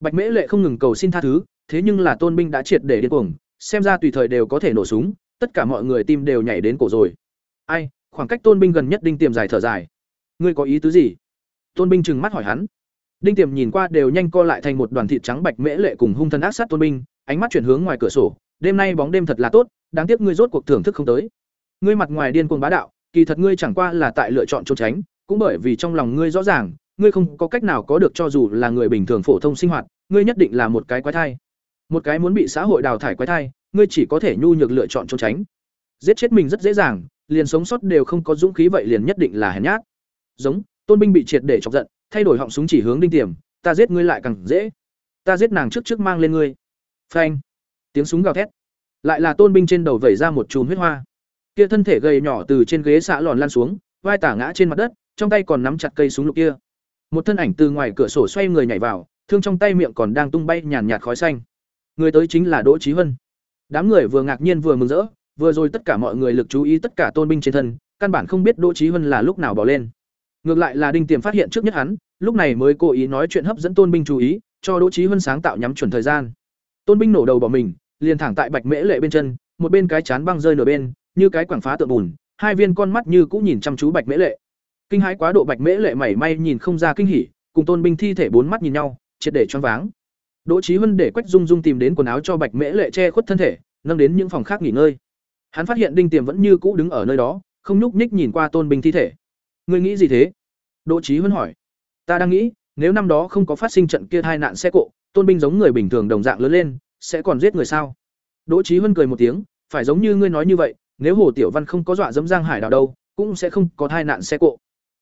Bạch Mễ Lệ không ngừng cầu xin tha thứ, thế nhưng là Tôn binh đã triệt để điên cuồng, xem ra tùy thời đều có thể nổ súng, tất cả mọi người tim đều nhảy đến cổ rồi. Ai, khoảng cách Tôn binh gần nhất đinh tiềm dài thở dài. Ngươi có ý tứ gì? Tôn binh trừng mắt hỏi hắn. Đinh tiềm nhìn qua đều nhanh co lại thành một đoàn thịt trắng Bạch Mễ Lệ cùng hung thần ác sát Tôn binh, ánh mắt chuyển hướng ngoài cửa sổ, đêm nay bóng đêm thật là tốt, đáng tiếc ngươi rốt cuộc thưởng thức không tới. Ngươi mặt ngoài điên cuồng bá đạo, kỳ thật ngươi chẳng qua là tại lựa chọn trốn tránh, cũng bởi vì trong lòng ngươi rõ ràng, ngươi không có cách nào có được cho dù là người bình thường phổ thông sinh hoạt, ngươi nhất định là một cái quái thai. Một cái muốn bị xã hội đào thải quái thai, ngươi chỉ có thể nhu nhược lựa chọn trốn tránh. Giết chết mình rất dễ dàng, liền sống sót đều không có dũng khí vậy liền nhất định là hèn nhát. Giống, Tôn binh bị triệt để chọc giận, thay đổi họng súng chỉ hướng Đinh Tiềm, ta giết ngươi lại càng dễ. Ta giết nàng trước trước mang lên ngươi. Phanh. Tiếng súng gào thét. Lại là Tôn binh trên đầu vẩy ra một chùm huyết hoa. Kia thân thể gầy nhỏ từ trên ghế xạ lòn lan xuống, vai tả ngã trên mặt đất, trong tay còn nắm chặt cây súng lục kia. Một thân ảnh từ ngoài cửa sổ xoay người nhảy vào, thương trong tay miệng còn đang tung bay nhàn nhạt khói xanh. Người tới chính là Đỗ Chí Hân. Đám người vừa ngạc nhiên vừa mừng rỡ, vừa rồi tất cả mọi người lực chú ý tất cả tôn binh trên thân, căn bản không biết Đỗ Chí Hân là lúc nào bỏ lên. Ngược lại là Đinh Tiềm phát hiện trước nhất hắn, lúc này mới cố ý nói chuyện hấp dẫn tôn binh chú ý, cho Đỗ Chí Hân sáng tạo nhắm chuẩn thời gian. Tôn binh nổ đầu bỏ mình, liền thẳng tại Bạch Mễ Lệ bên chân, một bên cái chán băng rơi nửa bên, như cái quảng phá tượng bùn, hai viên con mắt như cũng nhìn chăm chú Bạch Mễ Lệ. Kinh hãi quá độ Bạch Mễ Lệ mảy may nhìn không ra kinh hỉ, cùng Tôn binh thi thể bốn mắt nhìn nhau, triệt để choáng váng. Đỗ Chí huân để Quách Dung Dung tìm đến quần áo cho Bạch Mễ Lệ che khuất thân thể, nâng đến những phòng khác nghỉ ngơi. Hắn phát hiện Đinh Tiềm vẫn như cũ đứng ở nơi đó, không nhúc nhích nhìn qua Tôn binh thi thể. Ngươi nghĩ gì thế? Đỗ Chí huân hỏi. Ta đang nghĩ, nếu năm đó không có phát sinh trận kia tai nạn xe cộ, Tôn binh giống người bình thường đồng dạng lớn lên, sẽ còn giết người sao? Đỗ Chí huân cười một tiếng, phải giống như ngươi nói như vậy, nếu Hồ Tiểu Văn không có dọa dẫm Giang Hải Đào đâu, cũng sẽ không có tai nạn xe cộ.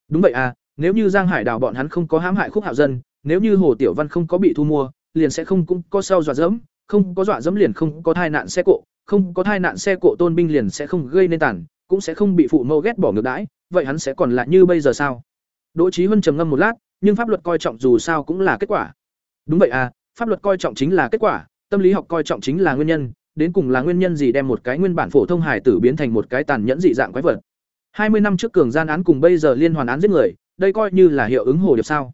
Đúng vậy à, nếu như Giang Hải Đào bọn hắn không có hãm hại khúc hạo dân, nếu như Hồ Tiểu Văn không có bị thu mua, liền sẽ không cũng có sao dọa dẫm, không có dọa dẫm liền không có tai nạn xe cộ, không có tai nạn xe cộ tôn binh liền sẽ không gây nên tàn, cũng sẽ không bị phụ mẫu ghét bỏ ngược đãi, vậy hắn sẽ còn lại như bây giờ sao? Đỗ Chí Huân trầm ngâm một lát, nhưng pháp luật coi trọng dù sao cũng là kết quả. Đúng vậy à, pháp luật coi trọng chính là kết quả, tâm lý học coi trọng chính là nguyên nhân, đến cùng là nguyên nhân gì đem một cái nguyên bản phổ thông hài tử biến thành một cái tàn nhẫn dị dạng quái vật. Hai mươi năm trước cường gian án cùng bây giờ liên hoàn án giết người, đây coi như là hiệu ứng hồ điệp sao?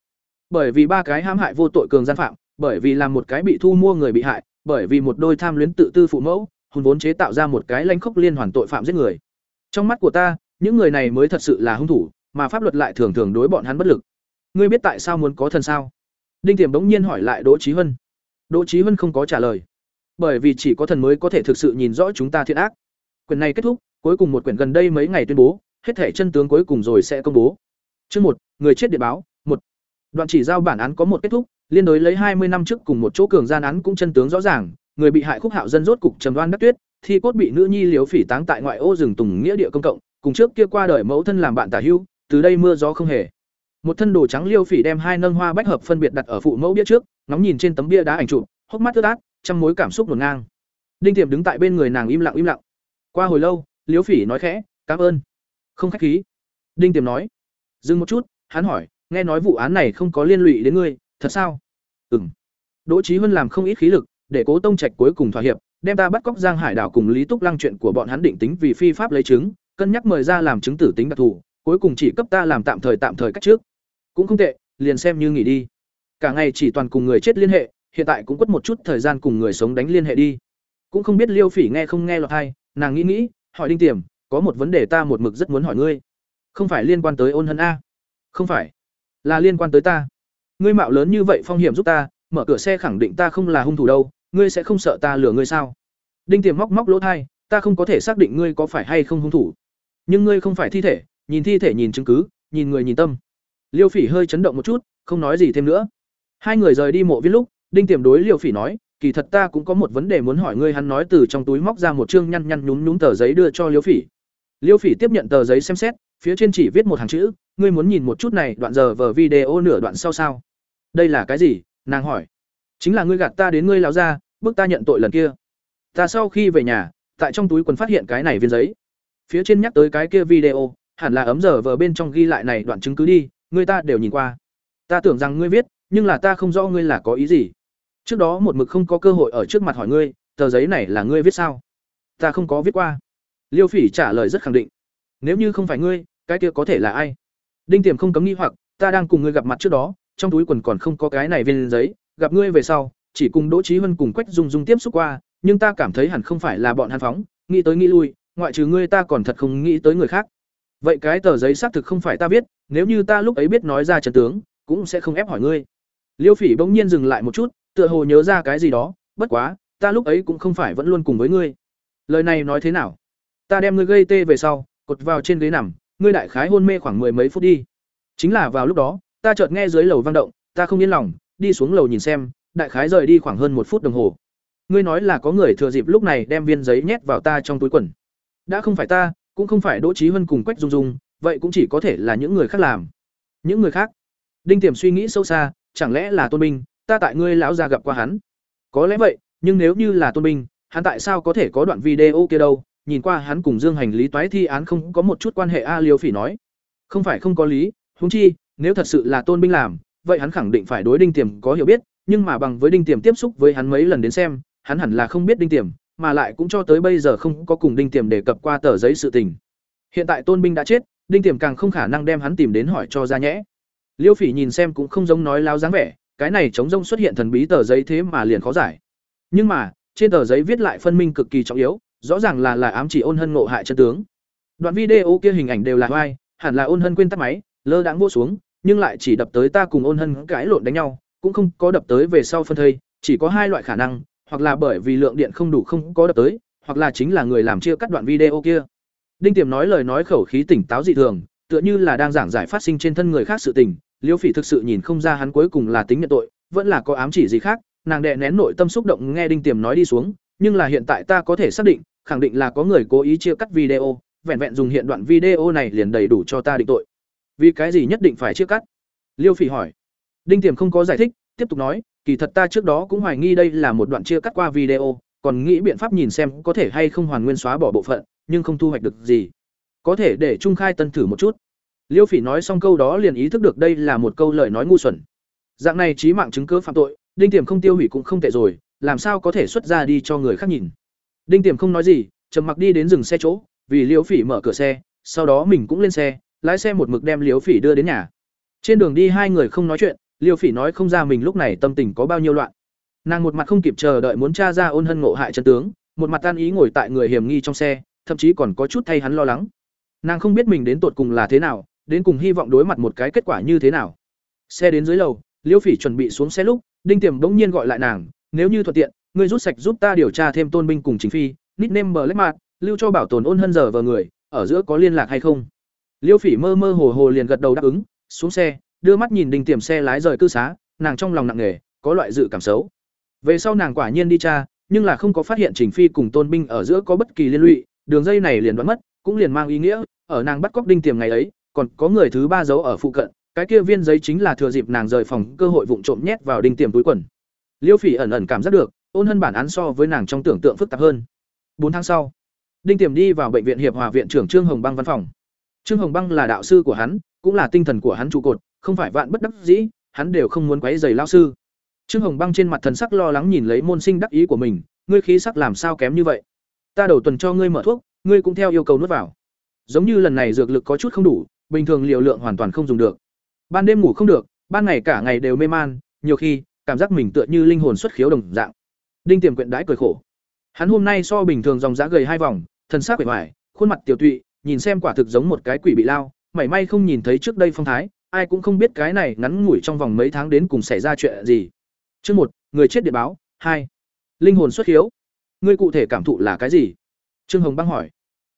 Bởi vì ba cái hãm hại vô tội cường gian phạm, bởi vì làm một cái bị thu mua người bị hại, bởi vì một đôi tham luyến tự tư phụ mẫu, hồn vốn chế tạo ra một cái lãnh khốc liên hoàn tội phạm giết người. Trong mắt của ta, những người này mới thật sự là hung thủ, mà pháp luật lại thường thường đối bọn hắn bất lực. Ngươi biết tại sao muốn có thần sao? Đinh Tiềm bỗng nhiên hỏi lại Đỗ Chí Hân. Đỗ Chí Hân không có trả lời. Bởi vì chỉ có thần mới có thể thực sự nhìn rõ chúng ta thiện ác. Quyển này kết thúc, cuối cùng một quyển gần đây mấy ngày tuyên bố, hết thể chân tướng cuối cùng rồi sẽ công bố. Chương một, người chết điện báo, một. Đoạn chỉ giao bản án có một kết thúc, liên đối lấy hai mươi năm trước cùng một chỗ cường gian án cũng chân tướng rõ ràng, người bị hại khúc hạo dân rốt cục trầm đoan đắc tuyết, thi cốt bị nữ nhi liếu phỉ táng tại ngoại ô rừng tùng nghĩa địa công cộng, cùng trước kia qua đời mẫu thân làm bạn tả hưu, từ đây mưa gió không hề. Một thân đồ trắng liêu phỉ đem hai nâng hoa bách hợp phân biệt đặt ở phụ mẫu bia trước, ngóng nhìn trên tấm bia đá ảnh chụp, hốc mắt ướt át, trăm mối cảm xúc hỗn ngang. Đinh Tiệm đứng tại bên người nàng im lặng im lặng. Qua hồi lâu, Liễu Phỉ nói khẽ, "Cảm ơn." Không khách khí. Đinh Tiềm nói. Dừng một chút, hắn hỏi, "Nghe nói vụ án này không có liên lụy đến ngươi, thật sao?" Ừm. Đỗ Chí Huân làm không ít khí lực, để Cố Tông Trạch cuối cùng thỏa hiệp, đem ta bắt cóc Giang Hải đảo cùng Lý Túc Lăng chuyện của bọn hắn định tính vì phi pháp lấy chứng, cân nhắc mời ra làm chứng tử tính đặc thù, cuối cùng chỉ cấp ta làm tạm thời tạm thời cách trước. Cũng không tệ, liền xem như nghỉ đi. Cả ngày chỉ toàn cùng người chết liên hệ, hiện tại cũng quất một chút thời gian cùng người sống đánh liên hệ đi. Cũng không biết Liêu Phỉ nghe không nghe lọt hay, nàng nghĩ nghĩ, hỏi Đinh Tiềm, có một vấn đề ta một mực rất muốn hỏi ngươi. Không phải liên quan tới Ôn Hân a? Không phải, là liên quan tới ta. Ngươi mạo lớn như vậy phong hiểm giúp ta, mở cửa xe khẳng định ta không là hung thủ đâu, ngươi sẽ không sợ ta lừa ngươi sao? Đinh Tiềm móc móc lỗ thai, ta không có thể xác định ngươi có phải hay không hung thủ. Nhưng ngươi không phải thi thể, nhìn thi thể nhìn chứng cứ, nhìn người nhìn tâm. Liêu Phỉ hơi chấn động một chút, không nói gì thêm nữa. Hai người rời đi mộ viên lúc, Đinh Tiềm đối Liêu Phỉ nói, kỳ thật ta cũng có một vấn đề muốn hỏi ngươi, hắn nói từ trong túi móc ra một chương nhăn nhăn nhúm nhúm tờ giấy đưa cho Liêu Phỉ. Liêu Phỉ tiếp nhận tờ giấy xem xét, phía trên chỉ viết một hàng chữ, ngươi muốn nhìn một chút này, đoạn giờ vở video nửa đoạn sau sao? Đây là cái gì? Nàng hỏi. Chính là ngươi gạt ta đến ngươi láo ra bước ta nhận tội lần kia. Ta sau khi về nhà, tại trong túi quần phát hiện cái này viên giấy. Phía trên nhắc tới cái kia video, hẳn là ấm giờ vờ bên trong ghi lại này đoạn chứng cứ đi, người ta đều nhìn qua. Ta tưởng rằng ngươi viết, nhưng là ta không rõ ngươi là có ý gì. Trước đó một mực không có cơ hội ở trước mặt hỏi ngươi, tờ giấy này là ngươi viết sao? Ta không có viết qua. Liêu Phỉ trả lời rất khẳng định. Nếu như không phải ngươi, cái kia có thể là ai? Đinh Tiềm không cấm nghi hoặc, ta đang cùng ngươi gặp mặt trước đó, trong túi quần còn không có cái này viên giấy, gặp ngươi về sau, chỉ cùng Đỗ trí Hân cùng Quách Dung Dung tiếp xúc qua, nhưng ta cảm thấy hẳn không phải là bọn hắn phóng, nghĩ tới nghĩ lui, ngoại trừ ngươi ta còn thật không nghĩ tới người khác. Vậy cái tờ giấy xác thực không phải ta viết, nếu như ta lúc ấy biết nói ra trận tướng, cũng sẽ không ép hỏi ngươi. Liêu Phỉ bỗng nhiên dừng lại một chút, tựa hồ nhớ ra cái gì đó, bất quá, ta lúc ấy cũng không phải vẫn luôn cùng với ngươi. Lời này nói thế nào? Ta đem ngươi gây tê về sau, cột vào trên ghế nằm, ngươi đại khái hôn mê khoảng mười mấy phút đi. Chính là vào lúc đó, ta chợt nghe dưới lầu vang động, ta không yên lòng, đi xuống lầu nhìn xem, đại khái rời đi khoảng hơn một phút đồng hồ. Ngươi nói là có người thừa dịp lúc này đem viên giấy nhét vào ta trong túi quần. Đã không phải ta, cũng không phải Đỗ Chí Hân cùng Quách Dung Dung, vậy cũng chỉ có thể là những người khác làm. Những người khác? Đinh Tiềm suy nghĩ sâu xa, chẳng lẽ là Tôn Minh, ta tại ngươi lão gia gặp qua hắn. Có lẽ vậy, nhưng nếu như là Tôn Minh, hắn tại sao có thể có đoạn video kia đâu? Nhìn qua hắn cùng Dương Hành lý toái thi án không có một chút quan hệ a Liêu Phỉ nói. Không phải không có lý, húng chi, nếu thật sự là Tôn Minh làm, vậy hắn khẳng định phải đối Đinh Tiềm có hiểu biết, nhưng mà bằng với Đinh Tiềm tiếp xúc với hắn mấy lần đến xem, hắn hẳn là không biết Đinh Tiềm, mà lại cũng cho tới bây giờ không có cùng Đinh Tiềm đề cập qua tờ giấy sự tình. Hiện tại Tôn Binh đã chết, Đinh Tiềm càng không khả năng đem hắn tìm đến hỏi cho ra nhẽ. Liêu Phỉ nhìn xem cũng không giống nói láo dáng vẻ, cái này chống rông xuất hiện thần bí tờ giấy thế mà liền khó giải. Nhưng mà, trên tờ giấy viết lại phân minh cực kỳ trọng yếu, rõ ràng là là ám chỉ ôn hân ngộ hại chân tướng. Đoạn video kia hình ảnh đều là oai, hẳn là ôn hân quên tắt máy, lơ đãng vô xuống, nhưng lại chỉ đập tới ta cùng ôn hân cãi lộn đánh nhau, cũng không có đập tới về sau phân thây, chỉ có hai loại khả năng, hoặc là bởi vì lượng điện không đủ không có đập tới, hoặc là chính là người làm chia cắt đoạn video kia. Đinh Tiềm nói lời nói khẩu khí tỉnh táo dị thường, tựa như là đang giảng giải phát sinh trên thân người khác sự tình, Liêu Phỉ thực sự nhìn không ra hắn cuối cùng là tính nhận tội, vẫn là có ám chỉ gì khác, nàng đệ nén nội tâm xúc động nghe Đinh Tiềm nói đi xuống, nhưng là hiện tại ta có thể xác định, khẳng định là có người cố ý chia cắt video, vẹn vẹn dùng hiện đoạn video này liền đầy đủ cho ta định tội. Vì cái gì nhất định phải chia cắt? Liêu Phỉ hỏi. Đinh Tiềm không có giải thích, tiếp tục nói, kỳ thật ta trước đó cũng hoài nghi đây là một đoạn chia cắt qua video, còn nghĩ biện pháp nhìn xem có thể hay không hoàn nguyên xóa bỏ bộ phận, nhưng không thu hoạch được gì. Có thể để Trung Khai Tân thử một chút. Liêu Phỉ nói xong câu đó liền ý thức được đây là một câu lời nói ngu xuẩn. Dạng này trí mạng chứng cứ phạm tội, Đinh Tiềm không tiêu hủy cũng không tệ rồi, làm sao có thể xuất ra đi cho người khác nhìn. Đinh Tiềm không nói gì, trầm mặc đi đến dừng xe chỗ, vì Liêu Phỉ mở cửa xe, sau đó mình cũng lên xe, lái xe một mực đem Liêu Phỉ đưa đến nhà. Trên đường đi hai người không nói chuyện, Liêu Phỉ nói không ra mình lúc này tâm tình có bao nhiêu loạn. Nàng một mặt không kịp chờ đợi muốn tra ra ôn hân ngộ hại chân tướng, một mặt tan ý ngồi tại người hiểm nghi trong xe, thậm chí còn có chút thay hắn lo lắng. Nàng không biết mình đến tột cùng là thế nào, đến cùng hy vọng đối mặt một cái kết quả như thế nào. Xe đến dưới lầu, Liêu Phỉ chuẩn bị xuống xe lúc, Đinh Tiềm bỗng nhiên gọi lại nàng, "Nếu như thuận tiện, ngươi rút sạch giúp ta điều tra thêm Tôn binh cùng Chính Phi, nickname Black Mart, lưu cho bảo tồn ôn hân giờ vờ người, ở giữa có liên lạc hay không?" Liêu Phỉ mơ mơ hồ hồ liền gật đầu đáp ứng, xuống xe, đưa mắt nhìn Đinh Tiềm xe lái rời cư xá, nàng trong lòng nặng nề, có loại dự cảm xấu. Về sau nàng quả nhiên đi tra, nhưng là không có phát hiện Trình Phi cùng Tôn binh ở giữa có bất kỳ liên lụy, đường dây này liền đoán mất, cũng liền mang ý nghĩa, ở nàng bắt cóc Đinh Tiềm ngày ấy, còn có người thứ ba giấu ở phụ cận, cái kia viên giấy chính là thừa dịp nàng rời phòng cơ hội vụng trộm nhét vào Đinh Tiềm túi quần. Liêu Phỉ ẩn ẩn cảm giác được, ôn hơn bản án so với nàng trong tưởng tượng phức tạp hơn. Bốn tháng sau, Đinh Tiềm đi vào bệnh viện Hiệp Hòa viện trưởng Trương Hồng Băng văn phòng. Trương Hồng Băng là đạo sư của hắn, cũng là tinh thần của hắn trụ cột, không phải vạn bất đắc dĩ, hắn đều không muốn quấy rầy lão sư. Trương Hồng Băng trên mặt thần sắc lo lắng nhìn lấy môn sinh đắc ý của mình, ngươi khí sắc làm sao kém như vậy? Ta đầu tuần cho ngươi mở thuốc, ngươi cũng theo yêu cầu nuốt vào. Giống như lần này dược lực có chút không đủ, bình thường liều lượng hoàn toàn không dùng được. Ban đêm ngủ không được, ban ngày cả ngày đều mê man, nhiều khi cảm giác mình tựa như linh hồn xuất khiếu đồng dạng. Đinh Tiềm quyện đãi cười khổ. Hắn hôm nay so bình thường dòng dã gầy hai vòng, thần sắc quẻ hoài, khuôn mặt tiểu tụy, nhìn xem quả thực giống một cái quỷ bị lao, mảy may không nhìn thấy trước đây phong thái, ai cũng không biết cái này ngắn ngủi trong vòng mấy tháng đến cùng xảy ra chuyện gì. Chương một, người chết điện báo, hai, linh hồn xuất hiếu. Ngươi cụ thể cảm thụ là cái gì? Trương Hồng băng hỏi.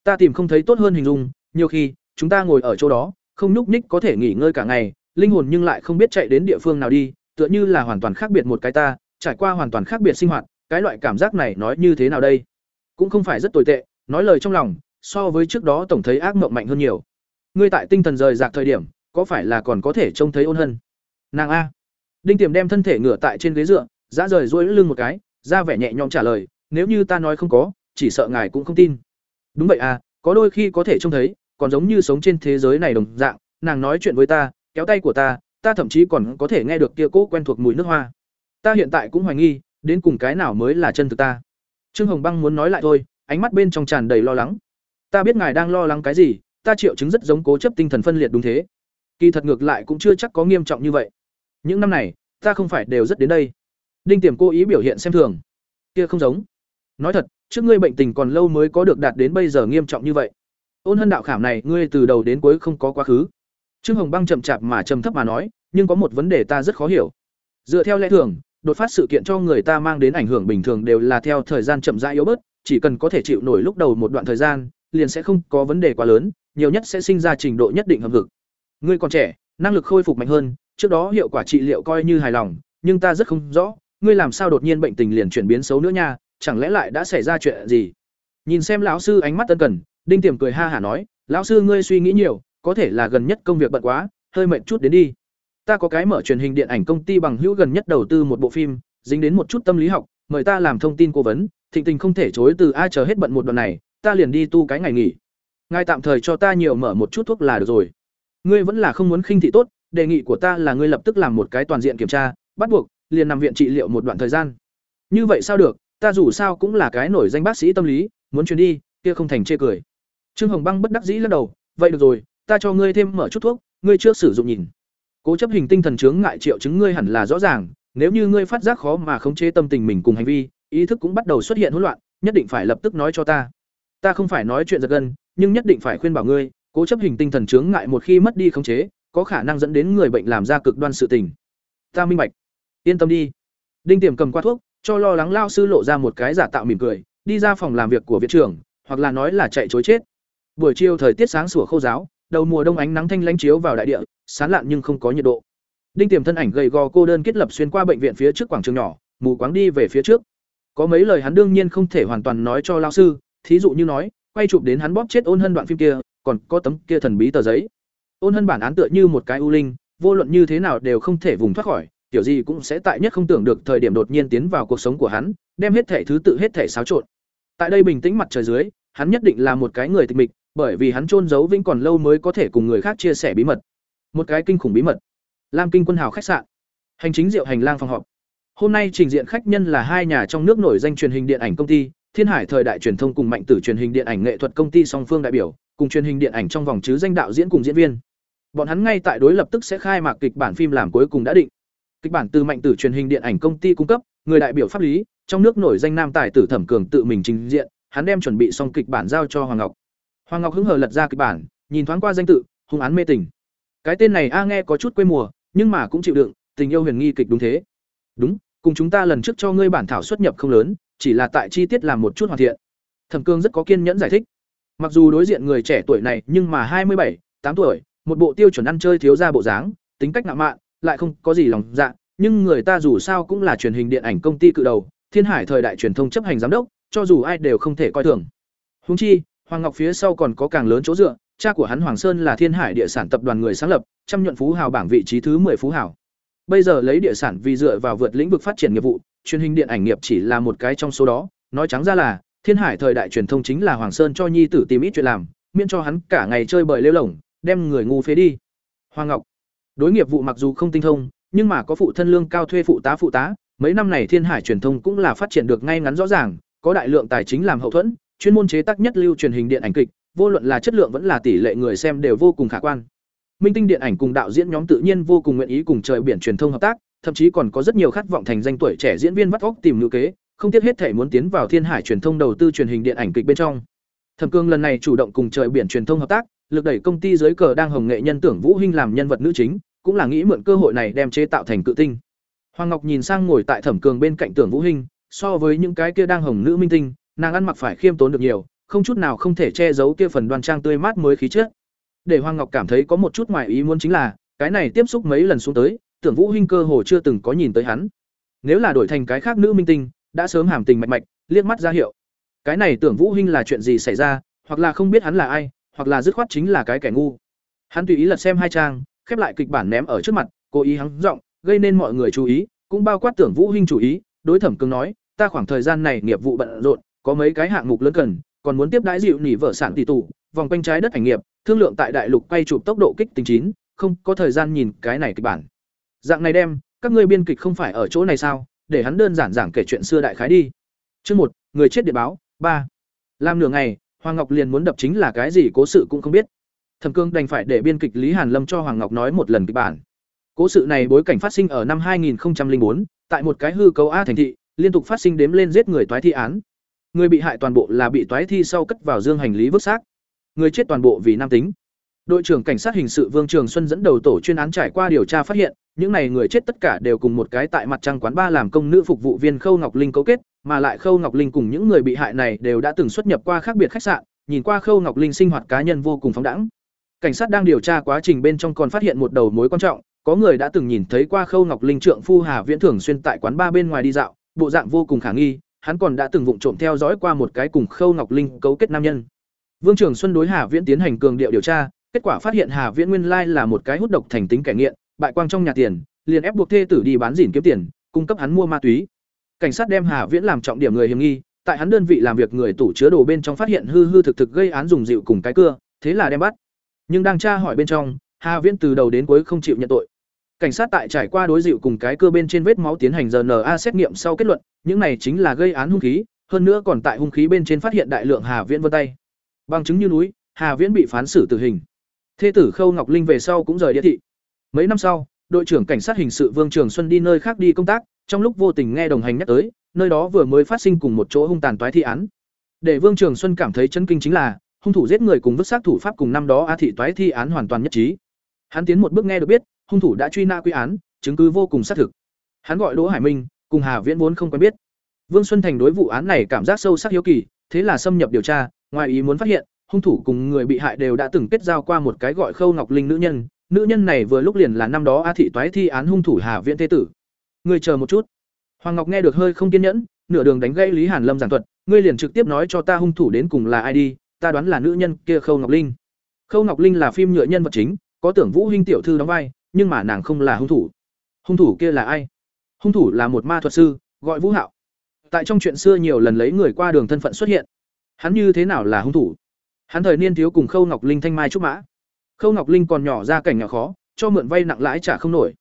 Ta tìm không thấy tốt hơn hình dung, nhiều khi chúng ta ngồi ở chỗ đó, không nhúc nhích có thể nghỉ ngơi cả ngày, linh hồn nhưng lại không biết chạy đến địa phương nào đi, tựa như là hoàn toàn khác biệt một cái ta, trải qua hoàn toàn khác biệt sinh hoạt, cái loại cảm giác này nói như thế nào đây? Cũng không phải rất tồi tệ, nói lời trong lòng, so với trước đó tổng thấy ác mộng mạnh hơn nhiều. Ngươi tại tinh thần rời rạc thời điểm, có phải là còn có thể trông thấy ôn hân? Nàng a. Đinh Tiềm đem thân thể ngửa tại trên ghế dựa, dã rời duỗi lưng một cái, ra vẻ nhẹ nhõm trả lời, nếu như ta nói không có, chỉ sợ ngài cũng không tin. Đúng vậy à, có đôi khi có thể trông thấy, còn giống như sống trên thế giới này đồng dạng, nàng nói chuyện với ta, kéo tay của ta, ta thậm chí còn có thể nghe được kia cố quen thuộc mùi nước hoa. Ta hiện tại cũng hoài nghi, đến cùng cái nào mới là chân thực ta. Trương Hồng Băng muốn nói lại thôi, ánh mắt bên trong tràn đầy lo lắng. Ta biết ngài đang lo lắng cái gì, ta triệu chứng rất giống cố chấp tinh thần phân liệt đúng thế. Kỳ thật ngược lại cũng chưa chắc có nghiêm trọng như vậy. Những năm này, ta không phải đều rất đến đây. Đinh Tiềm cố ý biểu hiện xem thường. Kia không giống. Nói thật, trước ngươi bệnh tình còn lâu mới có được đạt đến bây giờ nghiêm trọng như vậy. Ôn Hân đạo khảm này, ngươi từ đầu đến cuối không có quá khứ. Trương Hồng Băng chậm chạp mà trầm thấp mà nói, nhưng có một vấn đề ta rất khó hiểu. Dựa theo lẽ thường, đột phát sự kiện cho người ta mang đến ảnh hưởng bình thường đều là theo thời gian chậm rãi yếu bớt, chỉ cần có thể chịu nổi lúc đầu một đoạn thời gian, liền sẽ không có vấn đề quá lớn, nhiều nhất sẽ sinh ra trình độ nhất định hầm hực. Ngươi còn trẻ, năng lực khôi phục mạnh hơn, trước đó hiệu quả trị liệu coi như hài lòng, nhưng ta rất không rõ, ngươi làm sao đột nhiên bệnh tình liền chuyển biến xấu nữa nha, chẳng lẽ lại đã xảy ra chuyện gì? Nhìn xem lão sư ánh mắt tân cần, Đinh Tiềm cười ha hả nói, "Lão sư ngươi suy nghĩ nhiều, có thể là gần nhất công việc bận quá, hơi mệt chút đến đi. Ta có cái mở truyền hình điện ảnh công ty bằng hữu gần nhất đầu tư một bộ phim, dính đến một chút tâm lý học, mời ta làm thông tin cố vấn, thịnh tình không thể chối từ ai chờ hết bận một đoạn này, ta liền đi tu cái ngày nghỉ. Ngài tạm thời cho ta nhiều mở một chút thuốc là được rồi. Ngươi vẫn là không muốn khinh thị tốt, đề nghị của ta là ngươi lập tức làm một cái toàn diện kiểm tra, bắt buộc liền nằm viện trị liệu một đoạn thời gian. Như vậy sao được, ta dù sao cũng là cái nổi danh bác sĩ tâm lý, muốn chuyển đi, kia không thành chê cười. Trương Hồng Băng bất đắc dĩ lắc đầu, vậy được rồi, ta cho ngươi thêm mở chút thuốc, ngươi trước sử dụng nhìn. Cố chấp hình tinh thần chướng ngại triệu chứng ngươi hẳn là rõ ràng, nếu như ngươi phát giác khó mà khống chế tâm tình mình cùng hành vi, ý thức cũng bắt đầu xuất hiện hỗn loạn, nhất định phải lập tức nói cho ta. Ta không phải nói chuyện giật gân, nhưng nhất định phải khuyên bảo ngươi, cố chấp hình tinh thần chướng ngại một khi mất đi khống chế, có khả năng dẫn đến người bệnh làm ra cực đoan sự tình. Ta minh bạch. Yên tâm đi. Đinh Tiềm cầm qua thuốc, cho lo lắng lao sư lộ ra một cái giả tạo mỉm cười, đi ra phòng làm việc của viện trưởng, hoặc là nói là chạy chối chết. Buổi chiều thời tiết sáng sủa khô giáo, đầu mùa đông ánh nắng thanh lãnh chiếu vào đại địa, sáng lạn nhưng không có nhiệt độ. Đinh Tiềm thân ảnh gầy gò cô đơn kết lập xuyên qua bệnh viện phía trước quảng trường nhỏ, mù quáng đi về phía trước. Có mấy lời hắn đương nhiên không thể hoàn toàn nói cho lão sư, thí dụ như nói, quay chụp đến hắn bóp chết ôn hân đoạn phim kia, còn có tấm kia thần bí tờ giấy. Ôn hân bản án tựa như một cái u linh, vô luận như thế nào đều không thể vùng thoát khỏi, tiểu gì cũng sẽ tại nhất không tưởng được thời điểm đột nhiên tiến vào cuộc sống của hắn, đem hết thể thứ tự hết thể xáo trộn. Tại đây bình tĩnh mặt trời dưới, hắn nhất định là một cái người tịch mịch, bởi vì hắn chôn giấu vĩnh còn lâu mới có thể cùng người khác chia sẻ bí mật. Một cái kinh khủng bí mật. Lam Kinh Quân Hào khách sạn. Hành chính rượu hành lang phòng họp. Hôm nay trình diện khách nhân là hai nhà trong nước nổi danh truyền hình điện ảnh công ty, Thiên Hải thời đại truyền thông cùng Mạnh Tử truyền hình điện ảnh nghệ thuật công ty song phương đại biểu, cùng truyền hình điện ảnh trong vòng chứ danh đạo diễn cùng diễn viên. Bọn hắn ngay tại đối lập tức sẽ khai mạc kịch bản phim làm cuối cùng đã định. Kịch bản từ Mạnh Tử truyền hình điện ảnh công ty cung cấp, người đại biểu pháp lý, trong nước nổi danh nam tài tử Thẩm Cường tự mình trình diện, hắn đem chuẩn bị xong kịch bản giao cho Hoàng Ngọc. Hoàng Ngọc hứng hờ lật ra kịch bản, nhìn thoáng qua danh tự, hung án mê tình. Cái tên này a nghe có chút quê mùa, nhưng mà cũng chịu đựng, tình yêu huyền nghi kịch đúng thế. Đúng, cùng chúng ta lần trước cho ngươi bản thảo xuất nhập không lớn, chỉ là tại chi tiết làm một chút hoàn thiện. Thẩm Cương rất có kiên nhẫn giải thích. Mặc dù đối diện người trẻ tuổi này, nhưng mà hai mươi bảy, tám tuổi, một bộ tiêu chuẩn ăn chơi thiếu gia bộ dáng, tính cách ngạo mạn, lại không có gì lòng dạ, nhưng người ta dù sao cũng là truyền hình điện ảnh công ty cự đầu, Thiên Hải thời đại truyền thông chấp hành giám đốc, cho dù ai đều không thể coi thường. Huống chi, Hoàng Ngọc phía sau còn có càng lớn chỗ dựa, cha của hắn Hoàng Sơn là Thiên Hải địa sản tập đoàn người sáng lập, trăm nhuận phú hào bảng vị trí thứ 10 phú hào. Bây giờ lấy địa sản vì dựa vào vượt lĩnh vực phát triển nghiệp vụ, truyền hình điện ảnh nghiệp chỉ là một cái trong số đó, nói trắng ra là, Thiên Hải thời đại truyền thông chính là Hoàng Sơn cho nhi tử tìm ít chuyện làm, miễn cho hắn cả ngày chơi bời lêu lổng, đem người ngu phế đi. Hoàng Ngọc, đối nghiệp vụ mặc dù không tinh thông, nhưng mà có phụ thân lương cao thuê phụ tá phụ tá, mấy năm này Thiên Hải truyền thông cũng là phát triển được ngay ngắn rõ ràng, có đại lượng tài chính làm hậu thuẫn, chuyên môn chế tác nhất lưu truyền hình điện ảnh kịch, vô luận là chất lượng vẫn là tỷ lệ người xem đều vô cùng khả quan. Minh tinh điện ảnh cùng đạo diễn nhóm tự nhiên vô cùng nguyện ý cùng trời biển truyền thông hợp tác, thậm chí còn có rất nhiều khát vọng thành danh tuổi trẻ diễn viên vắt óc tìm nữ kế, không tiếc hết thể muốn tiến vào Thiên Hải truyền thông đầu tư truyền hình điện ảnh kịch bên trong. Thẩm Cương lần này chủ động cùng trời biển truyền thông hợp tác, lực đẩy công ty dưới cờ đang hồng nghệ nhân tưởng Vũ Hinh làm nhân vật nữ chính, cũng là nghĩ mượn cơ hội này đem chế tạo thành cự tinh. Hoàng Ngọc nhìn sang ngồi tại Thẩm Cường bên cạnh tưởng Vũ Hinh, so với những cái kia đang hồng nữ minh tinh, nàng ăn mặc phải khiêm tốn được nhiều, không chút nào không thể che giấu kia phần đoan trang tươi mát mới khí chất. Để Hoàng Ngọc cảm thấy có một chút ngoài ý muốn chính là, cái này tiếp xúc mấy lần xuống tới, Tưởng Vũ huynh cơ hồ chưa từng có nhìn tới hắn. Nếu là đổi thành cái khác nữ minh tinh, đã sớm hàm tình mạch mạch, liếc mắt ra hiệu. Cái này Tưởng Vũ huynh là chuyện gì xảy ra, hoặc là không biết hắn là ai, hoặc là dứt khoát chính là cái kẻ ngu. Hắn tùy ý lật xem hai trang, khép lại kịch bản ném ở trước mặt, cố ý hắng giọng, gây nên mọi người chú ý, cũng bao quát Tưởng Vũ huynh chú ý, đối Thẩm Cường nói, ta khoảng thời gian này nghiệp vụ bận rộn, có mấy cái hạng mục lớn cần, còn muốn tiếp đãi dịu nỉ vợ sản tỷ tụ, vòng quanh trái đất ảnh nghiệp, thương lượng tại đại lục quay chụp tốc độ kích tính chín, không có thời gian nhìn cái này kịch bản. Dạng này đem, các ngươi biên kịch không phải ở chỗ này sao, để hắn đơn giản giảng kể chuyện xưa đại khái đi. Chương một, người chết điện báo, ba. Làm nửa ngày, Hoàng Ngọc liền muốn đập chính là cái gì cố sự cũng không biết. Thẩm Cương đành phải để biên kịch Lý Hàn Lâm cho Hoàng Ngọc nói một lần kịch bản. Cố sự này bối cảnh phát sinh ở năm 2004, tại một cái hư cấu a thành thị liên tục phát sinh đếm lên giết người toái thi án người bị hại toàn bộ là bị toái thi sau cất vào dương hành lý vứt xác. Người chết toàn bộ vì nam tính. Đội trưởng cảnh sát hình sự vương trường xuân dẫn đầu tổ chuyên án trải qua điều tra phát hiện, những này người chết tất cả đều cùng một cái tại mặt trăng quán ba làm công nữ phục vụ viên khâu ngọc linh cấu kết, mà lại khâu ngọc linh cùng những người bị hại này đều đã từng xuất nhập qua khác biệt khách sạn, nhìn qua khâu ngọc linh sinh hoạt cá nhân vô cùng phóng đẳng cảnh sát đang điều tra quá trình bên trong còn phát hiện một đầu mối quan trọng, có người đã từng nhìn thấy qua khâu ngọc linh trượng phu hà viễn thường xuyên tại quán ba bên ngoài đi dạo, bộ dạng vô cùng khả nghi hắn còn đã từng vụng trộm theo dõi qua một cái cùng khâu ngọc linh cấu kết nam nhân. Vương trường xuân đối hà viễn tiến hành cường điệu điều tra, kết quả phát hiện hà viễn nguyên lai là một cái hút độc thành tính kẻ nghiện, bại quang trong nhà tiền, liền ép buộc thê tử đi bán dỉn kiếm tiền, cung cấp hắn mua ma túy. Cảnh sát đem hà viễn làm trọng điểm người hiểm nghi, tại hắn đơn vị làm việc người tủ chứa đồ bên trong phát hiện hư hư thực thực gây án dùng dịu cùng cái cưa, thế là đem bắt. Nhưng đang tra hỏi bên trong, hà viễn từ đầu đến cuối không chịu nhận tội cảnh sát tại trải qua đối dịu cùng cái cưa bên trên vết máu tiến hành DNA xét nghiệm sau kết luận, những này chính là gây án hung khí, hơn nữa còn tại hung khí bên trên phát hiện đại lượng hà viễn vân tay. Bằng chứng như núi, hà viễn bị phán xử tử hình. Thê tử khâu ngọc linh về sau cũng rời địa thị. Mấy năm sau, đội trưởng cảnh sát hình sự vương trường xuân đi nơi khác đi công tác, trong lúc vô tình nghe đồng hành nhắc tới, nơi đó vừa mới phát sinh cùng một chỗ hung tàn toái thi án. Để vương trường xuân cảm thấy chấn kinh chính là, hung thủ giết người cùng vứt xác thủ pháp cùng năm đó a thị toái thi án hoàn toàn nhất trí. Hắn tiến một bước nghe được biết hung thủ đã truy nã quy án, chứng cứ vô cùng xác thực. Hắn gọi đỗ hải minh, cùng hà viễn vốn không quen biết. Vương xuân thành đối vụ án này cảm giác sâu sắc hiếu kỳ, thế là xâm nhập điều tra, ngoài ý muốn phát hiện, hung thủ cùng người bị hại đều đã từng kết giao qua một cái gọi khâu ngọc linh nữ nhân. Nữ nhân này vừa lúc liền là năm đó a thị toái thi án hung thủ hà viễn thế tử. Người chờ một chút. Hoàng ngọc nghe được hơi không kiên nhẫn, nửa đường đánh gãy lý hàn lâm giảng thuật. Ngươi liền trực tiếp nói cho ta hung thủ đến cùng là ai đi, ta đoán là nữ nhân kia khâu ngọc linh. Khâu ngọc linh là phim nhựa nhân vật chính, có tưởng vũ huynh tiểu thư đóng vai nhưng mà nàng không là hung thủ. Hung thủ kia là ai? Hung thủ là một ma thuật sư, gọi vũ hạo. Tại trong chuyện xưa nhiều lần lấy người qua đường thân phận xuất hiện. Hắn như thế nào là hung thủ? Hắn thời niên thiếu cùng khâu ngọc linh thanh mai trúc mã. Khâu ngọc linh còn nhỏ ra cảnh nhỏ khó, cho mượn vay nặng lãi trả không nổi.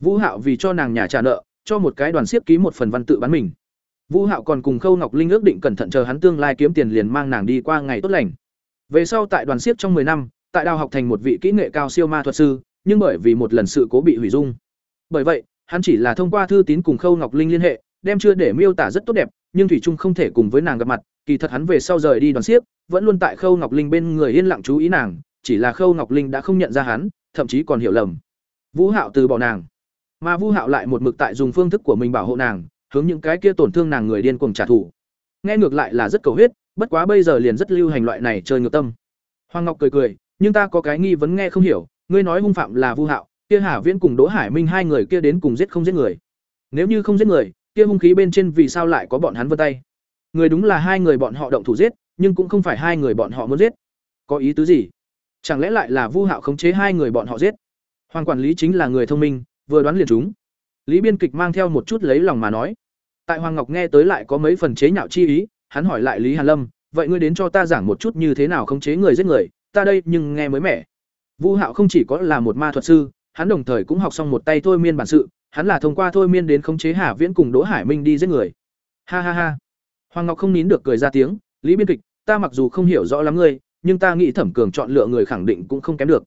Vũ hạo vì cho nàng nhà trả nợ, cho một cái đoàn siếp ký một phần văn tự bán mình. Vũ hạo còn cùng khâu ngọc linh ước định cẩn thận chờ hắn tương lai kiếm tiền liền mang nàng đi qua ngày tốt lành. Về sau tại đoàn siếp trong 10 năm, tại đào học thành một vị kỹ nghệ cao siêu ma thuật sư nhưng bởi vì một lần sự cố bị hủy dung. Bởi vậy hắn chỉ là thông qua thư tín cùng khâu ngọc linh liên hệ đem chưa để miêu tả rất tốt đẹp nhưng thủy trung không thể cùng với nàng gặp mặt kỳ thật hắn về sau rời đi đoàn xiếc, vẫn luôn tại khâu ngọc linh bên người yên lặng chú ý nàng chỉ là khâu ngọc linh đã không nhận ra hắn thậm chí còn hiểu lầm. Vũ hạo từ bỏ nàng. Mà vũ hạo lại một mực tại dùng phương thức của mình bảo hộ nàng hướng những cái kia tổn thương nàng người điên cuồng trả thù. Nghe ngược lại là rất cầu huyết bất quá bây giờ liền rất lưu hành loại này chơi ngược tâm. Hoàng ngọc cười cười nhưng ta có cái nghi vấn nghe không hiểu ngươi nói hung phạm là vu hạo, kia hà viễn cùng đỗ hải minh hai người kia đến cùng giết không giết người. Nếu như không giết người, kia hung khí bên trên vì sao lại có bọn hắn vân tay? Người đúng là hai người bọn họ động thủ giết, nhưng cũng không phải hai người bọn họ muốn giết. Có ý tứ gì? Chẳng lẽ lại là vu hạo khống chế hai người bọn họ giết? Hoàng quản lý chính là người thông minh, vừa đoán liền chúng lý biên kịch mang theo một chút lấy lòng mà nói. Tại hoàng ngọc nghe tới lại có mấy phần chế nhạo chi ý, hắn hỏi lại lý hàn lâm, vậy ngươi đến cho ta giảng một chút như thế nào khống chế người giết người? Ta đây nhưng nghe mới mẻ vu hạo không chỉ có là một ma thuật sư, hắn đồng thời cũng học xong một tay thôi miên bản sự, hắn là thông qua thôi miên đến khống chế hà viễn cùng đỗ hải minh đi giết người. Ha ha ha. Hoàng ngọc không nín được cười ra tiếng, lý biên kịch, ta mặc dù không hiểu rõ lắm ngươi, nhưng ta nghĩ thẩm cường chọn lựa người khẳng định cũng không kém được.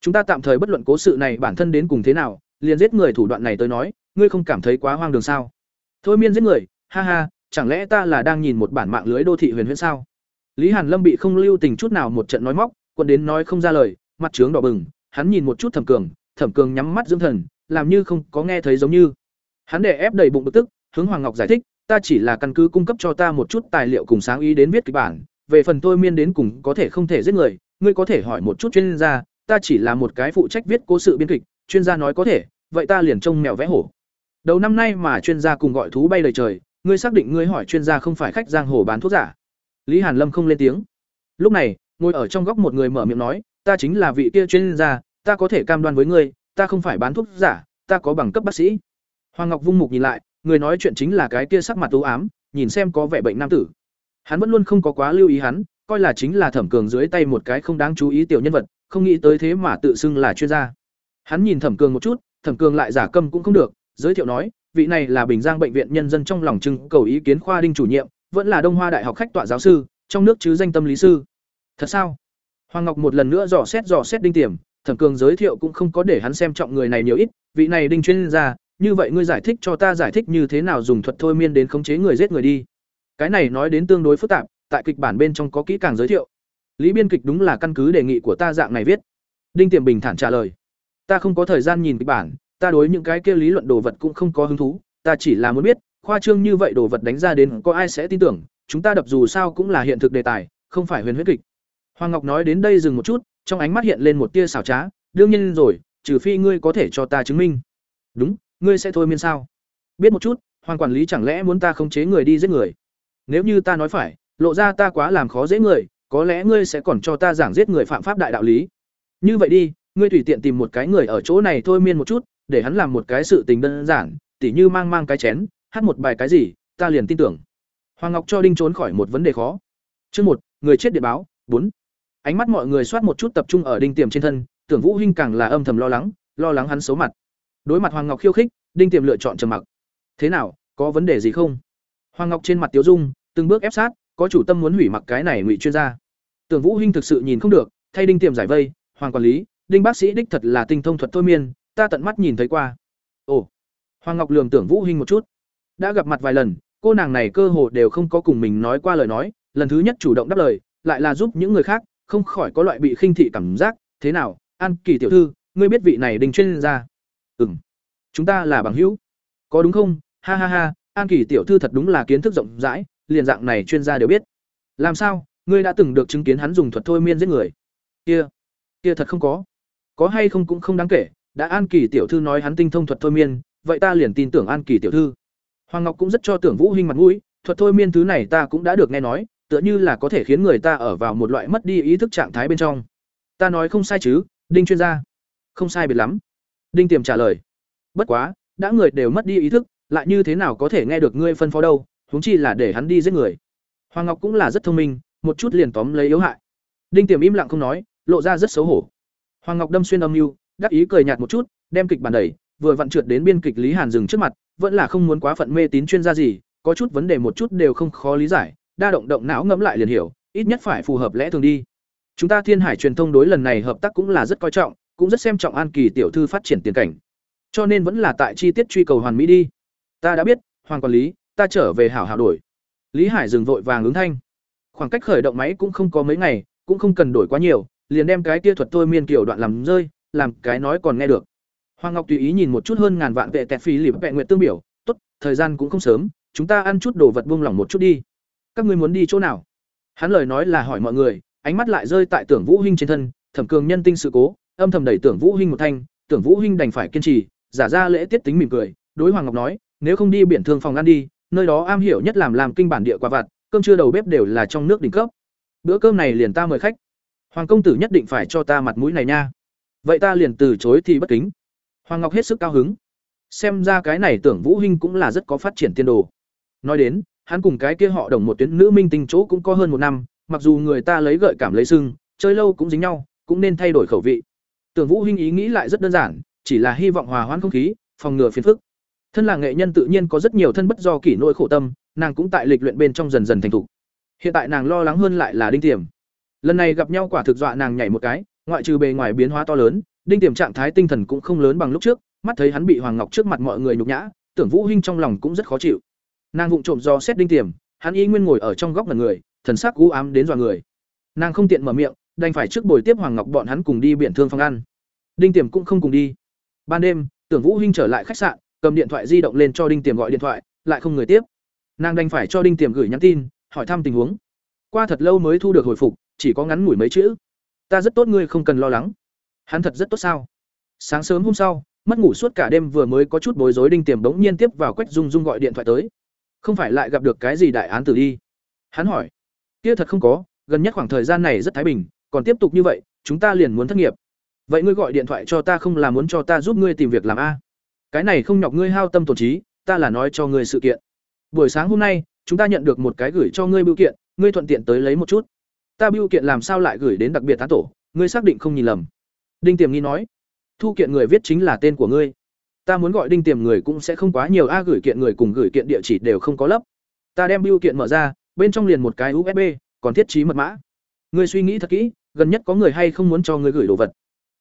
Chúng ta tạm thời bất luận cố sự này bản thân đến cùng thế nào, liền giết người thủ đoạn này tới nói, ngươi không cảm thấy quá hoang đường sao? Thôi miên giết người? Ha ha, chẳng lẽ ta là đang nhìn một bản mạng lưới đô thị huyền huyễn sao? Lý hàn lâm bị không lưu tình chút nào một trận nói móc quân đến nói không ra lời mặt trướng đỏ bừng, hắn nhìn một chút thẩm cường thẩm cường nhắm mắt dưỡng thần, làm như không có nghe thấy giống như. Hắn để ép đầy bụng bực tức, hướng hoàng ngọc giải thích, ta chỉ là căn cứ cung cấp cho ta một chút tài liệu cùng sáng ý đến viết kịch bản, về phần tôi miên đến cùng có thể không thể giết người, ngươi có thể hỏi một chút chuyên gia, ta chỉ là một cái phụ trách viết cố sự biên kịch, chuyên gia nói có thể, vậy ta liền trông mèo vẽ hổ. Đầu năm nay mà chuyên gia cùng gọi thú bay lời trời, ngươi xác định ngươi hỏi chuyên gia không phải khách giang hồ bán thuốc giả? Lý hàn lâm không lên tiếng. Lúc này, ngồi ở trong góc một người mở miệng nói ta chính là vị kia chuyên gia, ta có thể cam đoan với ngươi, ta không phải bán thuốc giả, ta có bằng cấp bác sĩ. Hoàng ngọc vung mục nhìn lại, người nói chuyện chính là cái kia sắc mặt u ám, nhìn xem có vẻ bệnh nam tử. Hắn vẫn luôn không có quá lưu ý hắn, coi là chính là thẩm cường dưới tay một cái không đáng chú ý tiểu nhân vật, không nghĩ tới thế mà tự xưng là chuyên gia. Hắn nhìn thẩm cường một chút, thẩm cường lại giả câm cũng không được, giới thiệu nói, vị này là bình giang bệnh viện nhân dân trong lòng trưng cầu ý kiến khoa đinh chủ nhiệm, vẫn là đông hoa đại học khách tọa giáo sư, trong nước chứ danh tâm lý sư. Thật sao? Hoàng ngọc một lần nữa dò xét dò xét đinh tiềm, thẩm cường giới thiệu cũng không có để hắn xem trọng người này nhiều ít, vị này đinh chuyên gia, như vậy ngươi giải thích cho ta giải thích như thế nào dùng thuật thôi miên đến khống chế người giết người đi. Cái này nói đến tương đối phức tạp, tại kịch bản bên trong có kỹ càng giới thiệu. Lý biên kịch đúng là căn cứ đề nghị của ta dạng này viết. Đinh tiềm bình thản trả lời. Ta không có thời gian nhìn kịch bản, ta đối những cái kia lý luận đồ vật cũng không có hứng thú, ta chỉ là muốn biết, khoa trương như vậy đồ vật đánh ra đến có ai sẽ tin tưởng, chúng ta đập dù sao cũng là hiện thực đề tài, không phải huyền huyết kịch hoàng ngọc nói đến đây dừng một chút, trong ánh mắt hiện lên một tia xảo trá, đương nhiên rồi, trừ phi ngươi có thể cho ta chứng minh. Đúng, ngươi sẽ thôi miên sao? Biết một chút, hoàng quản lý chẳng lẽ muốn ta khống chế người đi giết người? Nếu như ta nói phải, lộ ra ta quá làm khó dễ người, có lẽ ngươi sẽ còn cho ta giảng giết người phạm pháp đại đạo lý. Như vậy đi, ngươi tùy tiện tìm một cái người ở chỗ này thôi miên một chút, để hắn làm một cái sự tình đơn giản, tỉ như mang mang cái chén, hát một bài cái gì, ta liền tin tưởng. Hoàng ngọc cho đinh trốn khỏi một vấn đề khó. Chương một, người chết điện báo, bốn ánh mắt mọi người soát một chút tập trung ở đinh tiềm trên thân, tưởng vũ hinh càng là âm thầm lo lắng lo lắng hắn xấu mặt. Đối mặt hoàng ngọc khiêu khích, đinh tiềm lựa chọn trầm mặc. Thế nào, có vấn đề gì không? Hoàng ngọc trên mặt tiếu dung, từng bước ép sát, có chủ tâm muốn hủy mặc cái này ngụy chuyên gia. Tưởng vũ hinh thực sự nhìn không được, thay đinh tiềm giải vây, hoàng quản lý, đinh bác sĩ đích thật là tinh thông thuật thôi miên, ta tận mắt nhìn thấy qua. Ồ, hoàng ngọc lường tưởng vũ hinh một chút. Đã gặp mặt vài lần, cô nàng này cơ hồ đều không có cùng mình nói qua lời nói, lần thứ nhất chủ động đáp lời, lại là giúp những người khác không khỏi có loại bị khinh thị cảm giác, thế nào, an kỳ tiểu thư, ngươi biết vị này đình chuyên gia? Ừm, chúng ta là bằng hữu. Có đúng không? Ha ha ha, an kỳ tiểu thư thật đúng là kiến thức rộng rãi, liền dạng này chuyên gia đều biết. Làm sao? Ngươi đã từng được chứng kiến hắn dùng thuật thôi miên giết người? Kia kia thật không có. Có hay không cũng không đáng kể, đã an kỳ tiểu thư nói hắn tinh thông thuật thôi miên, vậy ta liền tin tưởng an kỳ tiểu thư. Hoàng ngọc cũng rất cho tưởng vũ hinh mặt mũi, thuật thôi miên thứ này ta cũng đã được nghe nói tựa như là có thể khiến người ta ở vào một loại mất đi ý thức trạng thái bên trong. Ta nói không sai chứ, đinh chuyên gia. Không sai biệt lắm. Đinh tiềm trả lời. Bất quá, đã người đều mất đi ý thức, lại như thế nào có thể nghe được ngươi phân phó đâu, huống chi là để hắn đi giết người. Hoàng ngọc cũng là rất thông minh, một chút liền tóm lấy yếu hại. Đinh tiềm im lặng không nói, lộ ra rất xấu hổ. Hoàng ngọc đâm xuyên âm mưu, đắc ý cười nhạt một chút, đem kịch bản đẩy, vừa vặn trượt đến biên kịch lý hàn dừng trước mặt, vẫn là không muốn quá phận mê tín chuyên gia gì, có chút vấn đề một chút đều không khó lý giải đa động động não ngẫm lại liền hiểu, ít nhất phải phù hợp lẽ thường đi. Chúng ta thiên hải truyền thông đối lần này hợp tác cũng là rất coi trọng, cũng rất xem trọng an kỳ tiểu thư phát triển tiền cảnh. Cho nên vẫn là tại chi tiết truy cầu hoàn mỹ đi. Ta đã biết, hoàng quản lý, ta trở về hảo hảo đổi. Lý hải dừng vội vàng ứng thanh. Khoảng cách khởi động máy cũng không có mấy ngày, cũng không cần đổi quá nhiều, liền đem cái kia thuật thôi miên kiểu đoạn làm rơi, làm cái nói còn nghe được. Hoàng ngọc tùy ý nhìn một chút hơn ngàn vạn vệ tẹt phí lịp vệ nguyện tương biểu, tốt, thời gian cũng không sớm, chúng ta ăn chút đồ vật buông lỏng một chút đi các ngươi muốn đi chỗ nào? Hắn lời nói là hỏi mọi người, ánh mắt lại rơi tại tưởng vũ hinh trên thân, thẩm cường nhân tinh sự cố, âm thầm đẩy tưởng vũ hinh một thanh, tưởng vũ hinh đành phải kiên trì, giả ra lễ tiết tính mỉm cười, đối hoàng ngọc nói, nếu không đi biển thương phòng ăn đi, nơi đó am hiểu nhất làm làm kinh bản địa quả vặt, cơm trưa đầu bếp đều là trong nước đỉnh cấp. Bữa cơm này liền ta mời khách. Hoàng công tử nhất định phải cho ta mặt mũi này nha. Vậy ta liền từ chối thì bất kính. Hoàng ngọc hết sức cao hứng. Xem ra cái này tưởng vũ hinh cũng là rất có phát triển tiên đồ. Nói đến hắn cùng cái kia họ đồng một tuyến nữ minh tinh chỗ cũng có hơn một năm, mặc dù người ta lấy gợi cảm lấy sưng, chơi lâu cũng dính nhau, cũng nên thay đổi khẩu vị. Tưởng vũ hinh ý nghĩ lại rất đơn giản, chỉ là hy vọng hòa hoãn không khí, phòng ngừa phiền phức. Thân là nghệ nhân tự nhiên có rất nhiều thân bất do kỷ nỗi khổ tâm, nàng cũng tại lịch luyện bên trong dần dần thành thục. Hiện tại nàng lo lắng hơn lại là đinh tiềm. Lần này gặp nhau quả thực dọa nàng nhảy một cái, ngoại trừ bề ngoài biến hóa to lớn, đinh tiềm trạng thái tinh thần cũng không lớn bằng lúc trước, mắt thấy hắn bị hoàng ngọc trước mặt mọi người nhục nhã, tưởng vũ hinh trong lòng cũng rất khó chịu nàng vụng trộm do xét đinh tiềm, hắn y nguyên ngồi ở trong góc là người, thần sắc u ám đến dọa người. Nàng không tiện mở miệng, đành phải trước buổi tiếp hoàng ngọc bọn hắn cùng đi biển thương phòng ăn. Đinh tiềm cũng không cùng đi. Ban đêm, tưởng vũ hinh trở lại khách sạn, cầm điện thoại di động lên cho đinh tiềm gọi điện thoại, lại không người tiếp. Nàng đành phải cho đinh tiềm gửi nhắn tin, hỏi thăm tình huống. Qua thật lâu mới thu được hồi phục, chỉ có ngắn ngủi mấy chữ. Ta rất tốt ngươi không cần lo lắng. Hắn thật rất tốt sao? Sáng sớm hôm sau, mất ngủ suốt cả đêm vừa mới có chút bối rối đinh tiềm bỗng nhiên tiếp vào quách dung dung gọi điện thoại tới không phải lại gặp được cái gì đại án tử đi. Hắn hỏi, kia thật không có, gần nhất khoảng thời gian này rất thái bình, còn tiếp tục như vậy, chúng ta liền muốn thất nghiệp. Vậy ngươi gọi điện thoại cho ta không là muốn cho ta giúp ngươi tìm việc làm a? Cái này không nhọc ngươi hao tâm tổn trí, ta là nói cho ngươi sự kiện. Buổi sáng hôm nay, chúng ta nhận được một cái gửi cho ngươi bưu kiện, ngươi thuận tiện tới lấy một chút. Ta bưu kiện làm sao lại gửi đến đặc biệt tá tổ, ngươi xác định không nhìn lầm. Đinh tiềm nghi nói, thu kiện người viết chính là tên của ngươi ta muốn gọi đinh tiềm người cũng sẽ không quá nhiều a gửi kiện người cùng gửi kiện địa chỉ đều không có lấp ta đem bưu kiện mở ra bên trong liền một cái usb còn thiết trí mật mã ngươi suy nghĩ thật kỹ gần nhất có người hay không muốn cho ngươi gửi đồ vật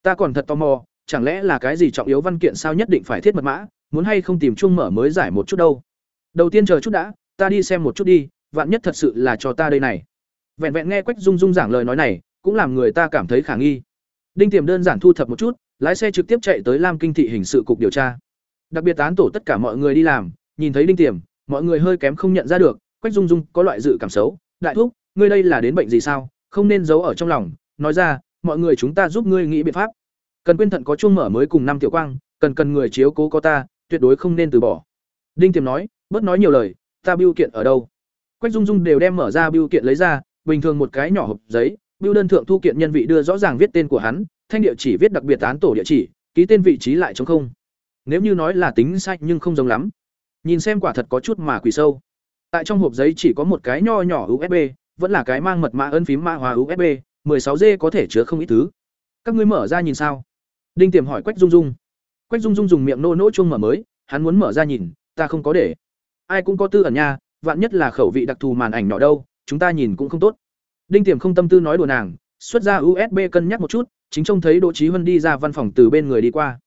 ta còn thật tò mò chẳng lẽ là cái gì trọng yếu văn kiện sao nhất định phải thiết mật mã muốn hay không tìm chung mở mới giải một chút đâu. Đầu tiên chờ chút đã, ta đi xem một chút đi, vạn nhất thật sự là cho ta đây này. Vẹn vẹn nghe Quách Dung Dung giảng lời nói này, cũng làm người ta cảm thấy khả nghi. Đinh Tiềm đơn giản thu thập một chút, lái xe trực tiếp chạy tới Lam Kinh thị hình sự cục điều tra. Đặc biệt án tổ tất cả mọi người đi làm, nhìn thấy Đinh Tiềm, mọi người hơi kém không nhận ra được, Quách Dung Dung có loại dự cảm xấu, "Đại thúc, ngươi đây là đến bệnh gì sao? Không nên giấu ở trong lòng, nói ra, mọi người chúng ta giúp ngươi nghĩ biện pháp." Cần quên Thận có chuông mở mới cùng năm tiểu quang, cần cần người chiếu cố có ta, tuyệt đối không nên từ bỏ. Đinh Tiềm nói, bớt nói nhiều lời, ta biêu kiện ở đâu? Quách Dung Dung đều đem mở ra biêu kiện lấy ra, bình thường một cái nhỏ hộp giấy, biêu đơn thượng thu kiện nhân vị đưa rõ ràng viết tên của hắn, thanh địa chỉ viết đặc biệt án tổ địa chỉ, ký tên vị trí lại trống không. Nếu như nói là tính sai nhưng không giống lắm. Nhìn xem quả thật có chút mà quỷ sâu. Tại trong hộp giấy chỉ có một cái nho nhỏ USB, vẫn là cái mang mật mã ấn phím mã hóa USB, 16G có thể chứa không ít thứ. Các ngươi mở ra nhìn sao? Đinh Tiềm hỏi Quách Dung Dung. Quách Dung Dung dùng miệng nô nỗ chuông mở mới, hắn muốn mở ra nhìn, ta không có để. Ai cũng có tư ẩn nha, vạn nhất là khẩu vị đặc thù màn ảnh nhỏ đâu, chúng ta nhìn cũng không tốt. Đinh Tiềm không tâm tư nói đùa nàng, xuất ra USB cân nhắc một chút, chính trông thấy Đỗ Chí Hân đi ra văn phòng từ bên người đi qua.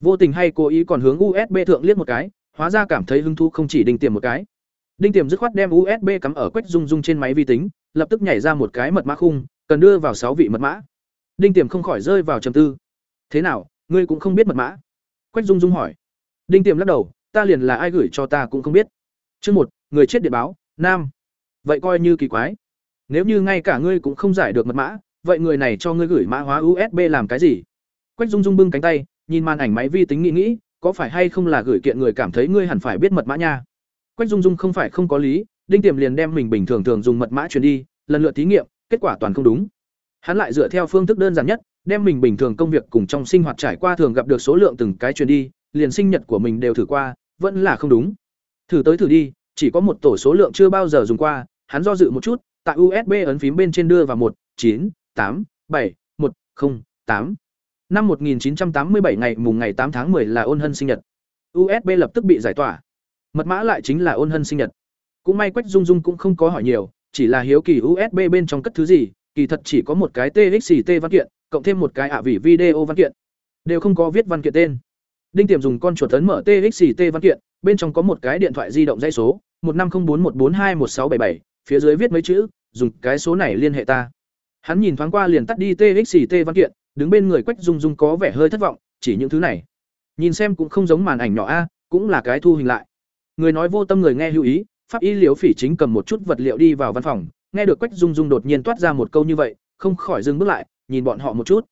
Vô tình hay cố ý còn hướng USB thượng liếc một cái, hóa ra cảm thấy hứng thú không chỉ Đinh Tiềm một cái. Đinh Tiềm dứt khoát đem USB cắm ở Quách Dung Dung trên máy vi tính, lập tức nhảy ra một cái mật mã khung, cần đưa vào sáu vị mật mã. Đinh Tiềm không khỏi rơi vào trầm tư. Thế nào, ngươi cũng không biết mật mã? Quách Dung Dung hỏi. Đinh Tiềm lắc đầu, ta liền là ai gửi cho ta cũng không biết. Chương một, người chết điện báo, nam. Vậy coi như kỳ quái. Nếu như ngay cả ngươi cũng không giải được mật mã, vậy người này cho ngươi gửi mã hóa USB làm cái gì? Quách Dung Dung bưng cánh tay, nhìn màn ảnh máy vi tính nghĩ nghĩ, có phải hay không là gửi kiện người cảm thấy ngươi hẳn phải biết mật mã nha. Quách Dung Dung không phải không có lý, Đinh Tiềm liền đem mình bình thường thường dùng mật mã truyền đi, lần lượt thí nghiệm, kết quả toàn không đúng. Hắn lại dựa theo phương thức đơn giản nhất, đem mình bình thường công việc cùng trong sinh hoạt trải qua thường gặp được số lượng từng cái truyền đi, liền sinh nhật của mình đều thử qua, vẫn là không đúng. Thử tới thử đi, chỉ có một tổ số lượng chưa bao giờ dùng qua, hắn do dự một chút, tại USB ấn phím bên trên đưa vào một chín tám bảy một không tám Năm 1987 ngày mùng ngày 8 tháng 10 là ôn hân sinh nhật. USB lập tức bị giải tỏa. Mật mã lại chính là ôn hân sinh nhật. Cũng may Quách Dung Dung cũng không có hỏi nhiều, chỉ là hiếu kỳ USB bên trong cất thứ gì, kỳ thật chỉ có một cái TXT văn kiện, cộng thêm một cái ạ vị video văn kiện. Đều không có viết văn kiện tên. Đinh Tiềm dùng con chuột ấn mở TXT văn kiện, bên trong có một cái điện thoại di động dây số, 150414211677, phía dưới viết mấy chữ, dùng cái số này liên hệ ta. Hắn nhìn thoáng qua liền tắt đi TXT văn kiện, đứng bên người Quách Dung Dung có vẻ hơi thất vọng, chỉ những thứ này. Nhìn xem cũng không giống màn ảnh nhỏ a, cũng là cái thu hình lại. Người nói vô tâm người nghe hữu ý, pháp y Liễu Phỉ chính cầm một chút vật liệu đi vào văn phòng, nghe được Quách Dung Dung đột nhiên toát ra một câu như vậy, không khỏi dừng bước lại, nhìn bọn họ một chút.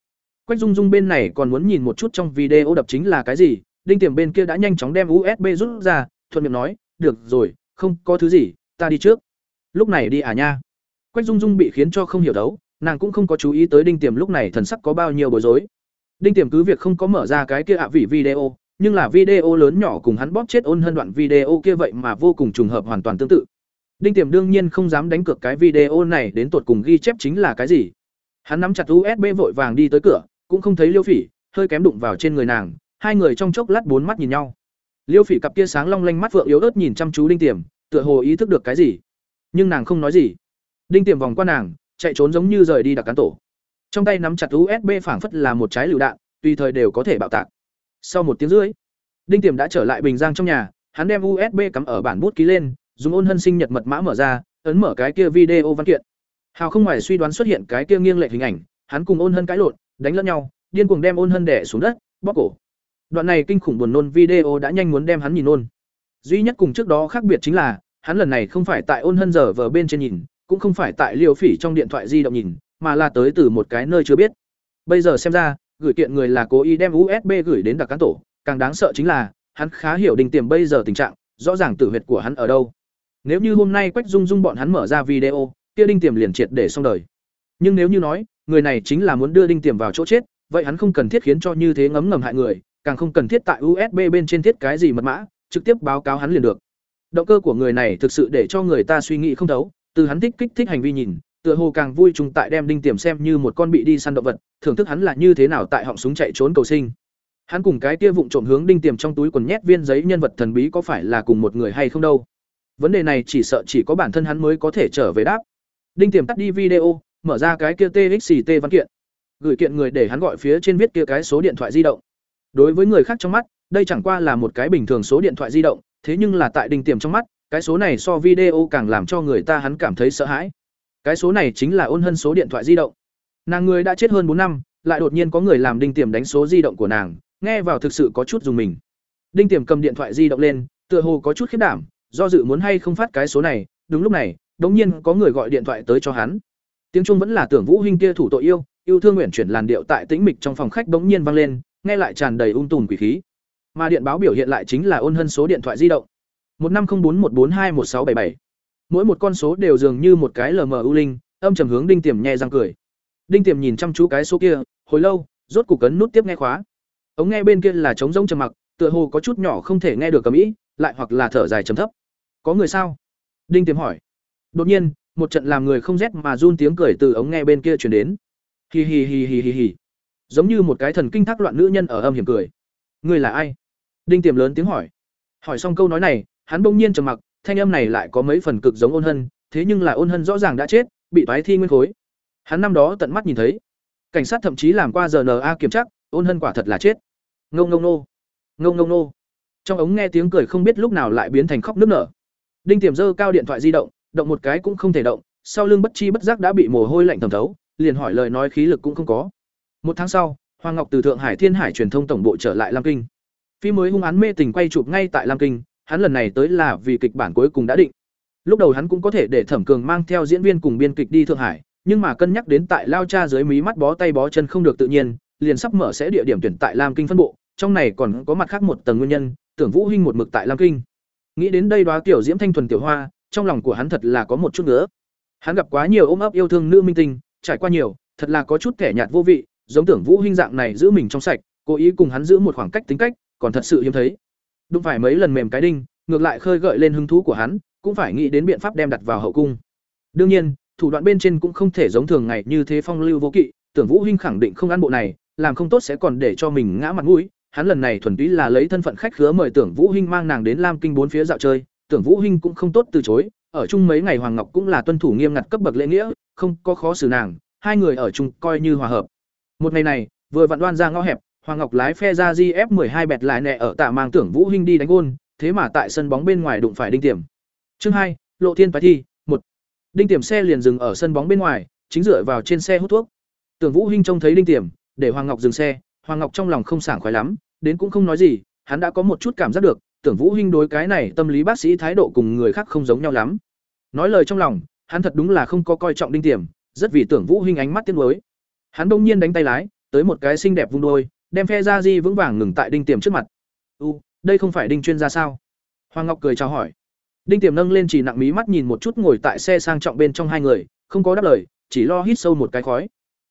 Quách Dung Dung bên này còn muốn nhìn một chút trong video đập chính là cái gì, Đinh Tiềm bên kia đã nhanh chóng đem USB rút ra, thuận miệng nói, "Được rồi, không có thứ gì, ta đi trước." Lúc này đi à nha. Quách Dung Dung bị khiến cho không hiểu đấu, nàng cũng không có chú ý tới Đinh Tiềm lúc này thần sắc có bao nhiêu bối rối. Đinh Tiềm cứ việc không có mở ra cái kia ạ vị video, nhưng là video lớn nhỏ cùng hắn bóp chết ôn hơn đoạn video kia vậy mà vô cùng trùng hợp hoàn toàn tương tự. Đinh Tiềm đương nhiên không dám đánh cược cái video này đến tột cùng ghi chép chính là cái gì. Hắn nắm chặt USB vội vàng đi tới cửa, cũng không thấy Liêu Phỉ, hơi kém đụng vào trên người nàng, hai người trong chốc lát bốn mắt nhìn nhau. Liêu Phỉ cặp kia sáng long lanh mắt vượng yếu ớt nhìn chăm chú Đinh Tiềm, tựa hồ ý thức được cái gì, nhưng nàng không nói gì. Đinh Tiềm vòng qua nàng, chạy trốn giống như rời đi đặc cán tổ. Trong tay nắm chặt USB phảng phất là một trái lựu đạn, tùy thời đều có thể bạo tạc. Sau một tiếng rưỡi, Đinh Tiềm đã trở lại Bình Giang trong nhà, hắn đem USB cắm ở bản bút ký lên, dùng ôn hân sinh nhật mật mã mở ra, ấn mở cái kia video văn kiện. Hào không ngoài suy đoán xuất hiện cái kia nghiêng lệch hình ảnh, hắn cùng ôn hân cãi lộn, đánh lẫn nhau, điên cuồng đem ôn hân đè xuống đất, bóp cổ. Đoạn này kinh khủng buồn nôn video đã nhanh muốn đem hắn nhìn nôn. Duy nhất cùng trước đó khác biệt chính là, hắn lần này không phải tại ôn hân giờ vờ bên trên nhìn, cũng không phải tại liều phỉ trong điện thoại di động nhìn, mà là tới từ một cái nơi chưa biết. Bây giờ xem ra, gửi kiện người là cố ý đem USB gửi đến đặc cán tổ, càng đáng sợ chính là, hắn khá hiểu đình tiềm bây giờ tình trạng, rõ ràng tử huyệt của hắn ở đâu. Nếu như hôm nay Quách Dung Dung bọn hắn mở ra video, kia đinh tiềm liền triệt để xong đời. Nhưng nếu như nói, người này chính là muốn đưa đinh tiềm vào chỗ chết, vậy hắn không cần thiết khiến cho như thế ngấm ngầm hại người, càng không cần thiết tại USB bên trên thiết cái gì mật mã, trực tiếp báo cáo hắn liền được. Động cơ của người này thực sự để cho người ta suy nghĩ không thấu, từ hắn thích kích thích hành vi nhìn, tựa hồ càng vui trùng tại đem đinh tiềm xem như một con bị đi săn động vật, thưởng thức hắn là như thế nào tại họng súng chạy trốn cầu sinh. Hắn cùng cái kia vụng trộm hướng đinh tiềm trong túi quần nhét viên giấy nhân vật thần bí có phải là cùng một người hay không đâu. Vấn đề này chỉ sợ chỉ có bản thân hắn mới có thể trở về đáp. Đinh tiềm tắt đi video, mở ra cái kia TXT văn kiện. Gửi kiện người để hắn gọi phía trên viết kia cái số điện thoại di động. Đối với người khác trong mắt, đây chẳng qua là một cái bình thường số điện thoại di động, thế nhưng là tại đinh tiềm trong mắt, cái số này so video càng làm cho người ta hắn cảm thấy sợ hãi. Cái số này chính là ôn hân số điện thoại di động. Nàng người đã chết hơn bốn năm, lại đột nhiên có người làm đinh tiềm đánh số di động của nàng, nghe vào thực sự có chút dùng mình. Đinh tiềm cầm điện thoại di động lên, tựa hồ có chút khiếp đảm, do dự muốn hay không phát cái số này, đúng lúc này, đống nhiên có người gọi điện thoại tới cho hắn. Tiếng chuông vẫn là Tưởng Vũ huynh kia thủ tội yêu, yêu thương nguyện chuyển làn điệu tại tĩnh mịch trong phòng khách đống nhiên vang lên, nghe lại tràn đầy ung tùm quỷ khí. Mà điện báo biểu hiện lại chính là ôn hân số điện thoại di động một năm không bốn một bốn hai một sáu bảy bảy. Mỗi một con số đều dường như một cái lờ mờ ưu linh, âm trầm hướng Đinh Tiềm nhẹ răng cười. Đinh Tiềm nhìn chăm chú cái số kia, hồi lâu, rốt cục cấn nút tiếp nghe khóa. Ống nghe bên kia là trống rỗng trầm mặc, tựa hồ có chút nhỏ không thể nghe được cầm ý, lại hoặc là thở dài trầm thấp. Có người sao? Đinh Tiềm hỏi. Đột nhiên, một trận làm người không rét mà run tiếng cười từ ống nghe bên kia truyền đến. Hi hi hi hi hi hi. Giống như một cái thần kinh thác loạn nữ nhân ở âm hiểm cười. Ngươi là ai? Đinh Tiềm lớn tiếng hỏi. Hỏi xong câu nói này, hắn bỗng nhiên trầm mặc, thanh âm này lại có mấy phần cực giống Ôn Hân, thế nhưng là Ôn Hân rõ ràng đã chết, bị toái thi nguyên khối. Hắn năm đó tận mắt nhìn thấy. Cảnh sát thậm chí làm qua RNA kiểm tra, Ôn Hân quả thật là chết. ngô ngô nô. ngô ngô nô. Trong ống nghe tiếng cười không biết lúc nào lại biến thành khóc nức nở. Đinh Tiềm giơ cao điện thoại di động, động một cái cũng không thể động, sau lưng bất chi bất giác đã bị mồ hôi lạnh thẩm thấu, liền hỏi lời nói khí lực cũng không có. Một tháng sau, Hoàng Ngọc từ Thượng Hải Thiên Hải truyền thông tổng bộ trở lại Lam Kinh. Phim mới hung án mê tình quay chụp ngay tại Lam Kinh, hắn lần này tới là vì kịch bản cuối cùng đã định. Lúc đầu hắn cũng có thể để Thẩm Cường mang theo diễn viên cùng biên kịch đi Thượng Hải, nhưng mà cân nhắc đến tại lao cha dưới mí mắt bó tay bó chân không được tự nhiên, liền sắp mở sẽ địa điểm tuyển tại Lam Kinh phân bộ, trong này còn có mặt khác một tầng nguyên nhân, tưởng Vũ Hinh một mực tại Lam Kinh. Nghĩ đến đây đó tiểu diễm thanh thuần tiểu hoa, trong lòng của hắn thật là có một chút nữa. Hắn gặp quá nhiều ôm ấp yêu thương nữ minh tinh, trải qua nhiều, thật là có chút thẻ nhạt vô vị, giống tưởng Vũ Hinh dạng này giữ mình trong sạch, cố ý cùng hắn giữ một khoảng cách tính cách, còn thật sự hiếm thấy. Đúng phải mấy lần mềm cái đinh, ngược lại khơi gợi lên hứng thú của hắn, cũng phải nghĩ đến biện pháp đem đặt vào hậu cung. Đương nhiên, thủ đoạn bên trên cũng không thể giống thường ngày như thế phong lưu vô kỵ, tưởng Vũ Hinh khẳng định không ăn bộ này, làm không tốt sẽ còn để cho mình ngã mặt mũi. Hắn lần này thuần túy là lấy thân phận khách khứa mời Tưởng Vũ Hinh mang nàng đến Lam Kinh bốn phía dạo chơi, Tưởng Vũ Hinh cũng không tốt từ chối, ở chung mấy ngày Hoàng Ngọc cũng là tuân thủ nghiêm ngặt cấp bậc lễ nghĩa, không có khó xử nàng, hai người ở chung coi như hòa hợp. Một ngày này, vừa vặn đoan ra ngõ hẹp, Hoàng Ngọc lái phe ra GF12 bẹt lại nẹ ở tạ mang tưởng Vũ Hinh đi đánh gôn, thế mà tại sân bóng bên ngoài đụng phải Đinh Tiểm. Chương hai, Lộ Thiên Phái Thi, một. Đinh Tiểm xe liền dừng ở sân bóng bên ngoài, chính dựa vào trên xe hút thuốc. Tưởng Vũ Hinh trông thấy Đinh Tiểm, để Hoàng Ngọc dừng xe, Hoàng Ngọc trong lòng không sảng khoái lắm, đến cũng không nói gì, hắn đã có một chút cảm giác được, Tưởng Vũ Hinh đối cái này tâm lý bác sĩ thái độ cùng người khác không giống nhau lắm. Nói lời trong lòng, hắn thật đúng là không có coi trọng Đinh Tiểm, rất vì Tưởng Vũ Hinh ánh mắt tiếc nuối. Hắn bỗng nhiên đánh tay lái, tới một cái xinh đẹp vung đôi, đem phe ra di vững vàng ngừng tại Đinh Tiềm trước mặt. "U, đây không phải Đinh chuyên gia sao?" Hoàng Ngọc cười chào hỏi. Đinh Tiềm nâng lên chỉ nặng mí mắt nhìn một chút ngồi tại xe sang trọng bên trong hai người, không có đáp lời, chỉ lo hít sâu một cái khói.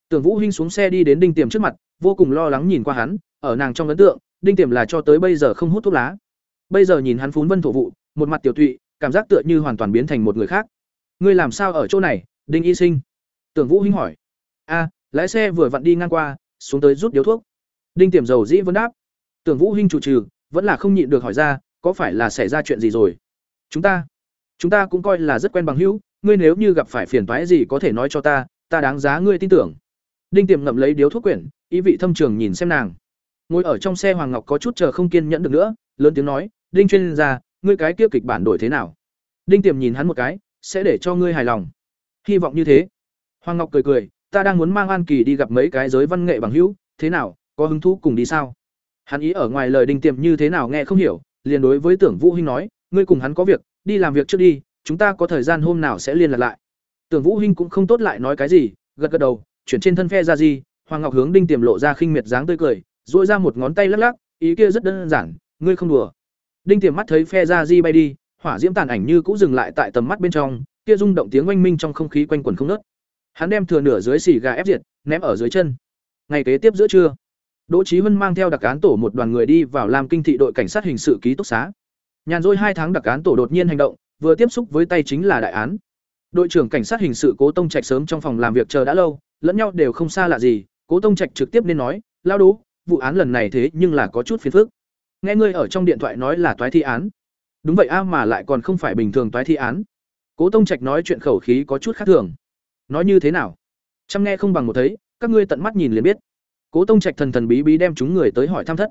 Tưởng Vũ Hinh xuống xe đi đến Đinh Tiềm trước mặt, vô cùng lo lắng nhìn qua hắn, ở nàng trong ấn tượng, Đinh Tiềm là cho tới bây giờ không hút thuốc lá. Bây giờ nhìn hắn phún vân thổ vụ, một mặt tiểu tụy, cảm giác tựa như hoàn toàn biến thành một người khác. Ngươi làm sao ở chỗ này? Đinh Y Sinh. Tưởng Vũ Hinh hỏi. A, lái xe vừa vặn đi ngang qua, xuống tới rút điếu thuốc. Đinh Tiềm dầu dĩ vấn đáp. Tưởng Vũ Hinh chủ trừ, vẫn là không nhịn được hỏi ra, có phải là xảy ra chuyện gì rồi? Chúng ta, chúng ta cũng coi là rất quen bằng hữu, ngươi nếu như gặp phải phiền toái gì có thể nói cho ta, ta đáng giá ngươi tin tưởng. Đinh Tiềm ngậm lấy điếu thuốc quyển, ý vị thâm trường nhìn xem nàng. Ngồi ở trong xe Hoàng Ngọc có chút chờ không kiên nhẫn được nữa, lớn tiếng nói, "Đinh chuyên gia, ngươi cái kia kịch bản đổi thế nào?" Đinh Tiềm nhìn hắn một cái, "Sẽ để cho ngươi hài lòng." Hy vọng như thế. Hoàng Ngọc cười cười, "Ta đang muốn mang An Kỳ đi gặp mấy cái giới văn nghệ bằng hữu, thế nào, có hứng thú cùng đi sao?" Hắn ý ở ngoài lời Đinh Tiềm như thế nào nghe không hiểu, liền đối với Tưởng Vũ Hinh nói, "Ngươi cùng hắn có việc, đi làm việc trước đi, chúng ta có thời gian hôm nào sẽ liên lạc lại." Tưởng Vũ Hinh cũng không tốt lại nói cái gì, gật gật đầu, chuyển trên thân phe ra gì, Hoàng Ngọc hướng Đinh Tiềm lộ ra khinh miệt dáng tươi cười, dội ra một ngón tay lắc lắc, ý kia rất đơn giản, ngươi không đùa. Đinh Tiềm mắt thấy phe ra di bay đi, hỏa diễm tàn ảnh như cũ dừng lại tại tầm mắt bên trong, kia rung động tiếng oanh minh trong không khí quanh quẩn không nớt Hắn đem thừa nửa dưới xì gà ép diệt, ném ở dưới chân. Ngày kế tiếp giữa trưa, Đỗ Chí Hân mang theo đặc án tổ một đoàn người đi vào làm kinh thị đội cảnh sát hình sự ký túc xá. Nhàn rỗi hai tháng đặc án tổ đột nhiên hành động, vừa tiếp xúc với tay chính là đại án. Đội trưởng cảnh sát hình sự Cố Tông Trạch sớm trong phòng làm việc chờ đã lâu, lẫn nhau đều không xa lạ gì, Cố Tông Trạch trực tiếp nên nói, "Lao Đỗ, vụ án lần này thế nhưng là có chút phiền phức. Nghe ngươi ở trong điện thoại nói là toái thi án." Đúng vậy a mà lại còn không phải bình thường toái thi án. Cố Tông Trạch nói chuyện khẩu khí có chút khác thường. Nói như thế nào? Chăm nghe không bằng một thấy, các ngươi tận mắt nhìn liền biết. Cố Tông Trạch thần thần bí bí đem chúng người tới hỏi thăm thất.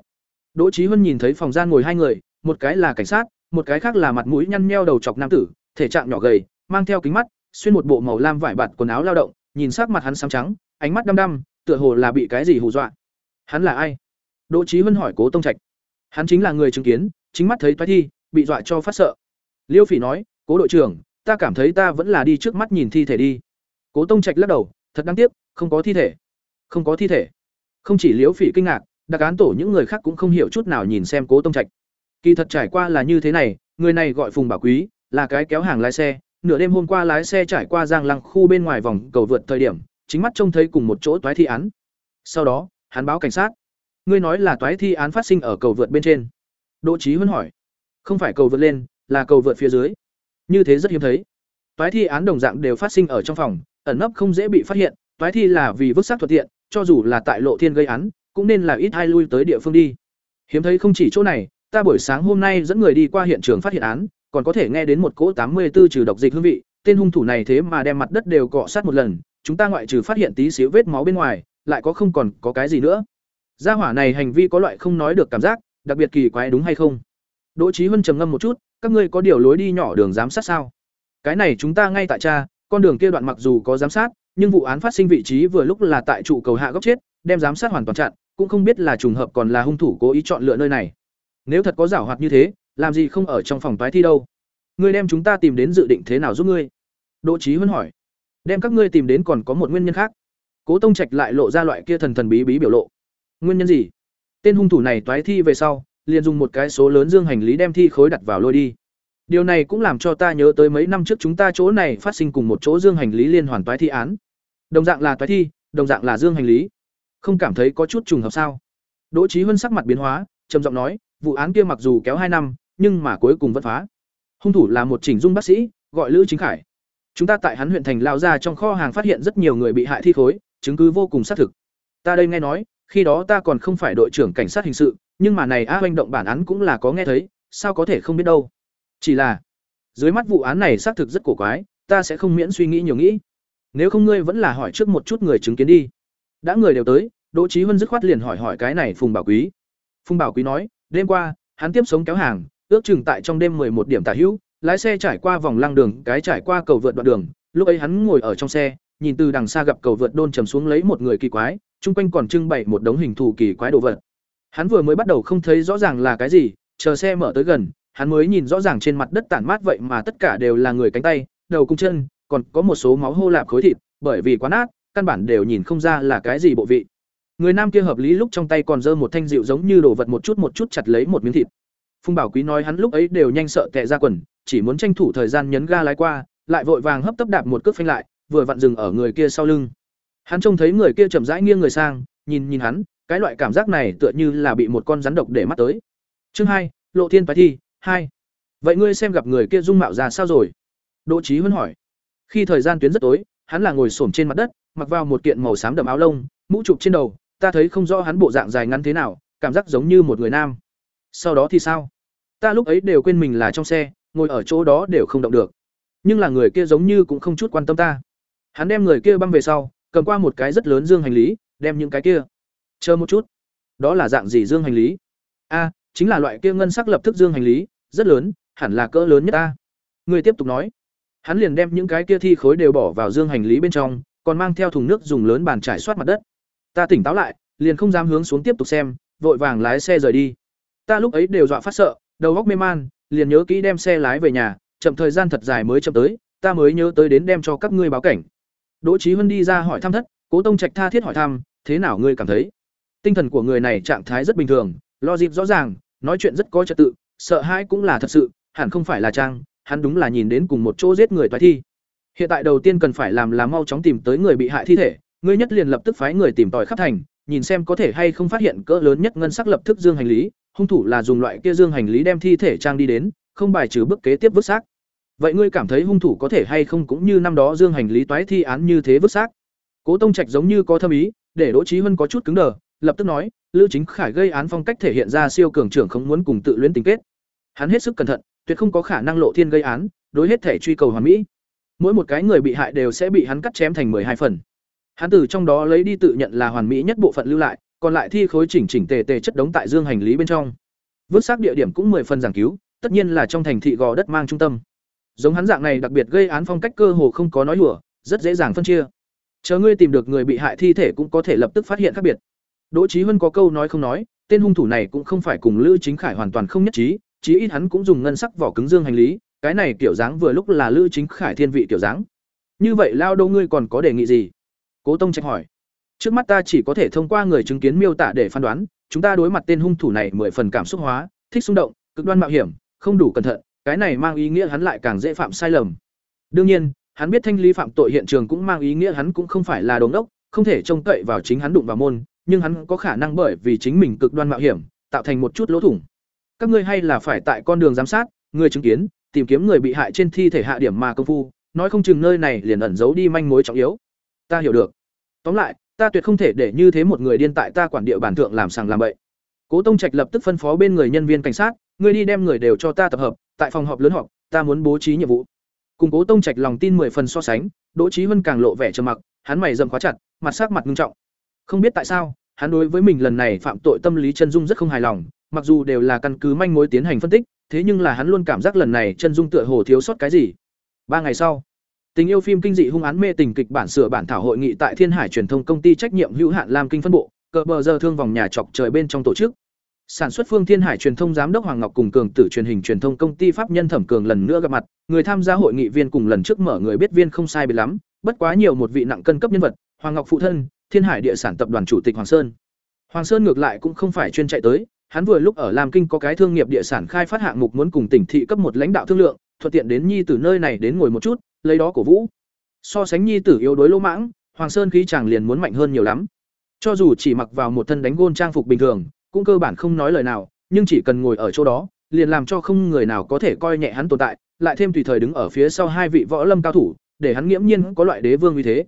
Đỗ Chí Huân nhìn thấy phòng gian ngồi hai người, một cái là cảnh sát, một cái khác là mặt mũi nhăn nheo đầu chọc nam tử, thể trạng nhỏ gầy, mang theo kính mắt, xuyên một bộ màu lam vải bạt quần áo lao động, nhìn sắc mặt hắn xám trắng, ánh mắt đăm đăm, tựa hồ là bị cái gì hù dọa. Hắn là ai? Đỗ Chí Huân hỏi Cố Tông Trạch. Hắn chính là người chứng kiến, chính mắt thấy toái thi, bị dọa cho phát sợ. Liêu Phỉ nói, "Cố đội trưởng, ta cảm thấy ta vẫn là đi trước mắt nhìn thi thể đi." Cố Tông Trạch lắc đầu, thật đáng tiếc, không có thi thể. Không có thi thể. Không chỉ Liễu Phỉ kinh ngạc, đặc án tổ những người khác cũng không hiểu chút nào nhìn xem Cố Tông Trạch. Kỳ thật trải qua là như thế này, người này gọi Phùng Bảo Quý, là cái kéo hàng lái xe, nửa đêm hôm qua lái xe trải qua Giang Lăng khu bên ngoài vòng cầu vượt thời điểm, chính mắt trông thấy cùng một chỗ toái thi án. Sau đó, hắn báo cảnh sát. Ngươi nói là toái thi án phát sinh ở cầu vượt bên trên. Đỗ trí Huân hỏi. Không phải cầu vượt lên, là cầu vượt phía dưới. Như thế rất hiếm thấy. Toái thi án đồng dạng đều phát sinh ở trong phòng, ẩn nấp không dễ bị phát hiện, toái thi là vì vứt xác thuận tiện, cho dù là tại lộ thiên gây án, cũng nên là ít hai lui tới địa phương đi. Hiếm thấy không chỉ chỗ này, ta buổi sáng hôm nay dẫn người đi qua hiện trường phát hiện án, còn có thể nghe đến một cỗ tám mươi 84 trừ độc dịch hương vị, tên hung thủ này thế mà đem mặt đất đều cọ sát một lần, chúng ta ngoại trừ phát hiện tí xíu vết máu bên ngoài, lại có không còn có cái gì nữa. Gia hỏa này hành vi có loại không nói được cảm giác, đặc biệt kỳ quái đúng hay không? Đỗ Chí Huân trầm ngâm một chút, các ngươi có điều lối đi nhỏ đường giám sát sao? Cái này chúng ta ngay tại cha, con đường kia đoạn mặc dù có giám sát, nhưng vụ án phát sinh vị trí vừa lúc là tại trụ cầu hạ góc chết, đem giám sát hoàn toàn chặn, cũng không biết là trùng hợp còn là hung thủ cố ý chọn lựa nơi này. Nếu thật có giảo hoạt như thế, làm gì không ở trong phòng tái thi đâu? Ngươi đem chúng ta tìm đến dự định thế nào giúp ngươi? Đỗ Chí Huân hỏi. Đem các ngươi tìm đến còn có một nguyên nhân khác. Cố Tông Trạch lại lộ ra loại kia thần thần bí bí biểu lộ. Nguyên nhân gì? Tên hung thủ này toái thi về sau, liền dùng một cái số lớn dương hành lý đem thi khối đặt vào lôi đi. Điều này cũng làm cho ta nhớ tới mấy năm trước chúng ta chỗ này phát sinh cùng một chỗ dương hành lý liên hoàn toái thi án. Đồng dạng là toái thi, đồng dạng là dương hành lý. Không cảm thấy có chút trùng hợp sao? Đỗ trí Huân sắc mặt biến hóa, trầm giọng nói, vụ án kia mặc dù kéo hai năm, nhưng mà cuối cùng vẫn phá. Hung thủ là một chỉnh dung bác sĩ, gọi Lữ Chính Khải. Chúng ta tại hắn huyện thành lao ra trong kho hàng phát hiện rất nhiều người bị hại thi khối, chứng cứ vô cùng xác thực. Ta đây nghe nói, khi đó ta còn không phải đội trưởng cảnh sát hình sự, nhưng mà này A Hoành động bản án cũng là có nghe thấy, sao có thể không biết đâu. Chỉ là, dưới mắt vụ án này xác thực rất cổ quái, ta sẽ không miễn suy nghĩ nhiều nghĩ. Nếu không ngươi vẫn là hỏi trước một chút người chứng kiến đi. Đã người đều tới, Đỗ trí Huân dứt khoát liền hỏi hỏi cái này Phùng Bảo Quý. Phùng Bảo Quý nói, đêm qua, hắn tiếp sống kéo hàng, ước chừng tại trong đêm một điểm tả hữu, lái xe trải qua vòng lăng đường, cái trải qua cầu vượt đoạn đường, lúc ấy hắn ngồi ở trong xe, nhìn từ đằng xa gặp cầu vượt đôn trầm xuống lấy một người kỳ quái, chung quanh còn trưng bày một đống hình thù kỳ quái đồ vật. Hắn vừa mới bắt đầu không thấy rõ ràng là cái gì, chờ xe mở tới gần, hắn mới nhìn rõ ràng trên mặt đất tản mát vậy mà tất cả đều là người cánh tay, đầu cung chân, còn có một số máu hô lạp khối thịt, bởi vì quá nát, căn bản đều nhìn không ra là cái gì bộ vị. Người nam kia hợp lý lúc trong tay còn giơ một thanh rượu giống như đồ vật một chút một chút chặt lấy một miếng thịt. Phùng Bảo Quý nói hắn lúc ấy đều nhanh sợ tè ra quần, chỉ muốn tranh thủ thời gian nhấn ga lái qua, lại vội vàng hấp tấp đạp một cước phanh lại, vừa vặn dừng ở người kia sau lưng. Hắn trông thấy người kia chậm rãi nghiêng người sang, nhìn nhìn hắn, cái loại cảm giác này tựa như là bị một con rắn độc để mắt tới. Chương hai, Lộ Thiên Phái Thi, hai. Vậy ngươi xem gặp người kia dung mạo ra sao rồi? Đỗ Chí Huân hỏi. Khi thời gian tuyến rất tối, hắn là ngồi xổm trên mặt đất, mặc vào một kiện màu xám đậm áo lông, mũ chụp trên đầu, ta thấy không rõ hắn bộ dạng dài ngắn thế nào, cảm giác giống như một người nam. Sau đó thì sao? Ta lúc ấy đều quên mình là trong xe, ngồi ở chỗ đó đều không động được. Nhưng là người kia giống như cũng không chút quan tâm ta. Hắn đem người kia băng về sau, cầm qua một cái rất lớn dương hành lý, đem những cái kia. Chờ một chút. Đó là dạng gì dương hành lý? A, chính là loại kia ngân sắc lập thức dương hành lý, rất lớn, hẳn là cỡ lớn nhất ta. Người tiếp tục nói. Hắn liền đem những cái kia thi khối đều bỏ vào dương hành lý bên trong, còn mang theo thùng nước dùng lớn bàn trải soát mặt đất. Ta tỉnh táo lại, liền không dám hướng xuống tiếp tục xem, vội vàng lái xe rời đi. Ta lúc ấy đều dọa phát sợ, đầu góc mê man, liền nhớ kỹ đem xe lái về nhà, chậm thời gian thật dài mới chậm tới, ta mới nhớ tới đến đem cho các ngươi báo cảnh. Đỗ Chí Huân đi ra hỏi thăm thất, Cố Tông Trạch tha thiết hỏi thăm, thế nào ngươi cảm thấy? Tinh thần của người này trạng thái rất bình thường, lo dịp rõ ràng, nói chuyện rất có trật tự, sợ hãi cũng là thật sự, hẳn không phải là trang, hắn đúng là nhìn đến cùng một chỗ giết người toái thi. Hiện tại đầu tiên cần phải làm là mau chóng tìm tới người bị hại thi thể, ngươi nhất liền lập tức phái người tìm tòi khắp thành, nhìn xem có thể hay không phát hiện cỡ lớn nhất ngân sắc lập tức dương hành lý, hung thủ là dùng loại kia dương hành lý đem thi thể trang đi đến, không bài trừ bước kế tiếp vứt xác. Vậy ngươi cảm thấy hung thủ có thể hay không cũng như năm đó dương hành lý toái thi án như thế vứt xác? Cố Tông Trạch giống như có thâm ý, để Đỗ Chí Hân có chút cứng đờ, lập tức nói, Lữ Chính Khải gây án phong cách thể hiện ra siêu cường trưởng không muốn cùng tự luyến tình kết. Hắn hết sức cẩn thận, tuyệt không có khả năng lộ thiên gây án, đối hết thể truy cầu hoàn mỹ. Mỗi một cái người bị hại đều sẽ bị hắn cắt chém thành hai phần. Hắn từ trong đó lấy đi tự nhận là hoàn mỹ nhất bộ phận lưu lại, còn lại thi khối chỉnh chỉnh tề tề chất đống tại dương hành lý bên trong. Vứt xác địa điểm cũng mười phần giảng cứu, tất nhiên là trong thành thị gò đất mang trung tâm. Giống hắn dạng này đặc biệt gây án phong cách cơ hồ không có nói đùa, rất dễ dàng phân chia. Chờ ngươi tìm được người bị hại thi thể cũng có thể lập tức phát hiện khác biệt. Đỗ Chí Huân có câu nói không nói, tên hung thủ này cũng không phải cùng Lữ Chính Khải hoàn toàn không nhất trí, chí ít hắn cũng dùng ngân sắc vỏ cứng dương hành lý, cái này kiểu dáng vừa lúc là Lữ Chính Khải thiên vị kiểu dáng. Như vậy lao đâu ngươi còn có đề nghị gì? Cố Tông trách hỏi. Trước mắt ta chỉ có thể thông qua người chứng kiến miêu tả để phán đoán, chúng ta đối mặt tên hung thủ này mười phần cảm xúc hóa, thích xung động, cực đoan mạo hiểm, không đủ cẩn thận, cái này mang ý nghĩa hắn lại càng dễ phạm sai lầm. Đương nhiên, hắn biết thanh lý phạm tội hiện trường cũng mang ý nghĩa hắn cũng không phải là đồ ngốc, không thể trông cậy vào chính hắn đụng vào môn, nhưng hắn có khả năng bởi vì chính mình cực đoan mạo hiểm, tạo thành một chút lỗ thủng. Các ngươi hay là phải tại con đường giám sát, người chứng kiến, tìm kiếm người bị hại trên thi thể hạ điểm mà công phu, nói không chừng nơi này liền ẩn giấu đi manh mối trọng yếu. Ta hiểu được. Tóm lại, ta tuyệt không thể để như thế một người điên tại ta quản địa bản thượng làm sàng làm bậy. Cố Tông Trạch lập tức phân phó bên người nhân viên cảnh sát, người đi đem người đều cho ta tập hợp, tại phòng họp lớn họp, ta muốn bố trí nhiệm vụ. Cùng Cố Tông Trạch lòng tin mười phần so sánh, Đỗ Chí Vân càng lộ vẻ trầm mặc, hắn mày rậm khóa chặt, mặt sắc mặt nghiêm trọng. Không biết tại sao, hắn đối với mình lần này phạm tội tâm lý chân dung rất không hài lòng, mặc dù đều là căn cứ manh mối tiến hành phân tích, thế nhưng là hắn luôn cảm giác lần này chân dung tựa hồ thiếu sót cái gì. Ba ngày sau, Tình yêu phim kinh dị hung án mê tình kịch bản sửa bản thảo hội nghị tại Thiên Hải truyền thông công ty trách nhiệm hữu hạn Lam Kinh phân bộ, cờ bờ giờ thương vòng nhà chọc trời bên trong tổ chức. Sản xuất Phương Thiên Hải truyền thông giám đốc Hoàng Ngọc cùng cường tử truyền hình truyền thông công ty pháp nhân Thẩm Cường lần nữa gặp mặt, người tham gia hội nghị viên cùng lần trước mở người biết viên không sai biệt lắm, bất quá nhiều một vị nặng cân cấp nhân vật, Hoàng Ngọc phụ thân, Thiên Hải địa sản tập đoàn chủ tịch Hoàng Sơn. Hoàng Sơn ngược lại cũng không phải chuyên chạy tới, hắn vừa lúc ở Lam Kinh có cái thương nghiệp địa sản khai phát hạng mục muốn cùng tỉnh thị cấp một lãnh đạo thương lượng, thuận tiện đến nhi tử nơi này đến ngồi một chút, lấy đó cổ vũ. So sánh nhi tử yếu đối lỗ mãng, Hoàng Sơn khí chàng liền muốn mạnh hơn nhiều lắm. Cho dù chỉ mặc vào một thân đánh gôn trang phục bình thường, cũng cơ bản không nói lời nào, nhưng chỉ cần ngồi ở chỗ đó, liền làm cho không người nào có thể coi nhẹ hắn tồn tại, lại thêm tùy thời đứng ở phía sau hai vị võ lâm cao thủ, để hắn nghiễm nhiên có loại đế vương uy thế.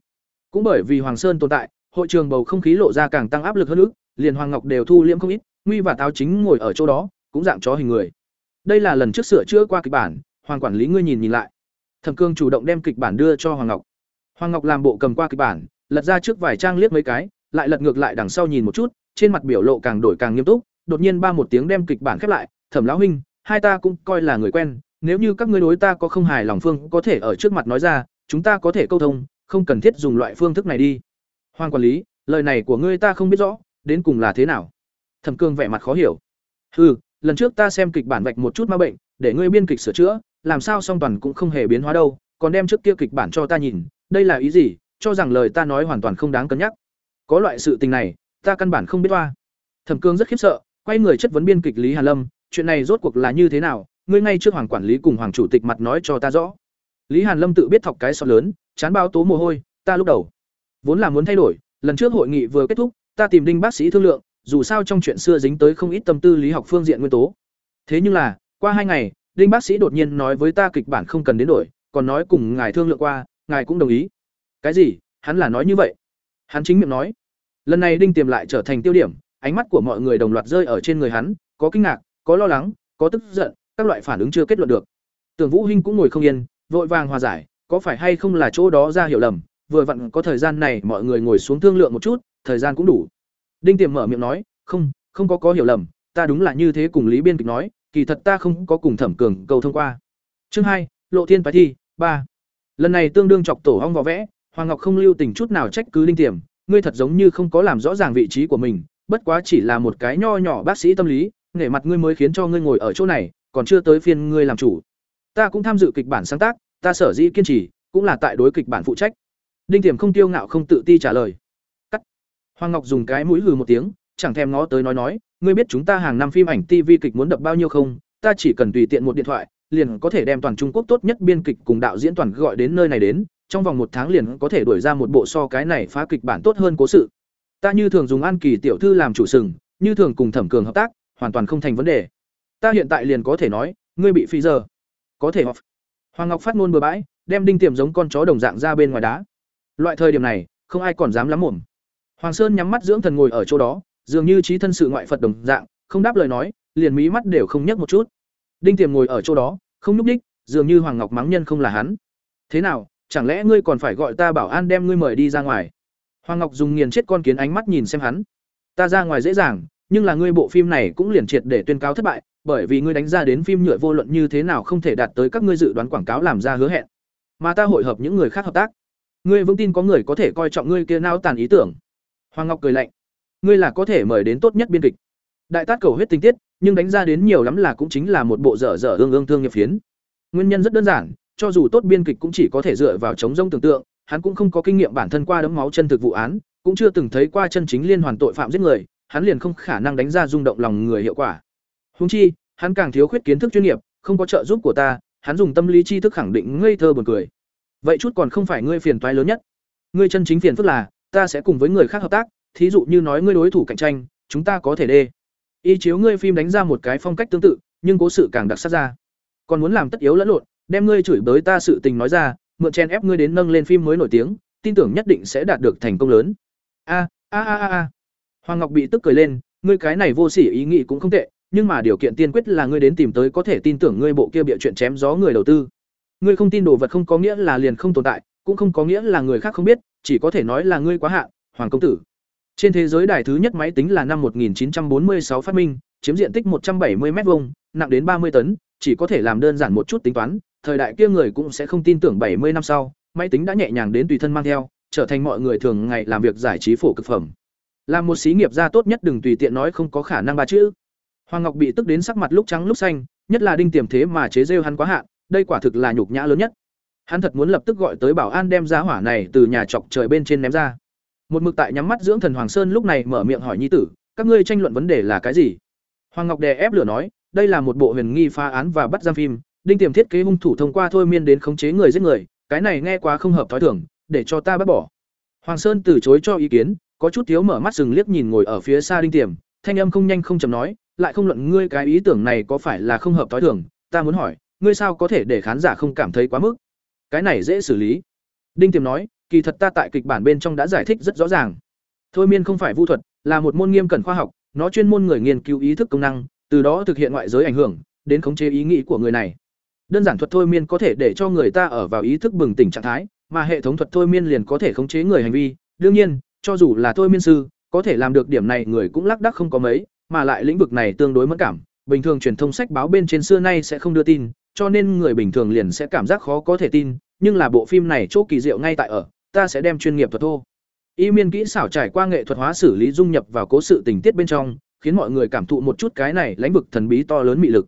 Cũng bởi vì Hoàng Sơn tồn tại, hội trường bầu không khí lộ ra càng tăng áp lực hơn nữa, liền Hoàng Ngọc đều thu liễm không ít, nguy và táo chính ngồi ở chỗ đó, cũng dạng chó hình người. Đây là lần trước sửa chữa qua kịch bản, Hoàng quản lý ngươi nhìn nhìn lại. Thẩm Cương chủ động đem kịch bản đưa cho Hoàng Ngọc. Hoàng Ngọc làm bộ cầm qua kịch bản, lật ra trước vài trang liếc mấy cái, lại lật ngược lại đằng sau nhìn một chút, trên mặt biểu lộ càng đổi càng nghiêm túc, đột nhiên ba một tiếng đem kịch bản khép lại, "Thẩm lão huynh, hai ta cũng coi là người quen, nếu như các ngươi đối ta có không hài lòng phương có thể ở trước mặt nói ra, chúng ta có thể câu thông, không cần thiết dùng loại phương thức này đi." Hoàng quản lý, lời này của ngươi ta không biết rõ, đến cùng là thế nào? Thẩm Cương vẻ mặt khó hiểu. "Hừ, lần trước ta xem kịch bản vạch một chút ma bệnh, để ngươi biên kịch sửa chữa, làm sao song toàn cũng không hề biến hóa đâu, còn đem trước kia kịch bản cho ta nhìn, đây là ý gì cho rằng lời ta nói hoàn toàn không đáng cân nhắc. Có loại sự tình này ta căn bản không biết toa. Thẩm cương rất khiếp sợ quay người chất vấn biên kịch lý Hà lâm chuyện này rốt cuộc là như thế nào? Ngươi ngay trước hoàng quản lý cùng hoàng chủ tịch mặt nói cho ta rõ. Lý hàn lâm tự biết thọc cái sọt lớn chán bao tố mồ hôi ta lúc đầu vốn là muốn thay đổi lần trước hội nghị vừa kết thúc ta tìm đinh bác sĩ thương lượng dù sao trong chuyện xưa dính tới không ít tâm tư lý học phương diện nguyên tố. Thế nhưng là, qua hai ngày, đinh bác sĩ đột nhiên nói với ta kịch bản không cần đến đổi, còn nói cùng ngài thương lượng qua, ngài cũng đồng ý. Cái gì? Hắn là nói như vậy? Hắn chính miệng nói. Lần này đinh tiềm lại trở thành tiêu điểm, ánh mắt của mọi người đồng loạt rơi ở trên người hắn, có kinh ngạc, có lo lắng, có tức giận, các loại phản ứng chưa kết luận được. Tưởng vũ hinh cũng ngồi không yên, vội vàng hòa giải, có phải hay không là chỗ đó ra hiểu lầm, vừa vặn có thời gian này mọi người ngồi xuống thương lượng một chút, thời gian cũng đủ đinh tiềm mở miệng nói, không không có có hiểu lầm, ta đúng là như thế cùng lý biên kịch nói, kỳ thật ta không có cùng thẩm cường cầu thông qua. Chương hai, lộ thiên phái thi, ba. Lần này tương đương chọc tổ hong vỏ vẽ, hoàng ngọc không lưu tình chút nào trách cứ linh tiềm, ngươi thật giống như không có làm rõ ràng vị trí của mình, bất quá chỉ là một cái nho nhỏ bác sĩ tâm lý nể mặt ngươi mới khiến cho ngươi ngồi ở chỗ này, còn chưa tới phiên ngươi làm chủ. Ta cũng tham dự kịch bản sáng tác, ta sở dĩ kiên trì, cũng là tại đối kịch bản phụ trách. Đinh tiềm không tiêu ngạo không tự ti trả lời hoàng ngọc dùng cái mũi hừ một tiếng chẳng thèm ngó tới nói nói ngươi biết chúng ta hàng năm phim ảnh tv kịch muốn đập bao nhiêu không ta chỉ cần tùy tiện một điện thoại liền có thể đem toàn Trung Quốc tốt nhất biên kịch cùng đạo diễn toàn gọi đến nơi này đến, trong vòng một tháng liền có thể đuổi ra một bộ so cái này phá kịch bản tốt hơn cố sự. Ta như thường dùng An Kỳ tiểu thư làm chủ sừng, như thường cùng Thẩm Cường hợp tác, hoàn toàn không thành vấn đề. Ta hiện tại liền có thể nói, ngươi bị phi giờ. Có thể học. Hoàng Ngọc phát ngôn bừa bãi, đem đinh tiềm giống con chó đồng dạng ra bên ngoài đá. Loại thời điểm này, không ai còn dám lắm mồm. Hoàng Sơn nhắm mắt dưỡng thần ngồi ở chỗ đó, dường như trí thân sự ngoại Phật đồng dạng, không đáp lời nói, liền mí mắt đều không nhấc một chút. Đinh Tiềm ngồi ở chỗ đó, không nhúc nhích, dường như Hoàng Ngọc mắng nhân không là hắn. Thế nào, chẳng lẽ ngươi còn phải gọi ta bảo an đem ngươi mời đi ra ngoài? Hoàng Ngọc dùng nghiền chết con kiến ánh mắt nhìn xem hắn. ta ra ngoài dễ dàng nhưng là ngươi bộ phim này cũng liền triệt để tuyên cáo thất bại bởi vì ngươi đánh ra đến phim nhựa vô luận như thế nào không thể đạt tới các ngươi dự đoán quảng cáo làm ra hứa hẹn mà ta hội hợp những người khác hợp tác ngươi vững tin có người có thể coi trọng ngươi kia nao tàn ý tưởng hoàng ngọc cười lạnh. Ngươi là có thể mời đến tốt nhất biên kịch. Đại tát cầu huyết tình tiết, nhưng đánh ra đến nhiều lắm là cũng chính là một bộ dở dở ương ương thương nghiệp phiến. Nguyên nhân rất đơn giản, cho dù tốt biên kịch cũng chỉ có thể dựa vào chống rông tưởng tượng, hắn cũng không có kinh nghiệm bản thân qua đấm máu chân thực vụ án, cũng chưa từng thấy qua chân chính liên hoàn tội phạm giết người, hắn liền không khả năng đánh ra rung động lòng người hiệu quả. Huống chi, hắn càng thiếu khuyết kiến thức chuyên nghiệp, không có trợ giúp của ta, hắn dùng tâm lý tri thức khẳng định ngây thơ buồn cười. Vậy chút còn không phải ngươi phiền toái lớn nhất. Ngươi chân chính phiền phức là ta sẽ cùng với người khác hợp tác, thí dụ như nói ngươi đối thủ cạnh tranh, chúng ta có thể đê. Ý chiếu ngươi phim đánh ra một cái phong cách tương tự, nhưng cố sự càng đặc sắc ra. Còn muốn làm tất yếu lẫn lộn, đem ngươi chửi bới ta sự tình nói ra, mượn chen ép ngươi đến nâng lên phim mới nổi tiếng, tin tưởng nhất định sẽ đạt được thành công lớn. A a a a. Hoàng ngọc bị tức cười lên, ngươi cái này vô sỉ ý nghĩ cũng không tệ, nhưng mà điều kiện tiên quyết là ngươi đến tìm tới có thể tin tưởng ngươi bộ kia bịa chuyện chém gió người đầu tư. Ngươi không tin đồ vật không có nghĩa là liền không tồn tại, cũng không có nghĩa là người khác không biết chỉ có thể nói là ngươi quá hạn hoàng công tử. Trên thế giới đài thứ nhất máy tính là năm 1946 phát minh, chiếm diện tích 170 mét vuông, nặng đến 30 tấn, chỉ có thể làm đơn giản một chút tính toán, thời đại kia người cũng sẽ không tin tưởng 70 năm sau, máy tính đã nhẹ nhàng đến tùy thân mang theo, trở thành mọi người thường ngày làm việc giải trí phổ cực phẩm. Làm một xí nghiệp gia tốt nhất đừng tùy tiện nói không có khả năng ba chữ. Hoàng ngọc bị tức đến sắc mặt lúc trắng lúc xanh, nhất là đinh tiềm thế mà chế rêu hắn quá hạn đây quả thực là nhục nhã lớn nhất hắn thật muốn lập tức gọi tới bảo an đem giá hỏa này từ nhà chọc trời bên trên ném ra. Một mực tại nhắm mắt dưỡng thần hoàng sơn lúc này mở miệng hỏi nhi tử, các ngươi tranh luận vấn đề là cái gì? Hoàng ngọc đè ép lửa nói, đây là một bộ huyền nghi phá án và bắt giam phim, đinh tiềm thiết kế hung thủ thông qua thôi miên đến khống chế người giết người, cái này nghe quá không hợp thói thường, để cho ta bác bỏ. Hoàng sơn từ chối cho ý kiến, có chút thiếu mở mắt sừng liếc nhìn ngồi ở phía xa đinh tiềm, thanh âm không nhanh không chậm nói, lại không luận ngươi cái ý tưởng này có phải là không hợp thói thường, ta muốn hỏi, ngươi sao có thể để khán giả không cảm thấy quá mức? Cái này dễ xử lý. Đinh tiềm nói, kỳ thật ta tại kịch bản bên trong đã giải thích rất rõ ràng. Thôi miên không phải vu thuật, là một môn nghiêm cẩn khoa học, nó chuyên môn người nghiên cứu ý thức công năng, từ đó thực hiện ngoại giới ảnh hưởng, đến khống chế ý nghĩ của người này. Đơn giản thuật thôi miên có thể để cho người ta ở vào ý thức bừng tỉnh trạng thái, mà hệ thống thuật thôi miên liền có thể khống chế người hành vi. Đương nhiên, cho dù là thôi miên sư, có thể làm được điểm này người cũng lác đắc không có mấy, mà lại lĩnh vực này tương đối mất cảm. Bình thường truyền thông sách báo bên trên xưa nay sẽ không đưa tin cho nên người bình thường liền sẽ cảm giác khó có thể tin, nhưng là bộ phim này chỗ kỳ diệu ngay tại ở, ta sẽ đem chuyên nghiệp thuật thô. Y miên kỹ xảo trải qua nghệ thuật hóa xử lý dung nhập vào cố sự tình tiết bên trong, khiến mọi người cảm thụ một chút cái này lãnh vực thần bí to lớn mị lực.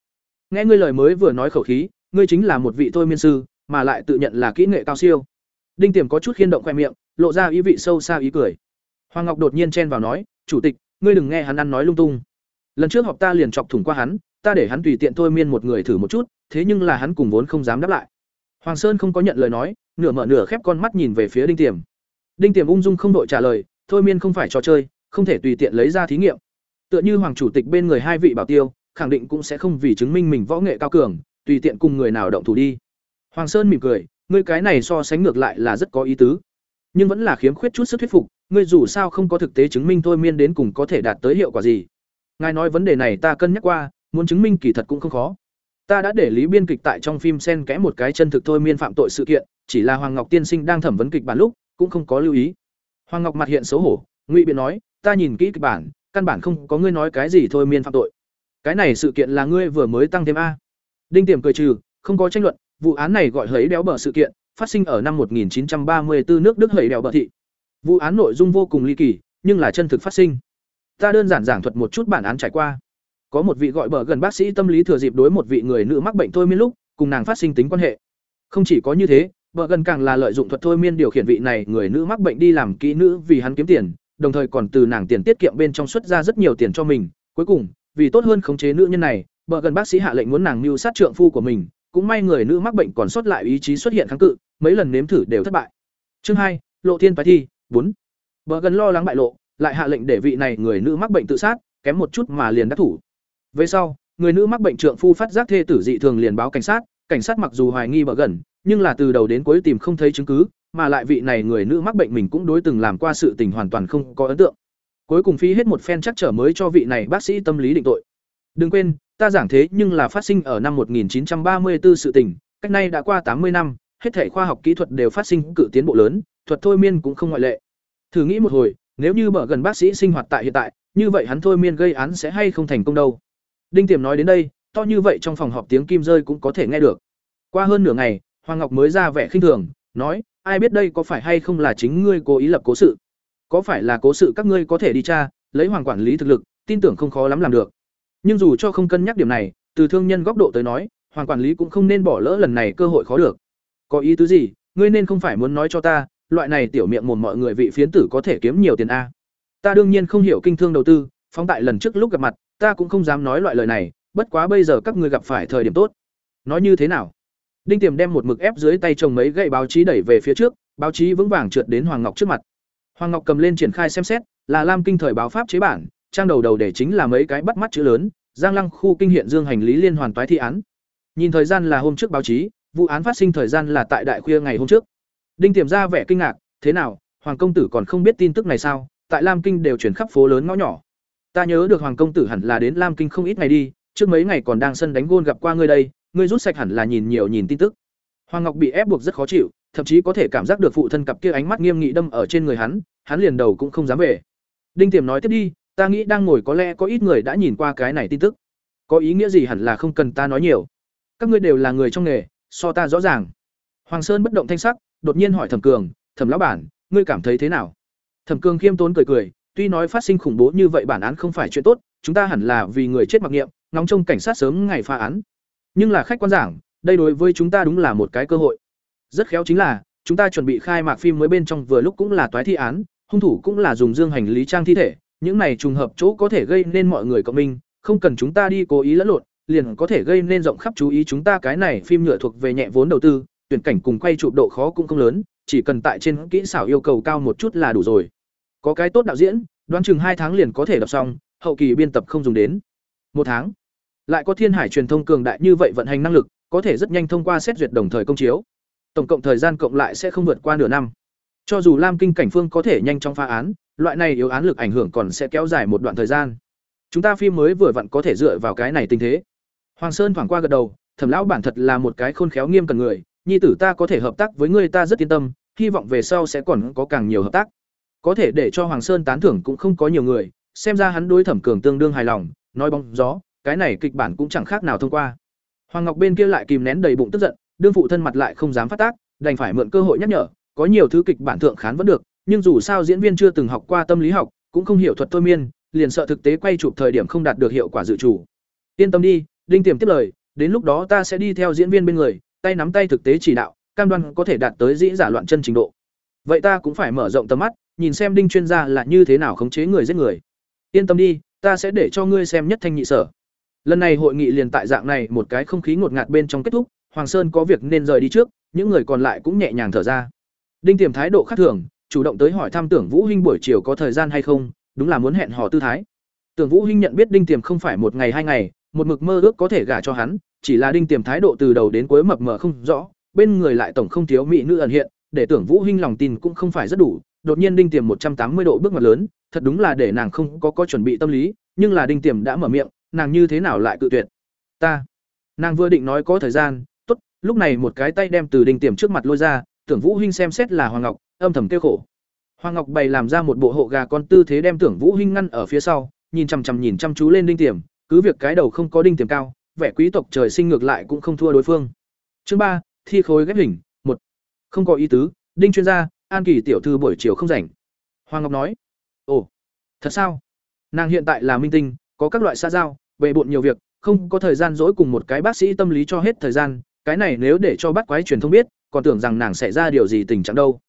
Nghe ngươi lời mới vừa nói khẩu khí, ngươi chính là một vị thôi miên sư, mà lại tự nhận là kỹ nghệ cao siêu. Đinh tiềm có chút khiên động khoe miệng, lộ ra ý vị sâu xa ý cười. Hoàng ngọc đột nhiên chen vào nói, chủ tịch, ngươi đừng nghe hắn ăn nói lung tung. Lần trước họp ta liền chọc thủng qua hắn, ta để hắn tùy tiện thôi miên một người thử một chút thế nhưng là hắn cùng vốn không dám đáp lại. Hoàng sơn không có nhận lời nói, nửa mở nửa khép con mắt nhìn về phía đinh tiềm. Đinh tiềm ung dung không đội trả lời, thôi miên không phải trò chơi, không thể tùy tiện lấy ra thí nghiệm. Tựa như hoàng chủ tịch bên người hai vị bảo tiêu, khẳng định cũng sẽ không vì chứng minh mình võ nghệ cao cường, tùy tiện cùng người nào động thủ đi. Hoàng sơn mỉm cười, ngươi cái này so sánh ngược lại là rất có ý tứ. Nhưng vẫn là khiếm khuyết chút sức thuyết phục, ngươi dù sao không có thực tế chứng minh thôi miên đến cùng có thể đạt tới hiệu quả gì. Ngài nói vấn đề này ta cân nhắc qua, muốn chứng minh kỳ thật cũng không khó ta đã để lý biên kịch tại trong phim xen kẽ một cái chân thực thôi miên phạm tội sự kiện, chỉ là hoàng ngọc tiên sinh đang thẩm vấn kịch bản lúc, cũng không có lưu ý. Hoàng ngọc mặt hiện xấu hổ, ngụy biện nói, ta nhìn kỹ kịch bản, căn bản không có ngươi nói cái gì thôi miên phạm tội. Cái này sự kiện là ngươi vừa mới tăng thêm a. Đinh tiềm cười trừ, không có tranh luận, vụ án này gọi hấy đéo bờ sự kiện, phát sinh ở năm 1934 nước đức hấy đéo bờ thị. Vụ án nội dung vô cùng ly kỳ, nhưng là chân thực phát sinh. Ta đơn giản giảng thuật một chút bản án trải qua có một vị gọi bờ gần bác sĩ tâm lý thừa dịp đối một vị người nữ mắc bệnh thôi miên lúc, cùng nàng phát sinh tính quan hệ. Không chỉ có như thế, bờ gần càng là lợi dụng thuật thôi miên điều khiển vị này người nữ mắc bệnh đi làm kỹ nữ vì hắn kiếm tiền, đồng thời còn từ nàng tiền tiết kiệm bên trong xuất ra rất nhiều tiền cho mình. Cuối cùng, vì tốt hơn khống chế nữ nhân này, bờ gần bác sĩ hạ lệnh muốn nàng mưu sát trượng phu của mình, cũng may người nữ mắc bệnh còn sót lại ý chí xuất hiện kháng cự, mấy lần nếm thử đều thất bại. Chương hai, lộ thiên phái thi, bốn. Bờ gần lo lắng bại lộ, lại hạ lệnh để vị này người nữ mắc bệnh tự sát, kém một chút mà liền đắc thủ về sau, người nữ mắc bệnh trượng phu phát giác thê tử dị thường liền báo cảnh sát cảnh sát mặc dù hoài nghi bở gần, nhưng là từ đầu đến cuối tìm không thấy chứng cứ, mà lại vị này người nữ mắc bệnh mình cũng đối từng làm qua sự tình hoàn toàn không có ấn tượng. Cuối cùng phí hết một phen chắc trở mới cho vị này bác sĩ tâm lý định tội. Đừng quên, ta giảng thế nhưng là phát sinh ở năm 1934 sự tình, cách nay đã qua 80 năm, hết thể khoa học kỹ thuật đều phát sinh cự tiến bộ lớn, thuật thôi miên cũng không ngoại lệ. Thử nghĩ một hồi, nếu như bở gần bác sĩ sinh hoạt tại hiện tại, như vậy hắn thôi miên gây án sẽ hay không thành công đâu. Đinh Tiềm nói đến đây, to như vậy trong phòng họp tiếng kim rơi cũng có thể nghe được. Qua hơn nửa ngày, Hoàng Ngọc mới ra vẻ khinh thường, nói, ai biết đây có phải hay không là chính ngươi cố ý lập cố sự? Có phải là cố sự các ngươi có thể đi tra, lấy hoàng quản lý thực lực, tin tưởng không khó lắm làm được. Nhưng dù cho không cân nhắc điểm này, từ thương nhân góc độ tới nói, hoàng quản lý cũng không nên bỏ lỡ lần này cơ hội khó được. Có ý tứ gì? Ngươi nên không phải muốn nói cho ta, loại này tiểu miệng mồm mọi người vị phiến tử có thể kiếm nhiều tiền a. Ta đương nhiên không hiểu kinh thương đầu tư, phóng tại lần trước lúc gặp mặt, ta cũng không dám nói loại lời này, bất quá bây giờ các ngươi gặp phải thời điểm tốt. Nói như thế nào? Đinh Tiềm đem một mực ép dưới tay chồng mấy gậy báo chí đẩy về phía trước, báo chí vững vàng trượt đến Hoàng Ngọc trước mặt. Hoàng Ngọc cầm lên triển khai xem xét, là Lam Kinh thời báo pháp chế bản, trang đầu đầu để chính là mấy cái bắt mắt chữ lớn, Giang Lăng khu kinh hiện Dương hành lý liên hoàn toái thi án. Nhìn thời gian là hôm trước báo chí, vụ án phát sinh thời gian là tại đại khuya ngày hôm trước. Đinh Tiềm ra vẻ kinh ngạc, thế nào, Hoàng công tử còn không biết tin tức này sao? Tại Lam Kinh đều chuyển khắp phố lớn ngõ nhỏ. Ta nhớ được Hoàng công tử hẳn là đến Lam Kinh không ít ngày đi, trước mấy ngày còn đang sân đánh gôn gặp qua ngươi đây, ngươi rút sạch hẳn là nhìn nhiều nhìn tin tức. Hoàng Ngọc bị ép buộc rất khó chịu, thậm chí có thể cảm giác được phụ thân cặp kia ánh mắt nghiêm nghị đâm ở trên người hắn, hắn liền đầu cũng không dám về. Đinh Tiềm nói tiếp đi, ta nghĩ đang ngồi có lẽ có ít người đã nhìn qua cái này tin tức. Có ý nghĩa gì hẳn là không cần ta nói nhiều. Các ngươi đều là người trong nghề, so ta rõ ràng. Hoàng Sơn bất động thanh sắc, đột nhiên hỏi Thẩm Cường, "Thẩm lão bản, ngươi cảm thấy thế nào?" Thẩm Cường khiêm tốn cười cười, tuy nói phát sinh khủng bố như vậy bản án không phải chuyện tốt, chúng ta hẳn là vì người chết mặc niệm, ngóng trông cảnh sát sớm ngày phá án. Nhưng là khách quan giảng, đây đối với chúng ta đúng là một cái cơ hội. Rất khéo chính là, chúng ta chuẩn bị khai mạc phim mới bên trong vừa lúc cũng là toái thi án, hung thủ cũng là dùng dương hành lý trang thi thể, những này trùng hợp chỗ có thể gây nên mọi người cộng minh, không cần chúng ta đi cố ý lẫn lộn, liền có thể gây nên rộng khắp chú ý chúng ta cái này phim nhựa thuộc về nhẹ vốn đầu tư, tuyển cảnh cùng quay chụp độ khó cũng không lớn, chỉ cần tại trên kỹ xảo yêu cầu cao một chút là đủ rồi. Có cái tốt đạo diễn, đoán chừng hai tháng liền có thể đọc xong, hậu kỳ biên tập không dùng đến. Một tháng. Lại có Thiên Hải truyền thông cường đại như vậy vận hành năng lực, có thể rất nhanh thông qua xét duyệt đồng thời công chiếu. Tổng cộng thời gian cộng lại sẽ không vượt qua nửa năm. Cho dù Lam Kinh cảnh phương có thể nhanh chóng phá án, loại này yếu án lực ảnh hưởng còn sẽ kéo dài một đoạn thời gian. Chúng ta phim mới vừa vặn có thể dựa vào cái này tình thế. Hoàng Sơn thoảng qua gật đầu, Thẩm lão bản thật là một cái khôn khéo nghiêm cần người, nhi tử ta có thể hợp tác với người ta rất yên tâm, hy vọng về sau sẽ còn có càng nhiều hợp tác. Có thể để cho Hoàng Sơn tán thưởng cũng không có nhiều người, xem ra hắn đối Thẩm Cường tương đương hài lòng, nói bóng gió, cái này kịch bản cũng chẳng khác nào thông qua. Hoàng Ngọc bên kia lại kìm nén đầy bụng tức giận, đương phụ thân mặt lại không dám phát tác, đành phải mượn cơ hội nhắc nhở, có nhiều thứ kịch bản thượng khán vẫn được, nhưng dù sao diễn viên chưa từng học qua tâm lý học, cũng không hiểu thuật thôi miên, liền sợ thực tế quay chụp thời điểm không đạt được hiệu quả dự chủ. Yên tâm đi, Đinh Tiềm tiếp lời, đến lúc đó ta sẽ đi theo diễn viên bên người, tay nắm tay thực tế chỉ đạo, cam đoan có thể đạt tới dĩ giả loạn chân trình độ. Vậy ta cũng phải mở rộng tầm mắt, nhìn xem Đinh chuyên gia là như thế nào khống chế người giết người. Yên tâm đi, ta sẽ để cho ngươi xem nhất thanh nhị sở. Lần này hội nghị liền tại dạng này một cái không khí ngột ngạt bên trong kết thúc, Hoàng Sơn có việc nên rời đi trước, những người còn lại cũng nhẹ nhàng thở ra. Đinh Tiềm thái độ khác thường, chủ động tới hỏi thăm Tưởng Vũ Hinh buổi chiều có thời gian hay không, đúng là muốn hẹn hò tư thái. Tưởng Vũ Hinh nhận biết Đinh Tiềm không phải một ngày hai ngày, một mực mơ ước có thể gả cho hắn, chỉ là Đinh Tiềm thái độ từ đầu đến cuối mập mờ không rõ, bên người lại tổng không thiếu mỹ nữ ẩn hiện, để Tưởng Vũ Hinh lòng tin cũng không phải rất đủ, đột nhiên Đinh Tiềm một trăm tám mươi độ bước ngoặt lớn, thật đúng là để nàng không có có chuẩn bị tâm lý, nhưng là Đinh Tiềm đã mở miệng, nàng như thế nào lại cự tuyệt? Ta. Nàng vừa định nói có thời gian, tốt, lúc này một cái tay đem từ Đinh Tiềm trước mặt lôi ra, Tưởng Vũ huynh xem xét là Hoàng Ngọc, âm thầm kêu khổ. Hoàng Ngọc bày làm ra một bộ hộ gà con tư thế đem Tưởng Vũ huynh ngăn ở phía sau, nhìn chằm chằm nhìn chăm chú lên Đinh Tiềm, cứ việc cái đầu không có đinh tiềm cao, vẻ quý tộc trời sinh ngược lại cũng không thua đối phương. Chương ba, thi khối ghép hình, một. Không có ý tứ, Đinh chuyên gia, An Kỳ tiểu thư buổi chiều không rảnh. Hoàng Ngọc nói. Ồ, thật sao? Nàng hiện tại là minh tinh, có các loại xã giao, bề bộn nhiều việc, không có thời gian dỗi cùng một cái bác sĩ tâm lý cho hết thời gian, cái này nếu để cho bắt quái truyền thông biết, còn tưởng rằng nàng sẽ ra điều gì tình trạng đâu.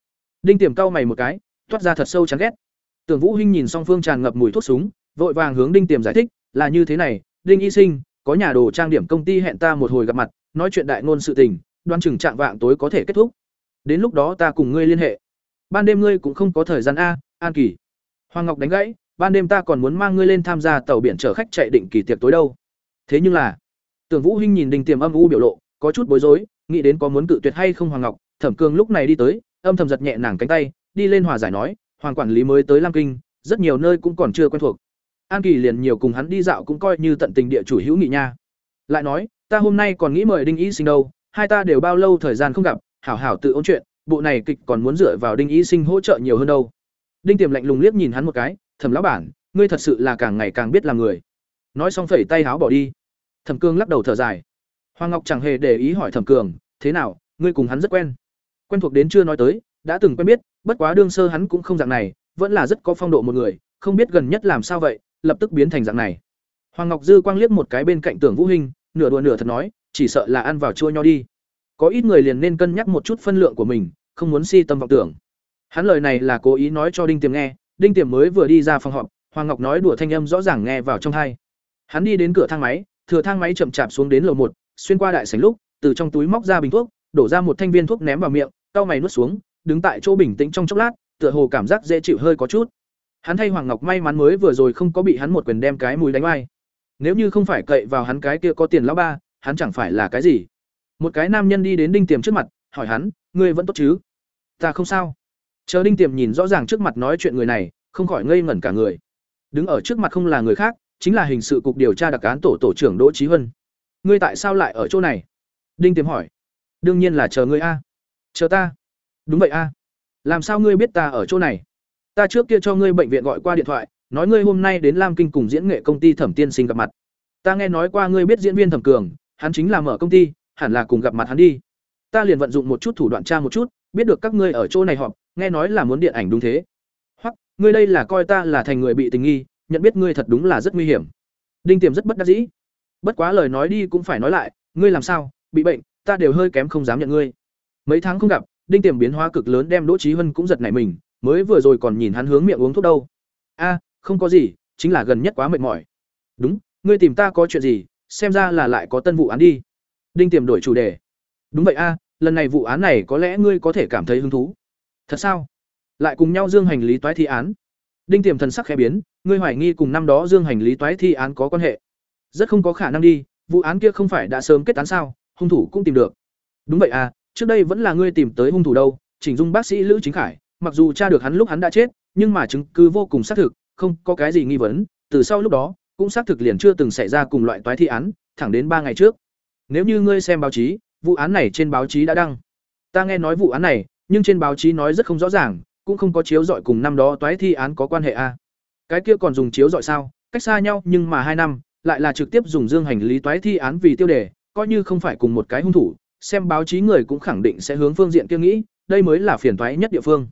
Đinh Tiềm cau mày một cái, toát ra thật sâu chán ghét. Tưởng Vũ Hinh nhìn song phương tràn ngập mùi thuốc súng, vội vàng hướng Đinh Tiềm giải thích, là như thế này, Đinh Y Sinh, có nhà đồ trang điểm công ty hẹn ta một hồi gặp mặt, nói chuyện đại ngôn sự tình, đoan chừng trạng vạng tối có thể kết thúc. Đến lúc đó ta cùng ngươi liên hệ. Ban đêm ngươi cũng không có thời gian a, An Kỳ. Hoàng Ngọc đánh gãy, ban đêm ta còn muốn mang ngươi lên tham gia tàu biển chở khách chạy định kỳ tiệc tối đâu. Thế nhưng là, Tưởng Vũ Hinh nhìn đình Tiềm âm u biểu lộ, có chút bối rối, nghĩ đến có muốn cự tuyệt hay không Hoàng Ngọc, Thẩm Cương lúc này đi tới, âm thầm giật nhẹ nàng cánh tay, đi lên hòa giải nói, Hoàng quản lý mới tới Lam Kinh, rất nhiều nơi cũng còn chưa quen thuộc. An Kỳ liền nhiều cùng hắn đi dạo cũng coi như tận tình địa chủ hữu nghị nha. Lại nói, ta hôm nay còn nghĩ mời Đinh ý Sinh đâu, hai ta đều bao lâu thời gian không gặp, hảo hảo tự ôn chuyện, bộ này kịch còn muốn dựa vào Đinh Y Sinh hỗ trợ nhiều hơn đâu. Đinh Tiềm lạnh lùng liếc nhìn hắn một cái, thầm lão bản, ngươi thật sự là càng ngày càng biết làm người. Nói xong phẩy tay háo bỏ đi. Thẩm cương lắc đầu thở dài. Hoàng ngọc chẳng hề để ý hỏi thẩm cường thế nào ngươi cùng hắn rất quen? Quen thuộc đến chưa nói tới đã từng quen biết bất quá đương sơ hắn cũng không dạng này vẫn là rất có phong độ một người không biết gần nhất làm sao vậy lập tức biến thành dạng này. Hoàng ngọc dư quang liếc một cái bên cạnh tưởng vũ hình nửa đùa nửa thật nói chỉ sợ là ăn vào chua nho đi có ít người liền nên cân nhắc một chút phân lượng của mình, không muốn si tâm vọng tưởng. Hắn lời này là cố ý nói cho đinh tiềm nghe, đinh tiềm mới vừa đi ra phòng họp, hoàng ngọc nói đùa thanh âm rõ ràng nghe vào trong hai. Hắn đi đến cửa thang máy, thừa thang máy chậm chạp xuống đến lầu một, xuyên qua đại sảnh lúc, từ trong túi móc ra bình thuốc, đổ ra một thanh viên thuốc ném vào miệng, cau mày nuốt xuống, đứng tại chỗ bình tĩnh trong chốc lát, tựa hồ cảm giác dễ chịu hơi có chút. Hắn thay hoàng ngọc may mắn mới vừa rồi không có bị hắn một quyền đem cái mùi đánh ai nếu như không phải cậy vào hắn cái kia có tiền lão ba, hắn chẳng phải là cái gì? Một cái nam nhân đi đến đinh tiềm trước mặt, hỏi hắn, ngươi vẫn tốt chứ? Ta không sao. Chờ đinh tiềm nhìn rõ ràng trước mặt nói chuyện người này, không khỏi ngây ngẩn cả người. Đứng ở trước mặt không là người khác, chính là hình sự cục điều tra đặc án tổ tổ trưởng đỗ trí huân. Ngươi tại sao lại ở chỗ này? Đinh tiềm hỏi. Đương nhiên là chờ ngươi a. Chờ ta? Đúng vậy a. Làm sao ngươi biết ta ở chỗ này? Ta trước kia cho ngươi bệnh viện gọi qua điện thoại, nói ngươi hôm nay đến lam kinh cùng diễn nghệ công ty thẩm tiên sinh gặp mặt. Ta nghe nói qua ngươi biết diễn viên thẩm cường, hắn chính là mở công ty hẳn là cùng gặp mặt hắn đi. Ta liền vận dụng một chút thủ đoạn tra một chút, biết được các ngươi ở chỗ này họp, nghe nói là muốn điện ảnh đúng thế. Hoặc, ngươi đây là coi ta là thành người bị tình nghi, nhận biết ngươi thật đúng là rất nguy hiểm. Đinh tiềm rất bất đắc dĩ. Bất quá lời nói đi cũng phải nói lại, ngươi làm sao, bị bệnh, ta đều hơi kém không dám nhận ngươi. Mấy tháng không gặp, đinh tiềm biến hóa cực lớn đem đỗ trí huân cũng giật nảy mình, mới vừa rồi còn nhìn hắn hướng miệng uống thuốc đâu. A, không có gì, chính là gần nhất quá mệt mỏi. Đúng, ngươi tìm ta có chuyện gì, xem ra là lại có tân vụ án đi đinh tiềm đổi chủ đề. Đúng vậy a, lần này vụ án này có lẽ ngươi có thể cảm thấy hứng thú. Thật sao? Lại cùng nhau dương hành lý toái thi án. Đinh tiềm thần sắc khẽ biến, ngươi hoài nghi cùng năm đó dương hành lý toái thi án có quan hệ. Rất không có khả năng đi, vụ án kia không phải đã sớm kết án sao, hung thủ cũng tìm được. Đúng vậy à trước đây vẫn là ngươi tìm tới hung thủ đâu, chỉnh dung bác sĩ lữ chính khải, mặc dù tra được hắn lúc hắn đã chết, nhưng mà chứng cứ vô cùng xác thực, không có cái gì nghi vấn, từ sau lúc đó, cũng xác thực liền chưa từng xảy ra cùng loại toái thi án, thẳng đến ba ngày trước nếu như ngươi xem báo chí, vụ án này trên báo chí đã đăng. Ta nghe nói vụ án này, nhưng trên báo chí nói rất không rõ ràng, cũng không có chiếu dọi cùng năm đó toái thi án có quan hệ a. Cái kia còn dùng chiếu dọi sao? Cách xa nhau, nhưng mà hai năm, lại là trực tiếp dùng dương hành lý toái thi án vì tiêu đề, coi như không phải cùng một cái hung thủ, xem báo chí người cũng khẳng định sẽ hướng phương diện kia nghĩ, đây mới là phiền toái nhất địa phương.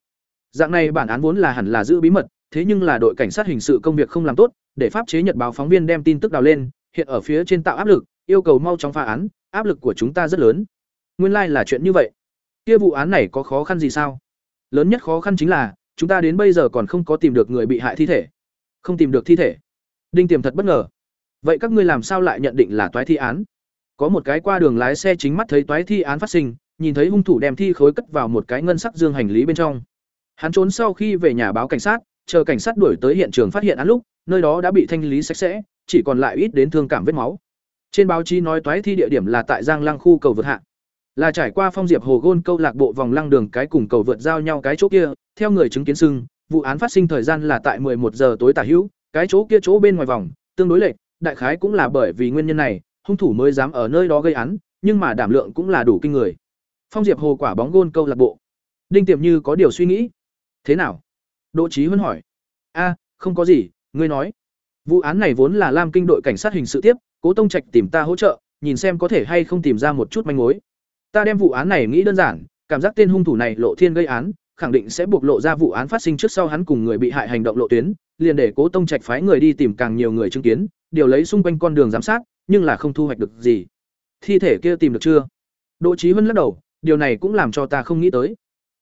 Dạng này bản án vốn là hẳn là giữ bí mật, thế nhưng là đội cảnh sát hình sự công việc không làm tốt, để pháp chế nhật báo phóng viên đem tin tức đào lên, hiện ở phía trên tạo áp lực yêu cầu mau chóng phá án, áp lực của chúng ta rất lớn. Nguyên lai like là chuyện như vậy. Kia vụ án này có khó khăn gì sao? Lớn nhất khó khăn chính là, chúng ta đến bây giờ còn không có tìm được người bị hại thi thể. Không tìm được thi thể. Đinh tiềm thật bất ngờ. Vậy các ngươi làm sao lại nhận định là toái thi án? Có một cái qua đường lái xe chính mắt thấy toái thi án phát sinh, nhìn thấy hung thủ đem thi khối cất vào một cái ngân sắc dương hành lý bên trong. Hắn trốn sau khi về nhà báo cảnh sát, chờ cảnh sát đuổi tới hiện trường phát hiện án lúc, nơi đó đã bị thanh lý sạch sẽ, chỉ còn lại ít đến thương cảm vết máu trên báo chí nói toái thi địa điểm là tại giang lăng khu cầu vượt hạ. Là trải qua phong diệp hồ gôn câu lạc bộ vòng lăng đường cái cùng cầu vượt giao nhau cái chỗ kia, theo người chứng kiến sưng vụ án phát sinh thời gian là tại 11 giờ tối tả hữu, cái chỗ kia chỗ bên ngoài vòng, tương đối lệch, đại khái cũng là bởi vì nguyên nhân này, hung thủ mới dám ở nơi đó gây án, nhưng mà đảm lượng cũng là đủ kinh người. Phong diệp hồ quả bóng gôn câu lạc bộ. Đinh tiềm như có điều suy nghĩ. Thế nào? Đỗ trí huân hỏi. A, không có gì, ngươi nói. Vụ án này vốn là lam kinh đội cảnh sát hình sự tiếp cố tông trạch tìm ta hỗ trợ, nhìn xem có thể hay không tìm ra một chút manh mối. Ta đem vụ án này nghĩ đơn giản, cảm giác tên hung thủ này lộ thiên gây án, khẳng định sẽ buộc lộ ra vụ án phát sinh trước sau hắn cùng người bị hại hành động lộ tuyến, liền để cố tông trạch phái người đi tìm càng nhiều người chứng kiến, điều lấy xung quanh con đường giám sát, nhưng là không thu hoạch được gì. Thi thể kia tìm được chưa? Đỗ trí huân lắc đầu, điều này cũng làm cho ta không nghĩ tới.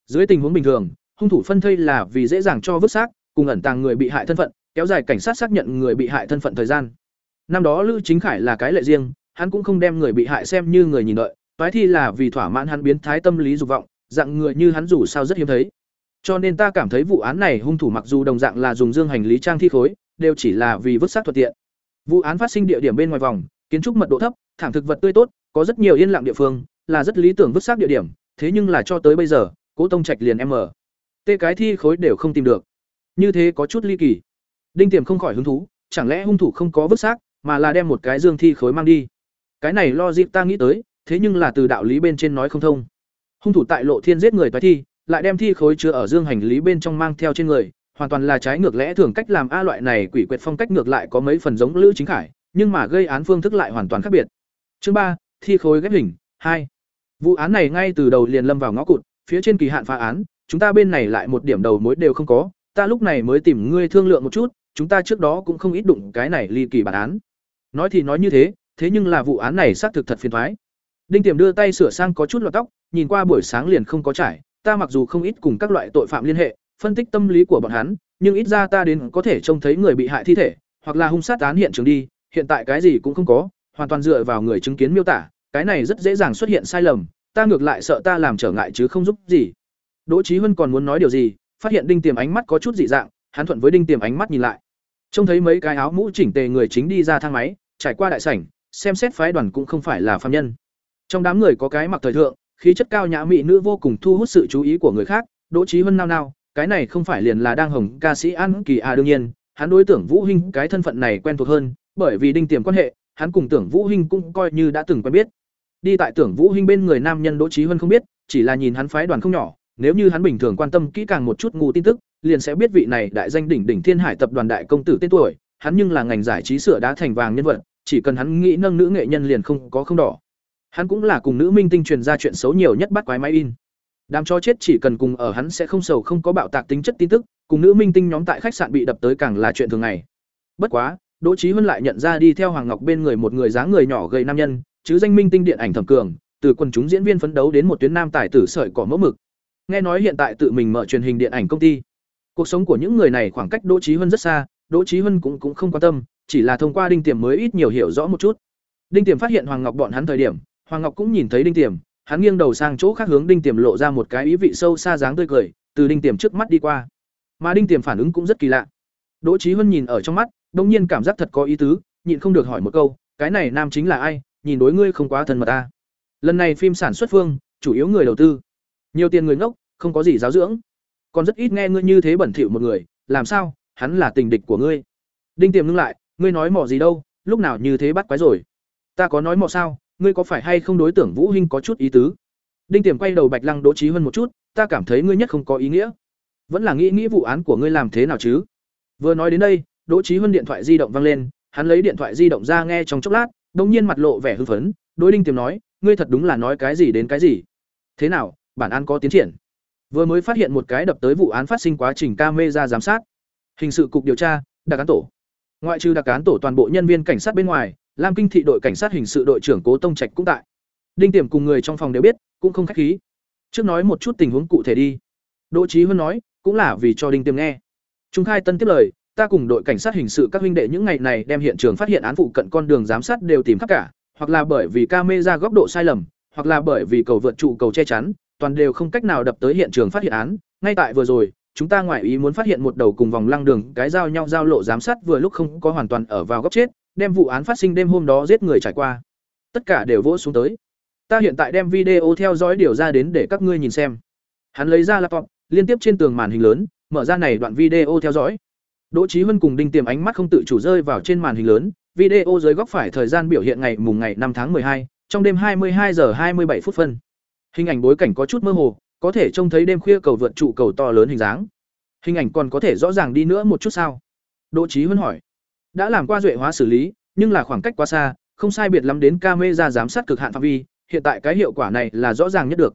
Dưới tình huống bình thường, hung thủ phân thây là vì dễ dàng cho vứt xác, cùng ẩn tàng người bị hại thân phận, kéo dài cảnh sát xác nhận người bị hại thân phận thời gian năm đó lữ chính khải là cái lệ riêng, hắn cũng không đem người bị hại xem như người nhìn đợi, toái thi là vì thỏa mãn hắn biến thái tâm lý dục vọng, dạng người như hắn dù sao rất hiếm thấy. Cho nên ta cảm thấy vụ án này hung thủ mặc dù đồng dạng là dùng dương hành lý trang thi khối, đều chỉ là vì vứt xác thuận tiện. Vụ án phát sinh địa điểm bên ngoài vòng, kiến trúc mật độ thấp, thảm thực vật tươi tốt, có rất nhiều yên lặng địa phương, là rất lý tưởng vứt xác địa điểm, thế nhưng là cho tới bây giờ, cố tông trạch liền em ở. Tê cái thi khối đều không tìm được. Như thế có chút ly kỳ. Đinh tiềm không khỏi hứng thú, chẳng lẽ hung thủ không có vứt xác mà là đem một cái dương thi khối mang đi. Cái này lo dịp ta nghĩ tới, thế nhưng là từ đạo lý bên trên nói không thông. Hung thủ tại lộ thiên giết người toái thi, lại đem thi khối chứa ở dương hành lý bên trong mang theo trên người, hoàn toàn là trái ngược lẽ thường cách làm a loại này quỷ quyệt phong cách ngược lại có mấy phần giống lữ chính khải, nhưng mà gây án phương thức lại hoàn toàn khác biệt. Chương ba, thi khối ghép hình, hai. Vụ án này ngay từ đầu liền lâm vào ngõ cụt, phía trên kỳ hạn phá án, chúng ta bên này lại một điểm đầu mối đều không có, ta lúc này mới tìm ngươi thương lượng một chút, chúng ta trước đó cũng không ít đụng cái này ly kỳ bản án nói thì nói như thế thế nhưng là vụ án này xác thực thật phiền thoái. Đinh tiềm đưa tay sửa sang có chút lọt tóc, nhìn qua buổi sáng liền không có trải, ta mặc dù không ít cùng các loại tội phạm liên hệ, phân tích tâm lý của bọn hắn, nhưng ít ra ta đến có thể trông thấy người bị hại thi thể, hoặc là hung sát án hiện trường đi, hiện tại cái gì cũng không có, hoàn toàn dựa vào người chứng kiến miêu tả, cái này rất dễ dàng xuất hiện sai lầm, ta ngược lại sợ ta làm trở ngại chứ không giúp gì. Đỗ trí huân còn muốn nói điều gì, phát hiện đinh tiềm ánh mắt có chút dị dạng, hắn thuận với đinh tiềm ánh mắt nhìn lại. Trông thấy mấy cái áo mũ chỉnh tề người chính đi ra thang máy trải qua đại sảnh, xem xét phái đoàn cũng không phải là phàm nhân. Trong đám người có cái mặc thời thượng, khí chất cao nhã mỹ nữ vô cùng thu hút sự chú ý của người khác, đỗ Chí Vân nao nao, cái này không phải liền là đang hồng ca sĩ an kỳ à đương nhiên, hắn đối tưởng vũ hinh, cái thân phận này quen thuộc hơn, bởi vì đinh tiềm quan hệ, hắn cùng tưởng vũ hinh cũng coi như đã từng quen biết. Đi tại tưởng vũ hinh bên người nam nhân đỗ Chí Vân không biết, chỉ là nhìn hắn phái đoàn không nhỏ, nếu như hắn bình thường quan tâm kỹ càng một chút ngu tin tức, liền sẽ biết vị này đại danh đỉnh đỉnh thiên hải tập đoàn đại công tử tên tuổi, hắn nhưng là ngành giải trí sửa đá thành vàng nhân vật chỉ cần hắn nghĩ nâng nữ nghệ nhân liền không có không đỏ. Hắn cũng là cùng nữ minh tinh truyền ra chuyện xấu nhiều nhất bắt quái máy in. Đám cho chết chỉ cần cùng ở hắn sẽ không sầu không có bạo tạc tính chất tin tức cùng nữ minh tinh nhóm tại khách sạn bị đập tới càng là chuyện thường ngày. Bất quá đỗ trí huân lại nhận ra đi theo hoàng ngọc bên người một người dáng người nhỏ gầy nam nhân chứ danh minh tinh điện ảnh thẩm cường từ quần chúng diễn viên phấn đấu đến một tuyến nam tài tử sợi cỏ mẫu mực. Nghe nói hiện tại tự mình mở truyền hình điện ảnh công ty. Cuộc sống của những người này khoảng cách đỗ trí huân rất xa đỗ trí huân cũng, cũng không quan tâm chỉ là thông qua đinh tiềm mới ít nhiều hiểu rõ một chút. Đinh tiềm phát hiện hoàng ngọc bọn hắn thời điểm, hoàng ngọc cũng nhìn thấy đinh tiềm, hắn nghiêng đầu sang chỗ khác hướng đinh tiềm lộ ra một cái ý vị sâu xa dáng tươi cười, từ đinh tiềm trước mắt đi qua. Mà đinh tiềm phản ứng cũng rất kỳ lạ. Đỗ trí huân nhìn ở trong mắt bỗng nhiên cảm giác thật có ý tứ, nhịn không được hỏi một câu, cái này nam chính là ai, nhìn đối ngươi không quá thân mật ta lần này phim sản xuất phương, chủ yếu người đầu tư. Nhiều tiền người ngốc, không có gì giáo dưỡng. Còn rất ít nghe ngươi như thế bẩn thỉu một người, làm sao, hắn là tình địch của ngươi. Đinh tiềm ngưng lại ngươi nói mỏ gì đâu, lúc nào như thế bắt quái rồi? Ta có nói mỏ sao, ngươi có phải hay không đối tưởng vũ hinh có chút ý tứ? Đinh tiềm quay đầu bạch lăng đỗ trí hơn một chút, ta cảm thấy ngươi nhất không có ý nghĩa. Vẫn là nghĩ nghĩ vụ án của ngươi làm thế nào chứ? Vừa nói đến đây, đỗ trí hơn điện thoại di động vang lên, hắn lấy điện thoại di động ra nghe trong chốc lát đột nhiên mặt lộ vẻ hưng phấn, đối đinh tiềm nói, ngươi thật đúng là nói cái gì đến cái gì? Thế nào, bản án có tiến triển? Vừa mới phát hiện một cái đập tới vụ án phát sinh quá trình camera giám sát. Hình sự cục điều tra đặc án tổ ngoại trừ đặc án tổ toàn bộ nhân viên cảnh sát bên ngoài, lam kinh thị đội cảnh sát hình sự đội trưởng cố tông trạch cũng tại. Đinh tiềm cùng người trong phòng đều biết, cũng không khách khí. Trước nói một chút tình huống cụ thể đi. Đỗ trí huân nói, cũng là vì cho đinh tiềm nghe. Chúng khai tân tiếp lời, ta cùng đội cảnh sát hình sự các huynh đệ những ngày này đem hiện trường phát hiện án phụ cận con đường giám sát đều tìm khắp cả, hoặc là bởi vì camera góc độ sai lầm, hoặc là bởi vì cầu vượt trụ cầu che chắn, toàn đều không cách nào đập tới hiện trường phát hiện án. Ngay tại vừa rồi chúng ta ngoại ý muốn phát hiện một đầu cùng vòng lăng đường cái giao nhau giao lộ giám sát vừa lúc không có hoàn toàn ở vào góc chết đem vụ án phát sinh đêm hôm đó giết người trải qua. Tất cả đều vỗ xuống tới. Ta hiện tại đem video theo dõi điều ra đến để các ngươi nhìn xem. Hắn lấy ra laptop liên tiếp trên tường màn hình lớn mở ra này đoạn video theo dõi. Đỗ trí huân cùng đinh tiềm ánh mắt không tự chủ rơi vào trên màn hình lớn video dưới góc phải thời gian biểu hiện ngày mùng ngày năm tháng hai, trong đêm hai mươi hai giờ hai mươi bảy phút phân. Hình ảnh bối cảnh có chút mơ hồ có thể trông thấy đêm khuya cầu vượt trụ cầu to lớn hình dáng. Hình ảnh còn có thể rõ ràng đi nữa một chút sao? Đỗ trí huân hỏi. Đã làm qua duệ hóa xử lý, nhưng là khoảng cách quá xa, không sai biệt lắm đến camera giám sát cực hạn phạm vi, hiện tại cái hiệu quả này là rõ ràng nhất được.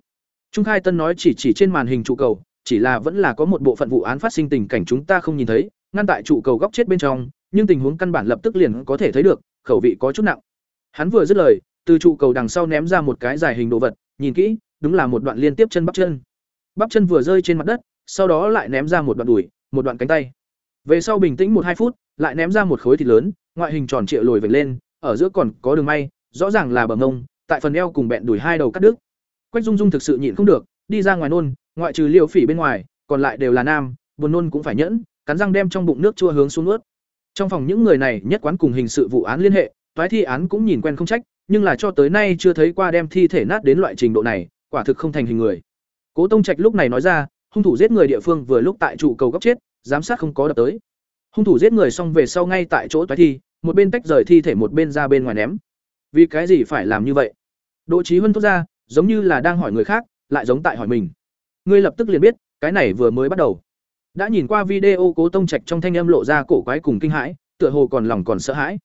Trung khai tân nói chỉ chỉ trên màn hình trụ cầu, chỉ là vẫn là có một bộ phận vụ án phát sinh tình cảnh chúng ta không nhìn thấy, ngăn tại trụ cầu góc chết bên trong, nhưng tình huống căn bản lập tức liền có thể thấy được, khẩu vị có chút nặng. Hắn vừa dứt lời, từ trụ cầu đằng sau ném ra một cái dài hình đồ vật, nhìn kỹ đúng là một đoạn liên tiếp chân bắp chân. Bắp chân vừa rơi trên mặt đất, sau đó lại ném ra một đoạn đùi, một đoạn cánh tay. Về sau bình tĩnh một hai phút, lại ném ra một khối thịt lớn, ngoại hình tròn trịa lồi vệt lên, ở giữa còn có đường may, rõ ràng là bờ ngông tại phần eo cùng bẹn đùi hai đầu cắt đứt. Quách dung dung thực sự nhịn không được, đi ra ngoài nôn, ngoại trừ liều phỉ bên ngoài, còn lại đều là nam, buồn nôn cũng phải nhẫn, cắn răng đem trong bụng nước chua hướng xuống ướt. Trong phòng những người này nhất quán cùng hình sự vụ án liên hệ, toái thi án cũng nhìn quen không trách, nhưng là cho tới nay chưa thấy qua đem thi thể nát đến loại trình độ này quả thực không thành hình người. Cố tông trạch lúc này nói ra, hung thủ giết người địa phương vừa lúc tại trụ cầu góc chết, giám sát không có đập tới. Hung thủ giết người xong về sau ngay tại chỗ toái thi, một bên tách rời thi thể một bên ra bên ngoài ném. Vì cái gì phải làm như vậy? Đỗ trí huân thốt ra, giống như là đang hỏi người khác, lại giống tại hỏi mình. Ngươi lập tức liền biết, cái này vừa mới bắt đầu. Đã nhìn qua video cố tông trạch trong thanh âm lộ ra cổ quái cùng kinh hãi, tựa hồ còn lòng còn sợ hãi.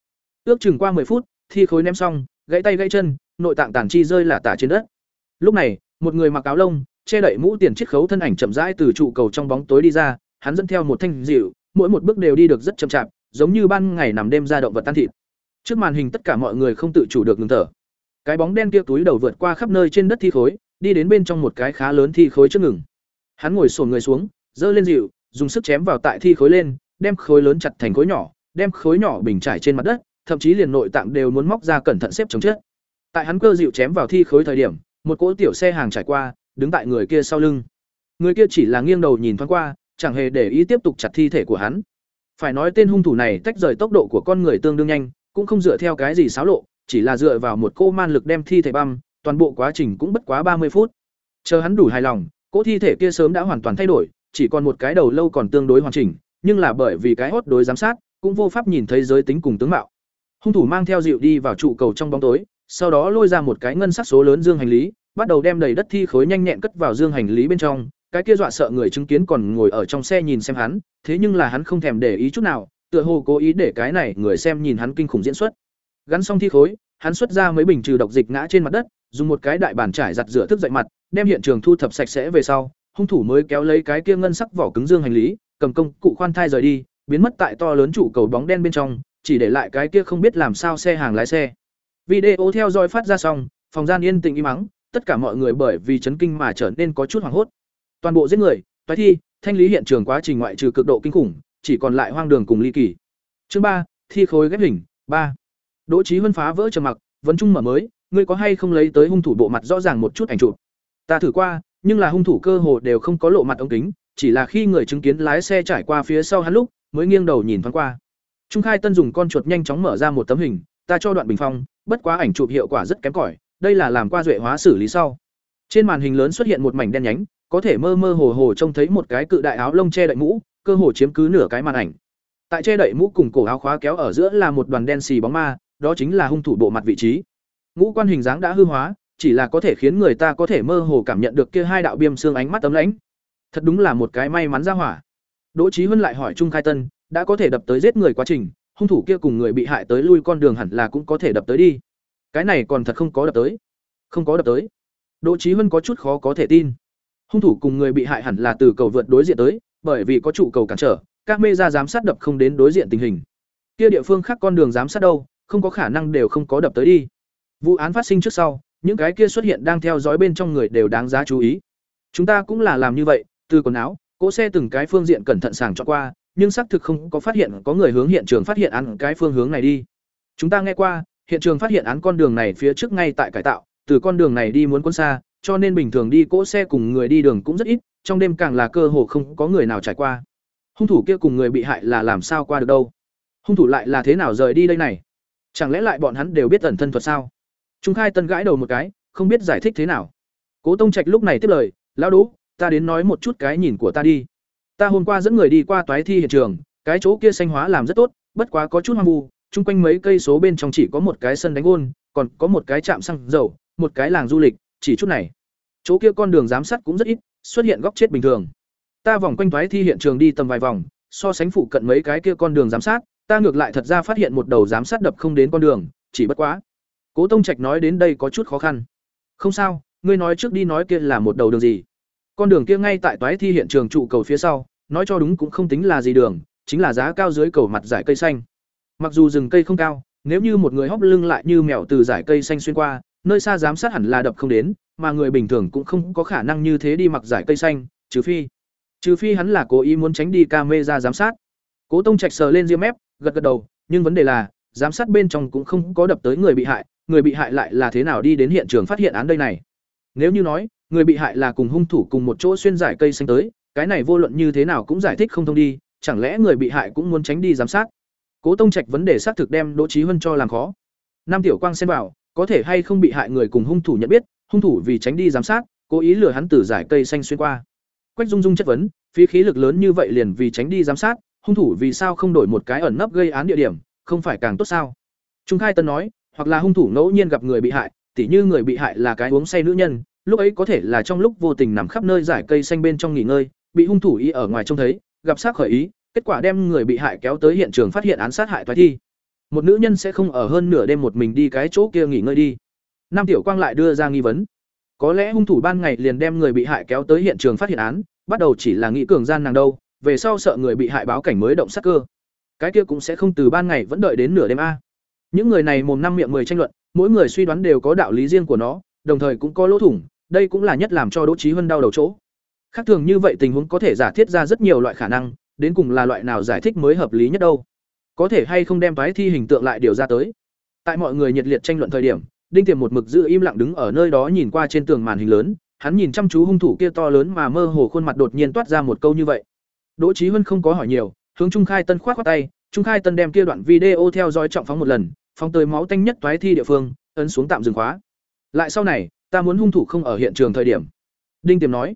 Ước chừng qua 10 phút, thi khối ném xong, gãy tay gãy chân, nội tạng tàn chi rơi là tả trên đất lúc này, một người mặc áo lông, che đậy mũ tiền chiết khấu thân ảnh chậm rãi từ trụ cầu trong bóng tối đi ra, hắn dẫn theo một thanh dịu, mỗi một bước đều đi được rất chậm chạp, giống như ban ngày nằm đêm ra động vật tan thịt. Trước màn hình tất cả mọi người không tự chủ được ngừng thở. Cái bóng đen kia túi đầu vượt qua khắp nơi trên đất thi khối, đi đến bên trong một cái khá lớn thi khối trước ngừng. Hắn ngồi sồn người xuống, giơ lên dịu, dùng sức chém vào tại thi khối lên, đem khối lớn chặt thành khối nhỏ, đem khối nhỏ bình trải trên mặt đất, thậm chí liền nội tạng đều muốn móc ra cẩn thận xếp chống chết. Tại hắn cơ dịu chém vào thi khối thời điểm một cỗ tiểu xe hàng trải qua, đứng tại người kia sau lưng. Người kia chỉ là nghiêng đầu nhìn thoáng qua, chẳng hề để ý tiếp tục chặt thi thể của hắn. Phải nói tên hung thủ này tách rời tốc độ của con người tương đương nhanh, cũng không dựa theo cái gì xáo lộ, chỉ là dựa vào một cô man lực đem thi thể băm, toàn bộ quá trình cũng bất quá ba mươi phút. Chờ hắn đủ hài lòng, cỗ thi thể kia sớm đã hoàn toàn thay đổi, chỉ còn một cái đầu lâu còn tương đối hoàn chỉnh, nhưng là bởi vì cái hốt đối giám sát, cũng vô pháp nhìn thấy giới tính cùng tướng mạo. Hung thủ mang theo dịu đi vào trụ cầu trong bóng tối, sau đó lôi ra một cái ngân sắc số lớn dương hành lý bắt đầu đem đầy đất thi khối nhanh nhẹn cất vào dương hành lý bên trong, cái kia dọa sợ người chứng kiến còn ngồi ở trong xe nhìn xem hắn, thế nhưng là hắn không thèm để ý chút nào, tựa hồ cố ý để cái này người xem nhìn hắn kinh khủng diễn xuất. Gắn xong thi khối, hắn xuất ra mấy bình trừ độc dịch ngã trên mặt đất, dùng một cái đại bàn trải giặt rửa thức dậy mặt, đem hiện trường thu thập sạch sẽ về sau, hung thủ mới kéo lấy cái kia ngân sắc vỏ cứng dương hành lý, cầm công cụ khoan thai rời đi, biến mất tại to lớn trụ cầu bóng đen bên trong, chỉ để lại cái kia không biết làm sao xe hàng lái xe. Video theo dõi phát ra xong, phòng gian yên tĩnh im mắng tất cả mọi người bởi vì chấn kinh mà trở nên có chút hoảng hốt. Toàn bộ giết người, toái thi, thanh lý hiện trường quá trình ngoại trừ cực độ kinh khủng, chỉ còn lại hoang đường cùng ly kỳ. Chương ba, thi khối ghép hình, ba. Đỗ trí huân phá vỡ trầm mặc, vấn trung mở mới, ngươi có hay không lấy tới hung thủ bộ mặt rõ ràng một chút ảnh chụp? Ta thử qua, nhưng là hung thủ cơ hồ đều không có lộ mặt ống kính, chỉ là khi người chứng kiến lái xe trải qua phía sau hắn lúc, mới nghiêng đầu nhìn thoáng qua. Trung khai tân dùng con chuột nhanh chóng mở ra một tấm hình, ta cho đoạn bình phong, bất quá ảnh chụp hiệu quả rất kém cỏi đây là làm qua duệ hóa xử lý sau. Trên màn hình lớn xuất hiện một mảnh đen nhánh, có thể mơ mơ hồ hồ trông thấy một cái cự đại áo lông che đậy mũ, cơ hồ chiếm cứ nửa cái màn ảnh. Tại che đậy mũ cùng cổ áo khóa kéo ở giữa là một đoàn đen xì bóng ma, đó chính là hung thủ bộ mặt vị trí. Ngũ quan hình dáng đã hư hóa, chỉ là có thể khiến người ta có thể mơ hồ cảm nhận được kia hai đạo biêm xương ánh mắt tấm lãnh. Thật đúng là một cái may mắn ra hỏa. Đỗ trí huân lại hỏi trung khai tân, đã có thể đập tới giết người quá trình, hung thủ kia cùng người bị hại tới lui con đường hẳn là cũng có thể đập tới đi cái này còn thật không có đập tới. Không có đập tới. Đỗ trí huân có chút khó có thể tin. Hung thủ cùng người bị hại hẳn là từ cầu vượt đối diện tới, bởi vì có trụ cầu cản trở, các mê ra giám sát đập không đến đối diện tình hình. Kia địa phương khác con đường giám sát đâu, không có khả năng đều không có đập tới đi. Vụ án phát sinh trước sau, những cái kia xuất hiện đang theo dõi bên trong người đều đáng giá chú ý. Chúng ta cũng là làm như vậy, từ quần áo, cỗ xe từng cái phương diện cẩn thận sàng cho qua, nhưng xác thực không có phát hiện có người hướng hiện trường phát hiện ăn cái phương hướng này đi. Chúng ta nghe qua hiện trường phát hiện án con đường này phía trước ngay tại cải tạo, từ con đường này đi muốn quân xa, cho nên bình thường đi cỗ xe cùng người đi đường cũng rất ít, trong đêm càng là cơ hồ không có người nào trải qua. Hung thủ kia cùng người bị hại là làm sao qua được đâu? Hung thủ lại là thế nào rời đi đây này? Chẳng lẽ lại bọn hắn đều biết ẩn thân thuật sao? Trung khai tân gãi đầu một cái, không biết giải thích thế nào. Cố tông trạch lúc này tiếp lời, lão đỗ, ta đến nói một chút cái nhìn của ta đi. Ta hôm qua dẫn người đi qua toái thi hiện trường, cái chỗ kia xanh hóa làm rất tốt, bất quá có chút hoang vu chung quanh mấy cây số bên trong chỉ có một cái sân đánh gôn, còn có một cái trạm xăng dầu, một cái làng du lịch, chỉ chút này. Chỗ kia con đường giám sát cũng rất ít, xuất hiện góc chết bình thường. Ta vòng quanh toái thi hiện trường đi tầm vài vòng, so sánh phụ cận mấy cái kia con đường giám sát, ta ngược lại thật ra phát hiện một đầu giám sát đập không đến con đường, chỉ bất quá. Cố tông trạch nói đến đây có chút khó khăn. Không sao, ngươi nói trước đi nói kia là một đầu đường gì? Con đường kia ngay tại toái thi hiện trường trụ cầu phía sau, nói cho đúng cũng không tính là gì đường, chính là giá cao dưới cầu mặt giải cây xanh mặc dù rừng cây không cao, nếu như một người hóc lưng lại như mèo từ giải cây xanh xuyên qua, nơi xa giám sát hẳn là đập không đến, mà người bình thường cũng không có khả năng như thế đi mặc giải cây xanh, trừ phi trừ phi hắn là cố ý muốn tránh đi ca mê ra giám sát. Cố tông trạch sờ lên ria mép, gật gật đầu, nhưng vấn đề là, giám sát bên trong cũng không có đập tới người bị hại, người bị hại lại là thế nào đi đến hiện trường phát hiện án đây này. Nếu như nói, người bị hại là cùng hung thủ cùng một chỗ xuyên giải cây xanh tới, cái này vô luận như thế nào cũng giải thích không thông đi, chẳng lẽ người bị hại cũng muốn tránh đi giám sát? Cố tông trạch vấn đề xác thực đem đỗ trí huân cho làm khó. Nam tiểu quang xem vào có thể hay không bị hại người cùng hung thủ nhận biết hung thủ vì tránh đi giám sát cố ý lừa hắn từ giải cây xanh xuyên qua. Quách dung dung chất vấn phí khí lực lớn như vậy liền vì tránh đi giám sát hung thủ vì sao không đổi một cái ẩn nấp gây án địa điểm không phải càng tốt sao? Trung khai tân nói hoặc là hung thủ ngẫu nhiên gặp người bị hại tỉ như người bị hại là cái uống say nữ nhân lúc ấy có thể là trong lúc vô tình nằm khắp nơi giải cây xanh bên trong nghỉ ngơi bị hung thủ ý ở ngoài trông thấy gặp xác khởi ý, kết quả đem người bị hại kéo tới hiện trường phát hiện án sát hại toái thi. Một nữ nhân sẽ không ở hơn nửa đêm một mình đi cái chỗ kia nghỉ ngơi đi. Nam Tiểu Quang lại đưa ra nghi vấn. Có lẽ hung thủ ban ngày liền đem người bị hại kéo tới hiện trường phát hiện án, bắt đầu chỉ là nghĩ cường gian nàng đâu, về sau sợ người bị hại báo cảnh mới động sát cơ. Cái kia cũng sẽ không từ ban ngày vẫn đợi đến nửa đêm a. Những người này mồm năm miệng mười tranh luận, mỗi người suy đoán đều có đạo lý riêng của nó, đồng thời cũng có lỗ thủng, đây cũng là nhất làm cho Đỗ Chí Hân đau đầu chỗ. Khác thường như vậy tình huống có thể giả thiết ra rất nhiều loại khả năng, đến cùng là loại nào giải thích mới hợp lý nhất đâu. Có thể hay không đem toái thi hình tượng lại điều ra tới. Tại mọi người nhiệt liệt tranh luận thời điểm, Đinh Tiềm một mực giữ im lặng đứng ở nơi đó nhìn qua trên tường màn hình lớn, hắn nhìn chăm chú hung thủ kia to lớn mà mơ hồ khuôn mặt đột nhiên toát ra một câu như vậy. Đỗ Chí Hân không có hỏi nhiều, hướng Trung Khai Tân khoát khoát tay, Trung Khai Tân đem kia đoạn video theo dõi trọng phóng một lần, phóng tới máu tanh nhất toái thi địa phương, ấn xuống tạm dừng khóa. Lại sau này, ta muốn hung thủ không ở hiện trường thời điểm. Đinh Tiềm nói.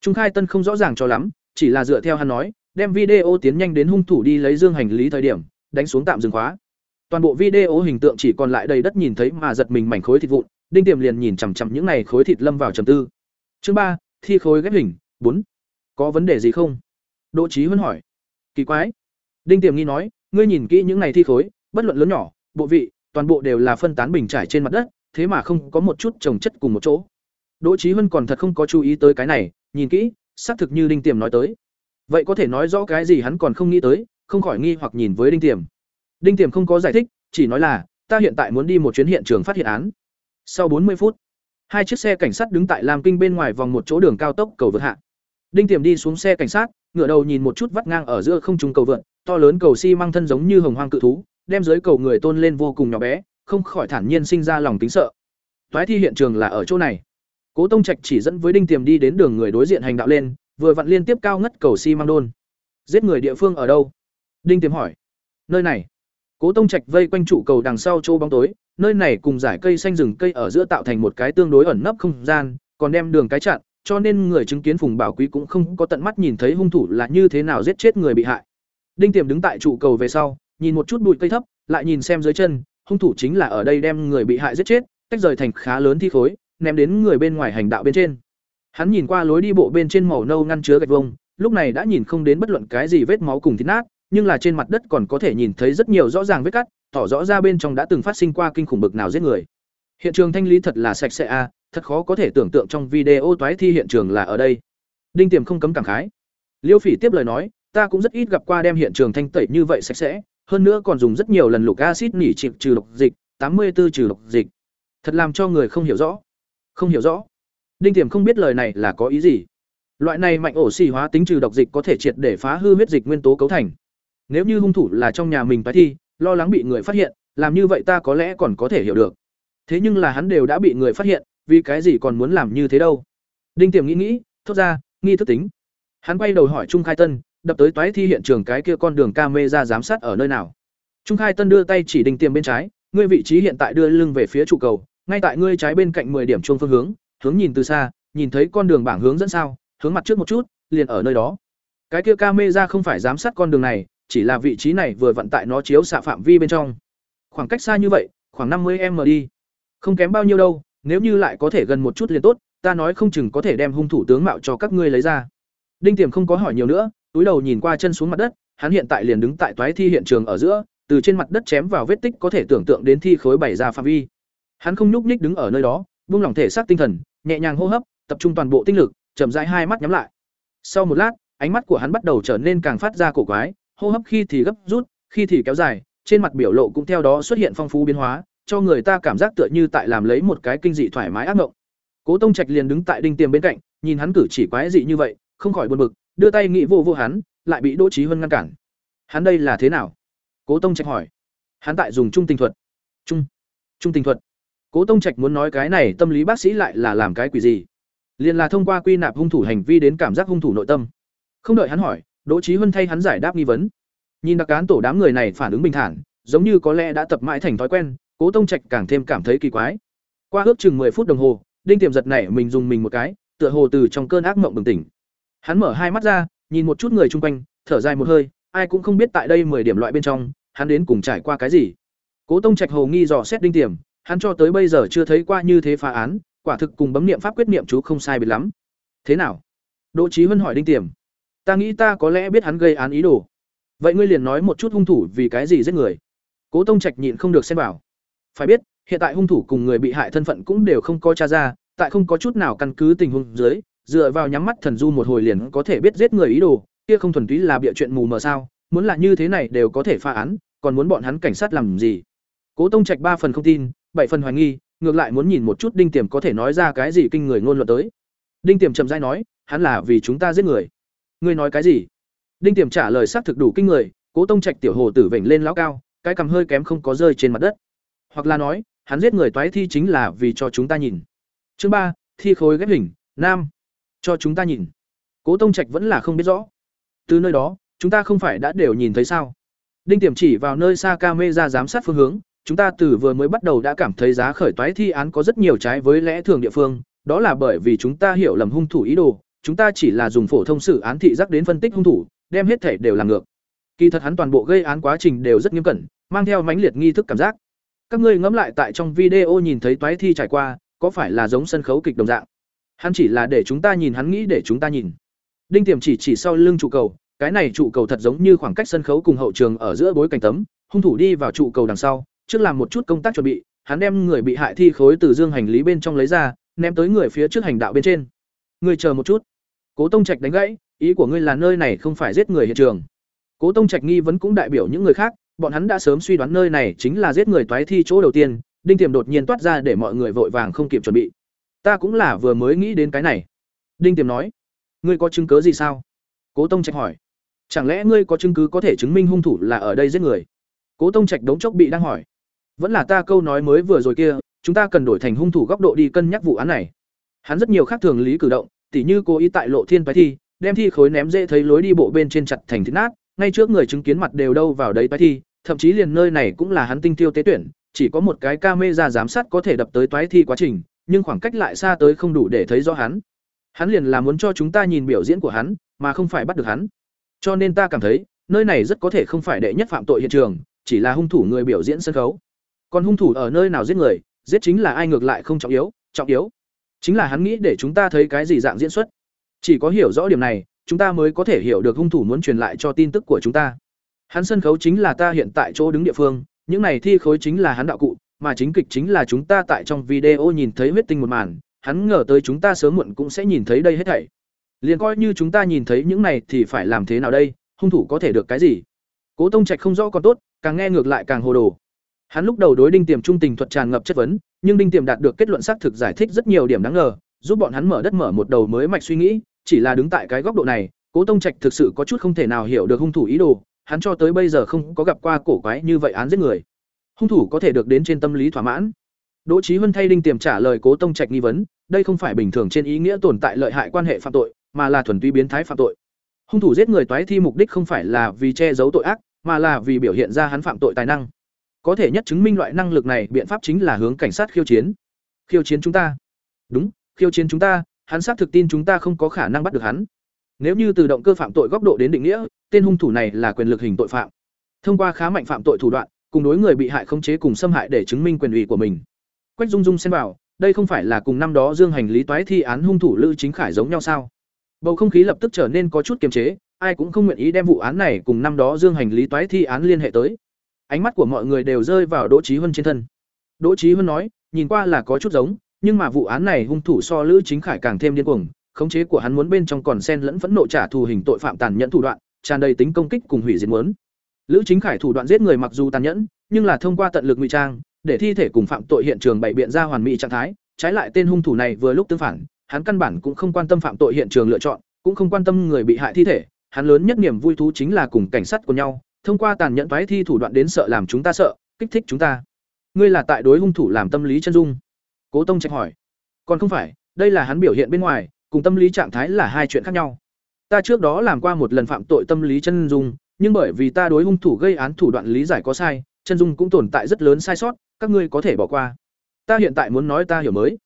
Trung Khai Tân không rõ ràng cho lắm, chỉ là dựa theo hắn nói, đem video tiến nhanh đến hung thủ đi lấy dương hành lý thời điểm, đánh xuống tạm dừng khóa. Toàn bộ video hình tượng chỉ còn lại đầy đất nhìn thấy mà giật mình mảnh khối thịt vụn, Đinh Tiềm liền nhìn chằm chằm những này khối thịt lâm vào trầm tư. Chương ba, thi khối ghép hình, bốn. Có vấn đề gì không? Đỗ Chí Huân hỏi. Kỳ quái. Đinh Tiềm nghi nói, ngươi nhìn kỹ những này thi khối, bất luận lớn nhỏ, bộ vị, toàn bộ đều là phân tán bình trải trên mặt đất, thế mà không có một chút trồng chất cùng một chỗ. Đỗ Chí Huân còn thật không có chú ý tới cái này, nhìn kỹ, xác thực như Đinh Tiềm nói tới. Vậy có thể nói rõ cái gì hắn còn không nghĩ tới, không khỏi nghi hoặc nhìn với Đinh Tiềm. Đinh Tiềm không có giải thích, chỉ nói là, ta hiện tại muốn đi một chuyến hiện trường phát hiện án. Sau 40 phút, hai chiếc xe cảnh sát đứng tại Lam Kinh bên ngoài vòng một chỗ đường cao tốc cầu vượt hạ. Đinh Tiềm đi xuống xe cảnh sát, ngửa đầu nhìn một chút vắt ngang ở giữa không trung cầu vượt, to lớn cầu xi si măng thân giống như hồng hoang cự thú, đem dưới cầu người tôn lên vô cùng nhỏ bé, không khỏi thản nhiên sinh ra lòng kính sợ. Toái thi hiện trường là ở chỗ này. Cố Tông Trạch chỉ dẫn với Đinh Tiềm đi đến đường người đối diện hành đạo lên, vừa vặn liên tiếp cao ngất cầu xi si măng đôn. Giết người địa phương ở đâu? Đinh Tiềm hỏi. Nơi này. Cố Tông Trạch vây quanh trụ cầu đằng sau chỗ bóng tối, nơi này cùng giải cây xanh rừng cây ở giữa tạo thành một cái tương đối ẩn nấp không gian, còn đem đường cái chặn, cho nên người chứng kiến Phùng Bảo Quý cũng không có tận mắt nhìn thấy hung thủ là như thế nào giết chết người bị hại. Đinh Tiềm đứng tại trụ cầu về sau, nhìn một chút bụi cây thấp, lại nhìn xem dưới chân, hung thủ chính là ở đây đem người bị hại giết chết, tách rời thành khá lớn thi khối, ném đến người bên ngoài hành đạo bên trên. Hắn nhìn qua lối đi bộ bên trên màu nâu ngăn chứa gạch vông, lúc này đã nhìn không đến bất luận cái gì vết máu cùng thịt nát, nhưng là trên mặt đất còn có thể nhìn thấy rất nhiều rõ ràng vết cắt, tỏ rõ ra bên trong đã từng phát sinh qua kinh khủng bực nào giết người. Hiện trường thanh lý thật là sạch sẽ a, thật khó có thể tưởng tượng trong video toái thi hiện trường là ở đây. Đinh Tiềm không cấm cảm khái. Liêu Phỉ tiếp lời nói, ta cũng rất ít gặp qua đem hiện trường thanh tẩy như vậy sạch sẽ, hơn nữa còn dùng rất nhiều lần lục axit nỉ chịp trừ độc dịch, tám mươi 84 trừ độc dịch. Thật làm cho người không hiểu rõ. Không hiểu rõ. Đinh Tiềm không biết lời này là có ý gì. Loại này mạnh ổ xì hóa tính trừ độc dịch có thể triệt để phá hư huyết dịch nguyên tố cấu thành. Nếu như hung thủ là trong nhà mình phải thi, lo lắng bị người phát hiện, làm như vậy ta có lẽ còn có thể hiểu được. Thế nhưng là hắn đều đã bị người phát hiện, vì cái gì còn muốn làm như thế đâu? Đinh Tiềm nghĩ nghĩ, thốt ra, nghi thức tính. Hắn quay đầu hỏi Trung Khai Tân, đập tới toái thi hiện trường cái kia con đường camera giám sát ở nơi nào? Trung Khai Tân đưa tay chỉ Đinh Tiềm bên trái, ngươi vị trí hiện tại đưa lưng về phía trụ cầu, ngay tại ngươi trái bên cạnh 10 điểm chuông phương hướng, hướng nhìn từ xa, nhìn thấy con đường bảng hướng dẫn sao, hướng mặt trước một chút, liền ở nơi đó. Cái kia camera không phải giám sát con đường này, chỉ là vị trí này vừa vận tại nó chiếu xạ phạm vi bên trong. Khoảng cách xa như vậy, khoảng 50m đi. Không kém bao nhiêu đâu, nếu như lại có thể gần một chút liền tốt, ta nói không chừng có thể đem hung thủ tướng mạo cho các ngươi lấy ra. Đinh Tiềm không có hỏi nhiều nữa, túi đầu nhìn qua chân xuống mặt đất, hắn hiện tại liền đứng tại toái thi hiện trường ở giữa, từ trên mặt đất chém vào vết tích có thể tưởng tượng đến thi khối bảy ra phạm vi. Hắn không nhúc nhích đứng ở nơi đó, buông lỏng thể xác tinh thần, nhẹ nhàng hô hấp, tập trung toàn bộ tinh lực, chậm rãi hai mắt nhắm lại. Sau một lát, ánh mắt của hắn bắt đầu trở nên càng phát ra cổ quái, hô hấp khi thì gấp rút, khi thì kéo dài, trên mặt biểu lộ cũng theo đó xuất hiện phong phú biến hóa, cho người ta cảm giác tựa như tại làm lấy một cái kinh dị thoải mái ác mộng. Cố Tông Trạch liền đứng tại đinh tiềm bên cạnh, nhìn hắn cử chỉ quái dị như vậy, không khỏi buồn bực, đưa tay nghị vô vô hắn, lại bị Đỗ Chí Hân ngăn cản. Hắn đây là thế nào? Cố Tông Trạch hỏi. Hắn tại dùng trung tình thuật. Trung? Trung tình thuật? Cố Tông Trạch muốn nói cái này tâm lý bác sĩ lại là làm cái quỷ gì? Liền là thông qua quy nạp hung thủ hành vi đến cảm giác hung thủ nội tâm. Không đợi hắn hỏi, Đỗ Chí Huân thay hắn giải đáp nghi vấn. Nhìn đặc cán tổ đám người này phản ứng bình thản, giống như có lẽ đã tập mãi thành thói quen, Cố Tông Trạch càng thêm cảm thấy kỳ quái. Qua ước chừng 10 phút đồng hồ, Đinh Tiềm giật nảy mình dùng mình một cái, tựa hồ từ trong cơn ác mộng bừng tỉnh. Hắn mở hai mắt ra, nhìn một chút người chung quanh, thở dài một hơi, ai cũng không biết tại đây 10 điểm loại bên trong, hắn đến cùng trải qua cái gì. Cố Tông Trạch hồ nghi dò xét Đinh Tiềm, hắn cho tới bây giờ chưa thấy qua như thế phá án, quả thực cùng bấm niệm pháp quyết niệm chú không sai biệt lắm. Thế nào? Đỗ Chí Huân hỏi Đinh Tiềm. ta nghĩ ta có lẽ biết hắn gây án ý đồ vậy ngươi liền nói một chút hung thủ vì cái gì giết người cố tông trạch nhịn không được xem bảo phải biết hiện tại hung thủ cùng người bị hại thân phận cũng đều không có tra ra tại không có chút nào căn cứ tình huống dưới dựa vào nhắm mắt thần du một hồi liền có thể biết giết người ý đồ kia không thuần túy là bịa chuyện mù mờ sao muốn là như thế này đều có thể phá án còn muốn bọn hắn cảnh sát làm gì cố tông trạch ba phần không tin bảy phần hoài nghi, ngược lại muốn nhìn một chút đinh tiềm có thể nói ra cái gì kinh người ngôn luận tới. Đinh tiềm chậm rãi nói, hắn là vì chúng ta giết người. Ngươi nói cái gì? Đinh tiềm trả lời xác thực đủ kinh người, cố tông trạch tiểu hồ tử vểnh lên lão cao, cái cầm hơi kém không có rơi trên mặt đất. Hoặc là nói, hắn giết người toái thi chính là vì cho chúng ta nhìn. Chương ba, thi khối ghép hình, nam. Cho chúng ta nhìn. Cố tông trạch vẫn là không biết rõ. Từ nơi đó, chúng ta không phải đã đều nhìn thấy sao? Đinh tiềm chỉ vào nơi xa ca mê ra giám sát phương hướng chúng ta từ vừa mới bắt đầu đã cảm thấy giá khởi toái thi án có rất nhiều trái với lẽ thường địa phương, đó là bởi vì chúng ta hiểu lầm hung thủ ý đồ, chúng ta chỉ là dùng phổ thông xử án thị giác đến phân tích hung thủ, đem hết thể đều làm ngược. Kỳ thật hắn toàn bộ gây án quá trình đều rất nghiêm cẩn, mang theo mãnh liệt nghi thức cảm giác. Các ngươi ngẫm lại tại trong video nhìn thấy toái thi trải qua, có phải là giống sân khấu kịch đồng dạng? Hắn chỉ là để chúng ta nhìn, hắn nghĩ để chúng ta nhìn. Đinh tiềm chỉ chỉ sau lưng trụ cầu, cái này trụ cầu thật giống như khoảng cách sân khấu cùng hậu trường ở giữa bối cảnh tấm, hung thủ đi vào trụ cầu đằng sau trước làm một chút công tác chuẩn bị, hắn đem người bị hại thi khối từ dương hành lý bên trong lấy ra, ném tới người phía trước hành đạo bên trên. Người chờ một chút. Cố tông trạch đánh gãy, ý của ngươi là nơi này không phải giết người hiện trường. Cố tông trạch nghi vấn cũng đại biểu những người khác, bọn hắn đã sớm suy đoán nơi này chính là giết người toái thi chỗ đầu tiên, đinh tiềm đột nhiên toát ra để mọi người vội vàng không kịp chuẩn bị. Ta cũng là vừa mới nghĩ đến cái này. Đinh tiềm nói, ngươi có chứng cứ gì sao? Cố tông trạch hỏi, chẳng lẽ ngươi có chứng cứ có thể chứng minh hung thủ là ở đây giết người? Cố tông trạch đống chốc bị đang hỏi vẫn là ta câu nói mới vừa rồi kia, chúng ta cần đổi thành hung thủ góc độ đi cân nhắc vụ án này. Hắn rất nhiều khác thường lý cử động, tỉ như cố ý tại lộ thiên phái thi, đem thi khối ném dễ thấy lối đi bộ bên trên chặt thành thịt nát, ngay trước người chứng kiến mặt đều đâu vào đấy toái thi, thậm chí liền nơi này cũng là hắn tinh tiêu tế tuyển, chỉ có một cái camera giám sát có thể đập tới toái thi quá trình, nhưng khoảng cách lại xa tới không đủ để thấy rõ hắn. Hắn liền là muốn cho chúng ta nhìn biểu diễn của hắn, mà không phải bắt được hắn. Cho nên ta cảm thấy, nơi này rất có thể không phải đệ nhất phạm tội hiện trường, chỉ là hung thủ người biểu diễn sân khấu còn hung thủ ở nơi nào giết người, giết chính là ai ngược lại không trọng yếu trọng yếu chính là hắn nghĩ để chúng ta thấy cái gì dạng diễn xuất. Chỉ có hiểu rõ điểm này, chúng ta mới có thể hiểu được hung thủ muốn truyền lại cho tin tức của chúng ta. Hắn sân khấu chính là ta hiện tại chỗ đứng địa phương, những này thi khối chính là hắn đạo cụ, mà chính kịch chính là chúng ta tại trong video nhìn thấy huyết tinh một màn, hắn ngờ tới chúng ta sớm muộn cũng sẽ nhìn thấy đây hết thảy. Liền coi như chúng ta nhìn thấy những này thì phải làm thế nào đây, hung thủ có thể được cái gì? Cố tông trạch không rõ còn tốt, càng nghe ngược lại càng hồ đồ hắn lúc đầu đối đinh tiềm trung tình thuật tràn ngập chất vấn, nhưng đinh tiềm đạt được kết luận xác thực giải thích rất nhiều điểm đáng ngờ, giúp bọn hắn mở đất mở một đầu mới mạch suy nghĩ, chỉ là đứng tại cái góc độ này, cố tông trạch thực sự có chút không thể nào hiểu được hung thủ ý đồ, hắn cho tới bây giờ không có gặp qua cổ quái như vậy án giết người. Hung thủ có thể được đến trên tâm lý thỏa mãn. Đỗ trí huân thay đinh tiềm trả lời cố tông trạch nghi vấn, đây không phải bình thường trên ý nghĩa tồn tại lợi hại quan hệ phạm tội, mà là thuần túy biến thái phạm tội. Hung thủ giết người toái thi mục đích không phải là vì che giấu tội ác, mà là vì biểu hiện ra hắn phạm tội tài năng có thể nhất chứng minh loại năng lực này, biện pháp chính là hướng cảnh sát khiêu chiến. Khiêu chiến chúng ta. Đúng, khiêu chiến chúng ta, hắn xác thực tin chúng ta không có khả năng bắt được hắn. Nếu như từ động cơ phạm tội góc độ đến định nghĩa, tên hung thủ này là quyền lực hình tội phạm. Thông qua khá mạnh phạm tội thủ đoạn, cùng đối người bị hại khống chế cùng xâm hại để chứng minh quyền ủy của mình. Quách dung dung xem vào, đây không phải là cùng năm đó dương hành lý toái thi án hung thủ lữ chính khải giống nhau sao? Bầu không khí lập tức trở nên có chút kiềm chế, ai cũng không nguyện ý đem vụ án này cùng năm đó dương hành lý toái thi án liên hệ tới ánh mắt của mọi người đều rơi vào đỗ trí huân trên thân. Đỗ trí huân nói, nhìn qua là có chút giống, nhưng mà vụ án này hung thủ so lữ chính khải càng thêm điên cuồng, khống chế của hắn muốn bên trong còn sen lẫn phẫn nộ trả thù hình tội phạm tàn nhẫn thủ đoạn, tràn đầy tính công kích cùng hủy diệt muốn. Lữ chính khải thủ đoạn giết người mặc dù tàn nhẫn, nhưng là thông qua tận lực ngụy trang, để thi thể cùng phạm tội hiện trường bày biện ra hoàn mỹ trạng thái, trái lại tên hung thủ này vừa lúc tương phản, hắn căn bản cũng không quan tâm phạm tội hiện trường lựa chọn, cũng không quan tâm người bị hại thi thể, hắn lớn nhất niềm vui thú chính là cùng cảnh sát của nhau thông qua tàn nhẫn toái thi thủ đoạn đến sợ làm chúng ta sợ, kích thích chúng ta. Ngươi là tại đối hung thủ làm tâm lý chân dung. Cố tông trạch hỏi. Còn không phải, đây là hắn biểu hiện bên ngoài, cùng tâm lý trạng thái là hai chuyện khác nhau. Ta trước đó làm qua một lần phạm tội tâm lý chân dung, nhưng bởi vì ta đối hung thủ gây án thủ đoạn lý giải có sai, chân dung cũng tồn tại rất lớn sai sót, các ngươi có thể bỏ qua. Ta hiện tại muốn nói ta hiểu mới.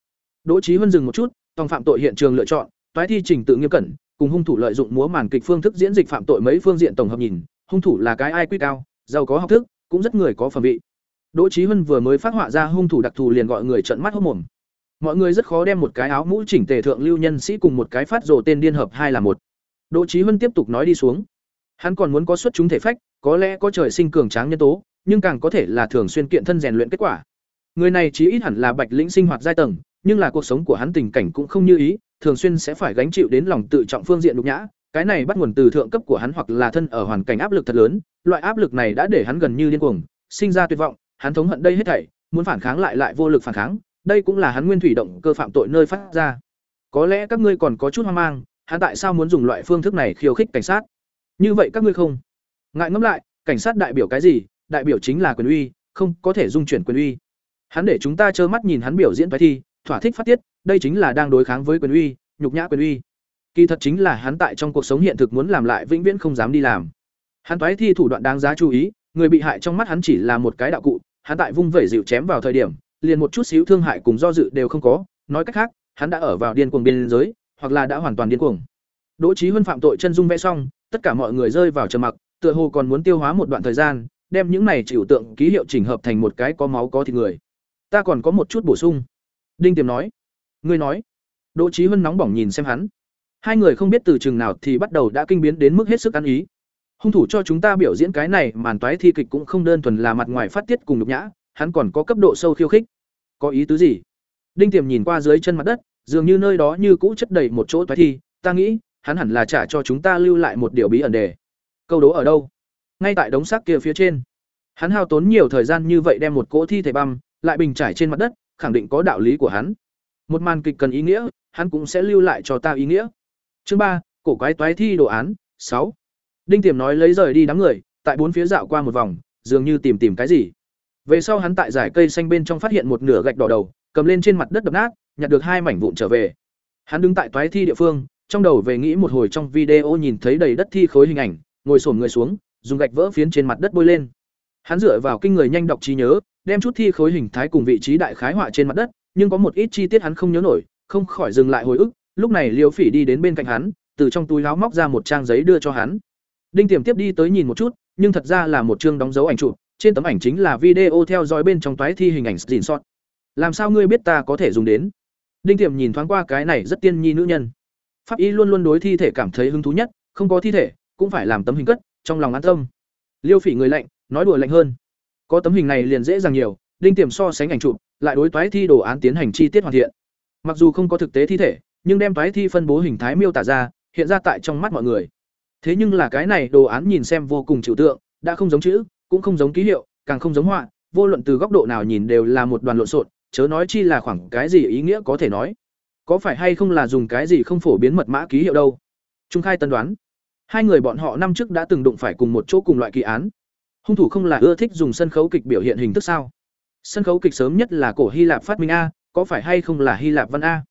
Đỗ trí huân dừng một chút, tòng phạm tội hiện trường lựa chọn, toái thi trình tự nghiêm cẩn, cùng hung thủ lợi dụng múa màn kịch phương thức diễn dịch phạm tội mấy phương diện tổng hợp nhìn hung thủ là cái ai quy cao giàu có học thức cũng rất người có phẩm vị đỗ Chí Hân vừa mới phát họa ra hung thủ đặc thù liền gọi người trợn mắt hốt mồm mọi người rất khó đem một cái áo mũ chỉnh tề thượng lưu nhân sĩ cùng một cái phát rồ tên điên hợp hai là một Đỗ Chí Hân tiếp tục nói đi xuống. Hắn còn muốn có xuất chúng thể phách, có lẽ có trời sinh cường tráng nhân tố, nhưng càng có thể là thường xuyên kiện thân rèn luyện kết quả. Người này chí ít hẳn là Bạch Lĩnh sinh hoạt giai tầng, nhưng là cuộc sống của hắn tình cảnh cũng không như ý, thường xuyên sẽ phải gánh chịu đến lòng tự trọng phương diện nhục nhã, cái này bắt nguồn từ thượng cấp của hắn hoặc là thân ở hoàn cảnh áp lực thật lớn, loại áp lực này đã để hắn gần như điên cuồng, sinh ra tuyệt vọng, hắn thống hận đây hết thảy, muốn phản kháng lại lại vô lực phản kháng, đây cũng là hắn nguyên thủy động cơ phạm tội nơi phát ra. Có lẽ các ngươi còn có chút hoang mang, hắn tại sao muốn dùng loại phương thức này khiêu khích cảnh sát? Như vậy các ngươi không? Ngại ngẫm lại, cảnh sát đại biểu cái gì? Đại biểu chính là quyền uy, không có thể dung chuyển quyền uy. Hắn để chúng ta trơ mắt nhìn hắn biểu diễn phái thi, thỏa thích phát tiết, đây chính là đang đối kháng với quyền uy, nhục nhã quyền uy. Kỳ thật chính là hắn tại trong cuộc sống hiện thực muốn làm lại vĩnh viễn không dám đi làm. Hắn toái thi thủ đoạn đáng giá chú ý, người bị hại trong mắt hắn chỉ là một cái đạo cụ, hắn tại vung vẩy dịu chém vào thời điểm, liền một chút xíu thương hại cùng do dự đều không có, nói cách khác, hắn đã ở vào điên cuồng biên giới, hoặc là đã hoàn toàn điên cuồng. Đỗ Chí Huân phạm tội chân dung vẽ xong, tất cả mọi người rơi vào trầm mặc, tựa hồ còn muốn tiêu hóa một đoạn thời gian, đem những này chịu tượng ký hiệu chỉnh hợp thành một cái có máu có thịt người. Ta còn có một chút bổ sung. Đinh Tiềm nói. Ngươi nói. Đỗ Chí Huân nóng bỏng nhìn xem hắn. Hai người không biết từ chừng nào thì bắt đầu đã kinh biến đến mức hết sức ăn ý. Hung thủ cho chúng ta biểu diễn cái này, màn toái thi kịch cũng không đơn thuần là mặt ngoài phát tiết cùng nhục nhã, hắn còn có cấp độ sâu khiêu khích. Có ý tứ gì? Đinh Tiềm nhìn qua dưới chân mặt đất, dường như nơi đó như cũ chất đầy một chỗ toái thi, ta nghĩ, hắn hẳn là trả cho chúng ta lưu lại một điều bí ẩn đề. Câu đố ở đâu? Ngay tại đống xác kia phía trên. Hắn hao tốn nhiều thời gian như vậy đem một cỗ thi thể băm, lại bình trải trên mặt đất, khẳng định có đạo lý của hắn. Một màn kịch cần ý nghĩa, hắn cũng sẽ lưu lại cho ta ý nghĩa. Chương ba, cổ quái toái thi đồ án, sáu. Đinh Tiềm nói lấy rời đi đám người, tại bốn phía dạo qua một vòng, dường như tìm tìm cái gì. Về sau hắn tại giải cây xanh bên trong phát hiện một nửa gạch đỏ đầu, cầm lên trên mặt đất đập nát, nhặt được hai mảnh vụn trở về. Hắn đứng tại toái thi địa phương, trong đầu về nghĩ một hồi trong video nhìn thấy đầy đất thi khối hình ảnh, ngồi xổm người xuống, dùng gạch vỡ phiến trên mặt đất bôi lên. Hắn dựa vào kinh người nhanh đọc trí nhớ, đem chút thi khối hình thái cùng vị trí đại khái họa trên mặt đất, nhưng có một ít chi tiết hắn không nhớ nổi, không khỏi dừng lại hồi ức, lúc này Liễu Phỉ đi đến bên cạnh hắn, từ trong túi láo móc ra một trang giấy đưa cho hắn. Đinh Tiềm tiếp đi tới nhìn một chút, nhưng thật ra là một chương đóng dấu ảnh chụp, trên tấm ảnh chính là video theo dõi bên trong toái thi hình ảnh screenshot. Làm sao ngươi biết ta có thể dùng đến? Đinh Tiềm nhìn thoáng qua cái này rất tiên nhi nữ nhân. Pháp y luôn luôn đối thi thể cảm thấy hứng thú nhất, không có thi thể, cũng phải làm tấm hình cất, trong lòng an tâm. Liêu Phỉ người lạnh, nói đùa lạnh hơn. Có tấm hình này liền dễ dàng nhiều, Đinh Tiềm so sánh ảnh chụp, lại đối toái thi đồ án tiến hành chi tiết hoàn thiện. Mặc dù không có thực tế thi thể, nhưng đem toái thi phân bố hình thái miêu tả ra, hiện ra tại trong mắt mọi người. Thế nhưng là cái này đồ án nhìn xem vô cùng trừu tượng, đã không giống chữ, cũng không giống ký hiệu, càng không giống họa, vô luận từ góc độ nào nhìn đều là một đoàn lộn xộn, chớ nói chi là khoảng cái gì ý nghĩa có thể nói. Có phải hay không là dùng cái gì không phổ biến mật mã ký hiệu đâu? Trung khai tân đoán. Hai người bọn họ năm trước đã từng đụng phải cùng một chỗ cùng loại kỳ án. Hung thủ không là ưa thích dùng sân khấu kịch biểu hiện hình thức sao? Sân khấu kịch sớm nhất là cổ Hy Lạp phát minh a, có phải hay không là Hy Lạp văn a?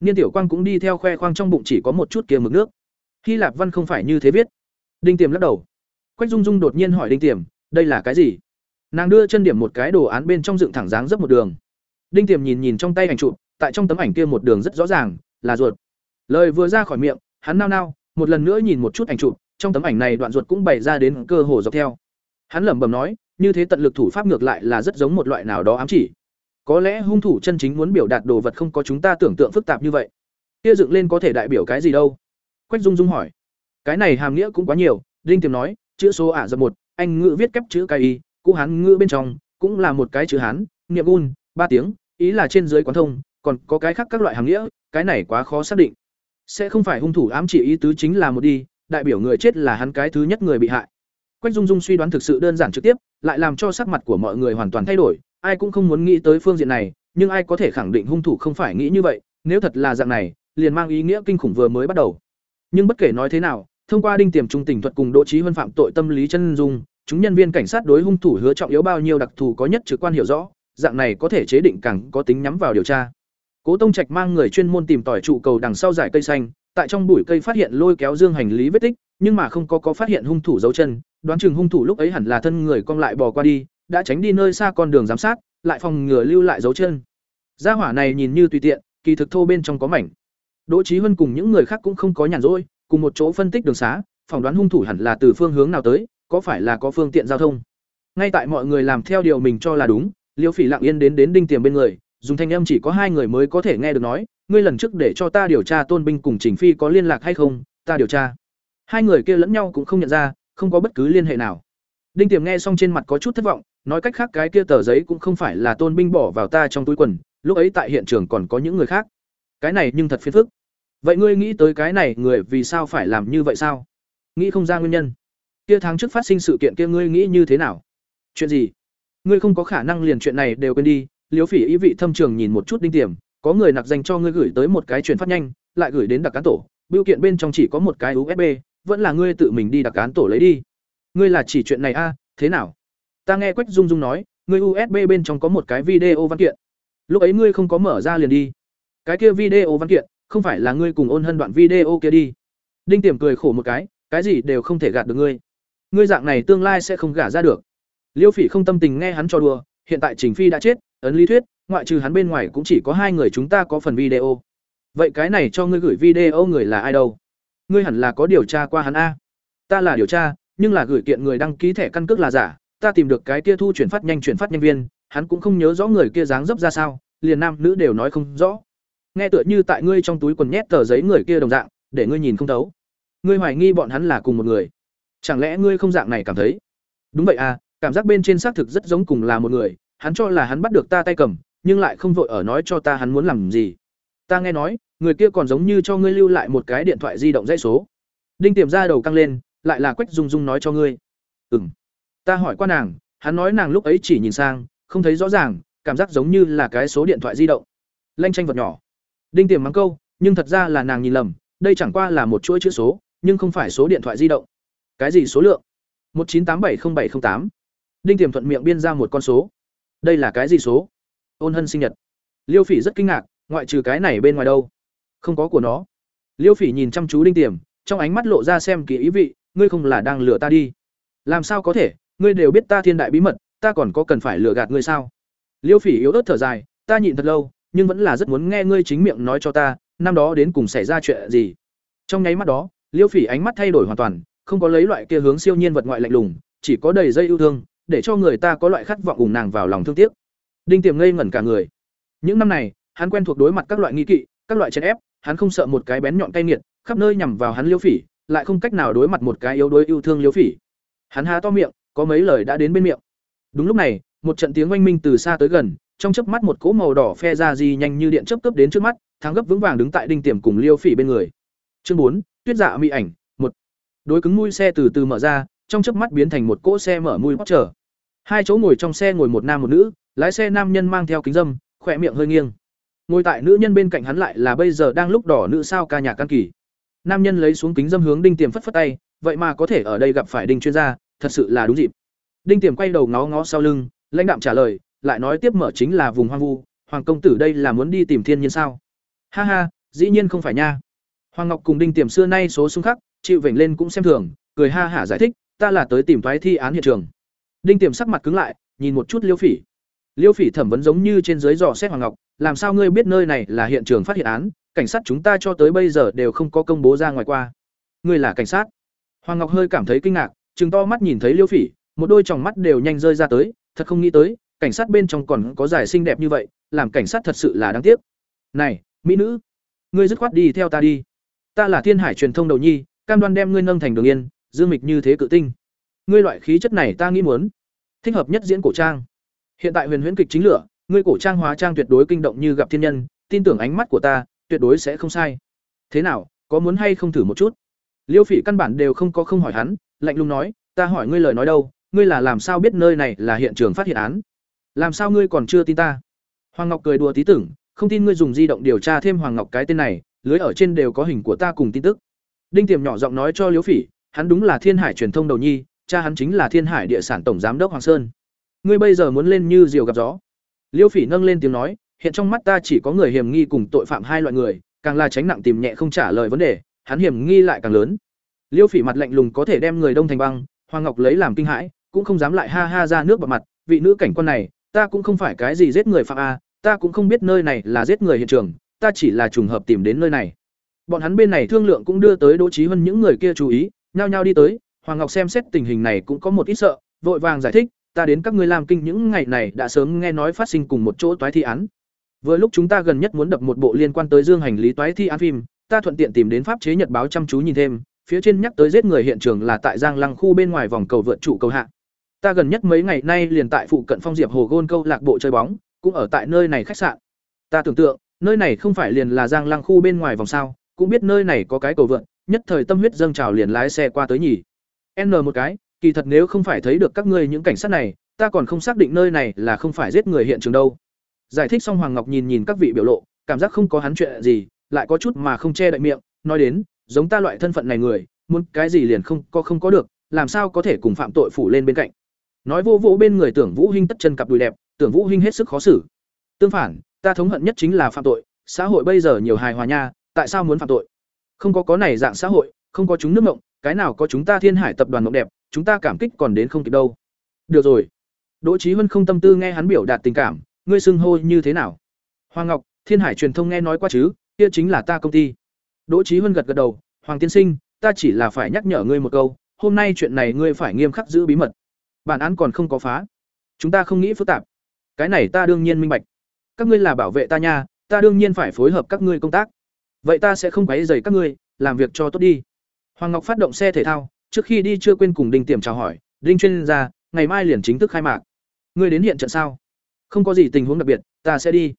Niên Tiểu Quang cũng đi theo khoe khoang trong bụng chỉ có một chút kia mực nước. Hy Lạp văn không phải như thế viết. Đinh Tiềm lắc đầu. Quách Dung Dung đột nhiên hỏi Đinh Tiềm, đây là cái gì? Nàng đưa chân điểm một cái đồ án bên trong dựng thẳng dáng dấp một đường. Đinh Tiềm nhìn nhìn trong tay ảnh chụp, tại trong tấm ảnh kia một đường rất rõ ràng, là ruột. Lời vừa ra khỏi miệng, hắn nao nao, một lần nữa nhìn một chút ảnh chụp, trong tấm ảnh này đoạn ruột cũng bày ra đến cơ hồ dọc theo. Hắn lẩm bẩm nói, như thế tận lực thủ pháp ngược lại là rất giống một loại nào đó ám chỉ. Có lẽ hung thủ chân chính muốn biểu đạt đồ vật không có chúng ta tưởng tượng phức tạp như vậy. Kia dựng lên có thể đại biểu cái gì đâu? Quách Dung Dung hỏi. Cái này hàm nghĩa cũng quá nhiều, Đinh Tiềm nói, chữ số ả dập một, anh ngữ viết kép chữ cái y, cũ hán ngữ bên trong cũng là một cái chữ hán, niệm un, ba tiếng, ý là trên dưới quán thông, còn có cái khác các loại hàm nghĩa, cái này quá khó xác định. Sẽ không phải hung thủ ám chỉ ý tứ chính là một đi, đại biểu người chết là hắn cái thứ nhất người bị hại. Quách Dung Dung suy đoán thực sự đơn giản trực tiếp, lại làm cho sắc mặt của mọi người hoàn toàn thay đổi, ai cũng không muốn nghĩ tới phương diện này, nhưng ai có thể khẳng định hung thủ không phải nghĩ như vậy, nếu thật là dạng này, liền mang ý nghĩa kinh khủng vừa mới bắt đầu. Nhưng bất kể nói thế nào, thông qua đinh tiềm trung tình thuật cùng độ trí huân phạm tội tâm lý chân dung, chúng nhân viên cảnh sát đối hung thủ hứa trọng yếu bao nhiêu đặc thù có nhất trực quan hiểu rõ, dạng này có thể chế định càng có tính nhắm vào điều tra. Cố Tông Trạch mang người chuyên môn tìm tỏi trụ cầu đằng sau dải cây xanh, tại trong bụi cây phát hiện lôi kéo dương hành lý vết tích, nhưng mà không có có phát hiện hung thủ dấu chân, đoán chừng hung thủ lúc ấy hẳn là thân người cong lại bò qua đi, đã tránh đi nơi xa con đường giám sát, lại phòng ngừa lưu lại dấu chân. Gia hỏa này nhìn như tùy tiện, kỳ thực thô bên trong có mảnh. Đỗ Chí Huân cùng những người khác cũng không có nhàn rỗi, cùng một chỗ phân tích đường xá, phỏng đoán hung thủ hẳn là từ phương hướng nào tới, có phải là có phương tiện giao thông. Ngay tại mọi người làm theo điều mình cho là đúng, Liêu Phỉ lặng yên đến đến đinh tiềm bên người, dùng thanh âm chỉ có hai người mới có thể nghe được nói, ngươi lần trước để cho ta điều tra Tôn binh cùng Trình Phi có liên lạc hay không, ta điều tra. hai người kia lẫn nhau cũng không nhận ra không có bất cứ liên hệ nào đinh tiềm nghe xong trên mặt có chút thất vọng nói cách khác cái kia tờ giấy cũng không phải là tôn binh bỏ vào ta trong túi quần, lúc ấy tại hiện trường còn có những người khác. Cái này nhưng thật phiền phức. Vậy ngươi nghĩ tới cái này người vì sao phải làm như vậy sao? Nghĩ không ra nguyên nhân. Kia tháng trước phát sinh sự kiện kia ngươi nghĩ như thế nào? Chuyện gì? Ngươi không có khả năng liền chuyện này đều quên đi. Liếu phỉ ý vị thâm trường nhìn một chút đinh tiềm, có người nặc dành cho ngươi gửi tới một cái chuyển phát nhanh, lại gửi đến đặc cán tổ. Biểu kiện bên trong chỉ có một cái usb vẫn là ngươi tự mình đi đặc cán tổ lấy đi. Ngươi là chỉ chuyện này a, thế nào? Ta nghe quách dung dung nói, ngươi usb bên trong có một cái video văn kiện. Lúc ấy ngươi không có mở ra liền đi. Cái kia video văn kiện, không phải là ngươi cùng ôn hân đoạn video kia đi. Đinh tiềm cười khổ một cái cái gì đều không thể gạt được ngươi. Ngươi dạng này tương lai sẽ không gả ra được. Liêu phỉ không tâm tình nghe hắn cho đùa, hiện tại trình phi đã chết, ấn lý thuyết, ngoại trừ hắn bên ngoài cũng chỉ có hai người chúng ta có phần video. Vậy cái này cho ngươi gửi video người là ai đâu? Ngươi hẳn là có điều tra qua hắn a. Ta là điều tra, nhưng là gửi kiện người đăng ký thẻ căn cước là giả ta tìm được cái kia thu chuyển phát nhanh chuyển phát nhân viên, hắn cũng không nhớ rõ người kia dáng dấp ra sao, liền nam nữ đều nói không rõ. Nghe tựa như tại ngươi trong túi quần nhét tờ giấy người kia đồng dạng, để ngươi nhìn không thấu. Ngươi hoài nghi bọn hắn là cùng một người. Chẳng lẽ ngươi không dạng này cảm thấy? Đúng vậy à cảm giác bên trên xác thực rất giống cùng là một người, hắn cho là hắn bắt được ta tay cầm, nhưng lại không vội ở nói cho ta hắn muốn làm gì. Ta nghe nói, người kia còn giống như cho ngươi lưu lại một cái điện thoại di động dãy số. Đinh tiềm ra đầu căng lên, lại là quách dung dung nói cho ngươi. Ừm ta hỏi qua nàng, hắn nói nàng lúc ấy chỉ nhìn sang, không thấy rõ ràng, cảm giác giống như là cái số điện thoại di động. Lanh tranh vật nhỏ. Đinh tiềm mắng câu, nhưng thật ra là nàng nhìn lầm, đây chẳng qua là một chuỗi chữ số, nhưng không phải số điện thoại di động. Cái gì số lượng? một chín tám bảy bảy tám. Đinh tiềm thuận miệng biên ra một con số. Đây là cái gì số? Ôn hân sinh nhật. Liêu phỉ rất kinh ngạc, ngoại trừ cái này bên ngoài đâu? Không có của nó. Liêu phỉ nhìn chăm chú đinh tiềm, trong ánh mắt lộ ra xem kỳ ý vị, ngươi không là đang lừa ta đi. Làm sao có thể? Ngươi đều biết ta thiên đại bí mật, ta còn có cần phải lừa gạt ngươi sao? Liêu phỉ yếu ớt thở dài, ta nhịn thật lâu, nhưng vẫn là rất muốn nghe ngươi chính miệng nói cho ta, năm đó đến cùng xảy ra chuyện gì? Trong nháy mắt đó, liêu phỉ ánh mắt thay đổi hoàn toàn, không có lấy loại kia hướng siêu nhiên vật ngoại lạnh lùng, chỉ có đầy dây yêu thương, để cho người ta có loại khát vọng cùng nàng vào lòng thương tiếc. Đinh tiềm ngây ngẩn cả người. Những năm này, hắn quen thuộc đối mặt các loại nghi kỵ, các loại chèn ép, hắn không sợ một cái bén nhọn cay nghiệt, khắp nơi nhằm vào hắn liêu phỉ, lại không cách nào đối mặt một cái yếu đuối yêu thương liêu phỉ. Hắn há to miệng có mấy lời đã đến bên miệng. Đúng lúc này, một trận tiếng oanh minh từ xa tới gần, trong chớp mắt một cỗ màu đỏ phe ra gì nhanh như điện chớp cấp đến trước mắt, thắng gấp vững vàng đứng tại đinh tiềm cùng liêu phỉ bên người. Chương bốn, tuyết dạ mỹ ảnh, một. Đối cứng mũi xe từ từ mở ra, trong chớp mắt biến thành một cỗ xe mở mũi bóc trở hai chỗ ngồi trong xe ngồi một nam một nữ, lái xe nam nhân mang theo kính dâm, khỏe miệng hơi nghiêng. Ngồi tại nữ nhân bên cạnh hắn lại là bây giờ đang lúc đỏ nữ sao ca nhà căn kỳ. Nam nhân lấy xuống kính dâm hướng đinh tiềm phất phất tay, vậy mà có thể ở đây gặp phải đinh chuyên gia thật sự là đúng dịp. Đinh tiềm quay đầu ngó ngó sau lưng, lãnh đạm trả lời, lại nói tiếp mở chính là vùng hoang vu, hoàng công tử đây là muốn đi tìm thiên nhiên sao? Ha ha, dĩ nhiên không phải nha. Hoàng ngọc cùng đinh tiềm xưa nay số xung khắc, chịu vểnh lên cũng xem thường, cười ha hả giải thích, ta là tới tìm thoái thi án hiện trường. Đinh tiềm sắc mặt cứng lại, nhìn một chút liêu phỉ. Liêu phỉ thẩm vấn giống như trên dưới dò xét hoàng ngọc, làm sao ngươi biết nơi này là hiện trường phát hiện án, cảnh sát chúng ta cho tới bây giờ đều không có công bố ra ngoài qua. Ngươi là cảnh sát. Hoàng ngọc hơi cảm thấy kinh ngạc chừng to mắt nhìn thấy liêu phỉ, một đôi tròng mắt đều nhanh rơi ra tới, thật không nghĩ tới, cảnh sát bên trong còn có giải xinh đẹp như vậy, làm cảnh sát thật sự là đáng tiếc. Này, mỹ nữ, ngươi dứt khoát đi theo ta đi. Ta là thiên hải truyền thông đầu nhi, cam đoan đem ngươi nâng thành đường yên, dương mịch như thế cự tinh. Ngươi loại khí chất này ta nghĩ muốn. Thích hợp nhất diễn cổ trang. Hiện tại huyền huyễn kịch chính lửa, ngươi cổ trang hóa trang tuyệt đối kinh động như gặp thiên nhân, tin tưởng ánh mắt của ta, tuyệt đối sẽ không sai. Thế nào, có muốn hay không thử một chút? Liêu phỉ căn bản đều không có không hỏi hắn lạnh lùng nói, ta hỏi ngươi lời nói đâu, ngươi là làm sao biết nơi này là hiện trường phát hiện án? Làm sao ngươi còn chưa tin ta? Hoàng ngọc cười đùa tí tưởng, không tin ngươi dùng di động điều tra thêm hoàng ngọc cái tên này, lưới ở trên đều có hình của ta cùng tin tức. Đinh tiềm nhỏ giọng nói cho liễu phỉ, hắn đúng là thiên hải truyền thông đầu nhi, cha hắn chính là thiên hải địa sản tổng giám đốc hoàng sơn. Ngươi bây giờ muốn lên như diều gặp gió. Liễu phỉ nâng lên tiếng nói, hiện trong mắt ta chỉ có người hiểm nghi cùng tội phạm hai loại người, càng là tránh nặng tìm nhẹ không trả lời vấn đề, hắn hiểm nghi lại càng lớn. Liêu phỉ mặt lạnh lùng có thể đem người đông thành băng hoàng ngọc lấy làm kinh hãi, cũng không dám lại ha ha ra nước bọt mặt, vị nữ cảnh quan này, ta cũng không phải cái gì giết người phạm a, ta cũng không biết nơi này là giết người hiện trường, ta chỉ là trùng hợp tìm đến nơi này. Bọn hắn bên này thương lượng cũng đưa tới đỗ trí hơn những người kia chú ý, nhao nhao đi tới hoàng ngọc xem xét tình hình này cũng có một ít sợ, vội vàng giải thích, ta đến các ngươi làm kinh những ngày này đã sớm nghe nói phát sinh cùng một chỗ toái thi án. Vừa lúc chúng ta gần nhất muốn đập một bộ liên quan tới dương hành lý toái thi án phim, ta thuận tiện tìm đến pháp chế nhật báo chăm chú nhìn thêm phía trên nhắc tới giết người hiện trường là tại giang lăng khu bên ngoài vòng cầu vượt trụ cầu hạ. Ta gần nhất mấy ngày nay liền tại phụ cận phong diệp hồ gôn câu lạc bộ chơi bóng, cũng ở tại nơi này khách sạn. Ta tưởng tượng, nơi này không phải liền là giang lăng khu bên ngoài vòng sao, cũng biết nơi này có cái cầu vượt nhất thời tâm huyết dâng trào liền lái xe qua tới nhỉ. N một cái, kỳ thật nếu không phải thấy được các ngươi những cảnh sát này, ta còn không xác định nơi này là không phải giết người hiện trường đâu. Giải thích xong hoàng ngọc nhìn nhìn các vị biểu lộ, cảm giác không có hắn chuyện gì, lại có chút mà không che đậy miệng, nói đến giống ta loại thân phận này người, muốn cái gì liền không có không có được, làm sao có thể cùng phạm tội phủ lên bên cạnh. Nói vô vô bên người tưởng vũ hinh tất chân cặp đùi đẹp, tưởng vũ hinh hết sức khó xử. Tương phản, ta thống hận nhất chính là phạm tội, xã hội bây giờ nhiều hài hòa nha, tại sao muốn phạm tội? Không có có này dạng xã hội, không có chúng nước mộng, cái nào có chúng ta thiên hải tập đoàn mộng đẹp, chúng ta cảm kích còn đến không kịp đâu. Được rồi. Đỗ trí huân không tâm tư nghe hắn biểu đạt tình cảm, ngươi xưng hô như thế nào? Hoàng ngọc, thiên hải truyền thông nghe nói qua chứ, kia chính là ta công ty đỗ Chí huân gật gật đầu, hoàng tiên sinh, ta chỉ là phải nhắc nhở ngươi một câu, hôm nay chuyện này ngươi phải nghiêm khắc giữ bí mật. Bản án còn không có phá. Chúng ta không nghĩ phức tạp. Cái này ta đương nhiên minh bạch. Các ngươi là bảo vệ ta nha, ta đương nhiên phải phối hợp các ngươi công tác. Vậy ta sẽ không quấy rầy các ngươi, làm việc cho tốt đi. Hoàng ngọc phát động xe thể thao, trước khi đi chưa quên cùng đinh tiềm chào hỏi, đinh chuyên gia, ngày mai liền chính thức khai mạc. Ngươi đến hiện trận sao? Không có gì tình huống đặc biệt, ta sẽ đi.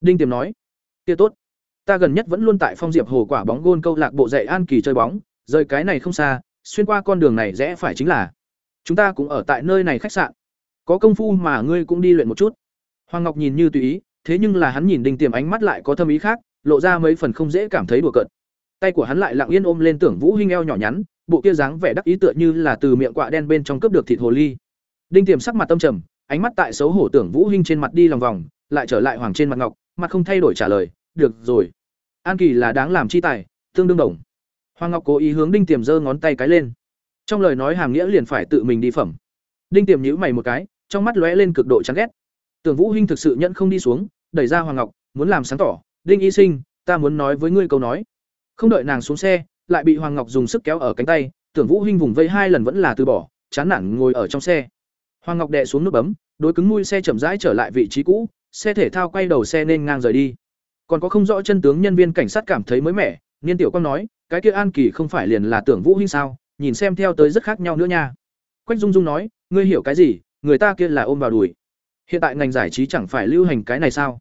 Đinh tiềm nói, kia tốt ta gần nhất vẫn luôn tại phong diệp hồ quả bóng gôn câu lạc bộ dạy an kỳ chơi bóng, rời cái này không xa, xuyên qua con đường này rẽ phải chính là, chúng ta cũng ở tại nơi này khách sạn. Có công phu mà ngươi cũng đi luyện một chút. Hoàng ngọc nhìn như tùy ý, thế nhưng là hắn nhìn đinh tiềm ánh mắt lại có thâm ý khác, lộ ra mấy phần không dễ cảm thấy đùa cợt. Tay của hắn lại lặng yên ôm lên tưởng vũ hinh eo nhỏ nhắn, bộ kia dáng vẻ đắc ý tựa như là từ miệng quạ đen bên trong cướp được thịt hồ ly. Đinh tiềm sắc mặt tâm trầm, ánh mắt tại xấu hổ tưởng vũ hinh trên mặt đi lòng vòng, lại trở lại hoàng trên mặt ngọc, mặt không thay đổi trả lời được rồi. An kỳ là đáng làm chi tài, tương đương đồng. Hoàng ngọc cố ý hướng đinh tiềm giơ ngón tay cái lên. Trong lời nói hàm nghĩa liền phải tự mình đi phẩm. Đinh tiềm nhíu mày một cái, trong mắt lóe lên cực độ chán ghét. Tưởng vũ hinh thực sự nhẫn không đi xuống, đẩy ra hoàng ngọc, muốn làm sáng tỏ, đinh y sinh, ta muốn nói với ngươi câu nói. Không đợi nàng xuống xe, lại bị hoàng ngọc dùng sức kéo ở cánh tay, tưởng vũ hinh vùng vây hai lần vẫn là từ bỏ, chán nản ngồi ở trong xe. Hoàng ngọc đè xuống nút bấm, đối cứng mũi xe chậm rãi trở lại vị trí cũ, xe thể thao quay đầu xe nên ngang rời đi còn có không rõ chân tướng nhân viên cảnh sát cảm thấy mới mẻ, niên tiểu quang nói, cái kia an kỳ không phải liền là tưởng vũ hinh sao? Nhìn xem theo tới rất khác nhau nữa nha. Quách dung dung nói, ngươi hiểu cái gì? Người ta kia là ôm vào đùi. Hiện tại ngành giải trí chẳng phải lưu hành cái này sao?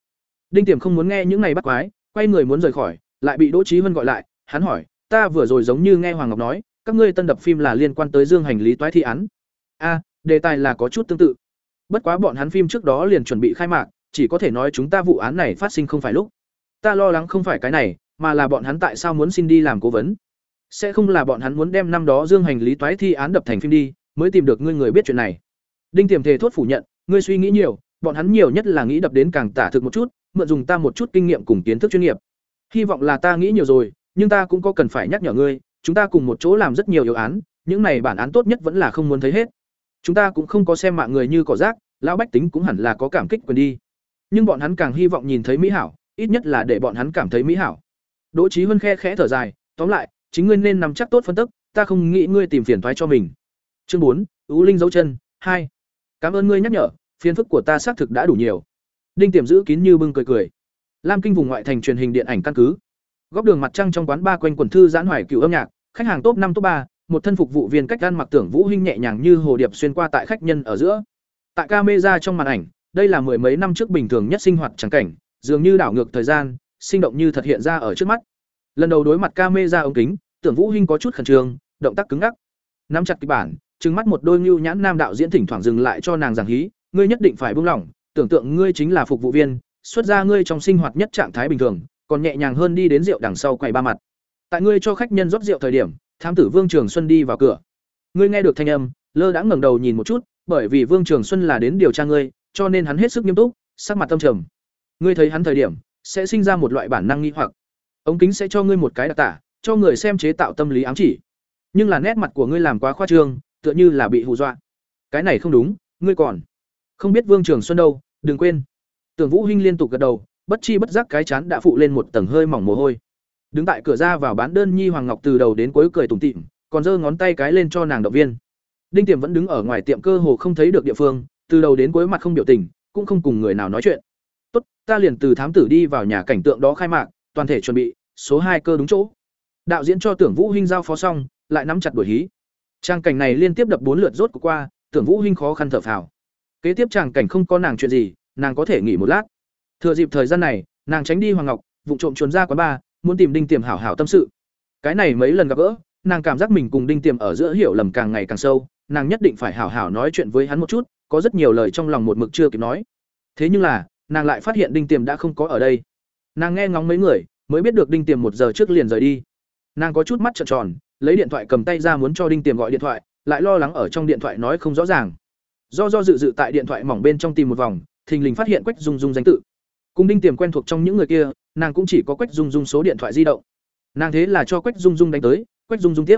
Đinh tiềm không muốn nghe những này bắt quái, quay người muốn rời khỏi, lại bị đỗ trí vân gọi lại. Hắn hỏi, ta vừa rồi giống như nghe hoàng ngọc nói, các ngươi tân đập phim là liên quan tới dương hành lý toái thi án. A, đề tài là có chút tương tự. Bất quá bọn hắn phim trước đó liền chuẩn bị khai mạc, chỉ có thể nói chúng ta vụ án này phát sinh không phải lúc ta lo lắng không phải cái này, mà là bọn hắn tại sao muốn xin đi làm cố vấn. Sẽ không là bọn hắn muốn đem năm đó dương hành lý toái thi án đập thành phim đi, mới tìm được ngươi người biết chuyện này. Đinh tiềm thề thốt phủ nhận, ngươi suy nghĩ nhiều, bọn hắn nhiều nhất là nghĩ đập đến càng tả thực một chút, mượn dùng ta một chút kinh nghiệm cùng kiến thức chuyên nghiệp. Hy vọng là ta nghĩ nhiều rồi, nhưng ta cũng có cần phải nhắc nhở ngươi, chúng ta cùng một chỗ làm rất nhiều yếu án, những này bản án tốt nhất vẫn là không muốn thấy hết. Chúng ta cũng không có xem mạng người như cỏ rác, lão bách tính cũng hẳn là có cảm kích quyền đi. Nhưng bọn hắn càng hy vọng nhìn thấy mỹ hảo ít nhất là để bọn hắn cảm thấy mỹ hảo. Đỗ trí huân khe khẽ thở dài, tóm lại, chính ngươi nên nắm chắc tốt phân tức, ta không nghĩ ngươi tìm phiền thoái cho mình. Chương bốn, ú linh dấu chân, hai. Cảm ơn ngươi nhắc nhở, phiền phức của ta xác thực đã đủ nhiều. Đinh tiềm giữ kín như bưng cười cười. Lam kinh vùng ngoại thành truyền hình điện ảnh căn cứ. Góc đường mặt trăng trong quán ba quanh quần thư giãn hoài cựu âm nhạc, khách hàng top năm, top ba, một thân phục vụ viên cách gan mặc tưởng vũ hinh nhẹ nhàng như hồ điệp xuyên qua tại khách nhân ở giữa. Tại camera trong màn ảnh, đây là mười mấy năm trước bình thường nhất sinh hoạt chẳng cảnh dường như đảo ngược thời gian, sinh động như thật hiện ra ở trước mắt. Lần đầu đối mặt camera ống kính, tưởng vũ hinh có chút khẩn trương, động tác cứng ngắc. Nắm chặt kịch bản, trừng mắt một đôi nhu nhãn nam đạo diễn thỉnh thoảng dừng lại cho nàng giảng hí, ngươi nhất định phải buông lỏng, tưởng tượng ngươi chính là phục vụ viên, xuất ra ngươi trong sinh hoạt nhất trạng thái bình thường, còn nhẹ nhàng hơn đi đến rượu đằng sau quầy ba mặt. Tại ngươi cho khách nhân rót rượu thời điểm, thám tử vương trường xuân đi vào cửa. Ngươi nghe được thanh âm, lơ đã ngẩng đầu nhìn một chút, bởi vì vương trường xuân là đến điều tra ngươi, cho nên hắn hết sức nghiêm túc, sắc mặt tâm trầm ngươi thấy hắn thời điểm, sẽ sinh ra một loại bản năng nghi hoặc. Ống kính sẽ cho ngươi một cái đặc tả, cho người xem chế tạo tâm lý ám chỉ. Nhưng là nét mặt của ngươi làm quá khoa trương, tựa như là bị hù dọa. Cái này không đúng, ngươi còn không biết vương trường xuân đâu, đừng quên. Tưởng vũ hinh liên tục gật đầu, bất chi bất giác cái chán đã phụ lên một tầng hơi mỏng mồ hôi. Đứng tại cửa ra vào bán đơn nhi hoàng ngọc từ đầu đến cuối cười tủm tỉm, còn giơ ngón tay cái lên cho nàng động viên. Đinh tiềm vẫn đứng ở ngoài tiệm cơ hồ không thấy được địa phương, từ đầu đến cuối mặt không biểu tình, cũng không cùng người nào nói chuyện ta liền từ thám tử đi vào nhà cảnh tượng đó khai mạc, toàn thể chuẩn bị, số hai cơ đúng chỗ. Đạo diễn cho tưởng vũ hinh giao phó xong, lại nắm chặt đuổi hí. Trang cảnh này liên tiếp đập bốn lượt rốt qua, tưởng vũ hinh khó khăn thở phào. Kế tiếp trang cảnh không có nàng chuyện gì, nàng có thể nghỉ một lát. Thừa dịp thời gian này, nàng tránh đi hoàng ngọc vụng trộm chuồn ra quán bar, muốn tìm đinh tiềm hảo hảo tâm sự. Cái này mấy lần gặp gỡ, nàng cảm giác mình cùng đinh tiềm ở giữa hiểu lầm càng ngày càng sâu, nàng nhất định phải hảo hảo nói chuyện với hắn một chút, có rất nhiều lời trong lòng một mực chưa kịp nói. Thế nhưng là nàng lại phát hiện đinh tiềm đã không có ở đây. Nàng nghe ngóng mấy người, mới biết được đinh tiềm một giờ trước liền rời đi. Nàng có chút mắt trợn tròn, lấy điện thoại cầm tay ra muốn cho đinh tiềm gọi điện thoại, lại lo lắng ở trong điện thoại nói không rõ ràng. Do do dự dự tại điện thoại mỏng bên trong tìm một vòng, thình lình phát hiện quách dung dung danh tự. Cùng đinh tiềm quen thuộc trong những người kia, nàng cũng chỉ có quách dung dung số điện thoại di động. Nàng thế là cho quách dung dung đánh tới, quách dung dung tiếp.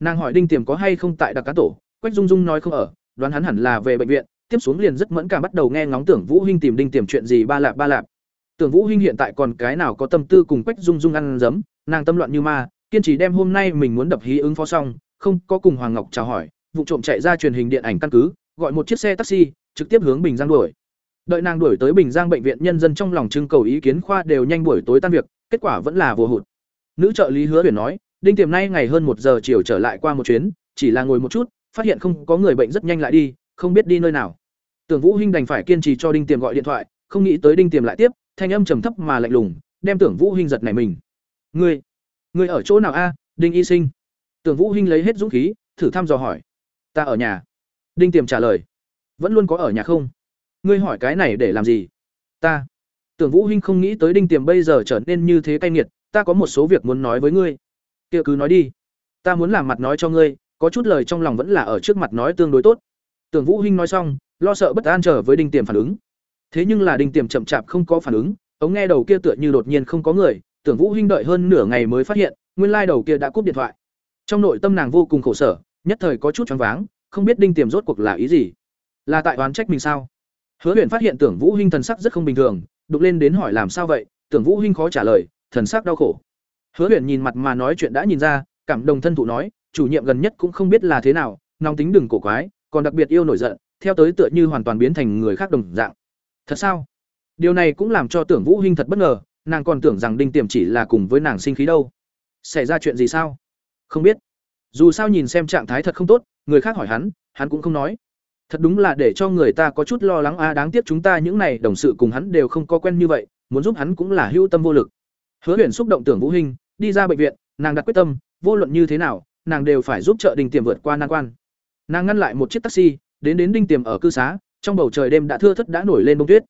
Nàng hỏi đinh tiềm có hay không tại đặc cá tổ, quách dung dung nói không ở, đoán hắn hẳn là về bệnh viện tiếp xuống liền rất mẫn cảm bắt đầu nghe ngóng tưởng vũ hinh tìm đinh tiềm chuyện gì ba lạp ba lạp. Tưởng vũ hinh hiện tại còn cái nào có tâm tư cùng quách dung dung ăn dấm, nàng tâm loạn như ma, kiên trì đem hôm nay mình muốn đập hí ứng phó xong, không có cùng hoàng ngọc chào hỏi, vụ trộm chạy ra truyền hình điện ảnh căn cứ, gọi một chiếc xe taxi, trực tiếp hướng bình giang đuổi. Đợi nàng đuổi tới bình giang bệnh viện, nhân dân trong lòng trưng cầu ý kiến khoa đều nhanh buổi tối tan việc, kết quả vẫn là vô hụt. Nữ trợ lý hứa huyền nói, đinh tiềm nay ngày hơn một giờ chiều trở lại qua một chuyến, chỉ là ngồi một chút, phát hiện không có người bệnh rất nhanh lại đi không biết đi nơi nào. Tưởng vũ hinh đành phải kiên trì cho đinh tiềm gọi điện thoại, không nghĩ tới đinh tiềm lại tiếp, thanh âm trầm thấp mà lạnh lùng, đem tưởng vũ hinh giật nảy mình. Ngươi ngươi ở chỗ nào a, đinh y sinh? Tưởng vũ hinh lấy hết dũng khí, thử thăm dò hỏi. Ta ở nhà. Đinh tiềm trả lời. Vẫn luôn có ở nhà không? Ngươi hỏi cái này để làm gì? Ta. Tưởng vũ hinh không nghĩ tới đinh tiềm bây giờ trở nên như thế cay nghiệt, ta có một số việc muốn nói với ngươi. Kia cứ nói đi. Ta muốn làm mặt nói cho ngươi, có chút lời trong lòng vẫn là ở trước mặt nói tương đối tốt tưởng vũ hinh nói xong, lo sợ bất an trở với đinh tiềm phản ứng. Thế nhưng là đinh tiềm chậm chạp không có phản ứng ống nghe đầu kia tựa như đột nhiên không có người, tưởng vũ hinh đợi hơn nửa ngày mới phát hiện, nguyên lai like đầu kia đã cúp điện thoại. Trong nội tâm nàng vô cùng khổ sở, nhất thời có chút choáng váng, không biết đinh tiềm rốt cuộc là ý gì. Là tại oán trách mình sao? Hứa huyền phát hiện tưởng vũ hinh thần sắc rất không bình thường, đục lên đến hỏi làm sao vậy, tưởng vũ hinh khó trả lời, thần sắc đau khổ. Hứa huyền nhìn mặt mà nói chuyện đã nhìn ra, cảm đồng thân thụ nói, chủ nhiệm gần nhất cũng không biết là thế nào, nóng tính đừng cổ quái còn đặc biệt yêu nổi giận, theo tới tựa như hoàn toàn biến thành người khác đồng dạng. Thật sao? Điều này cũng làm cho tưởng vũ hinh thật bất ngờ, nàng còn tưởng rằng đinh tiềm chỉ là cùng với nàng sinh khí đâu. Xảy ra chuyện gì sao? Không biết. Dù sao nhìn xem trạng thái thật không tốt, người khác hỏi hắn hắn cũng không nói. Thật đúng là để cho người ta có chút lo lắng a đáng tiếc chúng ta những này đồng sự cùng hắn đều không có quen như vậy, muốn giúp hắn cũng là hữu tâm vô lực. Hứa huyền xúc động tưởng vũ hinh, đi ra bệnh viện, nàng đặt quyết tâm, vô luận như thế nào, nàng đều phải giúp trợ đinh tiềm vượt qua nan quan nàng ngăn lại một chiếc taxi, đến đến đinh tiềm ở cư xá, trong bầu trời đêm đã thưa thất đã nổi lên bông tuyết.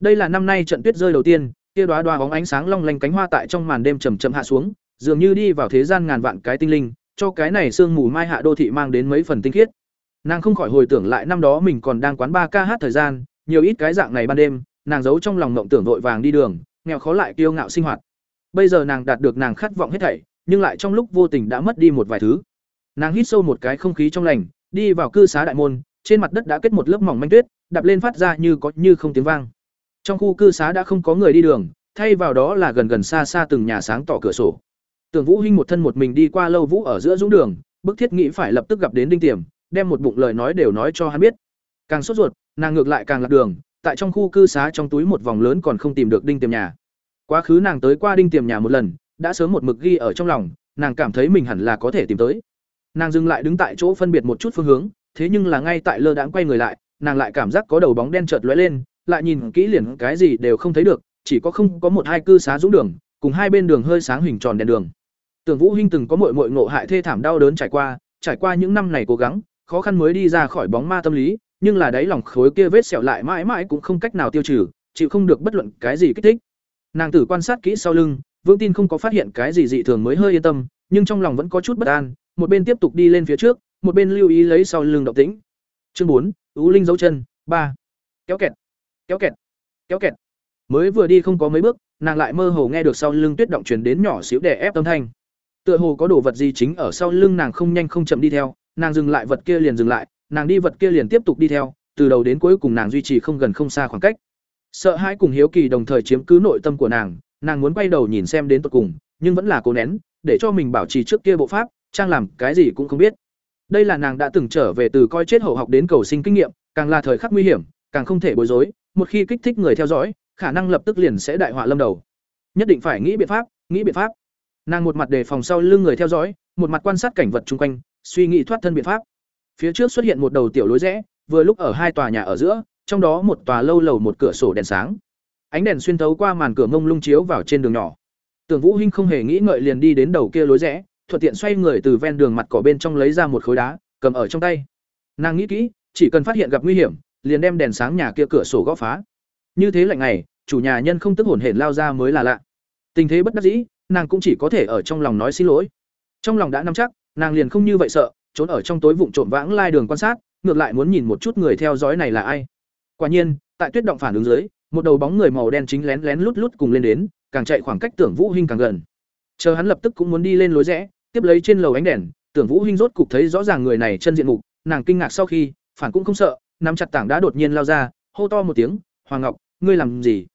Đây là năm nay trận tuyết rơi đầu tiên, kia đóa đóa bóng ánh sáng long lanh cánh hoa tại trong màn đêm chầm chậm hạ xuống, dường như đi vào thế gian ngàn vạn cái tinh linh, cho cái này sương mù mai hạ đô thị mang đến mấy phần tinh khiết. Nàng không khỏi hồi tưởng lại năm đó mình còn đang quán ba ca hát thời gian, nhiều ít cái dạng này ban đêm, nàng giấu trong lòng mộng tưởng vội vàng đi đường, nghèo khó lại kiêu ngạo sinh hoạt. Bây giờ nàng đạt được nàng khát vọng hết thảy, nhưng lại trong lúc vô tình đã mất đi một vài thứ. Nàng hít sâu một cái không khí trong lành đi vào cư xá đại môn, trên mặt đất đã kết một lớp mỏng manh tuyết, đạp lên phát ra như có như không tiếng vang. Trong khu cư xá đã không có người đi đường, thay vào đó là gần gần xa xa từng nhà sáng tỏ cửa sổ. Tưởng vũ hinh một thân một mình đi qua lâu vũ ở giữa dũng đường, bức thiết nghĩ phải lập tức gặp đến đinh tiềm, đem một bụng lời nói đều nói cho hắn biết. Càng sốt ruột, nàng ngược lại càng lạc đường, tại trong khu cư xá trong túi một vòng lớn còn không tìm được đinh tiềm nhà. Quá khứ nàng tới qua đinh tiềm nhà một lần, đã sớm một mực ghi ở trong lòng, nàng cảm thấy mình hẳn là có thể tìm tới nàng dừng lại đứng tại chỗ phân biệt một chút phương hướng, thế nhưng là ngay tại lơ đãng quay người lại, nàng lại cảm giác có đầu bóng đen chợt lóe lên, lại nhìn kỹ liền cái gì đều không thấy được, chỉ có không có một hai cư xá dũng đường, cùng hai bên đường hơi sáng hình tròn đèn đường. Tưởng vũ hinh từng có muội muội ngộ hại thê thảm đau đớn trải qua trải qua những năm này cố gắng, khó khăn mới đi ra khỏi bóng ma tâm lý, nhưng là đáy lòng khối kia vết sẹo lại mãi mãi cũng không cách nào tiêu trừ, chịu không được bất luận cái gì kích thích. Nàng tử quan sát kỹ sau lưng vương tin không có phát hiện cái gì dị thường mới hơi yên tâm, nhưng trong lòng vẫn có chút bất an một bên tiếp tục đi lên phía trước, một bên lưu ý lấy sau lưng động tĩnh. Chương bốn, ú linh dấu chân, ba. Kéo kẹt kéo kẹt kéo kẹt. Mới vừa đi không có mấy bước, nàng lại mơ hồ nghe được sau lưng tuyết động truyền đến nhỏ xíu đè ép âm thanh. Tựa hồ có đồ vật gì chính ở sau lưng nàng không nhanh không chậm đi theo, nàng dừng lại vật kia liền dừng lại, nàng đi vật kia liền tiếp tục đi theo, từ đầu đến cuối cùng nàng duy trì không gần không xa khoảng cách. Sợ hãi cùng hiếu kỳ đồng thời chiếm cứ nội tâm của nàng nàng muốn quay đầu nhìn xem đến tận cùng, nhưng vẫn là cố nén, để cho mình bảo trì trước kia bộ pháp trang làm cái gì cũng không biết. Đây là nàng đã từng trở về từ coi chết hậu học đến cầu sinh kinh nghiệm, càng là thời khắc nguy hiểm, càng không thể bối rối, một khi kích thích người theo dõi, khả năng lập tức liền sẽ đại họa lâm đầu. Nhất định phải nghĩ biện pháp, nghĩ biện pháp. Nàng một mặt đề phòng sau lưng người theo dõi, một mặt quan sát cảnh vật chung quanh, suy nghĩ thoát thân biện pháp. Phía trước xuất hiện một đầu tiểu lối rẽ, vừa lúc ở hai tòa nhà ở giữa, trong đó một tòa lâu lầu một cửa sổ đèn sáng. Ánh đèn xuyên thấu qua màn cửa mông lung chiếu vào trên đường nhỏ. Tưởng vũ hinh không hề nghĩ ngợi liền đi đến đầu kia lối rẽ thuận tiện xoay người từ ven đường mặt cỏ bên trong lấy ra một khối đá, cầm ở trong tay. Nàng nghĩ kỹ, chỉ cần phát hiện gặp nguy hiểm, liền đem đèn sáng nhà kia cửa sổ gõ phá. Như thế lạnh này chủ nhà nhân không tức hồn hển lao ra mới là lạ. Tình thế bất đắc dĩ, nàng cũng chỉ có thể ở trong lòng nói xin lỗi. Trong lòng đã nắm chắc, nàng liền không như vậy sợ, trốn ở trong tối vụng trộm vãng lai đường quan sát, ngược lại muốn nhìn một chút người theo dõi này là ai. Quả nhiên, tại tuyết động phản ứng dưới, một đầu bóng người màu đen chính lén lén lút lút cùng lên đến, càng chạy khoảng cách tưởng vũ hinh càng gần. Chờ hắn lập tức cũng muốn đi lên lối rẽ tiếp lấy trên lầu ánh đèn, tưởng vũ hinh rốt cục thấy rõ ràng người này chân diện mục, nàng kinh ngạc sau khi, phản cũng không sợ, nắm chặt tảng đá đột nhiên lao ra, hô to một tiếng, hoàng ngọc, ngươi làm gì?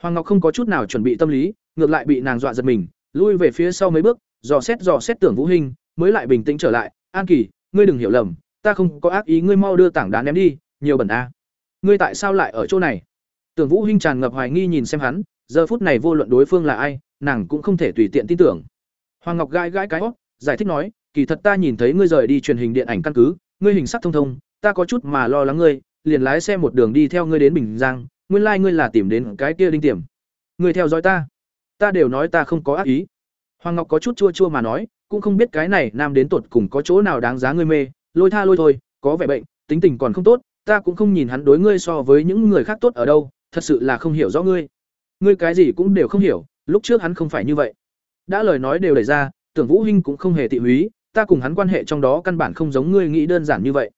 Hoàng ngọc không có chút nào chuẩn bị tâm lý, ngược lại bị nàng dọa giật mình, lui về phía sau mấy bước, dò xét dò xét tưởng vũ hinh, mới lại bình tĩnh trở lại, an kỳ, ngươi đừng hiểu lầm, ta không có ác ý, ngươi mau đưa tảng đá ném đi, nhiều bẩn a. Ngươi tại sao lại ở chỗ này? Tưởng vũ hinh tràn ngập hoài nghi nhìn xem hắn, giờ phút này vô luận đối phương là ai, nàng cũng không thể tùy tiện tin tưởng hoàng ngọc gãi gãi cái óc giải thích nói, kỳ thật ta nhìn thấy ngươi rời đi truyền hình điện ảnh căn cứ, ngươi hình sắc thông thông, ta có chút mà lo lắng ngươi, liền lái xe một đường đi theo ngươi đến bình giang, nguyên lai like ngươi là tìm đến cái kia đinh tiềm. Ngươi theo dõi ta. Ta đều nói ta không có ác ý. Hoàng ngọc có chút chua chua mà nói, cũng không biết cái này nam đến tột cùng có chỗ nào đáng giá ngươi mê, lôi tha lôi thôi, có vẻ bệnh, tính tình còn không tốt, ta cũng không nhìn hắn đối ngươi so với những người khác tốt ở đâu, thật sự là không hiểu rõ ngươi. Ngươi cái gì cũng đều không hiểu, lúc trước hắn không phải như vậy đã lời nói đều đẩy ra, tưởng vũ hinh cũng không hề tị húy, ta cùng hắn quan hệ trong đó căn bản không giống ngươi nghĩ đơn giản như vậy.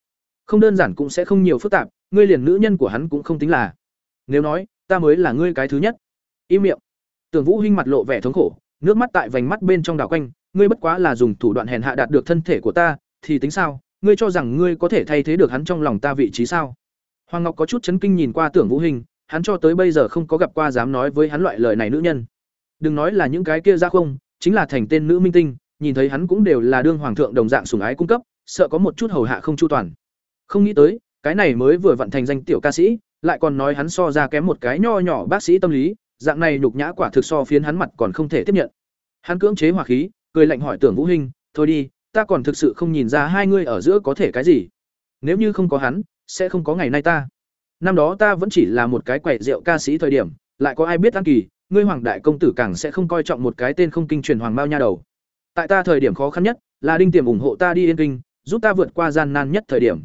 Không đơn giản cũng sẽ không nhiều phức tạp, ngươi liền nữ nhân của hắn cũng không tính là. Nếu nói, ta mới là ngươi cái thứ nhất. Im miệng. Tưởng vũ hinh mặt lộ vẻ thống khổ, nước mắt tại vành mắt bên trong đảo quanh, ngươi bất quá là dùng thủ đoạn hèn hạ đạt được thân thể của ta, thì tính sao? Ngươi cho rằng ngươi có thể thay thế được hắn trong lòng ta vị trí sao? Hoàng ngọc có chút chấn kinh nhìn qua tưởng vũ hình hắn cho tới bây giờ không có gặp qua dám nói với hắn loại lời này nữ nhân đừng nói là những cái kia ra không, chính là thành tên nữ minh tinh, nhìn thấy hắn cũng đều là đương hoàng thượng đồng dạng sủng ái cung cấp, sợ có một chút hầu hạ không chu toàn. Không nghĩ tới, cái này mới vừa vận thành danh tiểu ca sĩ, lại còn nói hắn so ra kém một cái nho nhỏ bác sĩ tâm lý, dạng này nhục nhã quả thực so phiến hắn mặt còn không thể tiếp nhận. Hắn cưỡng chế hỏa khí, cười lạnh hỏi tưởng vũ hinh, thôi đi, ta còn thực sự không nhìn ra hai ngươi ở giữa có thể cái gì. Nếu như không có hắn, sẽ không có ngày nay ta. Năm đó ta vẫn chỉ là một cái quẻ rượu ca sĩ thời điểm, lại có ai biết an kỳ ngươi hoàng đại công tử càng sẽ không coi trọng một cái tên không kinh truyền hoàng bao nha đầu. Tại ta thời điểm khó khăn nhất, là đinh tiềm ủng hộ ta đi yên kinh, giúp ta vượt qua gian nan nhất thời điểm.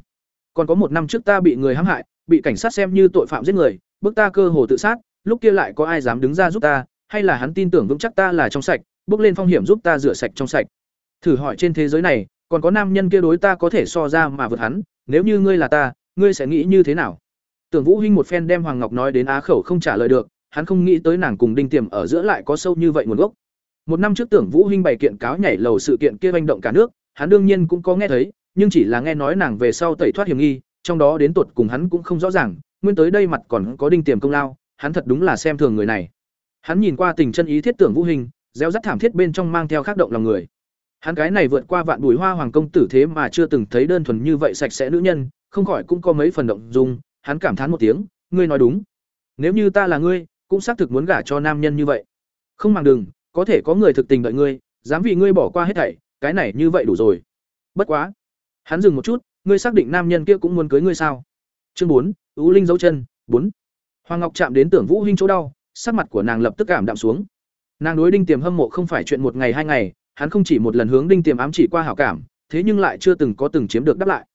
Còn có một năm trước ta bị người hãm hại, bị cảnh sát xem như tội phạm giết người, bước ta cơ hồ tự sát, lúc kia lại có ai dám đứng ra giúp ta, hay là hắn tin tưởng vững chắc ta là trong sạch, bước lên phong hiểm giúp ta rửa sạch trong sạch. Thử hỏi trên thế giới này, còn có nam nhân kia đối ta có thể so ra mà vượt hắn, nếu như ngươi là ta, ngươi sẽ nghĩ như thế nào? Tưởng vũ hinh một phen đem hoàng ngọc nói đến á khẩu không trả lời được hắn không nghĩ tới nàng cùng đinh tiềm ở giữa lại có sâu như vậy nguồn gốc. Một năm trước tưởng vũ hinh bày kiện cáo nhảy lầu sự kiện kia manh động cả nước, hắn đương nhiên cũng có nghe thấy, nhưng chỉ là nghe nói nàng về sau tẩy thoát hiểm nghi, trong đó đến tuột cùng hắn cũng không rõ ràng, nguyên tới đây mặt còn có đinh tiềm công lao, hắn thật đúng là xem thường người này. Hắn nhìn qua tình chân ý thiết tưởng vũ hình gieo rắt thảm thiết bên trong mang theo khắc động lòng người. Hắn cái này vượt qua vạn bùi hoa hoàng công tử thế mà chưa từng thấy đơn thuần như vậy sạch sẽ nữ nhân, không khỏi cũng có mấy phần động dung, hắn cảm thán một tiếng, ngươi nói đúng. Nếu như ta là ngươi cũng xác thực muốn gả cho nam nhân như vậy. Không màng đừng, có thể có người thực tình đợi ngươi, dám vì ngươi bỏ qua hết thảy, cái này như vậy đủ rồi. Bất quá, hắn dừng một chút, ngươi xác định nam nhân kia cũng muốn cưới ngươi sao? Chương bốn, ú linh dấu chân, bốn. Hoàng ngọc chạm đến tưởng vũ hinh chỗ đau, sắc mặt của nàng lập tức cảm đạm xuống. Nàng đối đinh tiềm hâm mộ không phải chuyện một ngày hai ngày, hắn không chỉ một lần hướng đinh tiềm ám chỉ qua hảo cảm, thế nhưng lại chưa từng có từng chiếm được đáp lại.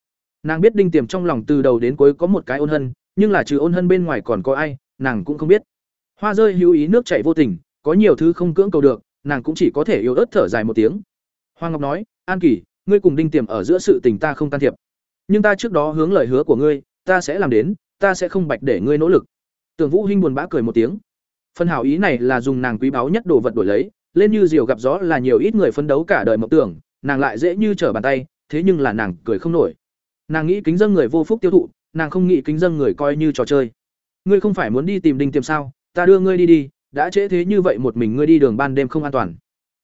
Nàng biết đinh tiềm trong lòng từ đầu đến cuối có một cái ôn hân, nhưng là trừ ôn hân bên ngoài còn có ai, nàng cũng không biết hoa rơi hữu ý nước chảy vô tình, có nhiều thứ không cưỡng cầu được, nàng cũng chỉ có thể yếu ớt thở dài một tiếng. Hoàng ngọc nói, an kỳ, ngươi cùng đinh tiềm ở giữa sự tình ta không can thiệp. Nhưng ta trước đó hướng lời hứa của ngươi, ta sẽ làm đến, ta sẽ không bạch để ngươi nỗ lực. Tưởng vũ hinh buồn bã cười một tiếng. Phần hảo ý này là dùng nàng quý báu nhất đồ vật đổi lấy, lên như diều gặp gió là nhiều ít người phấn đấu cả đời mộng tưởng, nàng lại dễ như trở bàn tay, thế nhưng là nàng cười không nổi. Nàng nghĩ kính dân người vô phúc tiêu thụ, nàng không nghĩ kính dân người coi như trò chơi. Ngươi không phải muốn đi tìm đinh tiềm sao? Ta đưa ngươi đi đi đã trễ thế như vậy một mình ngươi đi đường ban đêm không an toàn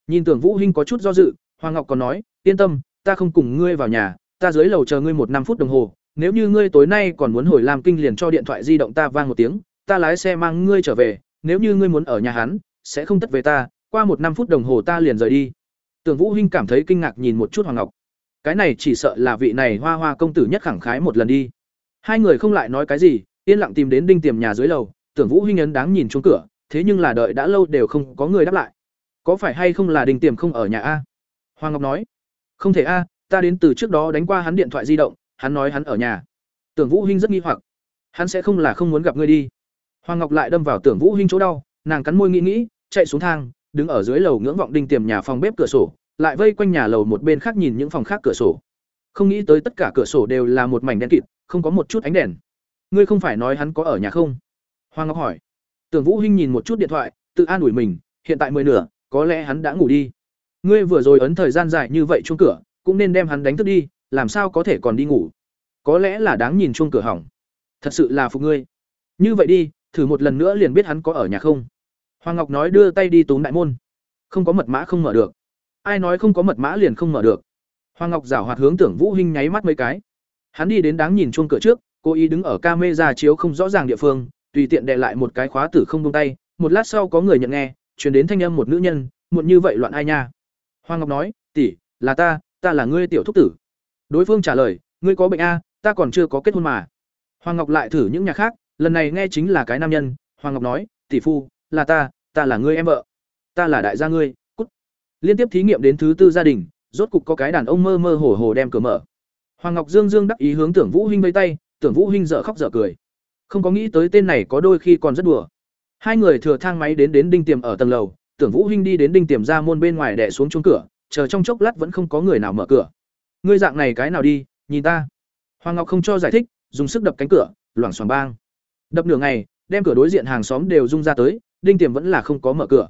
nhìn tưởng vũ hinh có chút do dự hoàng ngọc còn nói yên tâm ta không cùng ngươi vào nhà ta dưới lầu chờ ngươi một năm phút đồng hồ nếu như ngươi tối nay còn muốn hồi làm kinh liền cho điện thoại di động ta vang một tiếng ta lái xe mang ngươi trở về nếu như ngươi muốn ở nhà hắn sẽ không tất về ta qua một năm phút đồng hồ ta liền rời đi Tưởng Vũ Hinh cảm thấy kinh ngạc nhìn một chút Hoàng Ngọc. Cái này chỉ sợ là vị này Hoa Hoa công tử nhất khẳng khái một lần đi. Hai người không lại nói cái gì, yên lặng tìm đến đinh tiềm nhà dưới lầu, Tưởng Vũ Hinh ấn đáng nhìn chuông cửa, thế nhưng là đợi đã lâu đều không có người đáp lại. Có phải hay không là đinh tiềm không ở nhà a? Hoàng Ngọc nói. Không thể a, ta đến từ trước đó đánh qua hắn điện thoại di động, hắn nói hắn ở nhà. Tưởng Vũ Hinh rất nghi hoặc. Hắn sẽ không là không muốn gặp ngươi đi. Hoàng Ngọc lại đâm vào Tưởng Vũ Hinh chỗ đau, nàng cắn môi nghĩ nghĩ, chạy xuống thang, đứng ở dưới lầu ngưỡng vọng đinh tiềm nhà phòng bếp cửa sổ, lại vây quanh nhà lầu một bên khác nhìn những phòng khác cửa sổ. Không nghĩ tới tất cả cửa sổ đều là một mảnh đen kịt, không có một chút ánh đèn. Ngươi không phải nói hắn có ở nhà không? Hoàng Ngọc hỏi. Tưởng Vũ Hinh nhìn một chút điện thoại, tự an ủi mình, hiện tại mười nửa, có lẽ hắn đã ngủ đi. Ngươi vừa rồi ấn thời gian dài như vậy chuông cửa, cũng nên đem hắn đánh thức đi, làm sao có thể còn đi ngủ? Có lẽ là đáng nhìn chuông cửa hỏng. Thật sự là phục ngươi. Như vậy đi, thử một lần nữa liền biết hắn có ở nhà không. Hoàng Ngọc nói đưa tay đi túm đại môn. Không có mật mã không mở được. Ai nói không có mật mã liền không mở được. Hoàng Ngọc giảo hoạt hướng Tưởng Vũ Hinh nháy mắt mấy cái. Hắn đi đến đáng nhìn chuông cửa trước, cố ý đứng ở camera chiếu không rõ ràng địa phương, tùy tiện đè lại một cái khóa tử không buông tay, một lát sau có người nhận nghe, truyền đến thanh âm một nữ nhân, muộn như vậy loạn ai nha. Hoàng Ngọc nói, "Tỷ, là ta, ta là ngươi tiểu thúc tử." Đối phương trả lời, "Ngươi có bệnh a, ta còn chưa có kết hôn mà." Hoàng Ngọc lại thử những nhà khác, lần này nghe chính là cái nam nhân, Hoàng Ngọc nói, "Tỷ phu, là ta, ta là ngươi em vợ. Ta là đại gia ngươi." Cút. Liên tiếp thí nghiệm đến thứ tư gia đình, rốt cục có cái đàn ông mơ mơ hồ hồ đem cửa mở. Hoàng Ngọc Dương Dương đắc ý hướng Tưởng Vũ Hinh vẫy tay, Tưởng Vũ Hinh dở khóc dở cười. Không có nghĩ tới tên này có đôi khi còn rất đùa. Hai người thừa thang máy đến đến đinh tiềm ở tầng lầu, Tưởng Vũ Hinh đi đến đinh tiềm ra môn bên ngoài đẻ xuống chuông cửa, chờ trong chốc lát vẫn không có người nào mở cửa. Ngươi dạng này cái nào đi, nhìn ta. Hoàng Ngọc không cho giải thích, dùng sức đập cánh cửa, loảng xoảng bang. Đập nửa ngày, đem cửa đối diện hàng xóm đều rung ra tới, đinh tiềm vẫn là không có mở cửa.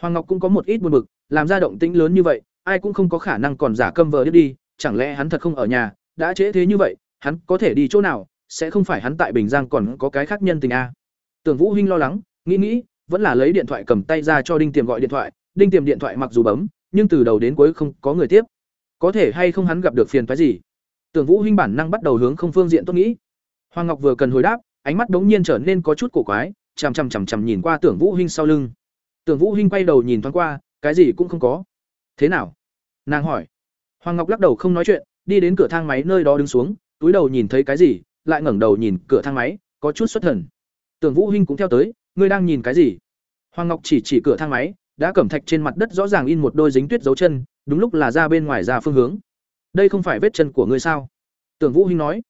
Hoàng Ngọc cũng có một ít buồn bực, làm ra động tĩnh lớn như vậy, ai cũng không có khả năng còn giả câm vờ đi, chẳng lẽ hắn thật không ở nhà, đã trễ thế như vậy, hắn có thể đi chỗ nào, sẽ không phải hắn tại Bình Giang còn có cái khác nhân tình a. À. Tưởng Vũ Hinh lo lắng, nghĩ nghĩ, vẫn là lấy điện thoại cầm tay ra cho Đinh Tiềm gọi điện thoại, Đinh Tiềm điện thoại mặc dù bấm, nhưng từ đầu đến cuối không có người tiếp. Có thể hay không hắn gặp được phiền phức gì? Tưởng Vũ Hinh bản năng bắt đầu hướng không phương diện tốt nghĩ. Hoàng Ngọc vừa cần hồi đáp, ánh mắt đống nhiên trở nên có chút cổ quái, chằm chằm chằm chằm nhìn qua Tưởng Vũ Hinh sau lưng. Tưởng Vũ Hinh quay đầu nhìn thoáng qua, cái gì cũng không có. Thế nào? Nàng hỏi. Hoàng Ngọc lắc đầu không nói chuyện, đi đến cửa thang máy nơi đó đứng xuống, túi đầu nhìn thấy cái gì, lại ngẩng đầu nhìn cửa thang máy, có chút xuất thần. Tưởng Vũ Hinh cũng theo tới, ngươi đang nhìn cái gì? Hoàng Ngọc chỉ chỉ cửa thang máy, đã cẩm thạch trên mặt đất rõ ràng in một đôi dính tuyết dấu chân, đúng lúc là ra bên ngoài ra phương hướng. Đây không phải vết chân của ngươi sao? Tưởng Vũ Hinh nói.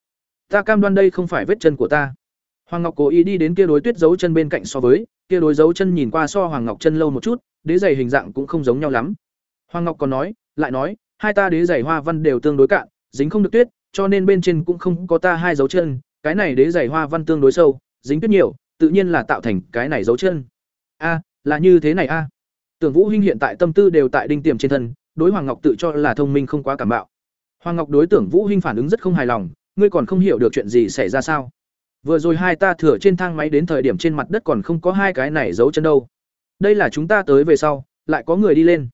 Ta cam đoan đây không phải vết chân của ta. Hoàng Ngọc cố ý đi đến kia đối tuyết dấu chân bên cạnh so với, kia đối dấu chân nhìn qua so Hoàng Ngọc chân lâu một chút, đế giày hình dạng cũng không giống nhau lắm. Hoàng Ngọc còn nói, lại nói, hai ta đế giày hoa văn đều tương đối cạn, dính không được tuyết, cho nên bên trên cũng không có ta hai dấu chân, cái này đế giày hoa văn tương đối sâu, dính tuyết nhiều, tự nhiên là tạo thành cái này dấu chân. A, là như thế này a. Tưởng Vũ Hinh hiện tại tâm tư đều tại đinh tiềm trên thân, đối Hoàng Ngọc tự cho là thông minh không quá cảm bạo. Hoàng Ngọc đối tưởng Vũ Hinh phản ứng rất không hài lòng, ngươi còn không hiểu được chuyện gì xảy ra sao? Vừa rồi hai ta thừa trên thang máy đến thời điểm trên mặt đất còn không có hai cái này dấu chân đâu. Đây là chúng ta tới về sau, lại có người đi lên.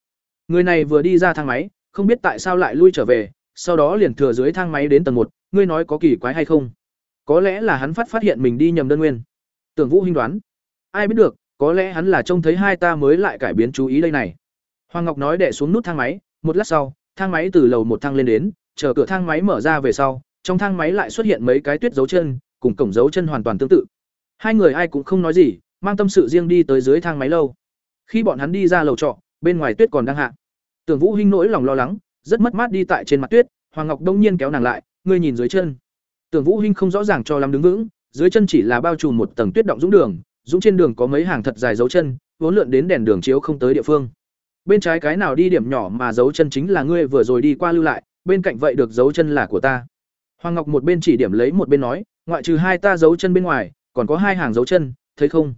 Người này vừa đi ra thang máy, không biết tại sao lại lui trở về, sau đó liền thừa dưới thang máy đến tầng một, ngươi nói có kỳ quái hay không? Có lẽ là hắn phát phát hiện mình đi nhầm đơn nguyên. Tưởng Vũ Hinh đoán. Ai biết được, có lẽ hắn là trông thấy hai ta mới lại cải biến chú ý đây này. Hoàng Ngọc nói đệ xuống nút thang máy, một lát sau, thang máy từ lầu một thang lên đến, chờ cửa thang máy mở ra về sau, trong thang máy lại xuất hiện mấy cái tuyết dấu chân, cùng cổng dấu chân hoàn toàn tương tự. Hai người ai cũng không nói gì, mang tâm sự riêng đi tới dưới thang máy lâu. Khi bọn hắn đi ra lầu trọ, bên ngoài tuyết còn đang hạ. Tưởng Vũ Hinh nỗi lòng lo lắng, rất mất mát đi tại trên mặt tuyết, Hoàng Ngọc đông nhiên kéo nàng lại, ngươi nhìn dưới chân. Tưởng Vũ Hinh không rõ ràng cho lắm đứng vững, dưới chân chỉ là bao trùm một tầng tuyết động dũng đường, dũng trên đường có mấy hàng thật dài dấu chân, vốn lượn đến đèn đường chiếu không tới địa phương. Bên trái cái nào đi điểm nhỏ mà dấu chân chính là ngươi vừa rồi đi qua lưu lại, bên cạnh vậy được dấu chân là của ta. Hoàng Ngọc một bên chỉ điểm lấy một bên nói, ngoại trừ hai ta dấu chân bên ngoài, còn có hai hàng dấu chân, thấy không?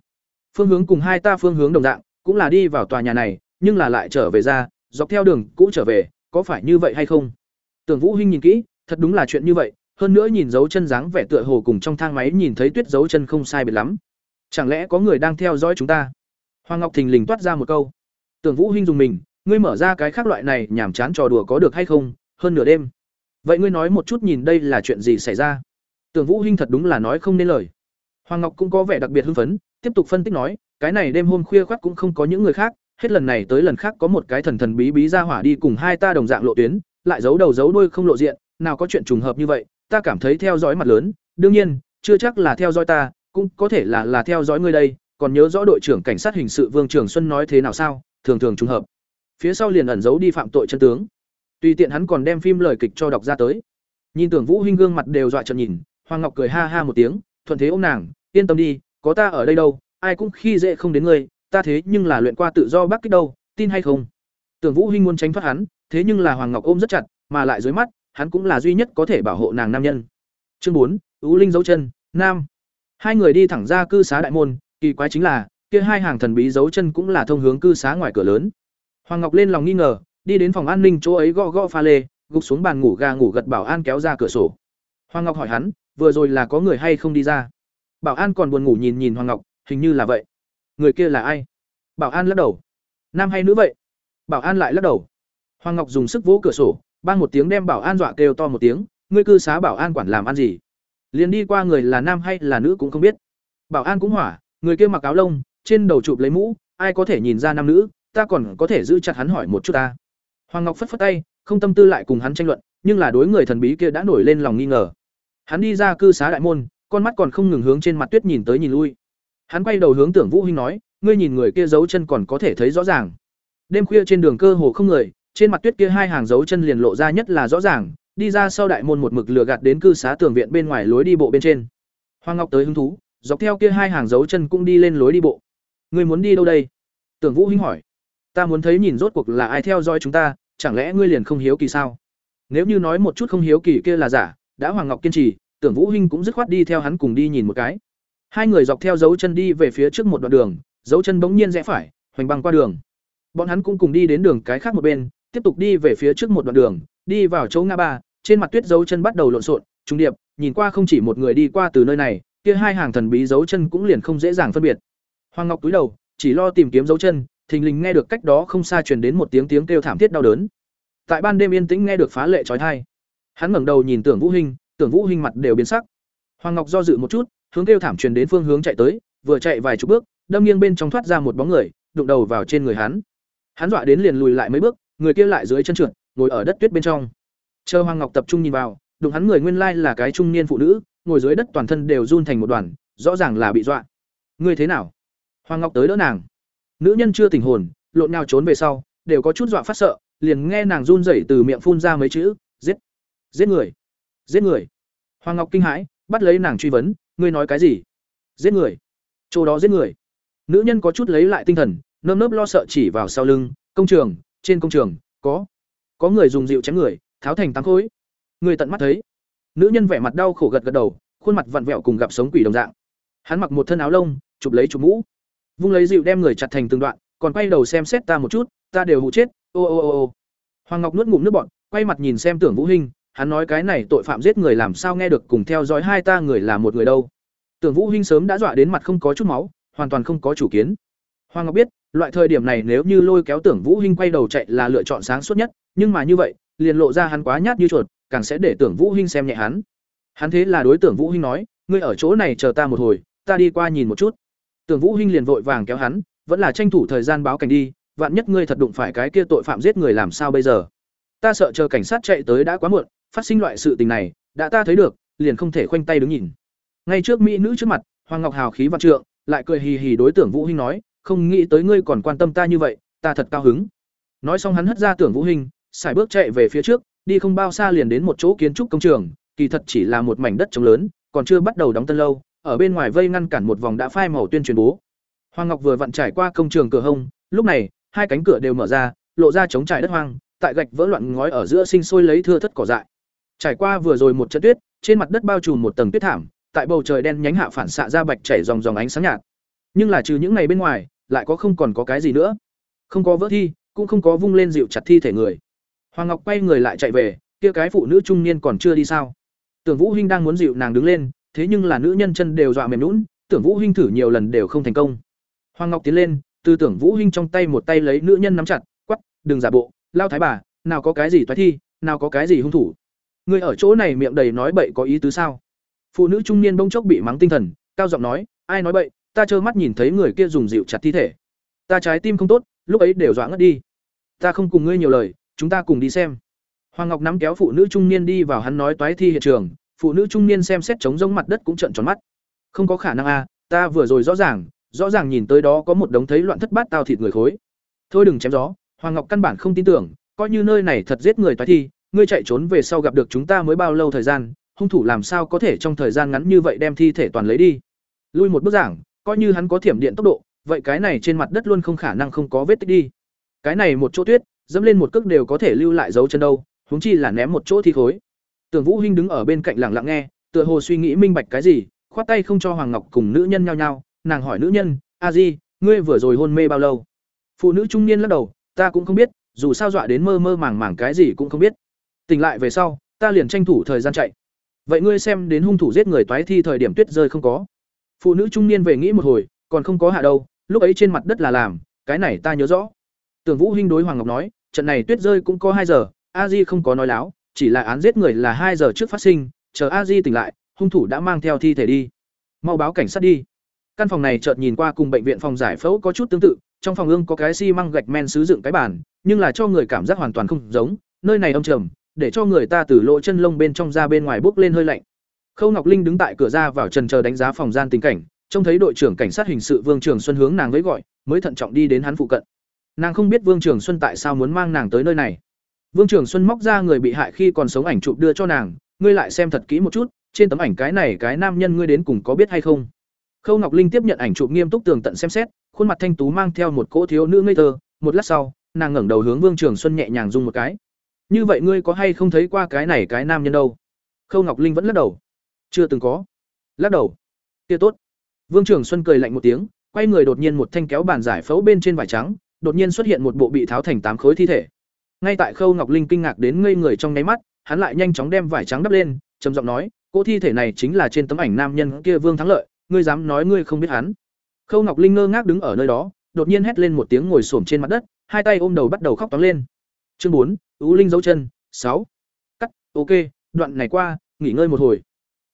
Phương hướng cùng hai ta phương hướng đồng dạng, cũng là đi vào tòa nhà này, nhưng là lại trở về ra, dọc theo đường cũ trở về, có phải như vậy hay không? Tưởng Vũ Hinh nhìn kỹ, thật đúng là chuyện như vậy, hơn nữa nhìn dấu chân dáng vẻ tựa hồ cùng trong thang máy nhìn thấy tuyết dấu chân không sai biệt lắm. Chẳng lẽ có người đang theo dõi chúng ta? Hoàng Ngọc Thình lình toát ra một câu. Tưởng Vũ Hinh dùng mình, ngươi mở ra cái khác loại này nhảm chán trò đùa có được hay không? Hơn nửa đêm. Vậy ngươi nói một chút nhìn đây là chuyện gì xảy ra? Tưởng Vũ Hinh thật đúng là nói không nên lời. Hoàng Ngọc cũng có vẻ đặc biệt hưng phấn, tiếp tục phân tích nói, cái này đêm hôm khuya khoác cũng không có những người khác, hết lần này tới lần khác có một cái thần thần bí bí ra hỏa đi cùng hai ta đồng dạng lộ tuyến, lại giấu đầu giấu đuôi không lộ diện, nào có chuyện trùng hợp như vậy, ta cảm thấy theo dõi mặt lớn, đương nhiên, chưa chắc là theo dõi ta, cũng có thể là là theo dõi ngươi đây, còn nhớ rõ đội trưởng cảnh sát hình sự Vương Trường Xuân nói thế nào sao, thường thường trùng hợp. Phía sau liền ẩn giấu đi phạm tội chân tướng. Tùy tiện hắn còn đem phim lời kịch cho đọc ra tới. Nhìn Tưởng Vũ Hinh gương mặt đều dọa trợn nhìn, Hoàng Ngọc cười ha ha một tiếng, thuận thế ôm nàng, yên tâm đi, có ta ở đây đâu, ai cũng khi dễ không đến ngươi, ta thế nhưng là luyện qua tự do bắc kích đâu, tin hay không? Tưởng Vũ Hinh muốn tránh thoát hắn, thế nhưng là Hoàng Ngọc ôm rất chặt, mà lại dưới mắt, hắn cũng là duy nhất có thể bảo hộ nàng nam nhân. Chương bốn, Ú Linh dấu chân, nam. Hai người đi thẳng ra cư xá đại môn, kỳ quái chính là, kia hai hàng thần bí dấu chân cũng là thông hướng cư xá ngoài cửa lớn. Hoàng Ngọc lên lòng nghi ngờ, đi đến phòng an ninh chỗ ấy gõ gõ pha lê, gục xuống bàn ngủ gà ngủ gật bảo an kéo ra cửa sổ. Hoàng Ngọc hỏi hắn, vừa rồi là có người hay không đi ra? Bảo an còn buồn ngủ nhìn nhìn Hoàng Ngọc, hình như là vậy. Người kia là ai? Bảo an lắc đầu. Nam hay nữ vậy? Bảo an lại lắc đầu. Hoàng Ngọc dùng sức vỗ cửa sổ, bang một tiếng đem bảo an dọa kêu to một tiếng, ngươi cư xá bảo an quản làm ăn gì? Liền đi qua người là nam hay là nữ cũng không biết. Bảo an cũng hỏa, người kia mặc áo lông, trên đầu chụp lấy mũ, ai có thể nhìn ra nam nữ, ta còn có thể giữ chặt hắn hỏi một chút ta. Hoàng Ngọc phất phất tay, không tâm tư lại cùng hắn tranh luận, nhưng là đối người thần bí kia đã nổi lên lòng nghi ngờ. Hắn đi ra cư xá đại môn, con mắt còn không ngừng hướng trên mặt tuyết nhìn tới nhìn lui. Hắn quay đầu hướng Tưởng Vũ Hinh nói, ngươi nhìn người kia dấu chân còn có thể thấy rõ ràng. Đêm khuya trên đường cơ hồ không người, trên mặt tuyết kia hai hàng dấu chân liền lộ ra nhất là rõ ràng, đi ra sau đại môn một mực lừa gạt đến cư xá tường viện bên ngoài lối đi bộ bên trên. Hoàng Ngọc tới hứng thú, dọc theo kia hai hàng dấu chân cũng đi lên lối đi bộ. Ngươi muốn đi đâu đây? Tưởng Vũ Hinh hỏi. Ta muốn thấy nhìn rốt cuộc là ai theo dõi chúng ta, chẳng lẽ ngươi liền không hiếu kỳ sao? Nếu như nói một chút không hiếu kỳ kia là giả, đã Hoàng Ngọc kiên trì, Tưởng Vũ Hinh cũng dứt khoát đi theo hắn cùng đi nhìn một cái. Hai người dọc theo dấu chân đi về phía trước một đoạn đường, dấu chân bỗng nhiên rẽ phải, hoành băng qua đường. Bọn hắn cũng cùng đi đến đường cái khác một bên, tiếp tục đi về phía trước một đoạn đường, đi vào chỗ ngã ba, trên mặt tuyết dấu chân bắt đầu lộn xộn, Trung điệp, nhìn qua không chỉ một người đi qua từ nơi này, kia hai hàng thần bí dấu chân cũng liền không dễ dàng phân biệt. Hoàng Ngọc túi đầu, chỉ lo tìm kiếm dấu chân, thình lình nghe được cách đó không xa truyền đến một tiếng tiếng kêu thảm thiết đau đớn. Tại ban đêm yên tĩnh nghe được phá lệ chói tai. Hắn ngẩng đầu nhìn Tưởng Vũ Hinh, Tưởng Vũ Hinh mặt đều biến sắc. Hoàng Ngọc do dự một chút, hướng kêu thảm truyền đến phương hướng chạy tới, vừa chạy vài chục bước, đâm nghiêng bên trong thoát ra một bóng người, đụng đầu vào trên người hắn. Hắn dọa đến liền lùi lại mấy bước, người kia lại dưới chân trượt, ngồi ở đất tuyết bên trong. Chờ Hoàng Ngọc tập trung nhìn vào, đụng hắn người nguyên lai là cái trung niên phụ nữ, ngồi dưới đất toàn thân đều run thành một đoàn, rõ ràng là bị dọa. Ngươi thế nào? Hoàng Ngọc tới đỡ nàng. Nữ nhân chưa tỉnh hồn, lộn nhào trốn về sau, đều có chút dọa phát sợ, liền nghe nàng run rẩy từ miệng phun ra mấy chữ, "Giết! Giết người! Giết người!" Hoàng Ngọc kinh hãi, bắt lấy nàng truy vấn, "Ngươi nói cái gì?" "Giết người!" "Chỗ đó giết người!" Nữ nhân có chút lấy lại tinh thần, nơm nớp lo sợ chỉ vào sau lưng, "Công trường, trên công trường, có có người dùng dịu chém người, tháo thành tám khối." Người tận mắt thấy. Nữ nhân vẻ mặt đau khổ gật gật đầu, khuôn mặt vặn vẹo cùng gặp sống quỷ đồng dạng. Hắn mặc một thân áo lông, chụp lấy chụp mũ, vung lấy dịu đem người chặt thành từng đoạn, còn quay đầu xem xét ta một chút, ta đều hụ chết. Ô ô ô ô. Hoàng Ngọc nuốt ngụm nước bọt, quay mặt nhìn xem Tưởng Vũ Hinh, hắn nói cái này tội phạm giết người làm sao nghe được cùng theo dõi hai ta người là một người đâu. Tưởng Vũ Hinh sớm đã dọa đến mặt không có chút máu, hoàn toàn không có chủ kiến. Hoàng Ngọc biết, loại thời điểm này nếu như lôi kéo Tưởng Vũ Hinh quay đầu chạy là lựa chọn sáng suốt nhất, nhưng mà như vậy, liền lộ ra hắn quá nhát như chuột, càng sẽ để Tưởng Vũ Hinh xem nhẹ hắn. Hắn thế là đối Tưởng Vũ Hinh nói, ngươi ở chỗ này chờ ta một hồi, ta đi qua nhìn một chút. Tưởng Vũ Hinh liền vội vàng kéo hắn, vẫn là tranh thủ thời gian báo cảnh đi, vạn nhất ngươi thật đụng phải cái kia tội phạm giết người làm sao bây giờ? Ta sợ chờ cảnh sát chạy tới đã quá muộn, phát sinh loại sự tình này, đã ta thấy được, liền không thể khoanh tay đứng nhìn. Ngay trước mỹ nữ trước mặt, Hoàng Ngọc hào khí vạn trượng, lại cười hì hì đối Tưởng Vũ Hinh nói, không nghĩ tới ngươi còn quan tâm ta như vậy, ta thật cao hứng. Nói xong hắn hất ra Tưởng Vũ Hinh, xài bước chạy về phía trước, đi không bao xa liền đến một chỗ kiến trúc công trường, kỳ thật chỉ là một mảnh đất trống lớn, còn chưa bắt đầu đóng tân lâu, ở bên ngoài vây ngăn cản một vòng đã phai màu tuyên truyền bố. Hoàng Ngọc vừa vặn trải qua công trường cửa hông, lúc này, hai cánh cửa đều mở ra, lộ ra trống trải đất hoang, tại gạch vỡ loạn ngói ở giữa sinh sôi lấy thưa thất cỏ dại. Trải qua vừa rồi một trận tuyết, trên mặt đất bao trùm một tầng tuyết thảm, tại bầu trời đen nhánh hạ phản xạ ra bạch chảy dòng dòng ánh sáng nhạt. Nhưng là trừ những này bên ngoài, lại có không còn có cái gì nữa. Không có vỡ thi, cũng không có vung lên dịu chặt thi thể người. Hoàng Ngọc quay người lại chạy về, kia cái phụ nữ trung niên còn chưa đi sao? Tưởng Vũ Hinh đang muốn dịu nàng đứng lên, thế nhưng là nữ nhân chân đều dọa mềm nhũn, Tưởng Vũ Hinh thử nhiều lần đều không thành công. Hoàng Ngọc tiến lên, từ Tưởng Vũ Hinh trong tay một tay lấy nữ nhân nắm chặt, quát, "Đừng giả bộ, lao thái bà, nào có cái gì toái thi, nào có cái gì hung thủ. Ngươi ở chỗ này miệng đầy nói bậy có ý tứ sao?" Phụ nữ trung niên bỗng chốc bị mắng tinh thần, cao giọng nói, "Ai nói bậy, ta trơ mắt nhìn thấy người kia dùng dịu chặt thi thể. Ta trái tim không tốt, lúc ấy đều dọa ngất đi. Ta không cùng ngươi nhiều lời chúng ta cùng đi xem. Hoàng ngọc nắm kéo phụ nữ trung niên đi vào hắn nói toái thi hiện trường. Phụ nữ trung niên xem xét trống rông mặt đất cũng trợn tròn mắt. Không có khả năng a ta vừa rồi rõ ràng rõ ràng nhìn tới đó có một đống thấy loạn thất bát tao thịt người khối. Thôi đừng chém gió. Hoàng ngọc căn bản không tin tưởng coi như nơi này thật giết người toái thi ngươi chạy trốn về sau gặp được chúng ta mới bao lâu thời gian, hung thủ làm sao có thể trong thời gian ngắn như vậy đem thi thể toàn lấy đi? Lui một bước giảng, coi như hắn có thiểm điện tốc độ, vậy cái này trên mặt đất luôn không khả năng không có vết tích đi. Cái này một chỗ tuyết, dẫm lên một cước đều có thể lưu lại dấu chân đâu, huống chi là ném một chỗ thi khối. Tưởng vũ hinh đứng ở bên cạnh lặng lặng nghe, tựa hồ suy nghĩ minh bạch cái gì, khoát tay không cho hoàng ngọc cùng nữ nhân nhao nhao, nàng hỏi nữ nhân, a di, ngươi vừa rồi hôn mê bao lâu? Phụ nữ trung niên lắc đầu, ta cũng không biết, dù sao dọa đến mơ mơ màng màng cái gì cũng không biết tỉnh lại về sau, ta liền tranh thủ thời gian chạy. Vậy ngươi xem đến hung thủ giết người toái thi thời điểm tuyết rơi không có. Phụ nữ trung niên về nghĩ một hồi, còn không có hạ đâu, lúc ấy trên mặt đất là làm, cái này ta nhớ rõ. Tưởng vũ hinh đối hoàng ngọc nói, trận này tuyết rơi cũng có hai giờ, a di không có nói láo, chỉ là án giết người là hai giờ trước phát sinh, chờ a di tỉnh lại, hung thủ đã mang theo thi thể đi. Mau báo cảnh sát đi. Căn phòng này chợt nhìn qua cùng bệnh viện phòng giải phẫu có chút tương tự, trong phòng ương có cái xi măng gạch men sứ dựng cái bàn, nhưng là cho người cảm giác hoàn toàn không giống, nơi này âm trầm để cho người ta từ lỗ chân lông bên trong ra bên ngoài bốc lên hơi lạnh. Khâu ngọc linh đứng tại cửa ra vào trần chờ đánh giá phòng gian tình cảnh, trông thấy đội trưởng cảnh sát hình sự vương trường xuân hướng nàng với gọi, mới thận trọng đi đến hắn phụ cận. Nàng không biết vương trường xuân tại sao muốn mang nàng tới nơi này. Vương trường xuân móc ra người bị hại khi còn sống ảnh chụp đưa cho nàng, ngươi lại xem thật kỹ một chút, trên tấm ảnh cái này cái nam nhân ngươi đến cùng có biết hay không? Khâu ngọc linh tiếp nhận ảnh chụp nghiêm túc tường tận xem xét, khuôn mặt thanh tú mang theo một cỗ thiếu nữ ngây thơ, một lát sau, nàng ngẩng đầu hướng vương trường xuân nhẹ nhàng rung một cái như vậy ngươi có hay không thấy qua cái này cái nam nhân đâu? Khâu ngọc linh vẫn lắc đầu. Chưa từng có. Lắc đầu. Kia tốt. Vương trường xuân cười lạnh một tiếng, quay người đột nhiên một thanh kéo bàn giải phẫu bên trên vải trắng, đột nhiên xuất hiện một bộ bị tháo thành tám khối thi thể. Ngay tại khâu ngọc linh kinh ngạc đến ngây người trong nháy mắt, hắn lại nhanh chóng đem vải trắng đắp lên, trầm giọng nói Cỗ thi thể này chính là trên tấm ảnh nam nhân kia vương thắng lợi, ngươi dám nói ngươi không biết hắn? Khâu ngọc linh ngơ ngác đứng ở nơi đó, đột nhiên hét lên một tiếng ngồi xổm trên mặt đất, hai tay ôm đầu bắt đầu khóc toáng lên chương bốn, ú linh dấu chân, sáu. Cắt, ok, đoạn này qua, nghỉ ngơi một hồi.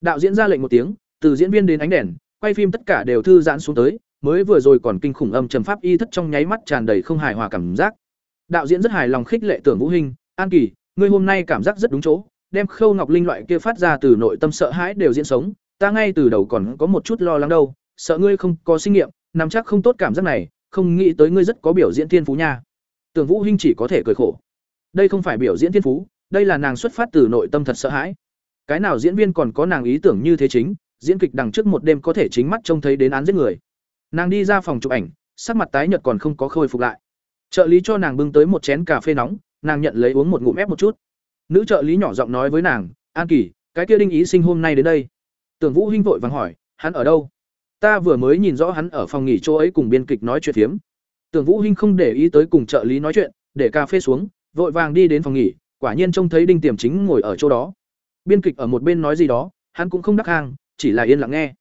Đạo diễn ra lệnh một tiếng, từ diễn viên đến ánh đèn, quay phim tất cả đều thư giãn xuống tới, mới vừa rồi còn kinh khủng âm trầm pháp y thất trong nháy mắt tràn đầy không hài hòa cảm giác. Đạo diễn rất hài lòng khích lệ tưởng vũ hình an kỳ, ngươi hôm nay cảm giác rất đúng chỗ, đem khâu ngọc linh loại kia phát ra từ nội tâm sợ hãi đều diễn sống, ta ngay từ đầu còn có một chút lo lắng đâu, sợ ngươi không có kinh nghiệm, nắm chắc không tốt cảm giác này, không nghĩ tới ngươi rất có biểu diễn thiên phú nha. Tưởng vũ hinh chỉ có thể cười khổ đây không phải biểu diễn thiên phú, đây là nàng xuất phát từ nội tâm thật sợ hãi. Cái nào diễn viên còn có nàng ý tưởng như thế chính, diễn kịch đằng trước một đêm có thể chính mắt trông thấy đến án giết người. Nàng đi ra phòng chụp ảnh, sắc mặt tái nhợt còn không có khôi phục lại. Trợ lý cho nàng bưng tới một chén cà phê nóng, nàng nhận lấy uống một ngụm ép một chút. Nữ trợ lý nhỏ giọng nói với nàng, an kỳ, cái kia đinh ý sinh hôm nay đến đây. Tưởng vũ hinh vội vàng hỏi, hắn ở đâu? Ta vừa mới nhìn rõ hắn ở phòng nghỉ chỗ ấy cùng biên kịch nói chuyện phiếm. Tưởng vũ hinh không để ý tới cùng trợ lý nói chuyện, để cà phê xuống vội vàng đi đến phòng nghỉ, quả nhiên trông thấy đinh tiềm chính ngồi ở chỗ đó. Biên kịch ở một bên nói gì đó, hắn cũng không đắc hang, chỉ là yên lặng nghe.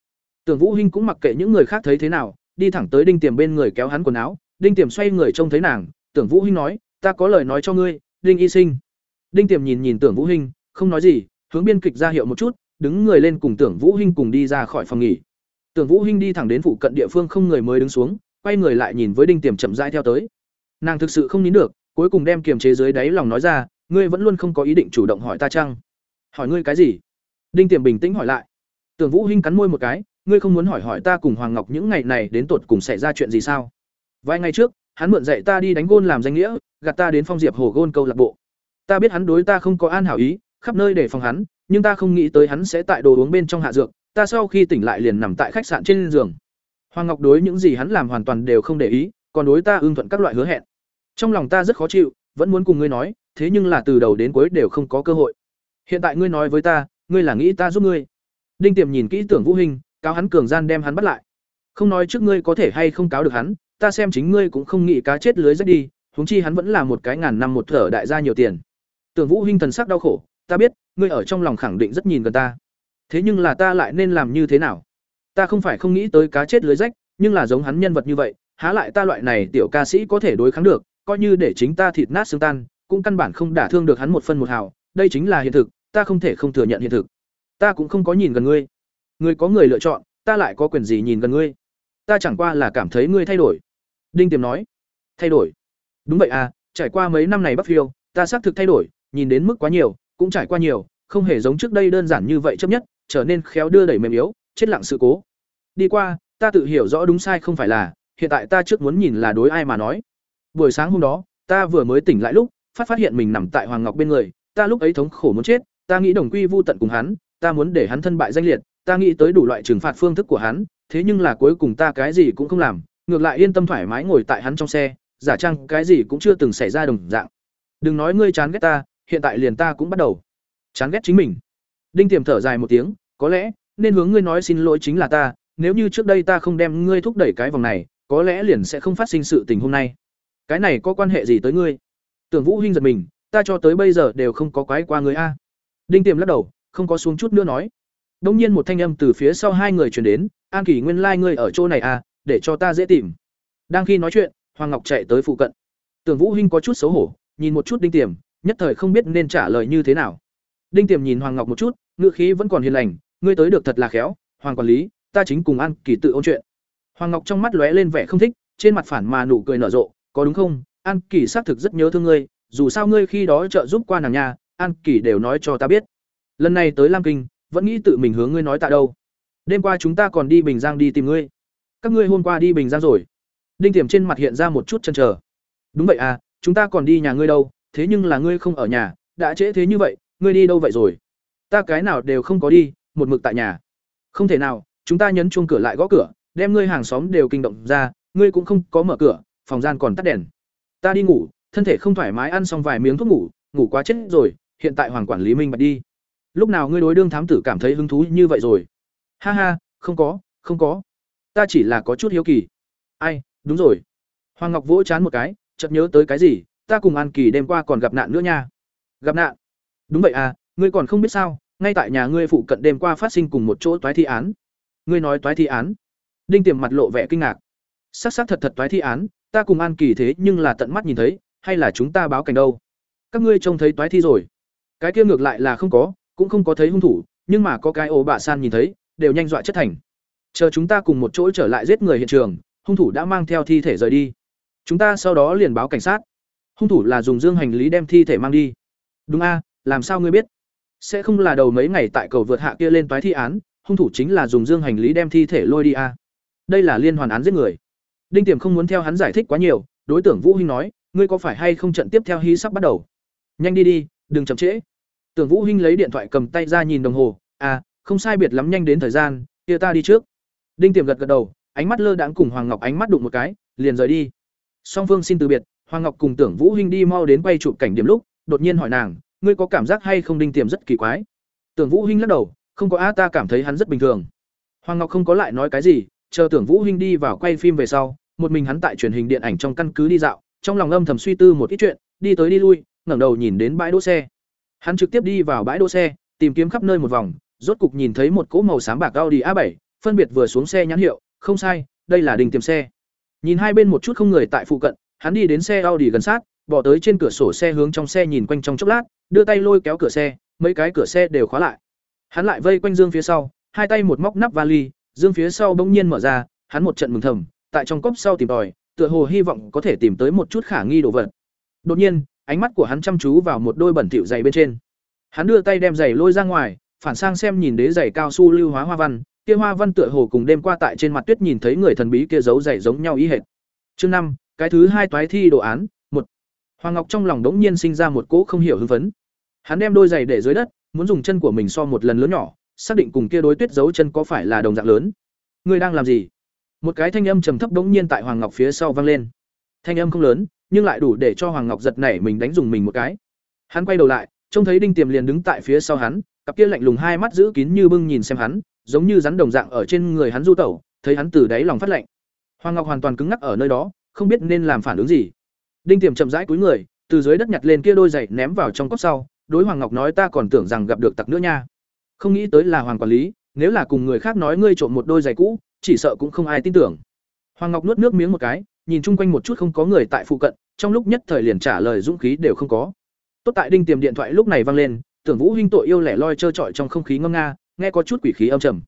Tưởng vũ hinh cũng mặc kệ những người khác thấy thế nào, đi thẳng tới đinh tiềm bên người kéo hắn quần áo. Đinh tiềm xoay người trông thấy nàng, tưởng vũ hinh nói, ta có lời nói cho ngươi, đinh y sinh. Đinh tiềm nhìn nhìn tưởng vũ hinh, không nói gì, hướng biên kịch ra hiệu một chút, đứng người lên cùng tưởng vũ hinh cùng đi ra khỏi phòng nghỉ. Tưởng vũ hinh đi thẳng đến phụ cận địa phương không người mới đứng xuống, quay người lại nhìn với đinh tiềm chậm rãi theo tới. Nàng thực sự không nín được cuối cùng đem kiềm chế dưới đáy lòng nói ra, ngươi vẫn luôn không có ý định chủ động hỏi ta chăng? Hỏi ngươi cái gì? Đinh tiềm bình tĩnh hỏi lại. Tưởng vũ hinh cắn môi một cái, ngươi không muốn hỏi hỏi ta cùng hoàng ngọc những ngày này đến tột cùng xảy ra chuyện gì sao? Vài ngày trước, hắn mượn dạy ta đi đánh gôn làm danh nghĩa, gạt ta đến phong diệp hồ gôn câu lạc bộ. Ta biết hắn đối ta không có an hảo ý, khắp nơi để phòng hắn, nhưng ta không nghĩ tới hắn sẽ tại đồ uống bên trong hạ dược, ta sau khi tỉnh lại liền nằm tại khách sạn trên giường. Hoàng ngọc đối những gì hắn làm hoàn toàn đều không để ý, còn đối ta ưng thuận các loại hứa hẹn trong lòng ta rất khó chịu, vẫn muốn cùng ngươi nói, thế nhưng là từ đầu đến cuối đều không có cơ hội. Hiện tại ngươi nói với ta, ngươi là nghĩ ta giúp ngươi. Đinh tiềm nhìn kỹ tưởng vũ hình cáo hắn cường gian đem hắn bắt lại. Không nói trước ngươi có thể hay không cáo được hắn, ta xem chính ngươi cũng không nghĩ cá chết lưới rách đi, huống chi hắn vẫn là một cái ngàn năm một thở đại gia nhiều tiền. Tưởng vũ hình thần sắc đau khổ, ta biết, ngươi ở trong lòng khẳng định rất nhìn gần ta. Thế nhưng là ta lại nên làm như thế nào? Ta không phải không nghĩ tới cá chết lưới rách, nhưng là giống hắn nhân vật như vậy, há lại ta loại này tiểu ca sĩ có thể đối kháng được coi như để chính ta thịt nát xương tan, cũng căn bản không đả thương được hắn một phân một hào, đây chính là hiện thực, ta không thể không thừa nhận hiện thực. Ta cũng không có nhìn gần ngươi. Ngươi có người lựa chọn, ta lại có quyền gì nhìn gần ngươi? Ta chẳng qua là cảm thấy ngươi thay đổi. Đinh tiềm nói. Thay đổi? Đúng vậy à trải qua mấy năm này bắc phiêu, ta xác thực thay đổi, nhìn đến mức quá nhiều, cũng trải qua nhiều, không hề giống trước đây đơn giản như vậy chấp nhất, trở nên khéo đưa đẩy mềm yếu, chết lặng sự cố. Đi qua, ta tự hiểu rõ đúng sai không phải là, hiện tại ta trước muốn nhìn là đối ai mà nói buổi sáng hôm đó, ta vừa mới tỉnh lại lúc, phát phát hiện mình nằm tại hoàng ngọc bên người, ta lúc ấy thống khổ muốn chết, ta nghĩ đồng quy vu tận cùng hắn, ta muốn để hắn thân bại danh liệt, ta nghĩ tới đủ loại trừng phạt phương thức của hắn, thế nhưng là cuối cùng ta cái gì cũng không làm, ngược lại yên tâm thoải mái ngồi tại hắn trong xe, giả trang cái gì cũng chưa từng xảy ra đồng dạng. Đừng nói ngươi chán ghét ta, hiện tại liền ta cũng bắt đầu chán ghét chính mình. Đinh tiềm thở dài một tiếng, có lẽ nên hướng ngươi nói xin lỗi chính là ta, nếu như trước đây ta không đem ngươi thúc đẩy cái vòng này, có lẽ liền sẽ không phát sinh sự tình hôm nay cái này có quan hệ gì tới ngươi? Tưởng vũ hinh giật mình, ta cho tới bây giờ đều không có quái qua ngươi a. Đinh tiềm lắc đầu, không có xuống chút nữa nói. Đông nhiên một thanh âm từ phía sau hai người truyền đến, an kỳ nguyên lai like ngươi ở chỗ này à để cho ta dễ tìm. Đang khi nói chuyện, hoàng ngọc chạy tới phụ cận. Tưởng vũ hinh có chút xấu hổ, nhìn một chút đinh tiềm, nhất thời không biết nên trả lời như thế nào. Đinh tiềm nhìn hoàng ngọc một chút, ngữ khí vẫn còn hiền lành, ngươi tới được thật là khéo, hoàng quản lý, ta chính cùng an kỳ tự ôn chuyện. Hoàng ngọc trong mắt lóe lên vẻ không thích, trên mặt phản mà nụ cười nở rộ có đúng không? An Kỷ xác thực rất nhớ thương ngươi, dù sao ngươi khi đó trợ giúp qua nàng nhà an Kỷ đều nói cho ta biết. Lần này tới lam kinh, vẫn nghĩ tự mình hướng ngươi nói tại đâu. Đêm qua chúng ta còn đi bình giang đi tìm ngươi. Các ngươi hôm qua đi bình giang rồi. Đinh tiềm trên mặt hiện ra một chút chăn trở. Đúng vậy à chúng ta còn đi nhà ngươi đâu, thế nhưng là ngươi không ở nhà, đã trễ thế như vậy, ngươi đi đâu vậy rồi? Ta cái nào đều không có đi, một mực tại nhà. Không thể nào, chúng ta nhấn chuông cửa lại gõ cửa, đem ngươi hàng xóm đều kinh động ra, ngươi cũng không có mở cửa phòng gian còn tắt đèn. Ta đi ngủ, thân thể không thoải mái, ăn xong vài miếng thuốc ngủ ngủ quá chết rồi, hiện tại hoàng quản lý minh bạch đi. Lúc nào ngươi đối đương thám tử cảm thấy hứng thú như vậy rồi? Ha ha, không có không có. Ta chỉ là có chút hiếu kỳ. Ai, đúng rồi. Hoàng ngọc vỗ chán một cái, chợt nhớ tới cái gì, ta cùng an kỳ đêm qua còn gặp nạn nữa nha. Gặp nạn? Đúng vậy à ngươi còn không biết sao, ngay tại nhà ngươi phụ cận đêm qua phát sinh cùng một chỗ toái thi án. Ngươi nói toái thi án? Đinh tiềm mặt lộ vẻ kinh ngạc. Sắc sắc thật thật toái thi án ta cùng an kỳ thế nhưng là tận mắt nhìn thấy, hay là chúng ta báo cảnh đâu? Các ngươi trông thấy toái thi rồi. Cái kia ngược lại là không có, cũng không có thấy hung thủ, nhưng mà có cái ổ bạ san nhìn thấy, đều nhanh dọa chất thành. Chờ chúng ta cùng một chỗ trở lại giết người hiện trường, hung thủ đã mang theo thi thể rời đi. Chúng ta sau đó liền báo cảnh sát. Hung thủ là dùng dương hành lý đem thi thể mang đi. Đúng a, làm sao ngươi biết? Sẽ không là đầu mấy ngày tại cầu vượt hạ kia lên toái thi án, hung thủ chính là dùng dương hành lý đem thi thể lôi đi a. Đây là liên hoàn án giết người đinh tiềm không muốn theo hắn giải thích quá nhiều, đối tượng vũ hinh nói, ngươi có phải hay không trận tiếp theo hí sắp bắt đầu? Nhanh đi đi, đừng chậm trễ. Tưởng vũ hinh lấy điện thoại cầm tay ra nhìn đồng hồ à không sai biệt lắm nhanh đến thời gian, kia ta đi trước. Đinh tiềm gật gật đầu, ánh mắt lơ đãng cùng hoàng ngọc ánh mắt đụng một cái, liền rời đi. Song phương xin từ biệt, hoàng ngọc cùng tưởng vũ hinh đi mau đến quay chụp cảnh điểm lúc, đột nhiên hỏi nàng, ngươi có cảm giác hay không đinh tiềm rất kỳ quái? Tưởng vũ hinh lắc đầu, không có a, ta cảm thấy hắn rất bình thường. Hoàng ngọc không có lại nói cái gì, chờ tưởng vũ hinh đi vào quay phim về sau một mình hắn tại truyền hình điện ảnh trong căn cứ đi dạo trong lòng âm thầm suy tư một ít chuyện đi tới đi lui ngẩng đầu nhìn đến bãi đỗ xe hắn trực tiếp đi vào bãi đỗ xe tìm kiếm khắp nơi một vòng rốt cục nhìn thấy một cỗ màu xám bạc Audi A7, phân biệt vừa xuống xe nhãn hiệu, không sai, đây là đình tiềm xe. Nhìn hai bên một chút không người tại phụ cận, hắn đi đến xe Audi gần sát, bỏ tới trên cửa sổ xe hướng trong xe nhìn quanh trong chốc lát, đưa tay lôi kéo cửa xe, mấy cái cửa xe đều khóa lại. Hắn lại vây quanh Dương phía sau, hai tay một móc nắp vali, Dương phía sau bỗng nhiên mở ra, hắn một trận mừng thầm, tại trong cốc sau tìm tòi, tựa hồ hy vọng có thể tìm tới một chút khả nghi đồ vật. Đột nhiên, ánh mắt của hắn chăm chú vào một đôi bẩn thỉu giày bên trên. Hắn đưa tay đem giày lôi ra ngoài, phản sang xem nhìn đế giày cao su lưu hóa hoa văn, kia hoa văn tựa hồ cùng đêm qua tại trên mặt tuyết nhìn thấy người thần bí kia giấu giày giống nhau ý hệt. Chương năm, cái thứ hai toái thi đồ án, một. Hoàng Ngọc trong lòng đống nhiên sinh ra một cỗ không hiểu hứng phấn. Hắn đem đôi giày để dưới đất, muốn dùng chân của mình so một lần lớn nhỏ, xác định cùng kia đối tuyết giấu chân có phải là đồng dạng lớn. người đang làm gì? Một cái thanh âm trầm thấp đống nhiên tại Hoàng Ngọc phía sau vang lên. Thanh âm không lớn, nhưng lại đủ để cho Hoàng Ngọc giật nảy mình đánh dùng mình một cái. Hắn quay đầu lại, trông thấy Đinh Tiềm liền đứng tại phía sau hắn, cặp kia lạnh lùng hai mắt giữ kín như bưng nhìn xem hắn, giống như rắn đồng dạng ở trên người hắn du tẩu, thấy hắn từ đáy lòng phát lạnh. Hoàng Ngọc hoàn toàn cứng ngắc ở nơi đó, không biết nên làm phản ứng gì. Đinh Tiềm chậm rãi cúi người, từ dưới đất nhặt lên kia đôi giày ném vào trong cốc sau, đối Hoàng Ngọc nói ta còn tưởng rằng gặp được tặc nữa nha. Không nghĩ tới là Hoàng quản lý, nếu là cùng người khác nói ngươi trộm một đôi giày cũ, chỉ sợ cũng không ai tin tưởng. Hoàng Ngọc nuốt nước miếng một cái, nhìn chung quanh một chút không có người tại phụ cận, trong lúc nhất thời liền trả lời dũng khí đều không có. Tốt tại Đinh Tiềm điện thoại lúc này vang lên, tưởng Vũ huynh tội yêu lẻ loi chơi trọi trong không khí ngâm nga, nghe có chút quỷ khí âm trầm.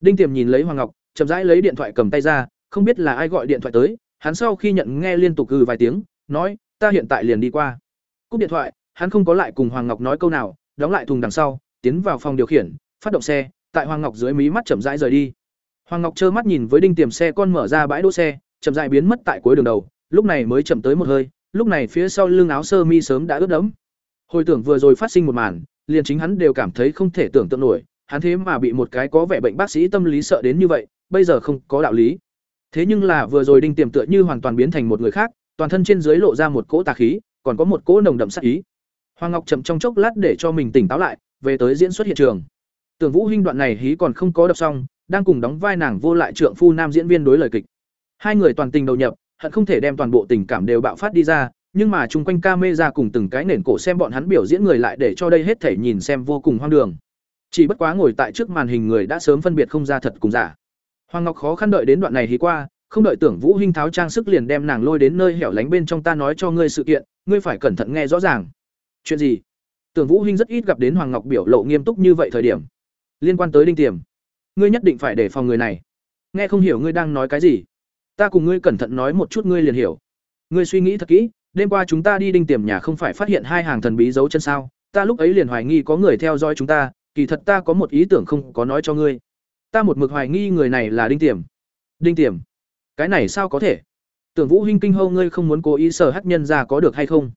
Đinh Tiềm nhìn lấy Hoàng Ngọc, chậm rãi lấy điện thoại cầm tay ra, không biết là ai gọi điện thoại tới, hắn sau khi nhận nghe liên tục gừ vài tiếng, nói, ta hiện tại liền đi qua cúp điện thoại hắn không có lại cùng hoàng ngọc nói câu nào đóng lại thùng đằng sau tiến vào phòng điều khiển phát động xe tại hoàng ngọc dưới mí mắt chậm rãi rời đi hoàng ngọc trơ mắt nhìn với đinh tiềm xe con mở ra bãi đỗ xe, chậm rãi biến mất tại cuối đường đầu, lúc này mới chậm tới một hơi, lúc này phía sau lưng áo sơ mi sớm đã ướt đẫm. Hồi tưởng vừa rồi phát sinh một màn, liền chính hắn đều cảm thấy không thể tưởng tượng nổi, hắn thế mà bị một cái có vẻ bệnh bác sĩ tâm lý sợ đến như vậy, bây giờ không có đạo lý. Thế nhưng là vừa rồi đinh tiềm tựa như hoàn toàn biến thành một người khác, toàn thân trên dưới lộ ra một cỗ tà khí, còn có một cỗ nồng đậm sát ý. Hoàng ngọc chậm trong chốc lát để cho mình tỉnh táo lại, về tới diễn xuất hiện trường. Tưởng vũ hinh đoạn này hí còn không có đọc xong đang cùng đóng vai nàng vô lại trượng phu nam diễn viên đối lời kịch. Hai người toàn tình đầu nhập, hận không thể đem toàn bộ tình cảm đều bạo phát đi ra, nhưng mà chung quanh ca cùng từng cái nền cổ xem bọn hắn biểu diễn người lại để cho đây hết thể nhìn xem vô cùng hoang đường. Chỉ bất quá ngồi tại trước màn hình người đã sớm phân biệt không ra thật cùng giả. Hoàng ngọc khó khăn đợi đến đoạn này thì qua, không đợi tưởng vũ hinh tháo trang sức liền đem nàng lôi đến nơi hẻo lánh bên trong ta nói cho ngươi sự kiện, ngươi phải cẩn thận nghe rõ ràng. Chuyện gì? Tưởng vũ hinh rất ít gặp đến hoàng ngọc biểu lộ nghiêm túc như vậy thời điểm. Liên quan tới đinh tiềm ngươi nhất định phải đề phòng người này. Nghe không hiểu ngươi đang nói cái gì. Ta cùng ngươi cẩn thận nói một chút ngươi liền hiểu. Ngươi suy nghĩ thật kỹ, đêm qua chúng ta đi đinh tiềm nhà không phải phát hiện hai hàng thần bí dấu chân sao? Ta lúc ấy liền hoài nghi có người theo dõi chúng ta, kỳ thật ta có một ý tưởng không có nói cho ngươi. Ta một mực hoài nghi người này là đinh tiềm đinh tiềm cái này sao có thể? Tưởng vũ huynh kinh hâu ngươi không muốn cố ý sở hắc nhân ra có được hay không?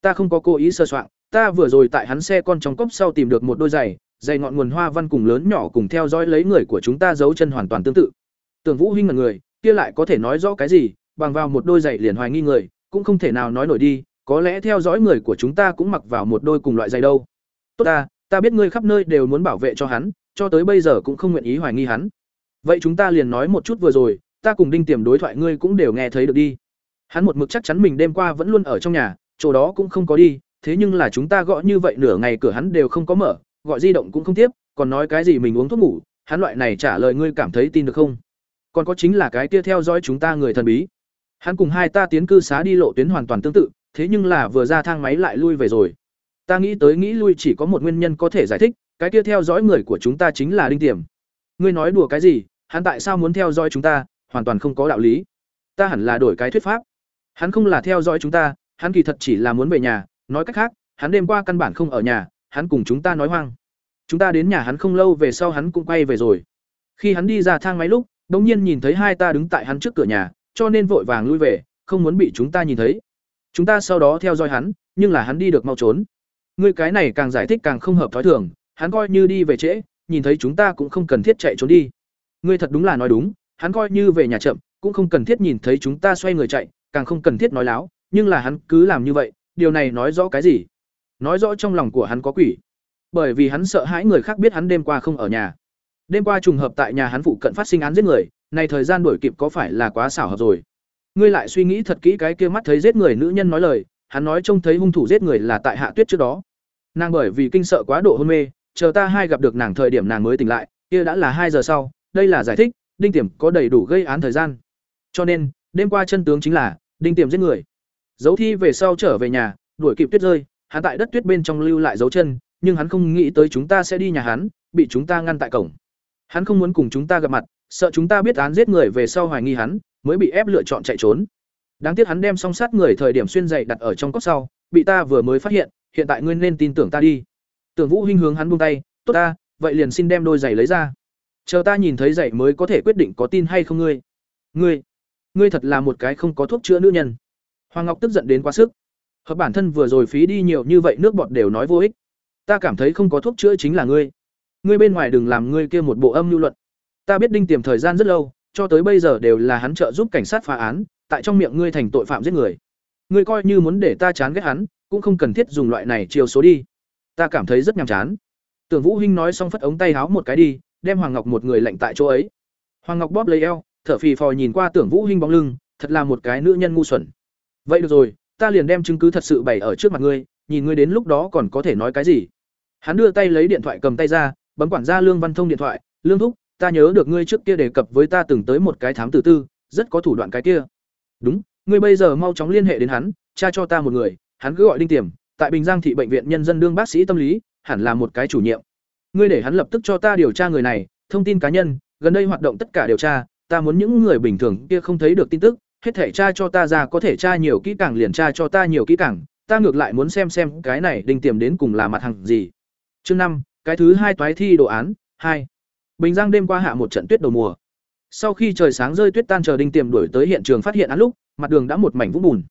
Ta không có cố ý sơ soạn ta vừa rồi tại hắn xe con trong cốc sau tìm được một đôi giày dày ngọn nguồn hoa văn cùng lớn nhỏ cùng theo dõi lấy người của chúng ta giấu chân hoàn toàn tương tự. Tưởng vũ Hinh ngẩn người, kia lại có thể nói rõ cái gì, bằng vào một đôi giày liền hoài nghi người, cũng không thể nào nói nổi đi, có lẽ theo dõi người của chúng ta cũng mặc vào một đôi cùng loại giày đâu. Tốt ta ta biết ngươi khắp nơi đều muốn bảo vệ cho hắn, cho tới bây giờ cũng không nguyện ý hoài nghi hắn. Vậy chúng ta liền nói một chút vừa rồi, ta cùng đinh tiềm đối thoại ngươi cũng đều nghe thấy được đi. Hắn một mực chắc chắn mình đêm qua vẫn luôn ở trong nhà, chỗ đó cũng không có đi, thế nhưng là chúng ta gõ như vậy nửa ngày, cửa hắn đều không có mở gọi di động cũng không tiếp, còn nói cái gì mình uống thuốc ngủ, hắn loại này trả lời ngươi cảm thấy tin được không? Còn có chính là cái kia theo dõi chúng ta người thần bí. Hắn cùng hai ta tiến cư xá đi lộ tuyến hoàn toàn tương tự, thế nhưng là vừa ra thang máy lại lui về rồi. Ta nghĩ tới nghĩ lui chỉ có một nguyên nhân có thể giải thích, cái kia theo dõi người của chúng ta chính là đinh tiềm. Ngươi nói đùa cái gì? Hắn tại sao muốn theo dõi chúng ta? Hoàn toàn không có đạo lý. Ta hẳn là đổi cái thuyết pháp. Hắn không là theo dõi chúng ta, hắn kỳ thật chỉ là muốn về nhà, nói cách khác, hắn đêm qua căn bản không ở nhà hắn cùng chúng ta nói hoang. Chúng ta đến nhà hắn không lâu về sau hắn cũng quay về rồi. Khi hắn đi ra thang máy lúc đ nhiên nhìn thấy hai ta đứng tại hắn trước cửa nhà cho nên vội vàng lui về không muốn bị chúng ta nhìn thấy. Chúng ta sau đó theo dõi hắn nhưng là hắn đi được mau trốn. Ngươi cái này càng giải thích càng không hợp thói thường hắn coi như đi về trễ nhìn thấy chúng ta cũng không cần thiết chạy trốn đi. Ngươi thật đúng là nói đúng hắn coi như về nhà chậm cũng không cần thiết nhìn thấy chúng ta xoay người chạy càng không cần thiết nói láo nhưng là hắn cứ làm như vậy, điều này nói rõ cái gì? Nói rõ trong lòng của hắn có quỷ. Bởi vì hắn sợ hãi người khác biết hắn đêm qua không ở nhà. Đêm qua trùng hợp tại nhà hắn phụ cận phát sinh án giết người, này thời gian đổi kịp có phải là quá xảo hợp rồi. Ngươi lại suy nghĩ thật kỹ cái kia mắt thấy giết người nữ nhân nói lời, hắn nói trông thấy hung thủ giết người là tại Hạ Tuyết trước đó. Nàng bởi vì kinh sợ quá độ hôn mê, chờ ta hai gặp được nàng thời điểm nàng mới tỉnh lại, kia đã là hai giờ sau, đây là giải thích, Đinh Tiềm có đầy đủ gây án thời gian. Cho nên, đêm qua chân tướng chính là Đinh Tiềm giết người. Dấu thi về sau trở về nhà, đuổi kịp tuyết rơi, hắn tại đất tuyết bên trong lưu lại dấu chân, nhưng hắn không nghĩ tới chúng ta sẽ đi nhà hắn, bị chúng ta ngăn tại cổng. Hắn không muốn cùng chúng ta gặp mặt, sợ chúng ta biết án giết người về sau hoài nghi hắn, mới bị ép lựa chọn chạy trốn. Đáng tiếc hắn đem song sát người thời điểm xuyên dậy đặt ở trong cốc sau, bị ta vừa mới phát hiện, hiện tại ngươi nên tin tưởng ta đi. Tưởng Vũ Hinh hướng hắn buông tay, "Tốt ta, vậy liền xin đem đôi giày lấy ra. Chờ ta nhìn thấy giày mới có thể quyết định có tin hay không ngươi." "Ngươi, ngươi thật là một cái không có thuốc chữa nữ nhân." Hoàng Ngọc tức giận đến quá sức. Hợp bản thân vừa rồi phí đi nhiều như vậy nước bọt đều nói vô ích. Ta cảm thấy không có thuốc chữa chính là ngươi. Ngươi bên ngoài đừng làm ngươi kia một bộ âm lưu luận. Ta biết đinh tiềm thời gian rất lâu, cho tới bây giờ đều là hắn trợ giúp cảnh sát phá án, tại trong miệng ngươi thành tội phạm giết người. Ngươi coi như muốn để ta chán ghét hắn, cũng không cần thiết dùng loại này chiều số đi. Ta cảm thấy rất nhàm chán. Tưởng Vũ Hinh nói xong phất ống tay háo một cái đi, đem Hoàng Ngọc một người lạnh tại chỗ ấy. Hoàng Ngọc bóp lấy eo, thở phì phò nhìn qua Tưởng Vũ Hinh bóng lưng, thật là một cái nữ nhân ngu xuẩn vậy được rồi ta liền đem chứng cứ thật sự bày ở trước mặt ngươi, nhìn ngươi đến lúc đó còn có thể nói cái gì. Hắn đưa tay lấy điện thoại cầm tay ra, bấm quản gia lương văn thông điện thoại, lương thúc, ta nhớ được ngươi trước kia đề cập với ta từng tới một cái thám tử tư, rất có thủ đoạn cái kia. Đúng, ngươi bây giờ mau chóng liên hệ đến hắn, tra cho ta một người, hắn cứ gọi đinh tiềm, tại bình giang thị bệnh viện nhân dân đương bác sĩ tâm lý, hẳn là một cái chủ nhiệm. Ngươi để hắn lập tức cho ta điều tra người này, thông tin cá nhân, gần đây hoạt động tất cả điều tra, ta muốn những người bình thường kia không thấy được tin tức hết thể tra cho ta ra có thể tra nhiều kỹ càng liền tra cho ta nhiều kỹ càng, ta ngược lại muốn xem xem cái này đinh tiềm đến cùng là mặt hàng gì. Chương năm, cái thứ hai toái thi đồ án, hai. Bình Giang đêm qua hạ một trận tuyết đầu mùa. Sau khi trời sáng rơi tuyết tan chờ đinh tiềm đuổi tới hiện trường phát hiện án lúc, mặt đường đã một mảnh vũng bùn.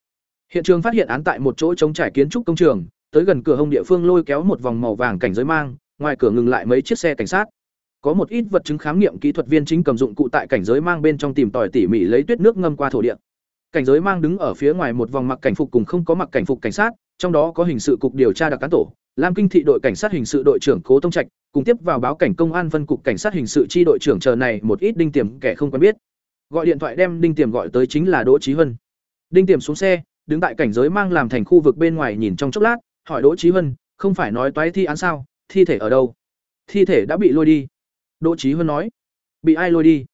Hiện trường phát hiện án tại một chỗ trống trải kiến trúc công trường, tới gần cửa hông địa phương lôi kéo một vòng màu vàng cảnh giới mang, ngoài cửa ngừng lại mấy chiếc xe cảnh sát. Có một ít vật chứng khám nghiệm kỹ thuật viên chính cầm dụng cụ tại cảnh giới mang bên trong tìm tòi tỉ mỉ lấy tuyết nước ngâm qua thổ địa. Cảnh giới mang đứng ở phía ngoài một vòng mặc cảnh phục cùng không có mặc cảnh phục cảnh sát, trong đó có hình sự cục điều tra đặc cán tổ, Lam Kinh thị đội cảnh sát hình sự đội trưởng Cố Tông Trạch, cùng tiếp vào báo cảnh công an phân cục cảnh sát hình sự chi đội trưởng chờ này một ít đinh tiềm kẻ không quen biết. Gọi điện thoại đem đinh tiềm gọi tới chính là Đỗ Chí Hân. Đinh tiềm xuống xe, đứng tại cảnh giới mang làm thành khu vực bên ngoài nhìn trong chốc lát, hỏi Đỗ Chí Hân, không phải nói toái thi án sao, thi thể ở đâu? Thi thể đã bị lôi đi. Đỗ Chí Hân nói, bị ai lôi đi?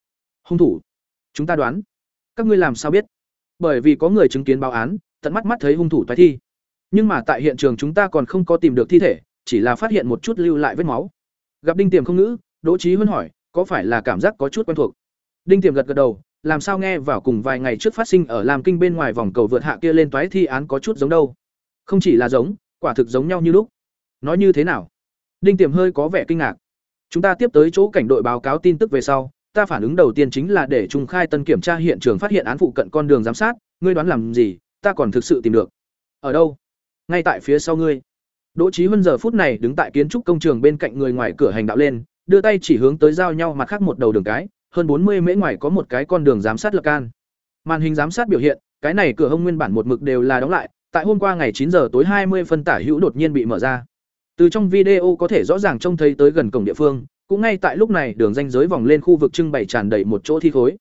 Hung thủ. Chúng ta đoán. Các ngươi làm sao biết? Bởi vì có người chứng kiến báo án, tận mắt mắt thấy hung thủ toái thi. Nhưng mà tại hiện trường chúng ta còn không có tìm được thi thể, chỉ là phát hiện một chút lưu lại vết máu. Gặp Đinh Tiềm không ngữ, Đỗ Chí Hân hỏi, có phải là cảm giác có chút quen thuộc? Đinh Tiềm gật gật đầu, làm sao nghe vào cùng vài ngày trước phát sinh ở Lam Kinh bên ngoài vòng cầu vượt hạ kia lên toái thi án có chút giống đâu. Không chỉ là giống, quả thực giống nhau như lúc. Nói như thế nào? Đinh Tiềm hơi có vẻ kinh ngạc. Chúng ta tiếp tới chỗ cảnh đội báo cáo tin tức về sau, ta phản ứng đầu tiên chính là để Trung Khai Tân kiểm tra hiện trường phát hiện án phụ cận con đường giám sát, ngươi đoán làm gì, ta còn thực sự tìm được. Ở đâu? Ngay tại phía sau ngươi. Đỗ Chí Huân giờ phút này đứng tại kiến trúc công trường bên cạnh người ngoài cửa hành đạo lên, đưa tay chỉ hướng tới giao nhau mặt khác một đầu đường cái, hơn bốn mươi mễ ngoài có một cái con đường giám sát lập can. Màn hình giám sát biểu hiện, cái này cửa hông nguyên bản một mực đều là đóng lại, tại hôm qua ngày chín giờ tối hai mươi phân tả hữu đột nhiên bị mở ra. Từ trong video có thể rõ ràng trông thấy tới gần cổng địa phương, cũng ngay tại lúc này đường ranh giới vòng lên khu vực trưng bày tràn đầy một chỗ thi khối.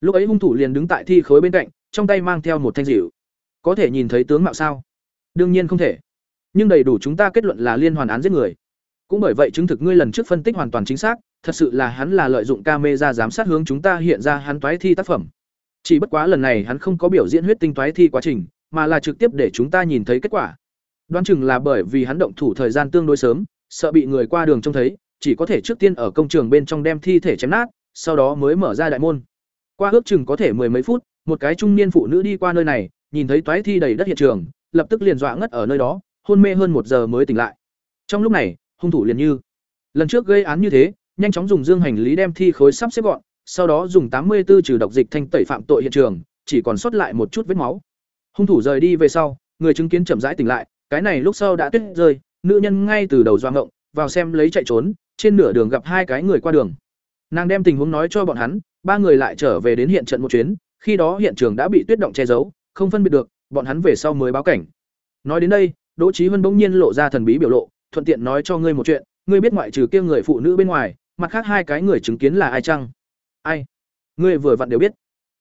Lúc ấy hung thủ liền đứng tại thi khối bên cạnh, trong tay mang theo một thanh dịu. Có thể nhìn thấy tướng mạo sao? Đương nhiên không thể. Nhưng đầy đủ chúng ta kết luận là liên hoàn án giết người. Cũng bởi vậy chứng thực ngươi lần trước phân tích hoàn toàn chính xác, thật sự là hắn là lợi dụng camera giám sát hướng chúng ta hiện ra hắn toái thi tác phẩm. Chỉ bất quá lần này hắn không có biểu diễn huyết tinh toái thi quá trình, mà là trực tiếp để chúng ta nhìn thấy kết quả. Đoán chừng là bởi vì hắn động thủ thời gian tương đối sớm, sợ bị người qua đường trông thấy, chỉ có thể trước tiên ở công trường bên trong đem thi thể chém nát, sau đó mới mở ra đại môn. Qua ước chừng có thể mười mấy phút, một cái trung niên phụ nữ đi qua nơi này, nhìn thấy toái thi đầy đất hiện trường, lập tức liền dọa ngất ở nơi đó, hôn mê hơn một giờ mới tỉnh lại. Trong lúc này, hung thủ liền như lần trước gây án như thế, nhanh chóng dùng dương hành lý đem thi khối sắp xếp gọn, sau đó dùng tám mươi 84 trừ độc dịch thanh tẩy phạm tội hiện trường, chỉ còn sót lại một chút vết máu. Hung thủ rời đi về sau, người chứng kiến chậm rãi tỉnh lại, cái này lúc sau đã tuyết rơi, nữ nhân ngay từ đầu doa ngộng, vào xem lấy chạy trốn, trên nửa đường gặp hai cái người qua đường. Nàng đem tình huống nói cho bọn hắn, ba người lại trở về đến hiện trận một chuyến, khi đó hiện trường đã bị tuyết động che giấu, không phân biệt được, bọn hắn về sau mới báo cảnh. Nói đến đây, Đỗ Chí Vân bỗng nhiên lộ ra thần bí biểu lộ, thuận tiện nói cho ngươi một chuyện, ngươi biết ngoại trừ kia người phụ nữ bên ngoài, mặt khác hai cái người chứng kiến là ai chăng? Ai? Ngươi vừa vặn đều biết.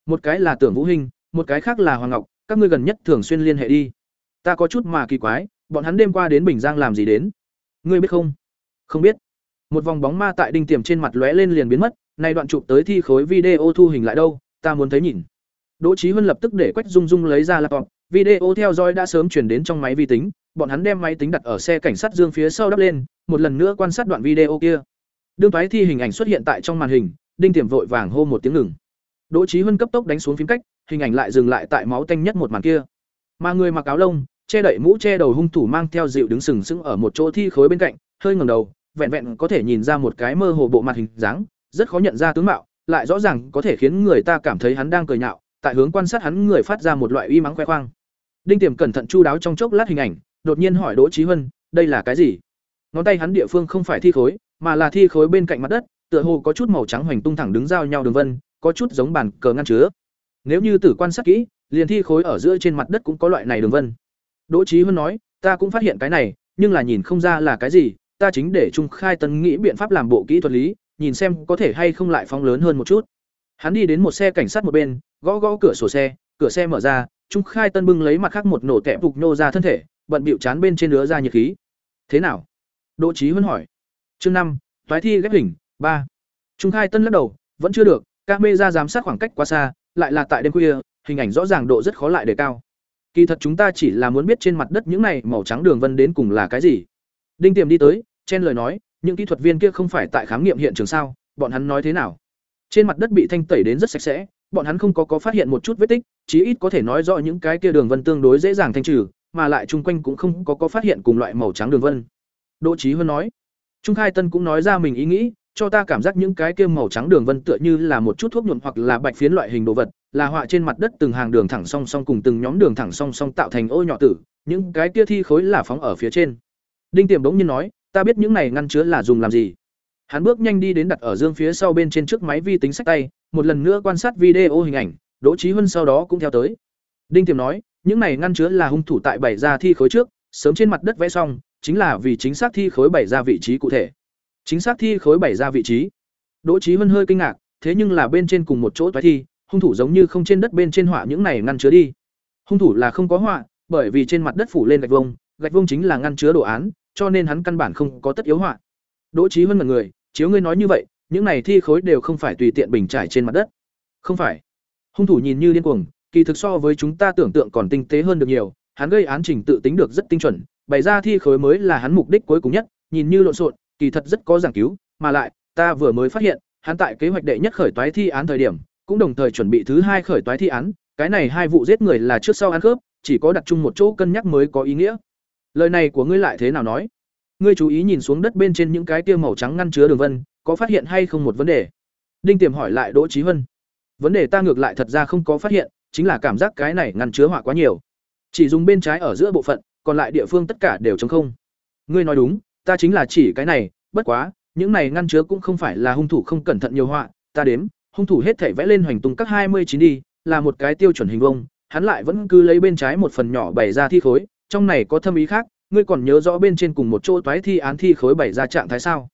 Một cái là Tưởng Vũ Hinh, một cái khác là Hoàng Ngọc, các ngươi gần nhất thường xuyên liên hệ đi. Ta có chút mà kỳ quái, bọn hắn đêm qua đến Bình Giang làm gì đến? Ngươi biết không? Không biết. Một vòng bóng ma tại đinh tiềm trên mặt lóe lên liền biến mất, nay đoạn chụp tới thi khối video thu hình lại đâu, ta muốn thấy nhìn. Đỗ Chí Huân lập tức để Quách Dung Dung lấy ra laptop, video theo dõi đã sớm truyền đến trong máy vi tính, bọn hắn đem máy tính đặt ở xe cảnh sát dương phía sau đắp lên, một lần nữa quan sát đoạn video kia. Đương toái thi hình ảnh xuất hiện tại trong màn hình, đinh tiềm vội vàng hô một tiếng ngừng. Đỗ Chí Huân cấp tốc đánh xuống phím cách, hình ảnh lại dừng lại tại máu tanh nhất một màn kia. Mà người mặc áo lông, che đậy mũ che đầu hung thủ mang theo dịu đứng sừng sững ở một chỗ thi khối bên cạnh, hơi ngẩng đầu, vẹn vẹn có thể nhìn ra một cái mơ hồ bộ mặt hình dáng, rất khó nhận ra tướng mạo, lại rõ ràng có thể khiến người ta cảm thấy hắn đang cười nhạo, tại hướng quan sát hắn người phát ra một loại uy mắng khoe khoang. Đinh Tiềm cẩn thận chu đáo trong chốc lát hình ảnh, đột nhiên hỏi Đỗ Chí Hân, đây là cái gì? Ngón tay hắn địa phương không phải thi khối, mà là thi khối bên cạnh mặt đất, tựa hồ có chút màu trắng hoành tung thẳng đứng giao nhau đường vân, có chút giống bàn cờ ngăn chứa. Nếu như tử quan sát kỹ, liền thi khối ở giữa trên mặt đất cũng có loại này đường vân. Đỗ Chí Hân nói, ta cũng phát hiện cái này, nhưng là nhìn không ra là cái gì, ta chính để Trung Khai Tân nghĩ biện pháp làm bộ kỹ thuật lý, nhìn xem có thể hay không lại phóng lớn hơn một chút. Hắn đi đến một xe cảnh sát một bên, gõ gõ cửa sổ xe, cửa xe mở ra, Trung Khai Tân bưng lấy mặt khác một nổ tẹp phục nô ra thân thể, bận bịu chán bên trên đứa ra nhiệt khí. Thế nào? Đỗ Chí Huân hỏi. Chương năm, toái thi ghép hình, ba. Trung Khai Tân lắc đầu, vẫn chưa được, camera giám sát khoảng cách quá xa, lại là tại đêm khuya, hình ảnh rõ ràng độ rất khó lại đề cao. Kỳ thật chúng ta chỉ là muốn biết trên mặt đất những này màu trắng đường vân đến cùng là cái gì. Đinh Tiềm đi tới, chen lời nói, những kỹ thuật viên kia không phải tại khám nghiệm hiện trường sao, bọn hắn nói thế nào? Trên mặt đất bị thanh tẩy đến rất sạch sẽ, bọn hắn không có có phát hiện một chút vết tích, chí ít có thể nói rõ những cái kia đường vân tương đối dễ dàng thanh trừ, mà lại chung quanh cũng không có có phát hiện cùng loại màu trắng đường vân. Đỗ Chí Huân nói. Trung Khai Tân cũng nói ra mình ý nghĩ, cho ta cảm giác những cái kia màu trắng đường vân tựa như là một chút thuốc nhuộm hoặc là bạch phiến loại hình đồ vật, là họa trên mặt đất từng hàng đường thẳng song song cùng từng nhóm đường thẳng song song tạo thành ô nhỏ tử, những cái kia thi khối là phóng ở phía trên. Đinh Tiềm bỗng nhiên nói, ta biết những này ngăn chứa là dùng làm gì. Hắn bước nhanh đi đến đặt ở dương phía sau bên trên trước máy vi tính sách tay, một lần nữa quan sát video hình ảnh, Đỗ Chí Huân sau đó cũng theo tới. Đinh Tiềm nói, những này ngăn chứa là hung thủ tại bảy ra thi khối trước, sớm trên mặt đất vẽ xong, chính là vì chính xác thi khối bảy ra vị trí cụ thể. Chính xác thi khối bảy ra vị trí. Đỗ Chí Huân hơi kinh ngạc, thế nhưng là bên trên cùng một chỗ toái thi, hung thủ giống như không trên đất bên trên họa những này ngăn chứa đi. Hung thủ là không có họa, bởi vì trên mặt đất phủ lên gạch vông, gạch vông chính là ngăn chứa đồ án, cho nên hắn căn bản không có tất yếu họa. Đỗ Chí hơn mặt người, chiếu ngươi nói như vậy, những này thi khối đều không phải tùy tiện bình trải trên mặt đất. Không phải. Hung thủ nhìn như điên cuồng, kỳ thực so với chúng ta tưởng tượng còn tinh tế hơn được nhiều, hắn gây án trình tự tính được rất tinh chuẩn, bày ra thi khối mới là hắn mục đích cuối cùng nhất, nhìn như lộn xộn, kỳ thật rất có giảng cứu, mà lại, ta vừa mới phát hiện, hắn tại kế hoạch đệ nhất khởi toái thi án thời điểm, cũng đồng thời chuẩn bị thứ hai khởi toái thi án, cái này hai vụ giết người là trước sau ăn khớp, chỉ có đặt chung một chỗ cân nhắc mới có ý nghĩa. Lời này của ngươi lại thế nào nói? Ngươi chú ý nhìn xuống đất bên trên những cái tia màu trắng ngăn chứa đường vân, có phát hiện hay không một vấn đề? Đinh Tiềm hỏi lại Đỗ Chí Vân. Vấn đề ta ngược lại thật ra không có phát hiện, chính là cảm giác cái này ngăn chứa hỏa quá nhiều. Chỉ dùng bên trái ở giữa bộ phận, còn lại địa phương tất cả đều trống không. Ngươi nói đúng, ta chính là chỉ cái này, bất quá, những này ngăn chứa cũng không phải là hung thủ không cẩn thận nhiều họa, ta đếm, hung thủ hết thảy vẽ lên hoành tung các hai mươi chín đi, là một cái tiêu chuẩn hình vuông, hắn lại vẫn cứ lấy bên trái một phần nhỏ bày ra thi khối, trong này có thâm ý khác, ngươi còn nhớ rõ bên trên cùng một chỗ toái thi án thi khối bày ra trạng thái sao?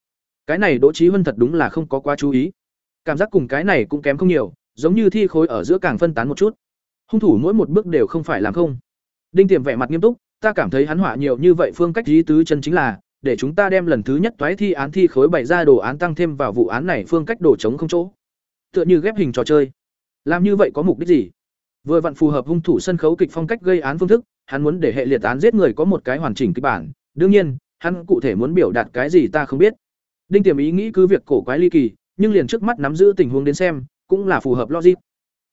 Cái này Đỗ Chí Vân thật đúng là không có quá chú ý. Cảm giác cùng cái này cũng kém không nhiều, giống như thi khối ở giữa càng phân tán một chút. Hung thủ mỗi một bước đều không phải làm không. Đinh Tiềm vẻ mặt nghiêm túc, ta cảm thấy hắn họa nhiều như vậy phương cách ý tứ chân chính là để chúng ta đem lần thứ nhất toái thi án thi khối bày ra đồ án tăng thêm vào vụ án này phương cách đổ chống không chỗ. Tựa như ghép hình trò chơi. Làm như vậy có mục đích gì? Vừa vặn phù hợp hung thủ sân khấu kịch phong cách gây án phương thức, hắn muốn để hệ liệt án giết người có một cái hoàn chỉnh kịch bản, đương nhiên, hắn cụ thể muốn biểu đạt cái gì ta không biết. Đinh Tiềm ý nghĩ cứ việc cổ quái ly kỳ, nhưng liền trước mắt nắm giữ tình huống đến xem, cũng là phù hợp logic.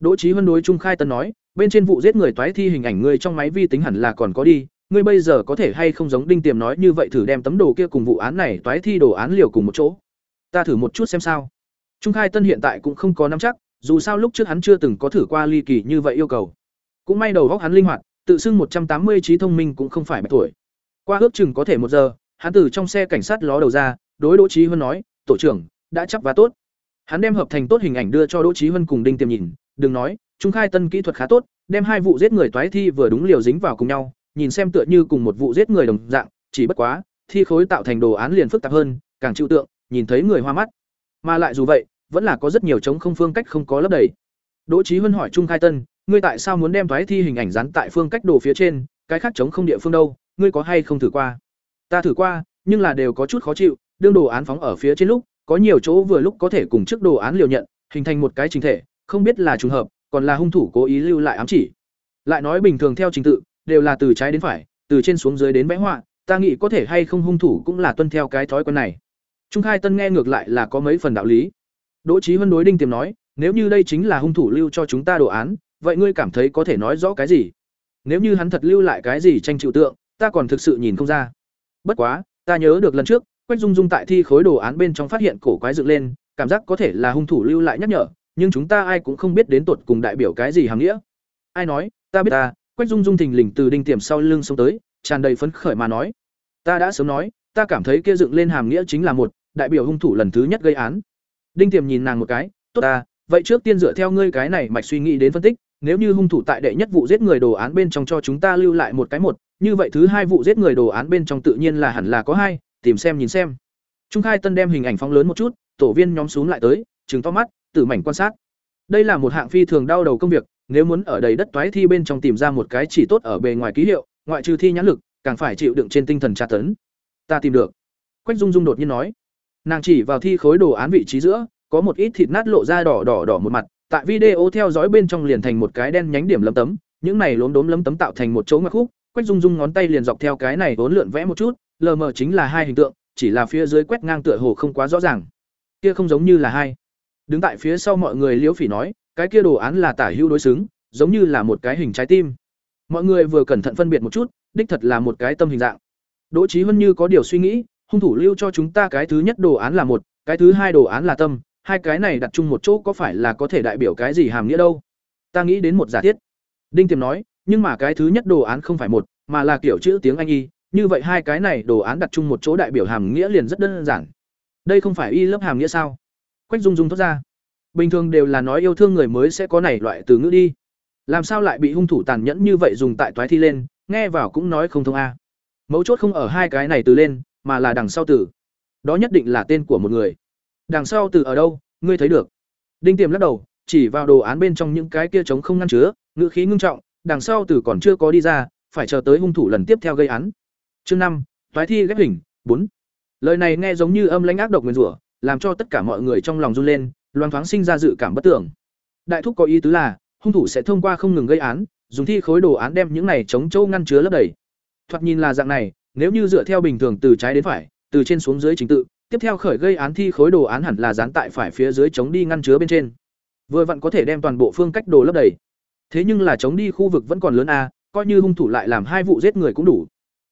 Đỗ Chí Huân đối Trung Khai Tân nói, bên trên vụ giết người toái thi hình ảnh người trong máy vi tính hẳn là còn có đi, ngươi bây giờ có thể hay không giống Đinh Tiềm nói như vậy thử đem tấm đồ kia cùng vụ án này toái thi đồ án liều cùng một chỗ. Ta thử một chút xem sao. Trung Khai Tân hiện tại cũng không có nắm chắc, dù sao lúc trước hắn chưa từng có thử qua ly kỳ như vậy yêu cầu. Cũng may đầu óc hắn linh hoạt, tự xưng một trăm tám mươi trí thông minh cũng không phải mấy tuổi. Qua ước chừng có thể một giờ, hắn từ trong xe cảnh sát ló đầu ra, đối Đỗ Chí Huân nói, "Tổ trưởng, đã chắc và tốt." Hắn đem hợp thành tốt hình ảnh đưa cho Đỗ Chí Huân cùng Đinh Tiềm nhìn, đừng nói, Trung Khai Tân kỹ thuật khá tốt, đem hai vụ giết người toái thi vừa đúng liều dính vào cùng nhau, nhìn xem tựa như cùng một vụ giết người đồng dạng, chỉ bất quá, thi khối tạo thành đồ án liền phức tạp hơn, càng chịu tượng, nhìn thấy người hoa mắt. Mà lại dù vậy, vẫn là có rất nhiều chống không phương cách không có lấp đầy. Đỗ Chí Huân hỏi Trung Khai Tân, ngươi tại sao muốn đem thoái thi hình ảnh dán tại phương cách đồ phía trên, cái khác chống không địa phương đâu, ngươi có hay không thử qua? Ta thử qua, nhưng là đều có chút khó chịu, đương đồ án phóng ở phía trên lúc, có nhiều chỗ vừa lúc có thể cùng trước đồ án liều nhận, hình thành một cái trình thể, không biết là trùng hợp, còn là hung thủ cố ý lưu lại ám chỉ. Lại nói bình thường theo trình tự, đều là từ trái đến phải, từ trên xuống dưới đến vẽ họa, ta nghĩ có thể hay không hung thủ cũng là tuân theo cái thói quen này. Trung Khai Tân nghe ngược lại là có mấy phần đạo lý. Đỗ Chí Vân đối Đinh Tiềm nói, nếu như đây chính là hung thủ lưu cho chúng ta đồ án, vậy ngươi cảm thấy có thể nói rõ cái gì? Nếu như hắn thật lưu lại cái gì tranh chịu tượng, ta còn thực sự nhìn không ra. Bất quá, ta nhớ được lần trước, Quách Dung Dung tại thi khối đồ án bên trong phát hiện cổ quái dựng lên, cảm giác có thể là hung thủ lưu lại nhắc nhở, nhưng chúng ta ai cũng không biết đến tột cùng đại biểu cái gì hàm nghĩa. Ai nói, ta biết ta, Quách Dung Dung thình lình từ đinh tiềm sau lưng xuống tới, tràn đầy phấn khởi mà nói, ta đã sớm nói, ta cảm thấy kia dựng lên hàm nghĩa chính là một, đại biểu hung thủ lần thứ nhất gây án. Đinh tiềm nhìn nàng một cái, tốt ta, vậy trước tiên dựa theo ngươi cái này mạch suy nghĩ đến phân tích, nếu như hung thủ tại đệ nhất vụ giết người đồ án bên trong cho chúng ta lưu lại một cái một, như vậy thứ hai vụ giết người đồ án bên trong tự nhiên là hẳn là có hai, tìm xem nhìn xem. Trung Khai Tân đem hình ảnh phóng lớn một chút, tổ viên nhóm xuống lại tới, trừng to mắt, tử mảnh quan sát. Đây là một hạng phi thường đau đầu công việc, nếu muốn ở đầy đất toái thi bên trong tìm ra một cái chỉ tốt ở bề ngoài ký hiệu, ngoại trừ thi nhãn lực, càng phải chịu đựng trên tinh thần tra tấn. Ta tìm được. Quách Dung Dung đột nhiên nói. Nàng chỉ vào thi khối đồ án vị trí giữa, có một ít thịt nát lộ ra đỏ đỏ đỏ một mặt, tại video theo dõi bên trong liền thành một cái đen nhánh điểm lấm tấm, những này lốm đốm lấm tấm tạo thành một chỗ ngoặc khúc, Quách Dung Dung ngón tay liền dọc theo cái này vốn lượn vẽ một chút, lờ mờ chính là hai hình tượng, chỉ là phía dưới quét ngang tựa hồ không quá rõ ràng. Kia không giống như là hai. Đứng tại phía sau mọi người Liễu Phỉ nói, cái kia đồ án là tả hữu đối xứng giống như là một cái hình trái tim mọi người vừa cẩn thận phân biệt một chút đích thật là một cái tâm hình dạng đỗ trí hân như có điều suy nghĩ, hung thủ lưu cho chúng ta cái thứ nhất đồ án là một, cái thứ hai đồ án là tâm, hai cái này đặt chung một chỗ có phải là có thể đại biểu cái gì hàm nghĩa đâu? Ta nghĩ đến một giả thiết. Đinh tiềm nói, nhưng mà cái thứ nhất đồ án không phải một, mà là kiểu chữ tiếng anh y, như vậy hai cái này đồ án đặt chung một chỗ đại biểu hàm nghĩa liền rất đơn giản. Đây không phải y lớp hàm nghĩa sao? Quách dung dung thoát ra. Bình thường đều là nói yêu thương người mới sẽ có này loại từ ngữ đi. Làm sao lại bị hung thủ tàn nhẫn như vậy dùng tại toái thi lên, nghe vào cũng nói không thông a mấu chốt không ở hai cái này từ lên, mà là đằng sau từ. Đó nhất định là tên của một người. Đằng sau từ ở đâu, ngươi thấy được. Đinh tiềm lắc đầu, chỉ vào đồ án bên trong những cái kia trống không ngăn chứa, ngữ khí ngưng trọng, đằng sau từ còn chưa có đi ra, phải chờ tới hung thủ lần tiếp theo gây án. Chương năm, toái thi ghép hình, bốn. Lời này nghe giống như âm lãnh ác độc nguyền rủa, làm cho tất cả mọi người trong lòng run lên loan thoáng sinh ra dự cảm bất tưởng. Đại thúc có ý tứ là, hung thủ sẽ thông qua không ngừng gây án, dùng thi khối đồ án đem những này chống châu ngăn chứa lấp đầy thoạt nhìn là dạng này nếu như dựa theo bình thường từ trái đến phải từ trên xuống dưới trình tự tiếp theo khởi gây án thi khối đồ án hẳn là dán tại phải phía dưới chống đi ngăn chứa bên trên. Vừa vặn có thể đem toàn bộ phương cách đồ lấp đầy. Thế nhưng là chống đi khu vực vẫn còn lớn a coi như hung thủ lại làm hai vụ giết người cũng đủ.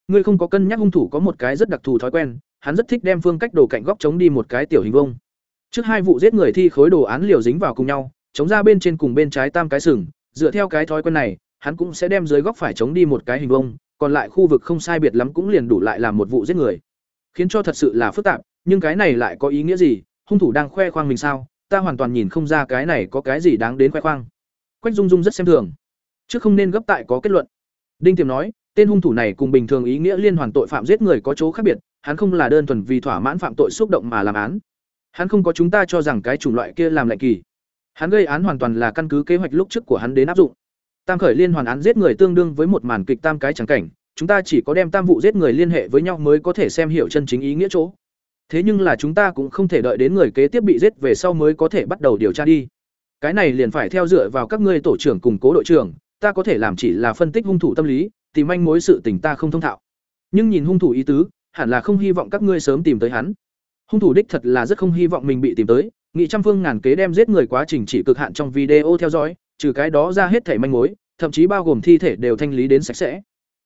Ngươi không có cân nhắc hung thủ có một cái rất đặc thù thói quen hắn rất thích đem phương cách đồ cạnh góc chống đi một cái tiểu hình vuông. trước hai vụ giết người thi khối đồ án liều dính vào cùng nhau chống ra bên trên cùng bên trái tam cái sừng dựa theo cái thói quen này hắn cũng sẽ đem dưới góc phải chống đi một cái hình vuông, còn lại khu vực không sai biệt lắm cũng liền đủ lại làm một vụ giết người. Khiến cho thật sự là phức tạp, nhưng cái này lại có ý nghĩa gì? Hung thủ đang khoe khoang mình sao? Ta hoàn toàn nhìn không ra cái này có cái gì đáng đến khoe khoang. Quách dung dung rất xem thường. Chứ không nên gấp tại có kết luận. Đinh tiềm nói, tên hung thủ này cùng bình thường ý nghĩa liên hoàn tội phạm giết người có chỗ khác biệt, hắn không là đơn thuần vì thỏa mãn phạm tội xúc động mà làm án. Hắn không có chúng ta cho rằng cái chủng loại kia làm lệnh kỳ. Hắn gây án hoàn toàn là căn cứ kế hoạch lúc trước của hắn đến áp dụng tam khởi liên hoàn án giết người tương đương với một màn kịch tam cái trắng cảnh, chúng ta chỉ có đem tam vụ giết người liên hệ với nhau mới có thể xem hiểu chân chính ý nghĩa chỗ. Thế nhưng là chúng ta cũng không thể đợi đến người kế tiếp bị giết về sau mới có thể bắt đầu điều tra đi. Cái này liền phải theo dựa vào các ngươi tổ trưởng cùng cố đội trưởng, ta có thể làm chỉ là phân tích hung thủ tâm lý, tìm manh mối sự tình ta không thông thạo. Nhưng nhìn hung thủ ý tứ, hẳn là không hy vọng các ngươi sớm tìm tới hắn. Hung thủ đích thật là rất không hy vọng mình bị tìm tới, nghị trăm phương ngàn kế đem giết người quá trình chỉ cực hạn trong video theo dõi trừ cái đó ra hết thảy manh mối, thậm chí bao gồm thi thể đều thanh lý đến sạch sẽ.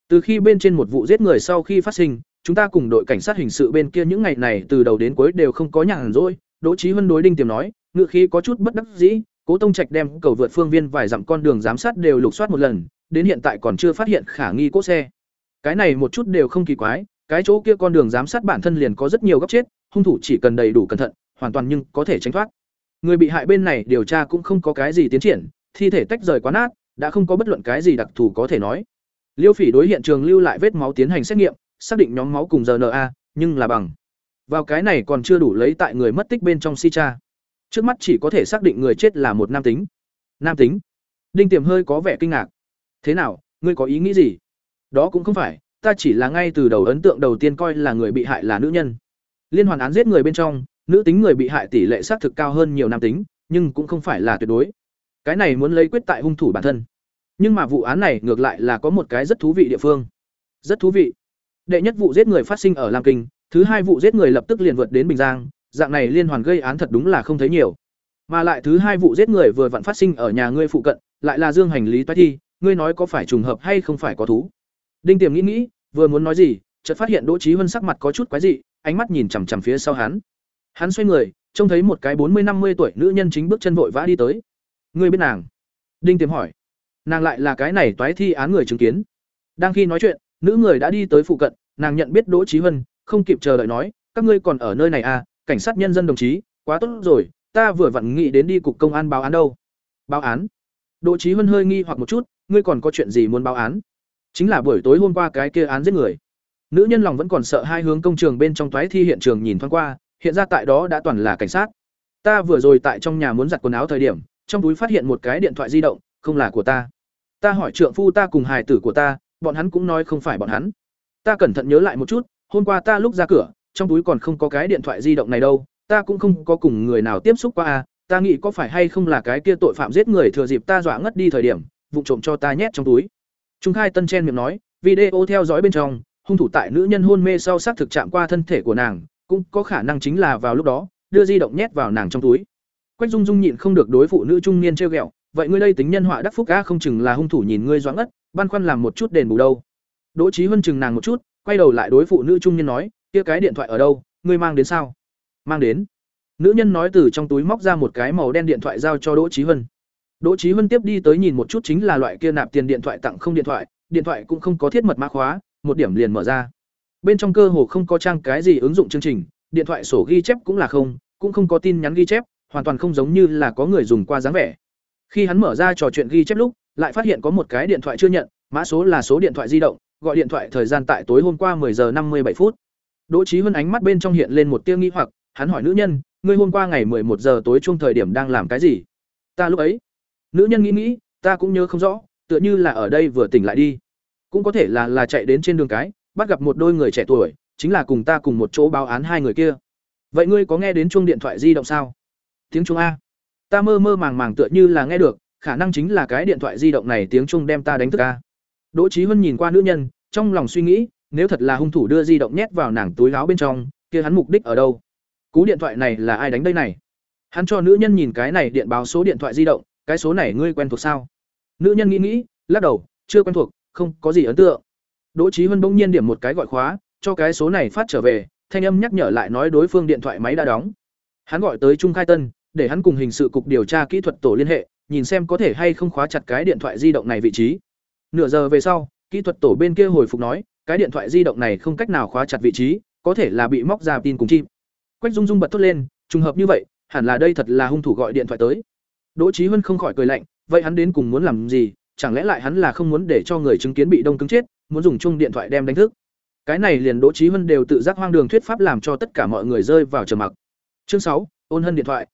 Từ khi bên trên một vụ giết người sau khi phát sinh, chúng ta cùng đội cảnh sát hình sự bên kia những ngày này từ đầu đến cuối đều không có nhàn rỗi. Đỗ trí hân đối đinh tiềm nói, ngựa khí có chút bất đắc dĩ, cố tông trạch đem cầu vượt phương viên vài dặm con đường giám sát đều lục soát một lần, đến hiện tại còn chưa phát hiện khả nghi cỗ xe. Cái này một chút đều không kỳ quái, cái chỗ kia con đường giám sát bản thân liền có rất nhiều góc chết, hung thủ chỉ cần đầy đủ cẩn thận, hoàn toàn nhưng có thể tránh thoát. Người bị hại bên này điều tra cũng không có cái gì tiến triển thi thể tách rời quá nát, đã không có bất luận cái gì đặc thù có thể nói. Liêu phỉ đối hiện trường lưu lại vết máu tiến hành xét nghiệm, xác định nhóm máu cùng rna nhưng là bằng. Vào cái này còn chưa đủ lấy tại người mất tích bên trong si cha. Trước mắt chỉ có thể xác định người chết là một nam tính. Nam tính? Đinh tiềm hơi có vẻ kinh ngạc. Thế nào, ngươi có ý nghĩ gì? Đó cũng không phải, ta chỉ là ngay từ đầu ấn tượng đầu tiên coi là người bị hại là nữ nhân. Liên hoàn án giết người bên trong, nữ tính người bị hại tỷ lệ xác thực cao hơn nhiều nam tính, nhưng cũng không phải là tuyệt đối cái này muốn lấy quyết tại hung thủ bản thân. Nhưng mà vụ án này ngược lại là có một cái rất thú vị địa phương. Rất thú vị. Đệ nhất vụ giết người phát sinh ở lam kinh, thứ hai vụ giết người lập tức liền vượt đến bình giang, dạng này liên hoàn gây án thật đúng là không thấy nhiều. Mà lại thứ hai vụ giết người vừa vặn phát sinh ở nhà ngươi phụ cận, lại là dương hành lý toái thi, ngươi nói có phải trùng hợp hay không phải có thú? Đinh tiềm nghĩ nghĩ, vừa muốn nói gì, chợt phát hiện đỗ trí huân sắc mặt có chút quái dị, ánh mắt nhìn chằm chằm phía sau hắn. Hắn xoay người, trông thấy một cái bốn mươi năm mươi tuổi nữ nhân chính bước chân vội vã đi tới ngươi biết nàng? Đinh tiềm hỏi. Nàng lại là cái này toái thi án người chứng kiến. Đang khi nói chuyện, nữ người đã đi tới phụ cận, nàng nhận biết đỗ trí huân, không kịp chờ đợi nói, các ngươi còn ở nơi này à? Cảnh sát nhân dân đồng chí, quá tốt rồi, ta vừa vặn nghĩ đến đi cục công an báo án đâu. Báo án? Đỗ trí huân hơi nghi hoặc một chút, ngươi còn có chuyện gì muốn báo án? Chính là buổi tối hôm qua cái kia án giết người. Nữ nhân lòng vẫn còn sợ hai hướng công trường bên trong toái thi hiện trường nhìn thoáng qua, hiện ra tại đó đã toàn là cảnh sát. Ta vừa rồi tại trong nhà muốn giặt quần áo thời điểm trong túi phát hiện một cái điện thoại di động, không là của ta. Ta hỏi trượng phu ta cùng hài tử của ta, bọn hắn cũng nói không phải bọn hắn. Ta cẩn thận nhớ lại một chút, hôm qua ta lúc ra cửa, trong túi còn không có cái điện thoại di động này đâu, ta cũng không có cùng người nào tiếp xúc qua à ta nghĩ có phải hay không là cái kia tội phạm giết người thừa dịp ta dọa ngất đi thời điểm vụ trộm cho ta nhét trong túi. Trung khai tân chen miệng nói, video theo dõi bên trong, hung thủ tại nữ nhân hôn mê sau xác thực chạm qua thân thể của nàng, cũng có khả năng chính là vào lúc đó, đưa di động nhét vào nàng trong túi quách dung dung nhịn không được đối phụ nữ trung niên trêu ghẹo vậy ngươi đây tính nhân họa đắc phúc á không chừng là hung thủ nhìn ngươi doãn ngất, băn khoăn làm một chút đền bù đâu. Đỗ Chí huân chừng nàng một chút quay đầu lại đối phụ nữ trung niên nói kia cái điện thoại ở đâu ngươi mang đến sao? Mang đến. Nữ nhân nói từ trong túi móc ra một cái màu đen điện thoại giao cho đỗ Chí huân. Đỗ Chí huân tiếp đi tới nhìn một chút chính là loại kia nạp tiền điện thoại tặng không điện thoại điện thoại cũng không có thiết mật mã khóa một điểm liền mở ra. Bên trong cơ hồ không có trang cái gì ứng dụng chương trình điện thoại sổ ghi chép cũng là không cũng không có tin nhắn ghi chép hoàn toàn không giống như là có người dùng qua dáng vẻ. Khi hắn mở ra trò chuyện ghi chép lúc, lại phát hiện có một cái điện thoại chưa nhận, mã số là số điện thoại di động, gọi điện thoại thời gian tại tối hôm qua 10 giờ 57 phút. Đỗ trí huân ánh mắt bên trong hiện lên một tia nghi hoặc, hắn hỏi nữ nhân, ngươi hôm qua ngày 11 giờ tối chung thời điểm đang làm cái gì? Ta lúc ấy. Nữ nhân nghĩ nghĩ, ta cũng nhớ không rõ, tựa như là ở đây vừa tỉnh lại đi. Cũng có thể là là chạy đến trên đường cái, bắt gặp một đôi người trẻ tuổi, chính là cùng ta cùng một chỗ báo án hai người kia. Vậy ngươi có nghe đến chuông điện thoại di động sao? Tiếng chuông a. Ta mơ mơ màng màng tựa như là nghe được, khả năng chính là cái điện thoại di động này tiếng chuông đem ta đánh thức a. Đỗ trí huân nhìn qua nữ nhân, trong lòng suy nghĩ, nếu thật là hung thủ đưa di động nhét vào nàng túi áo bên trong, kia hắn mục đích ở đâu? Cú điện thoại này là ai đánh đây này? Hắn cho nữ nhân nhìn cái này điện báo số điện thoại di động, cái số này ngươi quen thuộc sao? Nữ nhân nghĩ nghĩ, lắc đầu, chưa quen thuộc, không có gì ấn tượng. Đỗ trí huân bỗng nhiên điểm một cái gọi khóa, cho cái số này phát trở về, thanh âm nhắc nhở lại nói đối phương điện thoại máy đã đóng. Hắn gọi tới trung khai tân để hắn cùng hình sự cục điều tra kỹ thuật tổ liên hệ, nhìn xem có thể hay không khóa chặt cái điện thoại di động này vị trí. Nửa giờ về sau, kỹ thuật tổ bên kia hồi phục nói, cái điện thoại di động này không cách nào khóa chặt vị trí, có thể là bị móc ra tin cùng chim. Quách dung dung bật thốt lên, trùng hợp như vậy, hẳn là đây thật là hung thủ gọi điện thoại tới. Đỗ trí huân không khỏi cười lạnh, vậy hắn đến cùng muốn làm gì? Chẳng lẽ lại hắn là không muốn để cho người chứng kiến bị đông cứng chết, muốn dùng chung điện thoại đem đánh thức? Cái này liền đỗ trí huân đều tự giác hoang đường thuyết pháp làm cho tất cả mọi người rơi vào trầm mặc. Chương sáu, ôn hân điện thoại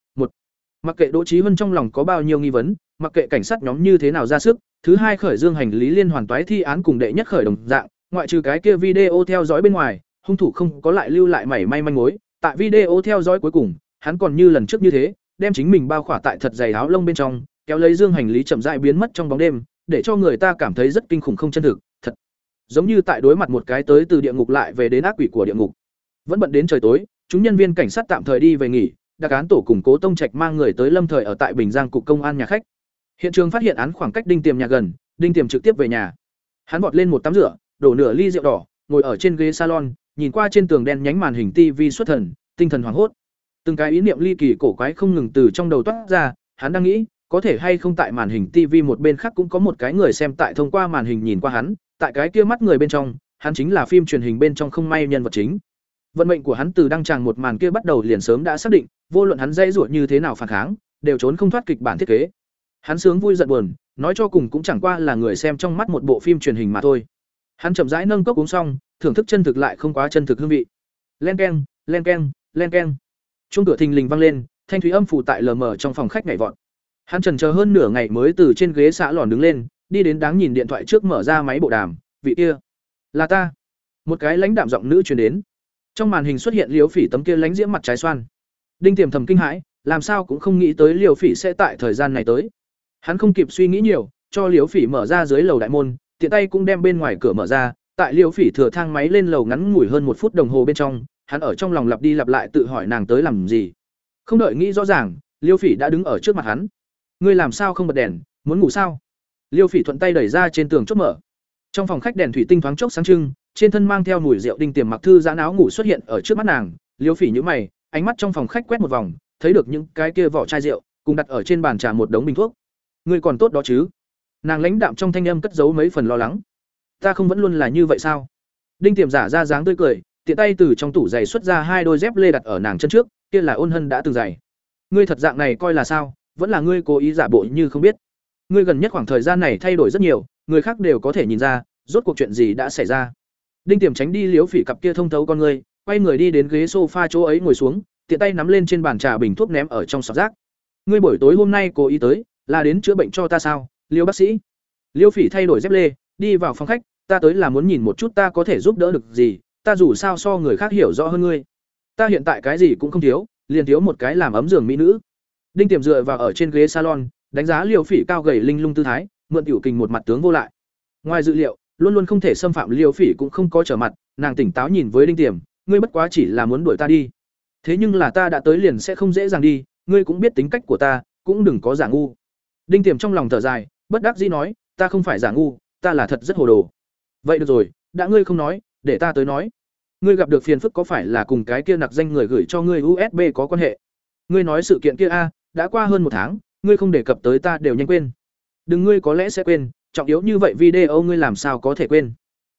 mặc kệ đỗ trí Hân trong lòng có bao nhiêu nghi vấn, mặc kệ cảnh sát nhóm như thế nào ra sức, thứ hai khởi dương hành lý liên hoàn toái thi án cùng đệ nhất khởi đồng dạng, ngoại trừ cái kia video theo dõi bên ngoài, hung thủ không có lại lưu lại mảy may manh mối. Tại video theo dõi cuối cùng, hắn còn như lần trước như thế, đem chính mình bao khỏa tại thật dày áo lông bên trong, kéo lấy dương hành lý chậm rãi biến mất trong bóng đêm, để cho người ta cảm thấy rất kinh khủng không chân thực, thật giống như tại đối mặt một cái tới từ địa ngục lại về đến ác quỷ của địa ngục. Vẫn bận đến trời tối, chúng nhân viên cảnh sát tạm thời đi về nghỉ đặc án tổ củng cố tông trạch mang người tới lâm thời ở tại bình giang cục công an nhà khách. Hiện trường phát hiện án khoảng cách đinh tiềm nhà gần đinh tiềm trực tiếp về nhà. Hắn vọt lên một tắm rửa đổ nửa ly rượu đỏ ngồi ở trên ghế salon nhìn qua trên tường đen nhánh màn hình TV xuất thần tinh thần hoảng hốt. Từng cái ý niệm ly kỳ cổ quái không ngừng từ trong đầu toát ra hắn đang nghĩ có thể hay không tại màn hình TV một bên khác cũng có một cái người xem tại thông qua màn hình nhìn qua hắn, tại cái kia mắt người bên trong, hắn chính là phim truyền hình bên trong không may nhân vật chính. Vận mệnh của hắn từ đăng tràng một màn kia bắt đầu liền sớm đã xác định, vô luận hắn dây ruột như thế nào phản kháng, đều trốn không thoát kịch bản thiết kế. Hắn sướng vui giận buồn, nói cho cùng cũng chẳng qua là người xem trong mắt một bộ phim truyền hình mà thôi. Hắn chậm rãi nâng cốc uống xong, thưởng thức chân thực lại không quá chân thực hương vị. Len keng, len keng, len keng. Chuông cửa thình lình vang lên, thanh thúy âm phủ tại lờ mờ trong phòng khách nhảy vọt. Hắn trần chờ hơn nửa ngày mới từ trên ghế xã lòn đứng lên, đi đến đáng nhìn điện thoại trước mở ra máy bộ đàm, vị kia, là ta. Một cái lãnh đạm giọng nữ truyền đến. Trong màn hình xuất hiện liếu Phỉ tấm kia lãnh diễm mặt trái xoan. Đinh Tiềm thầm kinh hãi, làm sao cũng không nghĩ tới Liễu Phỉ sẽ tại thời gian này tới. Hắn không kịp suy nghĩ nhiều, cho Liễu Phỉ mở ra dưới lầu đại môn, tiện tay cũng đem bên ngoài cửa mở ra, tại Liễu Phỉ thừa thang máy lên lầu ngắn ngủi hơn một phút đồng hồ bên trong, hắn ở trong lòng lặp đi lặp lại tự hỏi nàng tới làm gì. Không đợi nghĩ rõ ràng, Liễu Phỉ đã đứng ở trước mặt hắn ngươi làm sao không bật đèn muốn ngủ sao liêu phỉ thuận tay đẩy ra trên tường chốt mở trong phòng khách đèn thủy tinh thoáng chốc sáng trưng trên thân mang theo mùi rượu đinh tiềm mặc thư giãn áo ngủ xuất hiện ở trước mắt nàng liêu phỉ nhíu mày ánh mắt trong phòng khách quét một vòng, thấy được những cái kia vỏ chai rượu, cùng đặt ở trên bàn trà một đống bình thuốc. Ngươi còn tốt đó chứ? Nàng lãnh đạm trong thanh âm cất giấu mấy phần lo lắng. Ta không vẫn luôn là như vậy sao? Đinh tiềm giả ra dáng tươi cười, tiện tay từ trong tủ giày xuất ra hai đôi dép lê đặt ở nàng chân trước, kia là ôn hân đã từng giày. Ngươi thật dạng này coi là sao? Vẫn là ngươi cố ý giả bộ như không biết. Ngươi gần nhất khoảng thời gian này thay đổi rất nhiều, người khác đều có thể nhìn ra, rốt cuộc chuyện gì đã xảy ra. Đinh tiềm tránh đi liếu phỉ cặp kia thông thấu con ngươi quay người đi đến ghế sofa chỗ ấy ngồi xuống tiện tay nắm lên trên bàn trà bình thuốc ném ở trong sọt rác. Ngươi buổi tối hôm nay cố ý tới là đến chữa bệnh cho ta sao? Liêu bác sĩ. Liêu phỉ thay đổi dép lê đi vào phòng khách ta tới là muốn nhìn một chút ta có thể giúp đỡ được gì ta dù sao so người khác hiểu rõ hơn ngươi. Ta hiện tại cái gì cũng không thiếu liền thiếu một cái làm ấm giường mỹ nữ. Đinh Tiềm dựa vào ở trên ghế salon, đánh giá Liêu Phỉ cao gầy linh lung tư thái, mượn tiểu kình một mặt tướng vô lại. Ngoài dự liệu, luôn luôn không thể xâm phạm Liêu Phỉ cũng không có trở mặt, nàng tỉnh táo nhìn với Đinh Tiềm, ngươi bất quá chỉ là muốn đuổi ta đi. Thế nhưng là ta đã tới liền sẽ không dễ dàng đi, ngươi cũng biết tính cách của ta cũng đừng có giả ngu. Đinh tiềm trong lòng thở dài bất đắc dĩ nói ta không phải giả ngu ta là thật rất hồ đồ. Vậy được rồi đã ngươi không nói để ta tới nói. Ngươi gặp được phiền phức có phải là cùng cái kia nặc danh người gửi cho ngươi usb có quan hệ? Ngươi nói sự kiện kia a đã qua hơn một tháng ngươi không đề cập tới ta đều nhanh quên. Đừng ngươi có lẽ sẽ quên trọng yếu như vậy video ngươi làm sao có thể quên.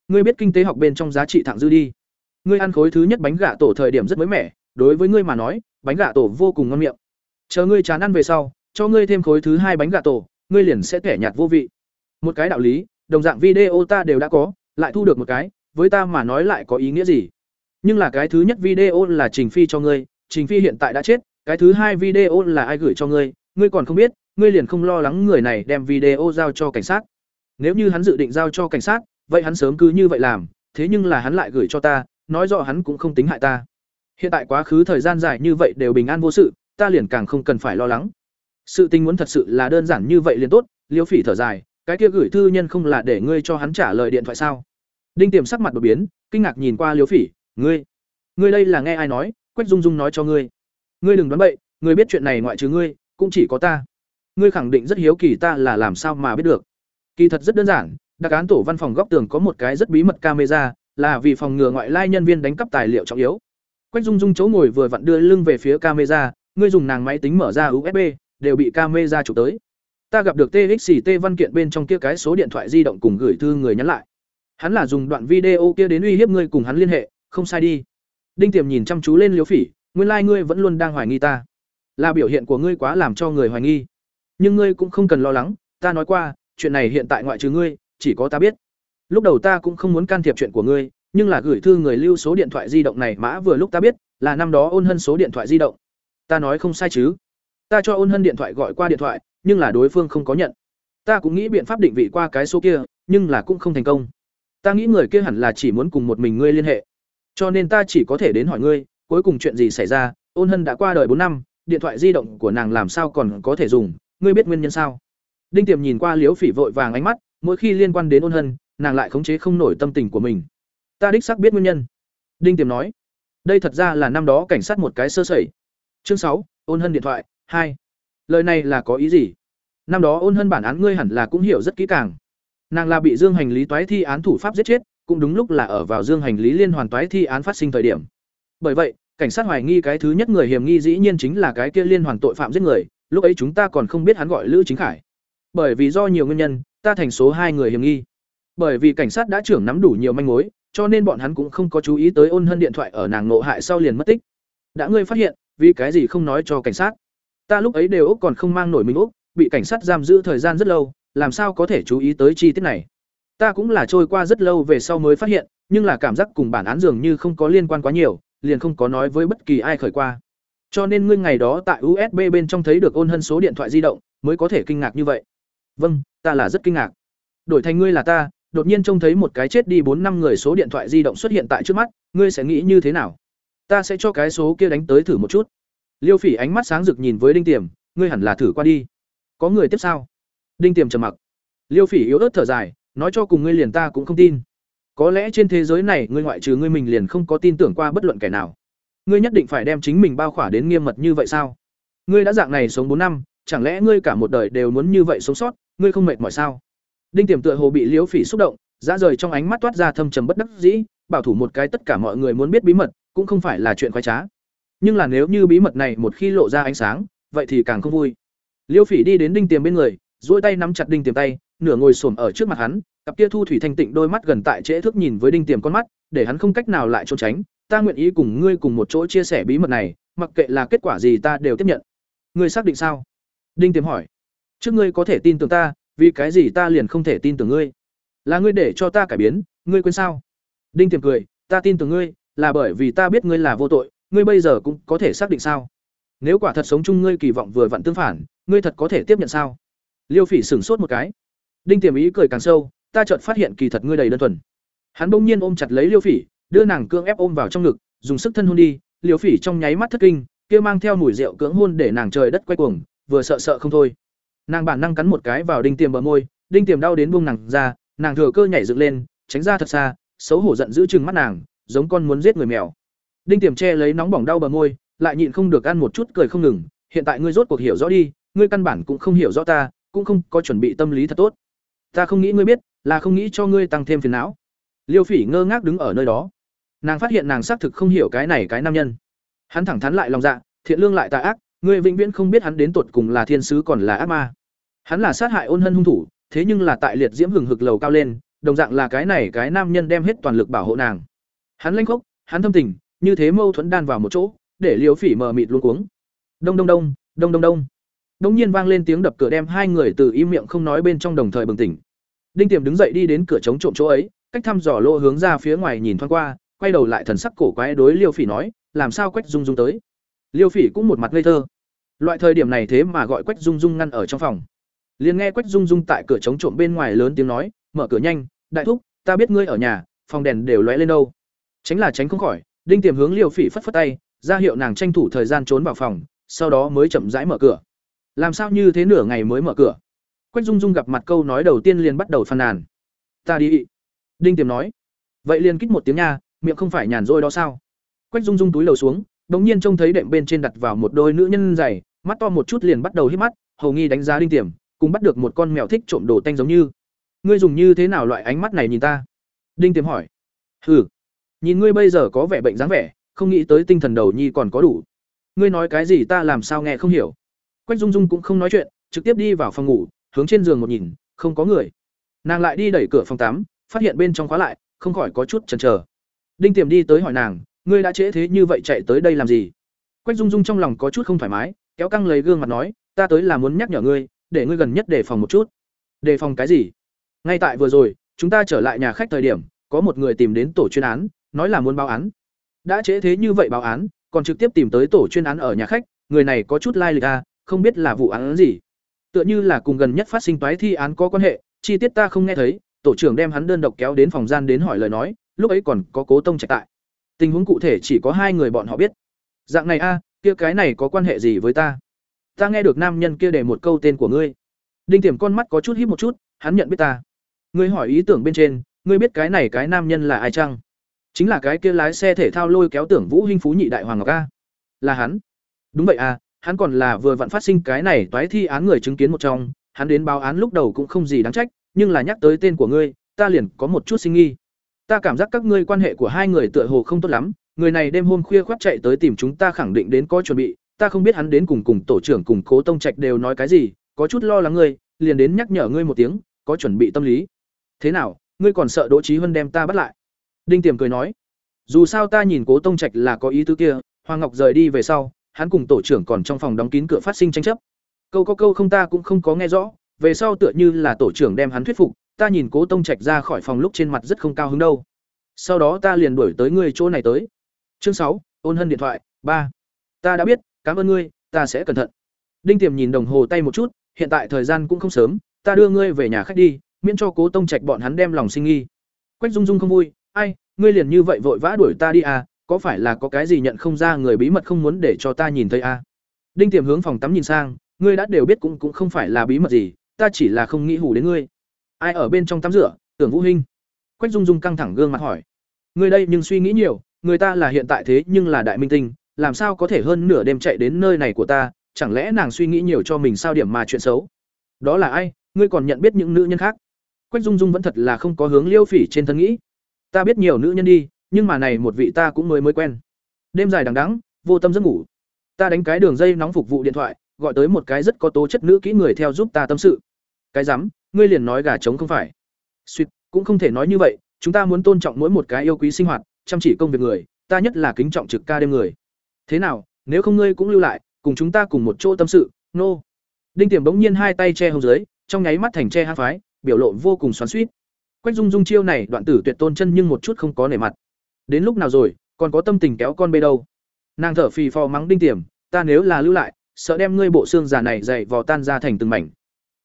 Ngươi biết kinh tế học bên trong giá trị thẳng dư đi ngươi ăn khối thứ nhất bánh gà tổ thời điểm rất mới mẻ, đối với ngươi mà nói, bánh gà tổ vô cùng ngon miệng. Chờ ngươi chán ăn về sau, cho ngươi thêm khối thứ hai bánh gà tổ, ngươi liền sẽ kẻ nhạt vô vị. Một cái đạo lý, đồng dạng video ta đều đã có, lại thu được một cái, với ta mà nói lại có ý nghĩa gì? Nhưng là cái thứ nhất video là trình phi cho ngươi, trình phi hiện tại đã chết, cái thứ hai video là ai gửi cho ngươi ngươi còn không biết, ngươi liền không lo lắng người này đem video giao cho cảnh sát. Nếu như hắn dự định giao cho cảnh sát, vậy hắn sớm cứ như vậy làm, thế nhưng là hắn lại gửi cho ta nói rõ hắn cũng không tính hại ta. Hiện tại quá khứ thời gian dài như vậy đều bình an vô sự, ta liền càng không cần phải lo lắng. Sự tình muốn thật sự là đơn giản như vậy liền tốt, liêu phỉ thở dài, cái kia gửi thư nhân không là để ngươi cho hắn trả lời điện thoại sao? Đinh tiềm sắc mặt đột biến, kinh ngạc nhìn qua liêu phỉ, ngươi ngươi đây là nghe ai nói, quách dung dung nói cho ngươi. Ngươi đừng đoán bậy, ngươi biết chuyện này ngoại trừ ngươi, cũng chỉ có ta. Ngươi khẳng định rất hiếu kỳ ta là làm sao mà biết được. Kỳ thật rất đơn giản, đặc án tổ văn phòng góc tường có một cái rất bí mật camera là vì phòng ngừa ngoại lai nhân viên đánh cắp tài liệu trọng yếu. Quách dung dung chỗ ngồi vừa vặn đưa lưng về phía camera, ngươi dùng nàng máy tính mở ra usb đều bị camera chụp tới. Ta gặp được txt văn kiện bên trong kia cái số điện thoại di động cùng gửi thư người nhắn lại. Hắn là dùng đoạn video kia đến uy hiếp ngươi cùng hắn liên hệ, không sai đi. Đinh tiềm nhìn chăm chú lên liếu phỉ, nguyên lai ngươi vẫn luôn đang hoài nghi ta. Là biểu hiện của ngươi quá làm cho người hoài nghi. Nhưng ngươi cũng không cần lo lắng, ta nói qua, chuyện này hiện tại ngoại trừ ngươi, chỉ có ta biết lúc đầu ta cũng không muốn can thiệp chuyện của ngươi, nhưng là gửi thư người lưu số điện thoại di động này mã vừa lúc ta biết, là năm đó ôn hân số điện thoại di động. Ta nói không sai chứ? Ta cho ôn hân điện thoại gọi qua điện thoại, nhưng là đối phương không có nhận. Ta cũng nghĩ biện pháp định vị qua cái số kia, nhưng là cũng không thành công. Ta nghĩ người kia hẳn là chỉ muốn cùng một mình ngươi liên hệ. Cho nên ta chỉ có thể đến hỏi ngươi, cuối cùng chuyện gì xảy ra? Ôn hân đã qua đời bốn năm, điện thoại di động của nàng làm sao còn có thể dùng? Ngươi biết nguyên nhân sao? Đinh tiềm nhìn qua liếu phỉ vội vàng ánh mắt, mỗi khi liên quan đến ôn hân nàng lại khống chế không nổi tâm tình của mình. Ta đích xác biết nguyên nhân. Đinh tiềm nói, đây thật ra là năm đó cảnh sát một cái sơ sẩy. Chương sáu, ôn hân điện thoại, hai. Lời này là có ý gì? Năm đó ôn hân bản án ngươi hẳn là cũng hiểu rất kỹ càng. Nàng là bị dương hành lý toái thi án thủ pháp giết chết, cũng đúng lúc là ở vào dương hành lý liên hoàn toái thi án phát sinh thời điểm. Bởi vậy, cảnh sát hoài nghi cái thứ nhất người hiểm nghi dĩ nhiên chính là cái kia liên hoàn tội phạm giết người, lúc ấy chúng ta còn không biết hắn gọi lữ chính khải. Bởi vì do nhiều nguyên nhân, ta thành số hai người hiểm nghi bởi vì cảnh sát đã trưởng nắm đủ nhiều manh mối, cho nên bọn hắn cũng không có chú ý tới ôn hân điện thoại ở nàng nộ hại sau liền mất tích. Đã ngươi phát hiện, vì cái gì không nói cho cảnh sát? Ta lúc ấy đều úc còn không mang nổi mình úc, bị cảnh sát giam giữ thời gian rất lâu, làm sao có thể chú ý tới chi tiết này? Ta cũng là trôi qua rất lâu về sau mới phát hiện, nhưng là cảm giác cùng bản án dường như không có liên quan quá nhiều, liền không có nói với bất kỳ ai khởi qua. Cho nên ngươi ngày đó tại usb bên trong thấy được ôn hân số điện thoại di động, mới có thể kinh ngạc như vậy. Vâng ta là rất kinh ngạc. Đổi thành ngươi là ta đột nhiên trông thấy một cái chết đi bốn năm người số điện thoại di động xuất hiện tại trước mắt, ngươi sẽ nghĩ như thế nào? Ta sẽ cho cái số kia đánh tới thử một chút. Liêu phỉ ánh mắt sáng rực nhìn với đinh tiềm, ngươi hẳn là thử qua đi. Có người tiếp sao đinh tiềm trầm mặc. Liêu phỉ yếu ớt thở dài, nói cho cùng ngươi liền ta cũng không tin. Có lẽ trên thế giới này ngươi ngoại trừ ngươi mình liền không có tin tưởng qua bất luận kẻ nào. Ngươi nhất định phải đem chính mình bao khỏa đến nghiêm mật như vậy sao? Ngươi đã dạng này sống bốn năm, chẳng lẽ ngươi cả một đời đều muốn như vậy sống sót? Ngươi không mệt mỏi sao? Đinh tiềm tựa hồ bị liễu phỉ xúc động, dã rời trong ánh mắt toát ra thâm trầm bất đắc dĩ, bảo thủ một cái tất cả mọi người muốn biết bí mật, cũng không phải là chuyện khoái trá. Nhưng là nếu như bí mật này một khi lộ ra ánh sáng, vậy thì càng không vui. Liễu phỉ đi đến đinh tiềm bên người, duỗi tay nắm chặt đinh tiềm tay, nửa ngồi xổm ở trước mặt hắn, cặp kia thu thủy thanh tịnh đôi mắt gần tại trễ thước nhìn với đinh tiềm con mắt, để hắn không cách nào lại trốn tránh. Ta nguyện ý cùng ngươi cùng một chỗ chia sẻ bí mật này, mặc kệ là kết quả gì ta đều tiếp nhận. Ngươi xác định sao? Đinh tiềm hỏi. Trước ngươi có thể tin tưởng ta vì cái gì ta liền không thể tin tưởng ngươi? Là ngươi để cho ta cải biến, ngươi quên sao? Đinh tiềm cười, ta tin tưởng ngươi, là bởi vì ta biết ngươi là vô tội, ngươi bây giờ cũng có thể xác định sao? Nếu quả thật sống chung ngươi kỳ vọng vừa vặn tương phản, ngươi thật có thể tiếp nhận sao? Liêu phỉ sửng sốt một cái. Đinh tiềm ý cười càng sâu, ta chợt phát hiện kỳ thật ngươi đầy đơn thuần. Hắn bỗng nhiên ôm chặt lấy liêu phỉ, đưa nàng cương ép ôm vào trong ngực, dùng sức thân hôn đi. Liêu phỉ trong nháy mắt thất kinh, kia mang theo mùi rượu cưỡng hôn để nàng trời đất quay cuồng, vừa sợ sợ không thôi nàng bản năng cắn một cái vào đinh tiềm bờ môi, đinh tiềm đau đến buông nàng ra, nàng thừa cơ nhảy dựng lên, tránh ra thật xa, xấu hổ giận giữ chừng mắt nàng, giống con muốn giết người mèo. Đinh tiềm che lấy nóng bỏng đau bờ môi, lại nhịn không được ăn một chút cười không ngừng, hiện tại ngươi rốt cuộc hiểu rõ đi, ngươi căn bản cũng không hiểu rõ ta, cũng không có chuẩn bị tâm lý thật tốt. Ta không nghĩ ngươi biết, là không nghĩ cho ngươi tăng thêm phiền não. Liêu phỉ ngơ ngác đứng ở nơi đó. Nàng phát hiện nàng xác thực không hiểu cái này cái nam nhân. Hắn thẳng thắn lại lòng dạ thiện lương lại tà ác ngươi vĩnh viễn không biết hắn đến tột cùng là thiên sứ còn là ác ma. Hắn là sát hại ôn hân hung thủ, thế nhưng là tại liệt diễm hừng hực lầu cao lên, đồng dạng là cái này cái nam nhân đem hết toàn lực bảo hộ nàng. Hắn lanh khốc, hắn thâm tình, như thế mâu thuẫn đan vào một chỗ, để liều phỉ mờ mịt luôn cuống. Đông đông đông đông đông đông. Đông nhiên vang lên tiếng đập cửa đem hai người từ im miệng không nói bên trong đồng thời bừng tỉnh. Đinh tiềm đứng dậy đi đến cửa chống trộm chỗ ấy, cách thăm dò lô hướng ra phía ngoài nhìn thoáng qua, quay đầu lại thần sắc cổ quái đối liêu phỉ nói, làm sao quách dung dung tới? Liêu phỉ cũng một mặt ngây thơ. Loại thời điểm này thế mà gọi quách dung dung ngăn ở trong phòng. Liền nghe quách dung dung tại cửa chống trộm bên ngoài lớn tiếng nói, mở cửa nhanh, đại thúc, ta biết ngươi ở nhà, phòng đèn đều lóe lên đâu. Tránh là tránh không khỏi, đinh tiềm hướng liêu phỉ phất phất tay, ra hiệu nàng tranh thủ thời gian trốn vào phòng, sau đó mới chậm rãi mở cửa. Làm sao như thế nửa ngày mới mở cửa? Quách dung dung gặp mặt câu nói đầu tiên liền bắt đầu phàn nàn. Ta đi. Đinh tiềm nói. Vậy liền kích một tiếng nha, miệng không phải nhàn rỗi đó sao? Quách dung dung túi lầu xuống đống nhiên trông thấy đệm bên trên đặt vào một đôi nữ nhân dày, mắt to một chút liền bắt đầu hít mắt, hầu nghi đánh giá đinh tiềm, cùng bắt được một con mèo thích trộm đồ tanh giống như. Ngươi dùng như thế nào loại ánh mắt này nhìn ta? Đinh tiềm hỏi. Hừ. Nhìn ngươi bây giờ có vẻ bệnh dáng vẻ, không nghĩ tới tinh thần đầu nhi còn có đủ. Ngươi nói cái gì ta làm sao nghe không hiểu. Quách dung dung cũng không nói chuyện, trực tiếp đi vào phòng ngủ, hướng trên giường một nhìn, không có người. Nàng lại đi đẩy cửa phòng tắm, phát hiện bên trong khóa lại, không khỏi có chút chần chờ. Đinh tiềm đi tới hỏi nàng ngươi đã trễ thế như vậy chạy tới đây làm gì? Quách dung dung trong lòng có chút không thoải mái, kéo căng lấy gương mặt nói, ta tới là muốn nhắc nhở ngươi, để ngươi gần nhất đề phòng một chút. Đề phòng cái gì? Ngay tại vừa rồi, chúng ta trở lại nhà khách thời điểm, có một người tìm đến tổ chuyên án, nói là muốn báo án. Đã trễ thế như vậy báo án, còn trực tiếp tìm tới tổ chuyên án ở nhà khách, người này có chút lai lịch à không biết là vụ án gì. Tựa như là cùng gần nhất phát sinh toái thi án có quan hệ, chi tiết ta không nghe thấy. Tổ trưởng đem hắn đơn độc kéo đến phòng gian đến hỏi lời nói, lúc ấy còn có cố tông trạch tại tình huống cụ thể chỉ có hai người bọn họ biết. Dạng này a, kia cái này có quan hệ gì với ta? Ta nghe được nam nhân kia để một câu tên của ngươi. Đinh tiềm con mắt có chút híp một chút, hắn nhận biết ta. Ngươi hỏi ý tưởng bên trên, ngươi biết cái này cái nam nhân là ai chăng? Chính là cái kia lái xe thể thao lôi kéo tưởng vũ hinh phú nhị đại hoàng ngọc a. Là hắn. Đúng vậy à hắn còn là vừa vặn phát sinh cái này toái thi án người chứng kiến một trong. Hắn đến báo án lúc đầu cũng không gì đáng trách, nhưng là nhắc tới tên của ngươi, ta liền có một chút sinh nghi ta cảm giác các ngươi quan hệ của hai người tựa hồ không tốt lắm, người này đêm hôm khuya khoác chạy tới tìm chúng ta khẳng định đến có chuẩn bị, ta không biết hắn đến cùng cùng tổ trưởng cùng cố tông trạch đều nói cái gì, có chút lo lắng ngươi, liền đến nhắc nhở ngươi một tiếng, có chuẩn bị tâm lý. Thế nào, ngươi còn sợ đỗ trí huân đem ta bắt lại? Đinh tiềm cười nói. Dù sao ta nhìn cố tông trạch là có ý tứ kia, hoàng ngọc rời đi về sau, hắn cùng tổ trưởng còn trong phòng đóng kín cửa phát sinh tranh chấp. Câu có câu không ta cũng không có nghe rõ, về sau tựa như là tổ trưởng đem hắn thuyết phục ta nhìn cố tông trạch ra khỏi phòng lúc trên mặt rất không cao hứng đâu. Sau đó ta liền đuổi tới ngươi chỗ này tới. Chương sáu, ôn hân điện thoại, ba. Ta đã biết, cảm ơn ngươi, ta sẽ cẩn thận. Đinh tiềm nhìn đồng hồ tay một chút, hiện tại thời gian cũng không sớm, ta đưa ngươi về nhà khách đi, miễn cho cố tông trạch bọn hắn đem lòng sinh nghi quách dung dung không vui, ai, ngươi liền như vậy vội vã đuổi ta đi à có phải là có cái gì nhận không ra người bí mật không muốn để cho ta nhìn thấy à? Đinh tiềm hướng phòng tắm nhìn sang, ngươi đã đều biết cũng cũng không phải là bí mật gì, ta chỉ là không nghĩ hủ đến ngươi ai ở bên trong tắm rửa, tưởng vũ hinh? Quách dung dung căng thẳng gương mặt hỏi. Người đây nhưng suy nghĩ nhiều, người ta là hiện tại thế nhưng là đại minh tinh, làm sao có thể hơn nửa đêm chạy đến nơi này của ta, chẳng lẽ nàng suy nghĩ nhiều cho mình sao điểm mà chuyện xấu? Đó là ai? Ngươi còn nhận biết những nữ nhân khác? Quách dung dung vẫn thật là không có hướng liêu phỉ trên thân nghĩ. Ta biết nhiều nữ nhân đi, nhưng mà này một vị ta cũng mới mới quen. Đêm dài đằng đẵng, vô tâm giấc ngủ. Ta đánh cái đường dây nóng phục vụ điện thoại, gọi tới một cái rất có tố chất nữ kỹ người theo giúp ta tâm sự cái rắm, ngươi liền nói gà trống không phải. Suýt cũng không thể nói như vậy, chúng ta muốn tôn trọng mỗi một cái yêu quý sinh hoạt, chăm chỉ công việc người, ta nhất là kính trọng trực ca đêm người. Thế nào, nếu không ngươi cũng lưu lại, cùng chúng ta cùng một chỗ tâm sự, nô、no. đinh tiềm bỗng nhiên hai tay che hông dưới, trong nháy mắt thành che hai phái, biểu lộ vô cùng xoắn suýt quách dung dung chiêu này đoạn tử tuyệt tôn chân nhưng một chút không có nể mặt. Đến lúc nào rồi, còn có tâm tình kéo con bê đâu? Nàng thở phì phò mắng đinh tiềm, ta nếu là lưu lại, sợ đem ngươi bộ xương già này dày vò tan ra thành từng mảnh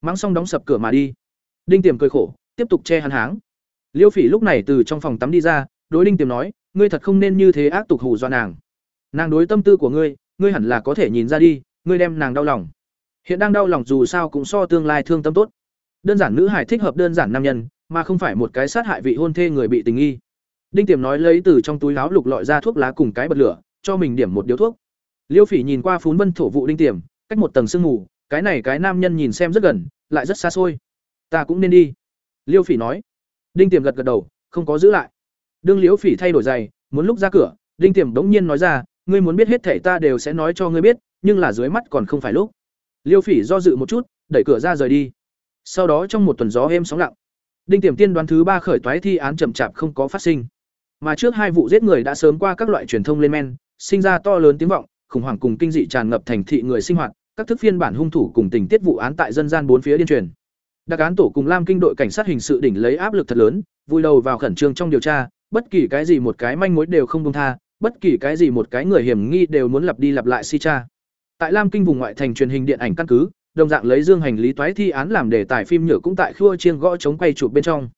mắng xong đóng sập cửa mà đi. Đinh tiềm cười khổ, tiếp tục che hắn háng. Liêu phỉ lúc này từ trong phòng tắm đi ra, đối đinh tiềm nói, ngươi thật không nên như thế ác tục hù dọa nàng. Nàng đối tâm tư của ngươi ngươi hẳn là có thể nhìn ra đi, ngươi đem nàng đau lòng. Hiện đang đau lòng dù sao cũng so tương lai thương tâm tốt. Đơn giản nữ hải thích hợp đơn giản nam nhân, mà không phải một cái sát hại vị hôn thê người bị tình nghi. Đinh tiềm nói lấy từ trong túi áo lục lọi ra thuốc lá cùng cái bật lửa, cho mình điểm một điếu thuốc. Liêu phỉ nhìn qua phún vân thổ vụ đinh tiềm, cách một tầng sương mù cái này cái nam nhân nhìn xem rất gần, lại rất xa xôi. Ta cũng nên đi. Liêu phỉ nói. Đinh tiềm gật gật đầu, không có giữ lại. Đương liễu phỉ thay đổi giày, muốn lúc ra cửa, đinh tiềm đống nhiên nói ra, ngươi muốn biết hết thảy ta đều sẽ nói cho ngươi biết, nhưng là dưới mắt còn không phải lúc. Liêu phỉ do dự một chút, đẩy cửa ra rời đi. Sau đó trong một tuần gió êm sóng lặng. Đinh tiềm tiên đoán thứ ba khởi toái thi án chậm chạp không có phát sinh. Mà trước hai vụ giết người đã sớm qua các loại truyền thông lên men, sinh ra to lớn tiếng vọng, khủng hoảng cùng kinh dị tràn ngập thành thị người sinh hoạt các thức phiên bản hung thủ cùng tình tiết vụ án tại dân gian bốn phía điên truyền. Đặc án tổ cùng lam kinh đội cảnh sát hình sự đỉnh lấy áp lực thật lớn vui đầu vào khẩn trương trong điều tra, bất kỳ cái gì một cái manh mối đều không buông tha, bất kỳ cái gì một cái người hiểm nghi đều muốn lặp đi lặp lại si tra tại lam kinh vùng ngoại thành truyền hình điện ảnh căn cứ, đồng dạng lấy dương hành lý toái thi án làm đề tài phim nhựa cũng tại khua chiêng gõ chống quay chụp bên trong.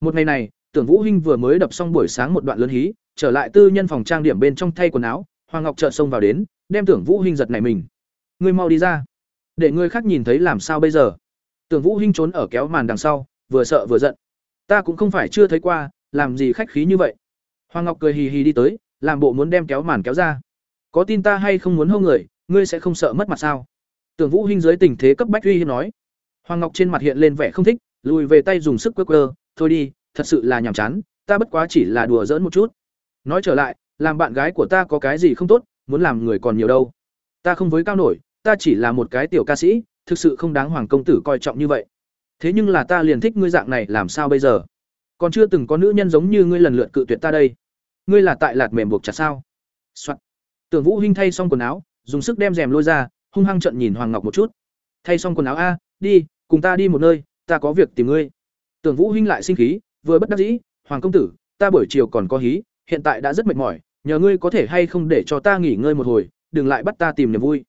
Một ngày này, tưởng vũ hinh vừa mới đập xong buổi sáng một đoạn lớn hí, trở lại tư nhân phòng trang điểm bên trong thay quần áo, hoàng ngọc chợt xông vào đến, đem tưởng vũ hinh giật nảy mình ngươi mau đi ra. Để người khác nhìn thấy làm sao bây giờ. Tưởng vũ hinh trốn ở kéo màn đằng sau, vừa sợ vừa giận. Ta cũng không phải chưa thấy qua, làm gì khách khí như vậy. Hoàng ngọc cười hì hì đi tới, làm bộ muốn đem kéo màn kéo ra. Có tin ta hay không muốn hâu người, ngươi sẽ không sợ mất mặt sao? Tưởng vũ hinh dưới tình thế cấp bách uy hiếp nói. Hoàng ngọc trên mặt hiện lên vẻ không thích, lùi về tay dùng sức quơ quơ, thôi đi, thật sự là nhàm chán, ta bất quá chỉ là đùa giỡn một chút. Nói trở lại, làm bạn gái của ta có cái gì không tốt, muốn làm người còn nhiều đâu. Ta không với cao nổi ta chỉ là một cái tiểu ca sĩ, thực sự không đáng hoàng công tử coi trọng như vậy. Thế nhưng là ta liền thích ngươi dạng này, làm sao bây giờ? Còn chưa từng có nữ nhân giống như ngươi lần lượt cự tuyệt ta đây. Ngươi là tại lạt mềm buộc chặt sao? Soạn. tưởng vũ hinh thay xong quần áo, dùng sức đem rèm lôi ra, hung hăng trận nhìn hoàng ngọc một chút. Thay xong quần áo, a, đi, cùng ta đi một nơi, ta có việc tìm ngươi. Tưởng vũ hinh lại sinh khí, vừa bất đắc dĩ, hoàng công tử, ta buổi chiều còn có hí, hiện tại đã rất mệt mỏi, nhờ ngươi có thể hay không để cho ta nghỉ ngơi một hồi, đừng lại bắt ta tìm niềm vui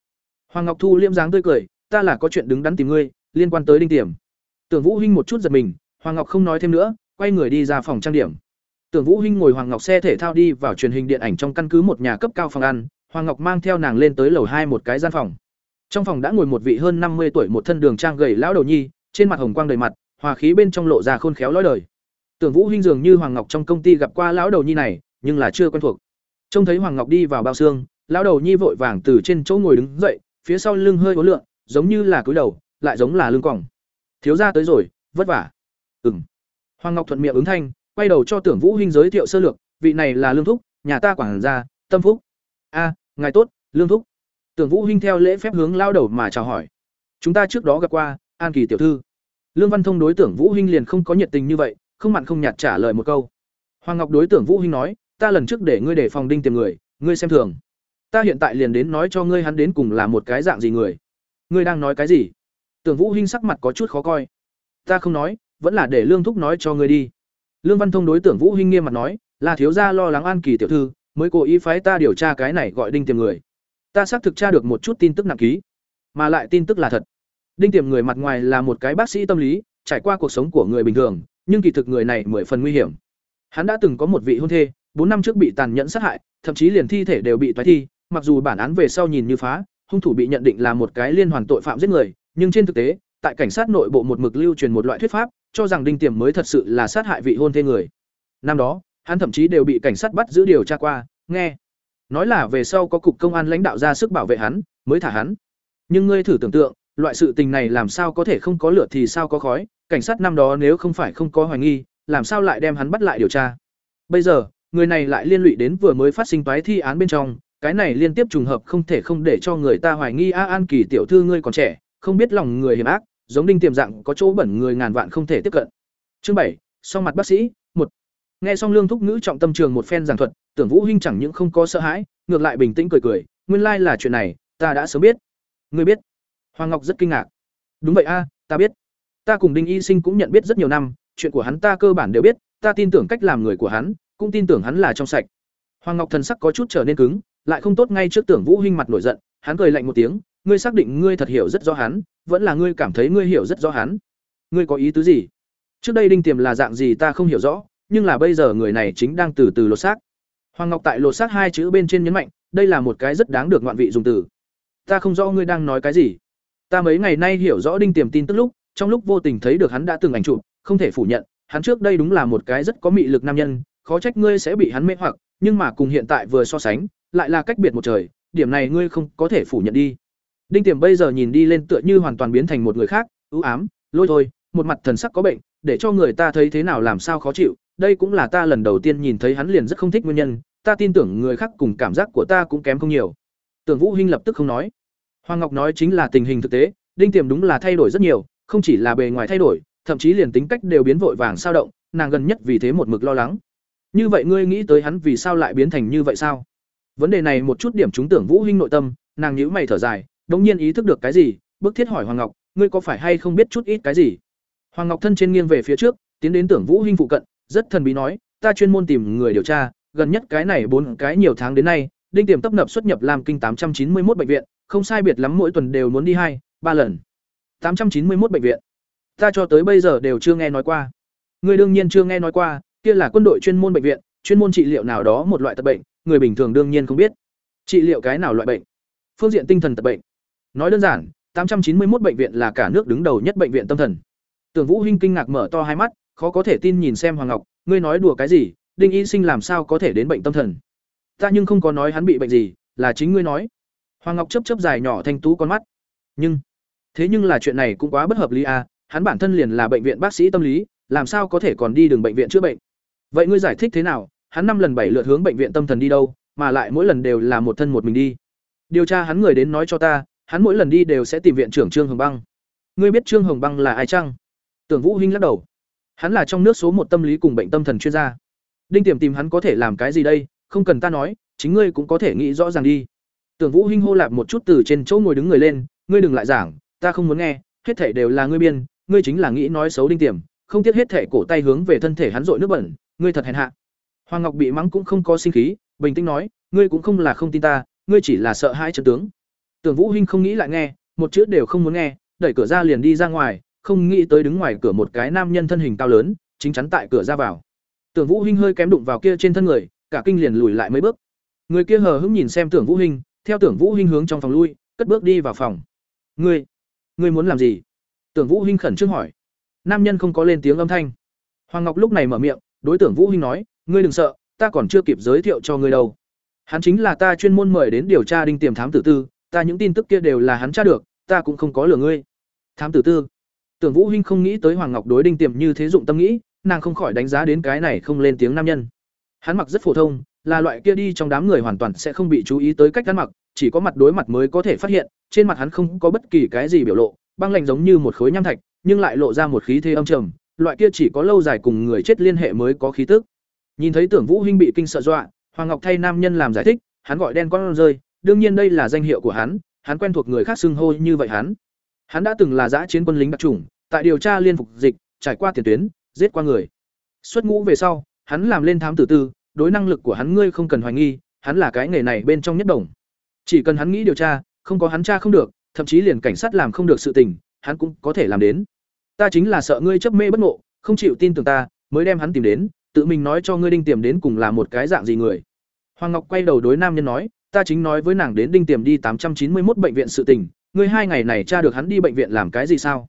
hoàng ngọc thu liễm dáng tươi cười, ta là có chuyện đứng đắn tìm ngươi, liên quan tới đinh tiềm. Tưởng vũ hinh một chút giật mình, hoàng ngọc không nói thêm nữa, quay người đi ra phòng trang điểm. Tưởng vũ hinh ngồi hoàng ngọc xe thể thao đi vào truyền hình điện ảnh trong căn cứ một nhà cấp cao phòng ăn, hoàng ngọc mang theo nàng lên tới lầu hai một cái gian phòng. Trong phòng đã ngồi một vị hơn năm mươi tuổi một thân đường trang gầy lão đầu nhi, trên mặt hồng quang đầy mặt, hòa khí bên trong lộ ra khôn khéo lõi đời. Tưởng vũ hinh dường như hoàng ngọc trong công ty gặp qua lão đầu nhi này, nhưng là chưa quen thuộc. Trông thấy hoàng ngọc đi vào bao xương, lão đầu nhi vội vàng từ trên chỗ ngồi đứng dậy phía sau lưng hơi uốn lượn giống như là cúi đầu, lại giống là lưng còng. Thiếu gia tới rồi, vất vả. Ừm. Hoàng ngọc thuận miệng ứng thanh, quay đầu cho tưởng vũ huynh giới thiệu sơ lược, vị này là lương thúc, nhà ta quản gia, tâm phúc. A, ngài tốt, lương thúc. Tưởng vũ huynh theo lễ phép hướng lao đầu mà chào hỏi. Chúng ta trước đó gặp qua, an kỳ tiểu thư. Lương văn thông đối tưởng vũ huynh liền không có nhiệt tình như vậy, không mặn không nhạt trả lời một câu. Hoàng ngọc đối tưởng vũ huynh nói, ta lần trước để ngươi để phòng đinh tìm người, ngươi xem thường ta hiện tại liền đến nói cho ngươi hắn đến cùng là một cái dạng gì người. Ngươi đang nói cái gì? Tưởng vũ hinh sắc mặt có chút khó coi. Ta không nói, vẫn là để lương thúc nói cho ngươi đi. Lương văn thông đối tưởng vũ hinh nghiêm mặt nói, là thiếu gia lo lắng an kỳ tiểu thư, mới cố ý phái ta điều tra cái này gọi đinh tiềm người. Ta xác thực tra được một chút tin tức nặng ký, mà lại tin tức là thật. Đinh tiềm người mặt ngoài là một cái bác sĩ tâm lý, trải qua cuộc sống của người bình thường, nhưng kỳ thực người này mười phần nguy hiểm. Hắn đã từng có một vị hôn thê, bốn năm trước bị tàn nhẫn sát hại, thậm chí liền thi thể đều bị toái thi mặc dù bản án về sau nhìn như phá, hung thủ bị nhận định là một cái liên hoàn tội phạm giết người, nhưng trên thực tế, tại cảnh sát nội bộ một mực lưu truyền một loại thuyết pháp, cho rằng đinh tiềm mới thật sự là sát hại vị hôn thê người. Năm đó, hắn thậm chí đều bị cảnh sát bắt giữ điều tra qua, nghe. Nói là về sau có cục công an lãnh đạo ra sức bảo vệ hắn, mới thả hắn. Nhưng ngươi thử tưởng tượng, loại sự tình này làm sao có thể không có lửa thì sao có khói, cảnh sát năm đó nếu không phải không có hoài nghi, làm sao lại đem hắn bắt lại điều tra? Bây giờ, người này lại liên lụy đến vừa mới phát sinh toái thi án bên trong cái này liên tiếp trùng hợp không thể không để cho người ta hoài nghi, a, an kỳ tiểu thư ngươi còn trẻ, không biết lòng người hiểm ác, giống đinh tiềm dạng, có chỗ bẩn người ngàn vạn không thể tiếp cận. Chương bảy, song mặt bác sĩ, một. Nghe xong lương thúc ngữ trọng tâm trường một phen giảng thuật, tưởng vũ hinh chẳng những không có sợ hãi, ngược lại bình tĩnh cười cười, nguyên lai là chuyện này, ta đã sớm biết. Ngươi biết? Hoàng ngọc rất kinh ngạc. Đúng vậy a, ta biết. Ta cùng đinh y sinh cũng nhận biết rất nhiều năm, chuyện của hắn ta cơ bản đều biết, ta tin tưởng cách làm người của hắn, cũng tin tưởng hắn là trong sạch. Hoàng ngọc thần sắc có chút trở nên cứng lại không tốt ngay trước tưởng vũ hinh mặt nổi giận, hắn cười lạnh một tiếng, ngươi xác định ngươi thật hiểu rất rõ hắn, vẫn là ngươi cảm thấy ngươi hiểu rất rõ hắn. Ngươi có ý tứ gì? Trước đây đinh tiềm là dạng gì ta không hiểu rõ, nhưng là bây giờ người này chính đang từ từ lột xác. Hoàng ngọc tại lột xác hai chữ bên trên nhấn mạnh, đây là một cái rất đáng được ngoạn vị dùng từ. Ta không rõ ngươi đang nói cái gì. Ta mấy ngày nay hiểu rõ đinh tiềm tin tức lúc, trong lúc vô tình thấy được hắn đã từng ảnh chụp, không thể phủ nhận, hắn trước đây đúng là một cái rất có mị lực nam nhân, khó trách ngươi sẽ bị hắn mê hoặc, nhưng mà cùng hiện tại vừa so sánh lại là cách biệt một trời điểm này ngươi không có thể phủ nhận đi Đinh Tiềm bây giờ nhìn đi lên tựa như hoàn toàn biến thành một người khác, u ám, lôi thôi, một mặt thần sắc có bệnh, để cho người ta thấy thế nào làm sao khó chịu, đây cũng là ta lần đầu tiên nhìn thấy hắn liền rất không thích nguyên nhân, ta tin tưởng người khác cùng cảm giác của ta cũng kém không nhiều. Tưởng Vũ Hinh lập tức không nói. Hoàng Ngọc nói chính là tình hình thực tế, Đinh Tiềm đúng là thay đổi rất nhiều, không chỉ là bề ngoài thay đổi, thậm chí liền tính cách đều biến vội vàng sao động, nàng gần nhất vì thế một mực lo lắng. Như vậy ngươi nghĩ tới hắn vì sao lại biến thành như vậy sao? Vấn đề này một chút điểm chúng tưởng Vũ Hinh nội tâm, nàng nhíu mày thở dài, đống nhiên ý thức được cái gì, bức thiết hỏi Hoàng Ngọc, ngươi có phải hay không biết chút ít cái gì? Hoàng Ngọc thân trên nghiêng về phía trước, tiến đến tưởng Vũ Hinh phụ cận, rất thần bí nói, ta chuyên môn tìm người điều tra, gần nhất cái này bốn cái nhiều tháng đến nay, đinh tiềm tấp nập xuất nhập làm kinh tám trăm chín mươi 891 bệnh viện, không sai biệt lắm mỗi tuần đều muốn đi hai, ba lần. tám trăm chín mươi 891 bệnh viện. Ta cho tới bây giờ đều chưa nghe nói qua. Ngươi đương nhiên chưa nghe nói qua, kia là quân đội chuyên môn bệnh viện, chuyên môn trị liệu nào đó một loại tật bệnh, người bình thường đương nhiên không biết. Trị liệu cái nào loại bệnh? Phương diện tinh thần tật bệnh. Nói đơn giản, 891 bệnh viện là cả nước đứng đầu nhất bệnh viện tâm thần. Tưởng Vũ Hinh kinh ngạc mở to hai mắt, khó có thể tin nhìn xem Hoàng Ngọc, ngươi nói đùa cái gì? Đinh Y Sinh làm sao có thể đến bệnh tâm thần? Ta nhưng không có nói hắn bị bệnh gì, là chính ngươi nói. Hoàng Ngọc chớp chớp dài nhỏ thanh tú con mắt. Nhưng, thế nhưng là chuyện này cũng quá bất hợp lý à, hắn bản thân liền là bệnh viện bác sĩ tâm lý, làm sao có thể còn đi đường bệnh viện chữa bệnh? Vậy ngươi giải thích thế nào? Hắn năm lần bảy lượt hướng bệnh viện tâm thần đi đâu, mà lại mỗi lần đều là một thân một mình đi. Điều tra hắn người đến nói cho ta, hắn mỗi lần đi đều sẽ tìm viện trưởng Trương Hồng Băng. Ngươi biết Trương Hồng Băng là ai chăng? Tưởng Vũ Hinh lắc đầu. Hắn là trong nước số một tâm lý cùng bệnh tâm thần chuyên gia. Đinh Tiềm tìm hắn có thể làm cái gì đây, không cần ta nói, chính ngươi cũng có thể nghĩ rõ ràng đi. Tưởng Vũ Hinh hô lạp một chút từ trên chỗ ngồi đứng người lên, ngươi đừng lại giảng, ta không muốn nghe, hết thảy đều là ngươi biên, ngươi chính là nghĩ nói xấu Đinh Tiềm, không tiếc hết thảy cổ tay hướng về thân thể hắn rội nước bẩn, ngươi thật hèn hạ. Hoàng Ngọc bị mắng cũng không có sinh khí, bình tĩnh nói, ngươi cũng không là không tin ta, ngươi chỉ là sợ hãi chân tướng. Tưởng Vũ Hinh không nghĩ lại nghe, một chữ đều không muốn nghe, đẩy cửa ra liền đi ra ngoài, không nghĩ tới đứng ngoài cửa một cái nam nhân thân hình cao lớn, chính chắn tại cửa ra vào. Tưởng Vũ Hinh hơi kém đụng vào kia trên thân người, cả kinh liền lùi lại mấy bước. Người kia hờ hững nhìn xem Tưởng Vũ Hinh, theo Tưởng Vũ Hinh hướng trong phòng lui, cất bước đi vào phòng. "Ngươi, ngươi muốn làm gì?" Tưởng Vũ Hinh khẩn trương hỏi. Nam nhân không có lên tiếng âm thanh. Hoàng Ngọc lúc này mở miệng, đối Tưởng Vũ Hinh nói, "Ngươi đừng sợ, ta còn chưa kịp giới thiệu cho ngươi đâu. Hắn chính là ta chuyên môn mời đến điều tra đinh tiềm thám tử tư, ta những tin tức kia đều là hắn tra được, ta cũng không có lừa ngươi." Thám tử tư? Tưởng Vũ Hinh không nghĩ tới Hoàng Ngọc đối đinh tiềm như thế dụng tâm nghĩ, nàng không khỏi đánh giá đến cái này không lên tiếng nam nhân. Hắn mặc rất phổ thông, là loại kia đi trong đám người hoàn toàn sẽ không bị chú ý tới cách ăn mặc, chỉ có mặt đối mặt mới có thể phát hiện, trên mặt hắn không có bất kỳ cái gì biểu lộ, băng lạnh giống như một khối nham thạch, nhưng lại lộ ra một khí thế âm trầm, loại kia chỉ có lâu dài cùng người chết liên hệ mới có khí tức. Nhìn thấy Tưởng Vũ Hinh bị kinh sợ dọa, Hoàng Ngọc thay nam nhân làm giải thích, hắn gọi đen con rơi, đương nhiên đây là danh hiệu của hắn, hắn quen thuộc người khác xưng hô như vậy hắn. Hắn đã từng là giã chiến quân lính đặc chủng, tại điều tra liên phục dịch, trải qua tiền tuyến, giết qua người. Xuất ngũ về sau, hắn làm lên thám tử tư, đối năng lực của hắn ngươi không cần hoài nghi, hắn là cái nghề này bên trong nhất đồng. Chỉ cần hắn nghĩ điều tra, không có hắn tra không được, thậm chí liền cảnh sát làm không được sự tình, hắn cũng có thể làm đến. Ta chính là sợ ngươi chấp mê bất ngộ, không chịu tin tưởng ta, mới đem hắn tìm đến, tự mình nói cho ngươi đinh tiềm đến cùng là một cái dạng gì người. Hoàng Ngọc quay đầu đối nam nhân nói, ta chính nói với nàng đến đinh tiềm đi tám trăm chín mươi một bệnh viện sự tình, ngươi hai ngày này tra được hắn đi bệnh viện làm cái gì sao?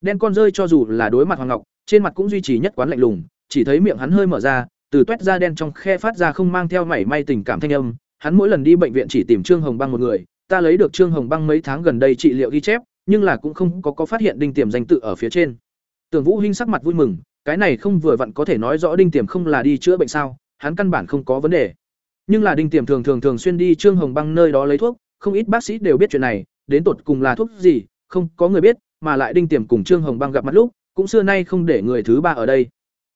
Đen con rơi cho dù là đối mặt Hoàng Ngọc, trên mặt cũng duy trì nhất quán lạnh lùng, chỉ thấy miệng hắn hơi mở ra, từ toét ra đen trong khe phát ra không mang theo mảy may tình cảm thanh âm, hắn mỗi lần đi bệnh viện chỉ tìm Trương Hồng Băng một người, ta lấy được Trương Hồng Băng mấy tháng gần đây trị liệu ghi chép, nhưng là cũng không có có phát hiện đinh tiềm danh tự ở phía trên. Tưởng Vũ Hinh sắc mặt vui mừng, cái này không vừa vặn có thể nói rõ đinh tiềm không là đi chữa bệnh sao, hắn căn bản không có vấn đề. Nhưng là đinh tiềm thường thường thường xuyên đi Trương Hồng Băng nơi đó lấy thuốc, không ít bác sĩ đều biết chuyện này, đến tột cùng là thuốc gì, không có người biết, mà lại đinh tiềm cùng Trương Hồng Băng gặp mặt lúc, cũng xưa nay không để người thứ ba ở đây.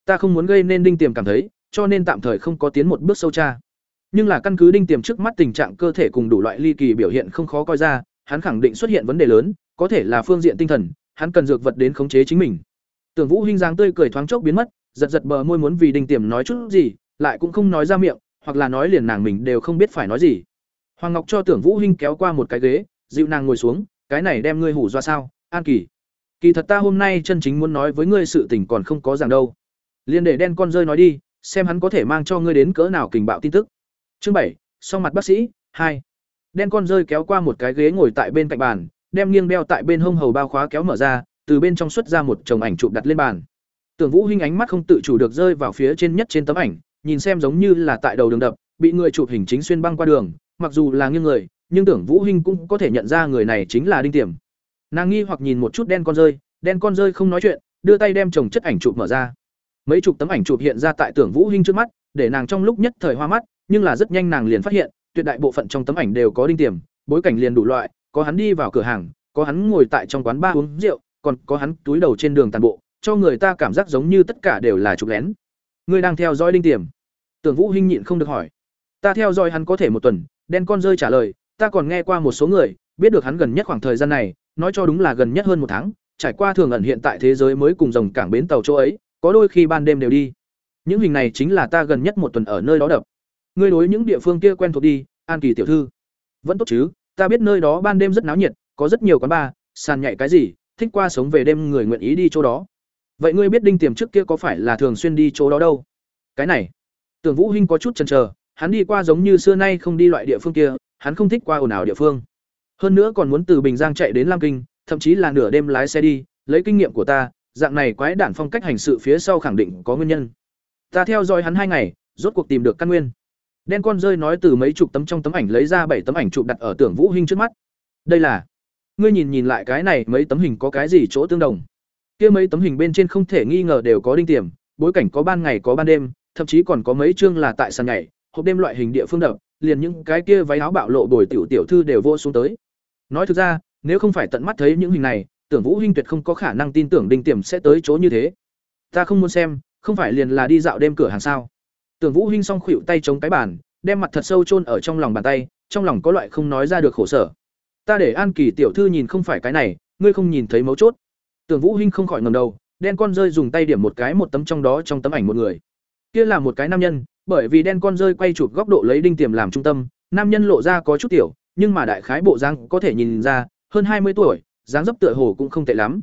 Ta không muốn gây nên đinh tiềm cảm thấy, cho nên tạm thời không có tiến một bước sâu tra. Nhưng là căn cứ đinh tiềm trước mắt tình trạng cơ thể cùng đủ loại ly kỳ biểu hiện không khó coi ra, hắn khẳng định xuất hiện vấn đề lớn, có thể là phương diện tinh thần, hắn cần dược vật đến khống chế chính mình. Tưởng Vũ Hinh dáng tươi cười thoáng chốc biến mất, giật giật bờ môi muốn vì đinh tiềm nói chút gì, lại cũng không nói ra miệng, hoặc là nói liền nàng mình đều không biết phải nói gì. Hoàng Ngọc cho Tưởng Vũ Hinh kéo qua một cái ghế, dịu nàng ngồi xuống, cái này đem ngươi hủ do sao? An Kỳ. Kỳ thật ta hôm nay chân chính muốn nói với ngươi sự tình còn không có rằng đâu. Liên để đen con rơi nói đi, xem hắn có thể mang cho ngươi đến cỡ nào kình bạo tin tức. Chương bảy, song mặt bác sĩ, hai. Đen con rơi kéo qua một cái ghế ngồi tại bên cạnh bàn, đem nghiêng đeo tại bên hông hầu bao khóa kéo mở ra, từ bên trong xuất ra một chồng ảnh chụp đặt lên bàn. Tưởng Vũ Hinh ánh mắt không tự chủ được rơi vào phía trên nhất trên tấm ảnh, nhìn xem giống như là tại đầu đường đập, bị người chụp hình chính xuyên băng qua đường, mặc dù là nghiêng người, nhưng tưởng vũ hinh cũng có thể nhận ra người này chính là đinh tiềm nàng nghi hoặc nhìn một chút đen con rơi đen con rơi không nói chuyện đưa tay đem chồng chất ảnh chụp mở ra mấy chục tấm ảnh chụp hiện ra tại tưởng vũ hinh trước mắt để nàng trong lúc nhất thời hoa mắt nhưng là rất nhanh nàng liền phát hiện tuyệt đại bộ phận trong tấm ảnh đều có đinh tiềm bối cảnh liền đủ loại có hắn đi vào cửa hàng có hắn ngồi tại trong quán bar uống rượu còn có hắn túi đầu trên đường tàn bộ, cho người ta cảm giác giống như tất cả đều là trục lén. Ngươi đang theo dõi đinh tiềm. Tưởng vũ hinh nhịn không được hỏi. Ta theo dõi hắn có thể một tuần, đen con rơi trả lời, ta còn nghe qua một số người, biết được hắn gần nhất khoảng thời gian này, nói cho đúng là gần nhất hơn một tháng, trải qua thường ẩn hiện tại thế giới mới cùng dòng cảng bến tàu chỗ ấy, có đôi khi ban đêm đều đi. Những hình này chính là ta gần nhất một tuần ở nơi đó đập. Ngươi đối những địa phương kia quen thuộc đi, an kỳ tiểu thư. Vẫn tốt chứ, ta biết nơi đó ban đêm rất náo nhiệt, có rất nhiều quán bar, sàn nhảy cái gì thích qua sống về đêm người nguyện ý đi chỗ đó. Vậy ngươi biết đinh tiềm trước kia có phải là thường xuyên đi chỗ đó đâu? Cái này, tưởng vũ hinh có chút chần chờ, hắn đi qua giống như xưa nay không đi loại địa phương kia, hắn không thích qua ồn ào địa phương. Hơn nữa còn muốn từ bình giang chạy đến lam kinh, thậm chí là nửa đêm lái xe đi, lấy kinh nghiệm của ta, dạng này quái đản phong cách hành sự phía sau khẳng định có nguyên nhân. Ta theo dõi hắn hai ngày, rốt cuộc tìm được căn nguyên. Đen con rơi nói từ mấy chục tấm trong tấm ảnh lấy ra bảy tấm ảnh chụp đặt ở tưởng vũ hinh trước mắt. Đây là ngươi nhìn nhìn lại cái này, mấy tấm hình có cái gì chỗ tương đồng? Kia mấy tấm hình bên trên không thể nghi ngờ đều có đinh tiềm, bối cảnh có ban ngày có ban đêm, thậm chí còn có mấy chương là tại sàn nhảy, hộp đêm loại hình địa phương đập, liền những cái kia váy áo bạo lộ bồi tiểu tiểu thư đều vô xuống tới. Nói thực ra, nếu không phải tận mắt thấy những hình này, tưởng vũ hinh tuyệt không có khả năng tin tưởng đinh tiềm sẽ tới chỗ như thế. Ta không muốn xem, không phải liền là đi dạo đêm cửa hàng sao? Tưởng vũ hinh song khuỵu tay chống cái bàn, đem mặt thật sâu chôn ở trong lòng bàn tay, trong lòng có loại không nói ra được khổ sở ta để an kỳ tiểu thư nhìn không phải cái này, ngươi không nhìn thấy mấu chốt. Tưởng vũ hinh không khỏi ngầm đầu, đen con rơi dùng tay điểm một cái một tấm trong đó trong tấm ảnh một người. Kia là một cái nam nhân, bởi vì đen con rơi quay chụp góc độ lấy đinh tiềm làm trung tâm, nam nhân lộ ra có chút tiểu, nhưng mà đại khái bộ dáng có thể nhìn ra, hơn hai mươi tuổi, dáng dấp tựa hồ cũng không tệ lắm.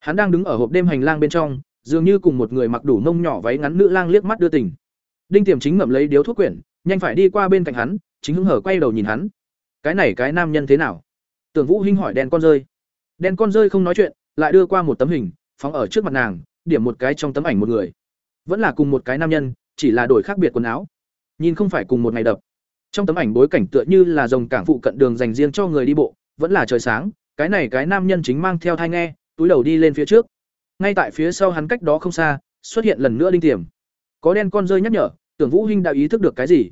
Hắn đang đứng ở hộp đêm hành lang bên trong, dường như cùng một người mặc đủ mông nhỏ váy ngắn nữ lang liếc mắt đưa tình. Đinh tiềm chính ngậm lấy điếu thuốc quyển, nhanh phải đi qua bên cạnh hắn, chính hứng hở quay đầu nhìn hắn. Cái này cái nam nhân thế nào? Tưởng vũ hinh hỏi đen con rơi. Đen con rơi không nói chuyện, lại đưa qua một tấm hình, phóng ở trước mặt nàng, điểm một cái trong tấm ảnh một người. Vẫn là cùng một cái nam nhân, chỉ là đổi khác biệt quần áo. Nhìn không phải cùng một ngày đập. Trong tấm ảnh bối cảnh tựa như là rồng cảng phụ cận đường dành riêng cho người đi bộ, vẫn là trời sáng, cái này cái nam nhân chính mang theo thai nghe, túi đầu đi lên phía trước. Ngay tại phía sau hắn cách đó không xa, xuất hiện lần nữa linh tiềm. Có đen con rơi nhắc nhở, tưởng vũ hinh đã ý thức được cái gì?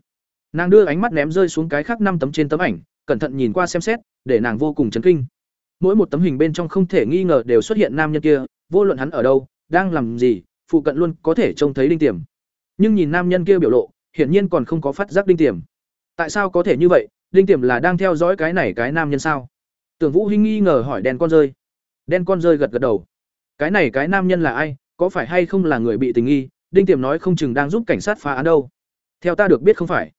Nàng đưa ánh mắt ném rơi xuống cái khác năm tấm trên tấm ảnh, cẩn thận nhìn qua xem xét để nàng vô cùng chấn kinh. Mỗi một tấm hình bên trong không thể nghi ngờ đều xuất hiện nam nhân kia, vô luận hắn ở đâu, đang làm gì, phụ cận luôn có thể trông thấy đinh tiềm. Nhưng nhìn nam nhân kia biểu lộ, hiển nhiên còn không có phát giác đinh tiềm. Tại sao có thể như vậy, đinh tiềm là đang theo dõi cái này cái nam nhân sao? Tưởng vũ hinh nghi ngờ hỏi đen con rơi. Đen con rơi gật gật đầu. Cái này cái nam nhân là ai, có phải hay không là người bị tình nghi, đinh tiềm nói không chừng đang giúp cảnh sát phá án đâu. Theo ta được biết không phải.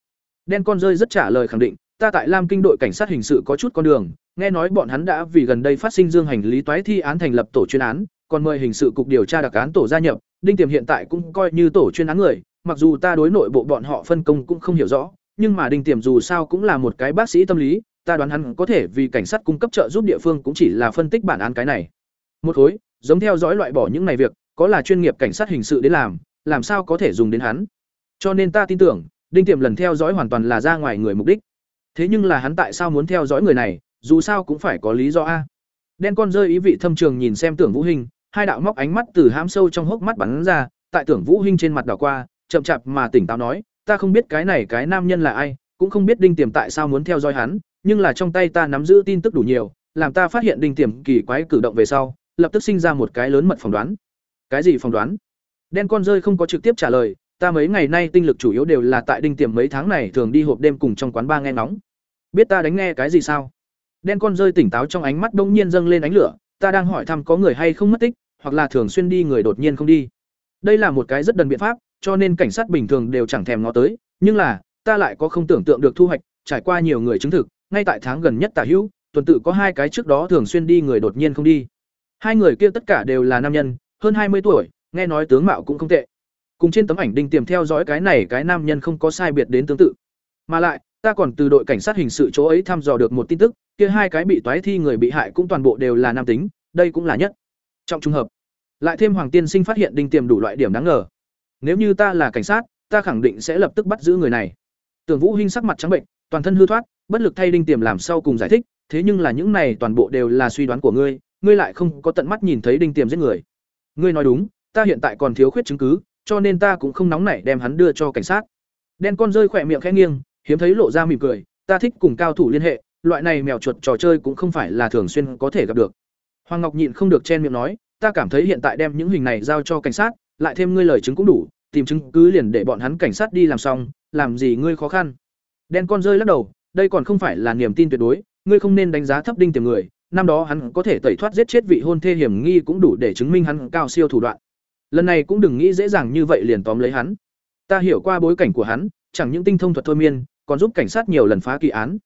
Đen con rơi rất trả lời khẳng định ta tại lam kinh đội cảnh sát hình sự có chút con đường, nghe nói bọn hắn đã vì gần đây phát sinh dương hành lý toái thi án thành lập tổ chuyên án, còn mời hình sự cục điều tra đặc án tổ gia nhập, đinh tiềm hiện tại cũng coi như tổ chuyên án người, mặc dù ta đối nội bộ bọn họ phân công cũng không hiểu rõ, nhưng mà đinh tiềm dù sao cũng là một cái bác sĩ tâm lý, ta đoán hắn có thể vì cảnh sát cung cấp trợ giúp địa phương cũng chỉ là phân tích bản án cái này. Một khối, giống theo dõi loại bỏ những này việc, có là chuyên nghiệp cảnh sát hình sự đến làm làm sao có thể dùng đến hắn? Cho nên ta tin tưởng, đinh tiềm lần theo dõi hoàn toàn là ra ngoài người mục đích thế nhưng là hắn tại sao muốn theo dõi người này, dù sao cũng phải có lý do a. Đen con rơi ý vị thâm trường nhìn xem tưởng vũ hình hai đạo móc ánh mắt từ hám sâu trong hốc mắt bắn ra, tại tưởng vũ hình trên mặt đảo qua, chậm chạp mà tỉnh táo nói, ta không biết cái này cái nam nhân là ai, cũng không biết đinh tiềm tại sao muốn theo dõi hắn, nhưng là trong tay ta nắm giữ tin tức đủ nhiều, làm ta phát hiện đinh tiềm kỳ quái cử động về sau, lập tức sinh ra một cái lớn mật phỏng đoán. Cái gì phỏng đoán? Đen con rơi không có trực tiếp trả lời ta mấy ngày nay tinh lực chủ yếu đều là tại đinh tiềm mấy tháng này thường đi hộp đêm cùng trong quán ba nghe nóng biết ta đánh nghe cái gì sao? Đen con rơi tỉnh táo trong ánh mắt đông nhiên dâng lên ánh lửa, ta đang hỏi thăm có người hay không mất tích, hoặc là thường xuyên đi người đột nhiên không đi. Đây là một cái rất đần biện pháp, cho nên cảnh sát bình thường đều chẳng thèm ngó tới, nhưng là, ta lại có không tưởng tượng được thu hoạch, trải qua nhiều người chứng thực, ngay tại tháng gần nhất tả hữu, tuần tự có hai cái trước đó thường xuyên đi người đột nhiên không đi. Hai người kia tất cả đều là nam nhân, hơn hai mươi tuổi, nghe nói tướng mạo cũng không tệ cùng trên tấm ảnh đinh tiềm theo dõi cái này cái nam nhân không có sai biệt đến tương tự. Mà lại, ta còn từ đội cảnh sát hình sự chỗ ấy thăm dò được một tin tức, kia hai cái bị toái thi người bị hại cũng toàn bộ đều là nam tính, đây cũng là nhất. Trong trường hợp. Lại thêm hoàng tiên sinh phát hiện đinh tiềm đủ loại điểm đáng ngờ. Nếu như ta là cảnh sát, ta khẳng định sẽ lập tức bắt giữ người này. Tưởng vũ hinh sắc mặt trắng bệnh, toàn thân hư thoát, bất lực thay đinh tiềm làm sau cùng giải thích, thế nhưng là những này toàn bộ đều là suy đoán của ngươi ngươi lại không có tận mắt nhìn thấy đinh tiềm giết người. Ngươi nói đúng, ta hiện tại còn thiếu khuyết chứng cứ cho nên ta cũng không nóng nảy đem hắn đưa cho cảnh sát. Đen con rơi khỏe miệng khẽ nghiêng, hiếm thấy lộ ra mỉm cười, ta thích cùng cao thủ liên hệ, loại này mèo chuột trò chơi cũng không phải là thường xuyên có thể gặp được. Hoàng ngọc nhịn không được chen miệng nói, ta cảm thấy hiện tại đem những hình này giao cho cảnh sát, lại thêm ngươi lời chứng cũng đủ, tìm chứng cứ liền để bọn hắn cảnh sát đi làm xong, làm gì ngươi khó khăn. Đen con rơi lắc đầu, đây còn không phải là niềm tin tuyệt đối, ngươi không nên đánh giá thấp đinh tiềm người, năm đó hắn có thể tẩy thoát giết chết vị hôn thê hiểm nghi cũng đủ để chứng minh hắn cao siêu thủ đoạn lần này cũng đừng nghĩ dễ dàng như vậy liền tóm lấy hắn. Ta hiểu qua bối cảnh của hắn, chẳng những tinh thông thuật thôi miên, còn giúp cảnh sát nhiều lần phá kỳ án.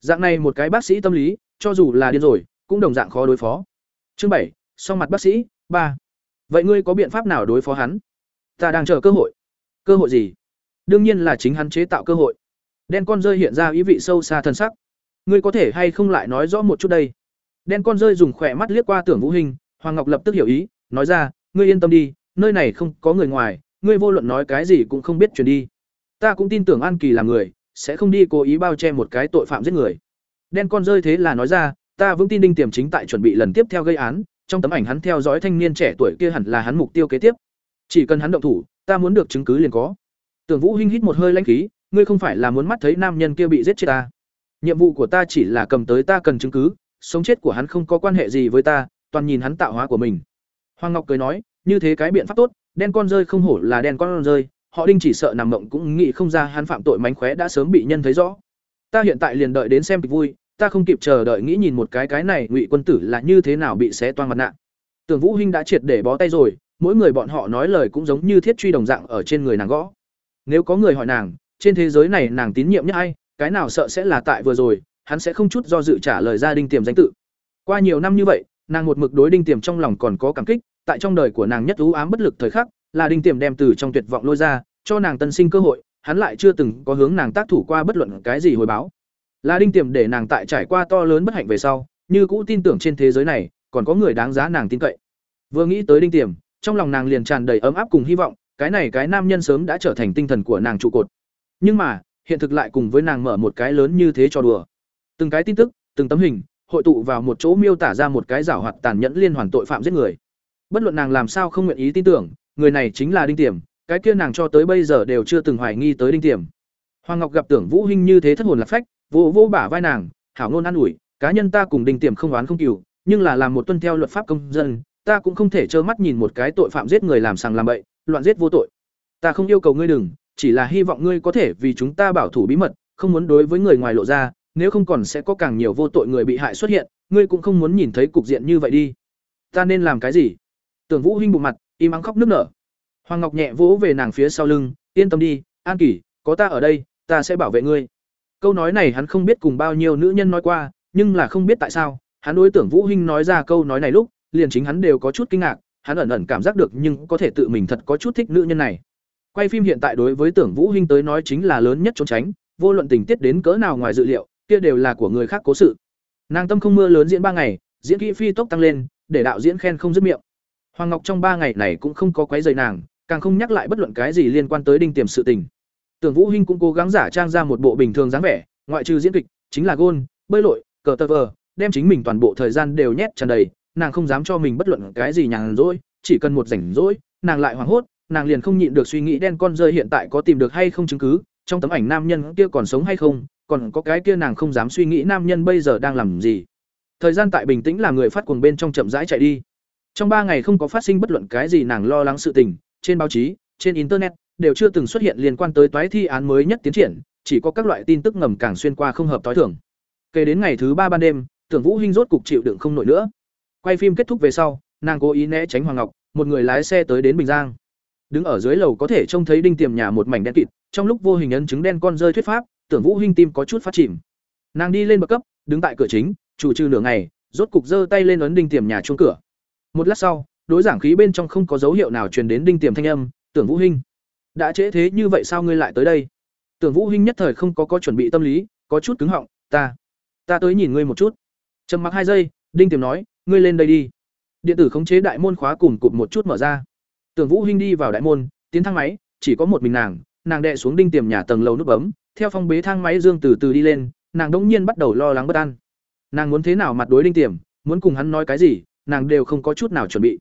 Dạng này một cái bác sĩ tâm lý, cho dù là điên rồi, cũng đồng dạng khó đối phó. Chương bảy, song mặt bác sĩ, ba. Vậy ngươi có biện pháp nào đối phó hắn? Ta đang chờ cơ hội. Cơ hội gì? Đương nhiên là chính hắn chế tạo cơ hội. Đen con rơi hiện ra ý vị sâu xa thân sắc. Ngươi có thể hay không lại nói rõ một chút đây? Đen con rơi dùng khỏe mắt liếc qua tưởng vũ hình, hoàng ngọc lập tức hiểu ý, nói ra, ngươi yên tâm đi nơi này không có người ngoài, ngươi vô luận nói cái gì cũng không biết chuyển đi. Ta cũng tin tưởng an kỳ là người, sẽ không đi cố ý bao che một cái tội phạm giết người. Đen con rơi thế là nói ra, ta vững tin đinh tiềm chính tại chuẩn bị lần tiếp theo gây án, trong tấm ảnh hắn theo dõi thanh niên trẻ tuổi kia hẳn là hắn mục tiêu kế tiếp. Chỉ cần hắn động thủ, ta muốn được chứng cứ liền có. Tưởng vũ hinh hít một hơi lãnh khí, ngươi không phải là muốn mắt thấy nam nhân kia bị giết chết ta. Nhiệm vụ của ta chỉ là cầm tới ta cần chứng cứ, sống chết của hắn không có quan hệ gì với ta, toàn nhìn hắn tạo hóa của mình. Hoàng ngọc cười nói như thế cái biện pháp tốt, đen con rơi không hổ là đen con rơi, họ đinh chỉ sợ nằm mộng cũng nghĩ không ra hắn phạm tội mánh khóe đã sớm bị nhân thấy rõ. Ta hiện tại liền đợi đến xem kịch vui, ta không kịp chờ đợi nghĩ nhìn một cái cái này ngụy quân tử là như thế nào bị xé toan mặt nạ. Tưởng vũ hinh đã triệt để bó tay rồi, mỗi người bọn họ nói lời cũng giống như thiết truy đồng dạng ở trên người nàng gõ. Nếu có người hỏi nàng, trên thế giới này nàng tín nhiệm nhất ai, cái nào sợ sẽ là tại vừa rồi, hắn sẽ không chút do dự trả lời ra đinh tiềm danh tự. Qua nhiều năm như vậy, nàng một mực đối đinh tiềm trong lòng còn có cảm kích tại trong đời của nàng nhất ưu ám bất lực thời khắc, là đinh tiềm đem từ trong tuyệt vọng lôi ra, cho nàng tân sinh cơ hội, hắn lại chưa từng có hướng nàng tác thủ qua bất luận cái gì hồi báo. Là đinh tiềm để nàng tại trải qua to lớn bất hạnh về sau, như cũ tin tưởng trên thế giới này, còn có người đáng giá nàng tin cậy. Vừa nghĩ tới đinh tiềm, trong lòng nàng liền tràn đầy ấm áp cùng hy vọng, cái này cái nam nhân sớm đã trở thành tinh thần của nàng trụ cột. Nhưng mà, hiện thực lại cùng với nàng mở một cái lớn như thế cho đùa. Từng cái tin tức, từng tấm hình, hội tụ vào một chỗ miêu tả ra một cái giảo hoạt tàn nhẫn liên hoàn tội phạm giết người bất luận nàng làm sao không nguyện ý tin tưởng, người này chính là đinh tiềm, cái kia nàng cho tới bây giờ đều chưa từng hoài nghi tới đinh tiềm. Hoàng ngọc gặp tưởng vũ hinh như thế thất hồn lạc phách, vô vô bả vai nàng, hảo ngôn an ủi, cá nhân ta cùng đinh tiềm không oán không cừu, nhưng là làm một tuân theo luật pháp công dân, ta cũng không thể trơ mắt nhìn một cái tội phạm giết người làm sàng làm bậy, loạn giết vô tội. Ta không yêu cầu ngươi đừng, chỉ là hy vọng ngươi có thể vì chúng ta bảo thủ bí mật, không muốn đối với người ngoài lộ ra, nếu không còn sẽ có càng nhiều vô tội người bị hại xuất hiện, ngươi cũng không muốn nhìn thấy cục diện như vậy đi. Ta nên làm cái gì? Tưởng vũ hinh bụng mặt, im ắng khóc nức nở. Hoàng ngọc nhẹ vỗ về nàng phía sau lưng, yên tâm đi, an kỳ có ta ở đây, ta sẽ bảo vệ ngươi. Câu nói này hắn không biết cùng bao nhiêu nữ nhân nói qua, nhưng là không biết tại sao, hắn đối tưởng vũ hinh nói ra câu nói này lúc, liền chính hắn đều có chút kinh ngạc, hắn ẩn ẩn cảm giác được nhưng có thể tự mình thật có chút thích nữ nhân này. Quay phim hiện tại đối với tưởng vũ hinh tới nói chính là lớn nhất trốn tránh, vô luận tình tiết đến cỡ nào ngoài dự liệu, kia đều là của người khác cố sự. Nàng tâm không mưa lớn diễn ba ngày, diễn kỹ phi tốc tăng lên, để đạo diễn khen không dứt miệng hoàng ngọc trong ba ngày này cũng không có quấy rầy nàng, càng không nhắc lại bất luận cái gì liên quan tới đinh tiềm sự tình. Tưởng vũ hinh cũng cố gắng giả trang ra một bộ bình thường dáng vẻ, ngoại trừ diễn kịch, chính là gôn, bơi lội, cờ tơ vờ, đem chính mình toàn bộ thời gian đều nhét tràn đầy, nàng không dám cho mình bất luận cái gì nhàn rỗi, chỉ cần một rảnh rỗi, nàng lại hoảng hốt, nàng liền không nhịn được suy nghĩ đen con rơi hiện tại có tìm được hay không chứng cứ, trong tấm ảnh nam nhân kia còn sống hay không, còn có cái kia nàng không dám suy nghĩ nam nhân bây giờ đang làm gì. Thời gian tại bình tĩnh là người phát cuồng bên trong chậm rãi chạy đi trong ba ngày không có phát sinh bất luận cái gì nàng lo lắng sự tình, trên báo chí, trên internet, đều chưa từng xuất hiện liên quan tới toái thi án mới nhất tiến triển, chỉ có các loại tin tức ngầm càng xuyên qua không hợp tối thường. Kể đến ngày thứ ba ban đêm, tưởng vũ hinh rốt cục chịu đựng không nổi nữa. Quay phim kết thúc về sau, nàng cố ý né tránh hoàng ngọc, một người lái xe tới đến bình giang. Đứng ở dưới lầu có thể trông thấy đinh tiềm nhà một mảnh đen kịt, trong lúc vô hình ấn chứng đen con rơi thuyết pháp, tưởng vũ hinh tim có chút phát chìm. Nàng đi lên bậc cấp, đứng tại cửa chính, chủ trừ nửa ngày, rốt cục giơ tay lên ấn đinh tiềm nhà chuông cửa một lát sau, đối giảng khí bên trong không có dấu hiệu nào truyền đến đinh tiềm thanh âm, tưởng vũ hinh, đã trễ thế như vậy sao ngươi lại tới đây? Tưởng vũ hinh nhất thời không có có chuẩn bị tâm lý, có chút cứng họng, ta ta tới nhìn ngươi một chút. Trầm mặc hai giây, đinh tiềm nói, ngươi lên đây đi. Điện tử khống chế đại môn khóa cùng cụp một chút mở ra. Tưởng vũ hinh đi vào đại môn, tiến thang máy, chỉ có một mình nàng nàng đệ xuống đinh tiềm nhà tầng lầu nút bấm, theo phong bế thang máy dương từ từ đi lên, nàng đỗng nhiên bắt đầu lo lắng bất an. Nàng muốn thế nào mặt đối đinh tiềm, muốn cùng hắn nói cái gì nàng đều không có chút nào chuẩn bị.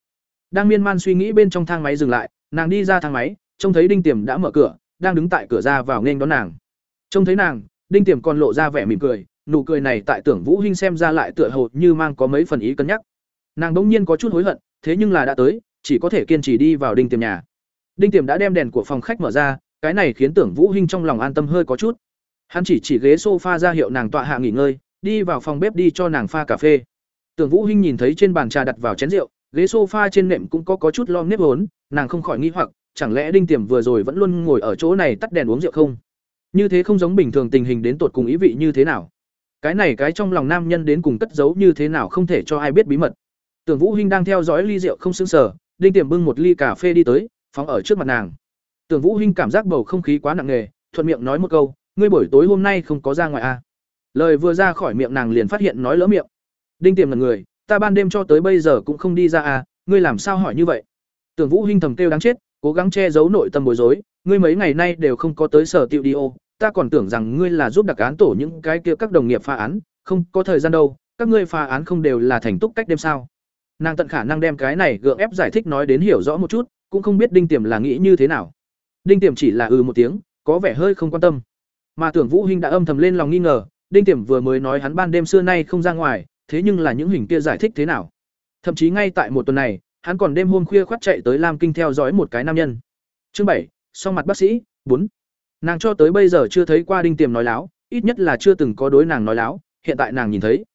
Đang miên man suy nghĩ bên trong thang máy dừng lại, nàng đi ra thang máy, trông thấy đinh tiềm đã mở cửa, đang đứng tại cửa ra vào nghênh đón nàng. Trông thấy nàng, đinh tiềm còn lộ ra vẻ mỉm cười, nụ cười này tại tưởng vũ hinh xem ra lại tựa hồ như mang có mấy phần ý cân nhắc. Nàng đống nhiên có chút hối hận, thế nhưng là đã tới, chỉ có thể kiên trì đi vào đinh tiềm nhà. Đinh tiềm đã đem đèn của phòng khách mở ra, cái này khiến tưởng vũ hinh trong lòng an tâm hơi có chút. Hắn chỉ chỉ ghế sofa ra hiệu nàng tọa hạ nghỉ ngơi, đi vào phòng bếp đi cho nàng pha cà phê tưởng vũ hinh nhìn thấy trên bàn trà đặt vào chén rượu ghế sofa trên nệm cũng có có chút lom nếp hốn, nàng không khỏi nghi hoặc chẳng lẽ đinh tiềm vừa rồi vẫn luôn ngồi ở chỗ này tắt đèn uống rượu không? Như thế không giống bình thường tình hình đến tột cùng ý vị như thế nào? Cái này cái trong lòng nam nhân đến cùng cất giấu như thế nào không thể cho ai biết bí mật. Tưởng vũ hinh đang theo dõi ly rượu không sững sờ đinh tiềm bưng một ly cà phê đi tới phóng ở trước mặt nàng. Tưởng vũ hinh cảm giác bầu không khí quá nặng nề thuận miệng nói một câu ngươi buổi tối hôm nay không có ra ngoài à? Lời vừa ra khỏi miệng nàng liền phát hiện nói lỡ miệng đinh tiềm là người, ta ban đêm cho tới bây giờ cũng không đi ra à ngươi làm sao hỏi như vậy? Tưởng vũ hinh thầm kêu đáng chết, cố gắng che giấu nội tâm bối rối, ngươi mấy ngày nay đều không có tới sở tiệu đi ô, ta còn tưởng rằng ngươi là giúp đặc án tổ những cái kia các đồng nghiệp phá án, không có thời gian đâu, các ngươi phá án không đều là thành túc cách đêm sao? Nàng tận khả năng đem cái này gượng ép giải thích nói đến hiểu rõ một chút, cũng không biết đinh tiềm là nghĩ như thế nào. Đinh tiềm chỉ là ừ một tiếng, có vẻ hơi không quan tâm. Mà tưởng vũ hinh đã âm thầm lên lòng nghi ngờ, đinh tiềm vừa mới nói hắn ban đêm xưa nay không ra ngoài thế nhưng là những hình kia giải thích thế nào? Thậm chí ngay tại một tuần này, hắn còn đêm hôm khuya khoắt chạy tới lam kinh theo dõi một cái nam nhân. Chương bảy, song mặt bác sĩ, bốn. Nàng cho tới bây giờ chưa thấy qua đinh tiềm nói láo, ít nhất là chưa từng có đối nàng nói láo, hiện tại nàng nhìn thấy.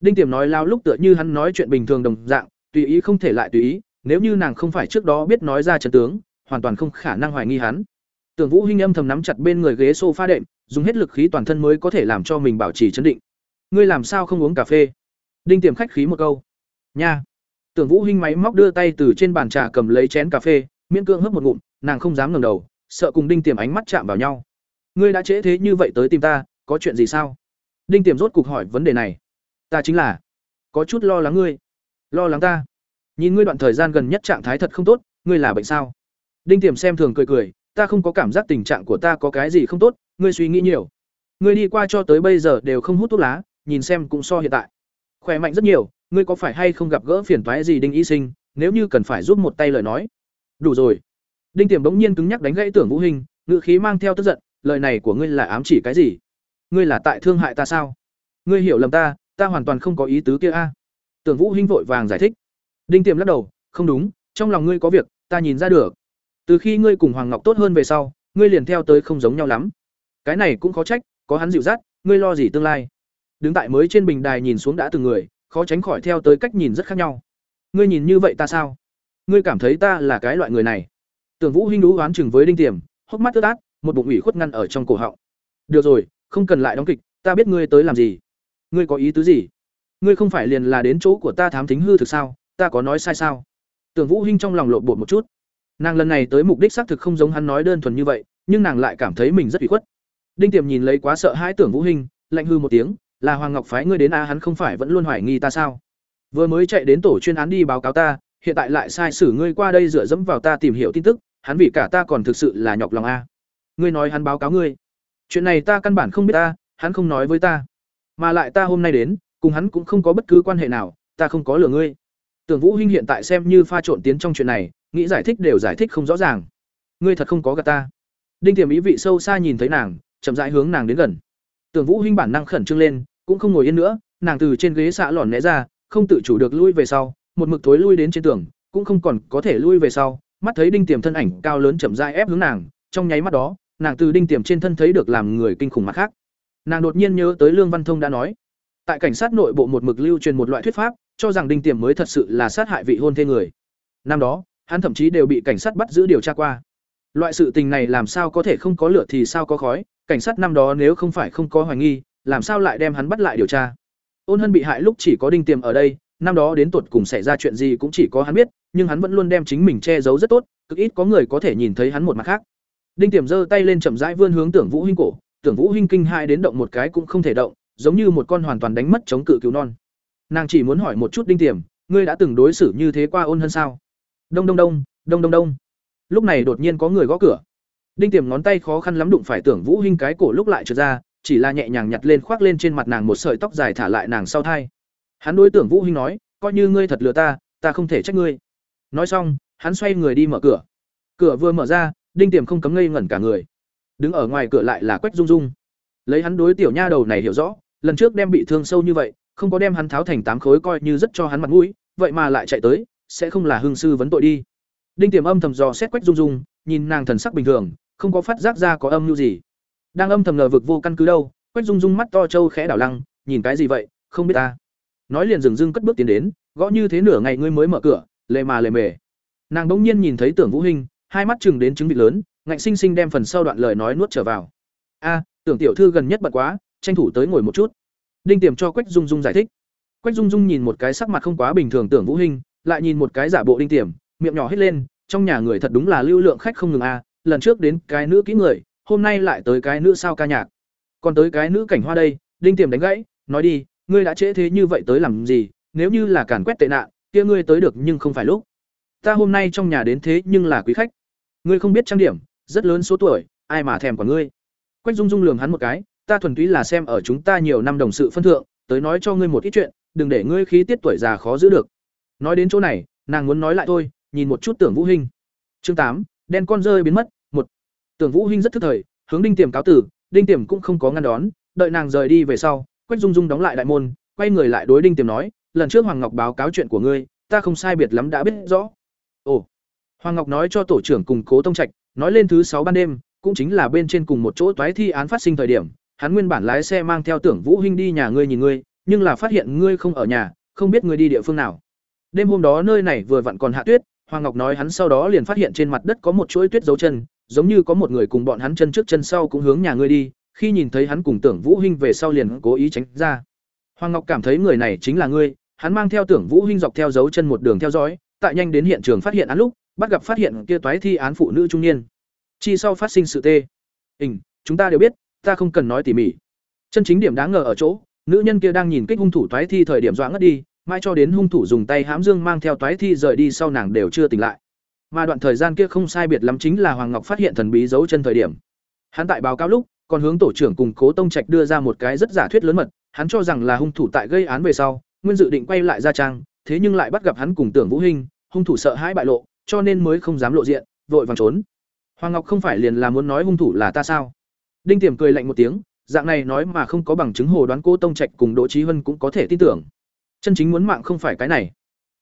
Đinh tiềm nói láo lúc tựa như hắn nói chuyện bình thường đồng dạng, tùy ý không thể lại tùy ý, nếu như nàng không phải trước đó biết nói ra trận tướng, hoàn toàn không khả năng hoài nghi hắn. Tưởng vũ hinh âm thầm nắm chặt bên người ghế sofa đệm, dùng hết lực khí toàn thân mới có thể làm cho mình bảo trì trấn định. Ngươi làm sao không uống cà phê? Đinh tiềm khách khí một câu. Nha. Tưởng vũ hinh máy móc đưa tay từ trên bàn trà cầm lấy chén cà phê, miễn cưỡng hớp một ngụm, nàng không dám ngẩng đầu, sợ cùng đinh tiềm ánh mắt chạm vào nhau. Ngươi đã trễ thế như vậy tới tìm ta, có chuyện gì sao? Đinh tiềm rốt cục hỏi vấn đề này. Ta chính là. Có chút lo lắng ngươi. Lo lắng ta. Nhìn ngươi đoạn thời gian gần nhất trạng thái thật không tốt, ngươi là bệnh sao? Đinh tiềm xem thường cười cười, ta không có cảm giác tình trạng của ta có cái gì không tốt, ngươi suy nghĩ nhiều. Ngươi đi qua cho tới bây giờ đều không hút thuốc lá, nhìn xem cũng so hiện tại khỏe mạnh rất nhiều, ngươi có phải hay không gặp gỡ phiền toái gì đinh y sinh? Nếu như cần phải giúp một tay lời nói. Đủ rồi. Đinh tiềm bỗng nhiên cứng nhắc đánh gãy tưởng vũ hình ngự khí mang theo tức giận, lời này của ngươi là ám chỉ cái gì? Ngươi là tại thương hại ta sao? Ngươi hiểu lầm ta ta hoàn toàn không có ý tứ kia a. Tưởng vũ hinh vội vàng giải thích. Đinh tiềm lắc đầu, không đúng, trong lòng ngươi có việc, ta nhìn ra được. Từ khi ngươi cùng hoàng ngọc tốt hơn về sau, ngươi liền theo tới không giống nhau lắm. Cái này cũng khó trách, có hắn dịu dắt, ngươi lo gì tương lai? Đứng tại mới trên bình đài nhìn xuống đã từng người, khó tránh khỏi theo tới cách nhìn rất khác nhau. Ngươi nhìn như vậy ta sao? Ngươi cảm thấy ta là cái loại người này? Tưởng vũ hinh đú oán chừng với đinh tiềm, hốc mắt ướt át, một bụng ủy khuất ngăn ở trong cổ họng. Được rồi, không cần lại đóng kịch, ta biết ngươi tới làm gì. Ngươi có ý tứ gì? Ngươi không phải liền là đến chỗ của ta thám thính hư thực sao? Ta có nói sai sao? Tưởng vũ hinh trong lòng lộn bột một chút. Nàng lần này tới mục đích xác thực không giống hắn nói đơn thuần như vậy, nhưng nàng lại cảm thấy mình rất ủy khuất. Đinh tiềm nhìn lấy quá sợ hãi tưởng vũ hinh, lạnh hư một tiếng là hoàng ngọc phái ngươi đến a, hắn không phải vẫn luôn hoài nghi ta sao? Vừa mới chạy đến tổ chuyên án đi báo cáo ta, hiện tại lại sai sử ngươi qua đây dựa dẫm vào ta tìm hiểu tin tức, hắn vì cả ta còn thực sự là nhọc lòng a. Ngươi nói hắn báo cáo ngươi. Chuyện này ta căn bản không biết ta hắn không nói với ta. Mà lại ta hôm nay đến, cùng hắn cũng không có bất cứ quan hệ nào, ta không có lừa ngươi. Tưởng vũ hinh hiện tại xem như pha trộn tiến trong chuyện này, nghĩ giải thích đều giải thích không rõ ràng. Ngươi thật không có gạt ta. Đinh tiềm ý vị sâu xa nhìn thấy nàng, chậm rãi hướng nàng đến gần. Tưởng vũ hinh bản năng khẩn trương lên cũng không ngồi yên nữa, nàng từ trên ghế xạ lòn né ra, không tự chủ được lui về sau, một mực thối lui đến trên tường, cũng không còn có thể lui về sau, mắt thấy đinh tiềm thân ảnh cao lớn chậm rãi ép hướng nàng, trong nháy mắt đó, nàng từ đinh tiềm trên thân thấy được làm người kinh khủng mặt khác. Nàng đột nhiên nhớ tới lương văn thông đã nói, tại cảnh sát nội bộ một mực lưu truyền một loại thuyết pháp, cho rằng đinh tiềm mới thật sự là sát hại vị hôn thê người. Năm đó, hắn thậm chí đều bị cảnh sát bắt giữ điều tra qua. Loại sự tình này làm sao có thể không có lửa thì sao có khói, cảnh sát năm đó nếu không phải không có hoài nghi làm sao lại đem hắn bắt lại điều tra? Ôn hân bị hại lúc chỉ có đinh tiềm ở đây, năm đó đến tuột cùng xảy ra chuyện gì cũng chỉ có hắn biết, nhưng hắn vẫn luôn đem chính mình che giấu rất tốt, cực ít có người có thể nhìn thấy hắn một mặt khác. Đinh tiềm giơ tay lên chậm rãi vươn hướng tưởng vũ hinh cổ, tưởng vũ hinh kinh hai đến động một cái cũng không thể động, giống như một con hoàn toàn đánh mất chống cự cứu non. Nàng chỉ muốn hỏi một chút đinh tiềm, ngươi đã từng đối xử như thế qua ôn hân sao? Đông đông đông đông đông đông. Lúc này đột nhiên có người gõ cửa. Đinh tiềm ngón tay khó khăn lắm đụng phải tưởng vũ hinh cái cổ lúc lại trượt ra chỉ là nhẹ nhàng nhặt lên khoác lên trên mặt nàng một sợi tóc dài thả lại nàng sau thai. Hắn đối tưởng vũ hinh nói, coi như ngươi thật lừa ta ta không thể trách ngươi. Nói xong, hắn xoay người đi mở cửa. Cửa vừa mở ra, đinh tiềm không cấm ngây ngẩn cả người. Đứng ở ngoài cửa lại là quách dung dung. Lấy hắn đối tiểu nha đầu này hiểu rõ, lần trước đem bị thương sâu như vậy, không có đem hắn tháo thành tám khối coi như rất cho hắn mặt mũi, vậy mà lại chạy tới, sẽ không là hương sư vấn tội đi. Đinh tiềm âm thầm dò xét quách dung dung, nhìn nàng thần sắc bình thường, không có phát giác ra có âm mưu gì đang âm thầm ngờ vực vô căn cứ đâu, quách dung dung mắt to trâu khẽ đảo lăng, nhìn cái gì vậy, không biết ta. Nói liền dừng dưng cất bước tiến đến, gõ như thế nửa ngày ngươi mới mở cửa, lề mà lề mề. Nàng bỗng nhiên nhìn thấy tưởng vũ hình hai mắt chừng đến trứng vịt lớn, ngạnh sinh sinh đem phần sau đoạn lời nói nuốt trở vào. A, tưởng tiểu thư gần nhất bật quá, tranh thủ tới ngồi một chút. Đinh tiềm cho quách dung dung giải thích. Quách dung dung nhìn một cái sắc mặt không quá bình thường tưởng vũ hình lại nhìn một cái giả bộ đinh tiềm, miệng nhỏ hết lên, trong nhà người thật đúng là lưu lượng khách không ngừng a, lần trước đến cái nữ kỹ người hôm nay lại tới cái nữ sao ca nhạc. Còn tới cái nữ cảnh hoa đây, đinh tiềm đánh gãy, nói đi, ngươi đã trễ thế như vậy tới làm gì, nếu như là càn quét tệ nạn, kia ngươi tới được nhưng không phải lúc. Ta hôm nay trong nhà đến thế nhưng là quý khách. Ngươi không biết trang điểm, rất lớn số tuổi, ai mà thèm của ngươi. Quách dung dung lường hắn một cái, ta thuần túy là xem ở chúng ta nhiều năm đồng sự phân thượng, tới nói cho ngươi một ít chuyện, đừng để ngươi khí tiết tuổi già khó giữ được. Nói đến chỗ này, nàng muốn nói lại thôi, nhìn một chút tưởng vũ hình. chương tám, đen con rơi biến mất tưởng vũ hinh rất thức thời, hướng đinh tiềm cáo tử, đinh tiềm cũng không có ngăn đón, đợi nàng rời đi về sau, quách dung dung đóng lại đại môn, quay người lại đối đinh tiềm nói, lần trước hoàng ngọc báo cáo chuyện của ngươi, ta không sai biệt lắm đã biết rõ. Ồ. Hoàng ngọc nói cho tổ trưởng cùng cố tông trạch, nói lên thứ sáu ban đêm, cũng chính là bên trên cùng một chỗ toái thi án phát sinh thời điểm, hắn nguyên bản lái xe mang theo tưởng vũ hinh đi nhà ngươi nhìn ngươi, nhưng là phát hiện ngươi không ở nhà, không biết ngươi đi địa phương nào. Đêm hôm đó nơi này vừa vặn còn hạ tuyết, hoàng ngọc nói hắn sau đó liền phát hiện trên mặt đất có một chuỗi tuyết dấu chân giống như có một người cùng bọn hắn chân trước chân sau cũng hướng nhà ngươi đi, khi nhìn thấy hắn cùng tưởng vũ hinh về sau liền cố ý tránh ra. Hoàng ngọc cảm thấy người này chính là ngươi, hắn mang theo tưởng vũ hinh dọc theo dấu chân một đường theo dõi, tại nhanh đến hiện trường phát hiện án lúc, bắt gặp phát hiện kia toái thi án phụ nữ trung niên. Chi sau phát sinh sự tê. Hình, chúng ta đều biết, ta không cần nói tỉ mỉ. Chân chính điểm đáng ngờ ở chỗ, nữ nhân kia đang nhìn kích hung thủ toái thi thời điểm dọa ngất đi mãi cho đến hung thủ dùng tay hãm dương mang theo toái thi rời đi sau nàng đều chưa tỉnh lại mà đoạn thời gian kia không sai biệt lắm chính là hoàng ngọc phát hiện thần bí dấu chân thời điểm. Hắn tại báo cáo lúc, còn hướng tổ trưởng cùng cố tông trạch đưa ra một cái rất giả thuyết lớn mật, hắn cho rằng là hung thủ tại gây án về sau, nguyên dự định quay lại ra trang, thế nhưng lại bắt gặp hắn cùng tưởng vũ hình hung thủ sợ hãi bại lộ, cho nên mới không dám lộ diện, vội vàng trốn. Hoàng ngọc không phải liền là muốn nói hung thủ là ta sao? Đinh tiềm cười lạnh một tiếng, dạng này nói mà không có bằng chứng hồ đoán cố tông trạch cùng đỗ trí hân cũng có thể tin tưởng. Chân chính muốn mạng không phải cái này.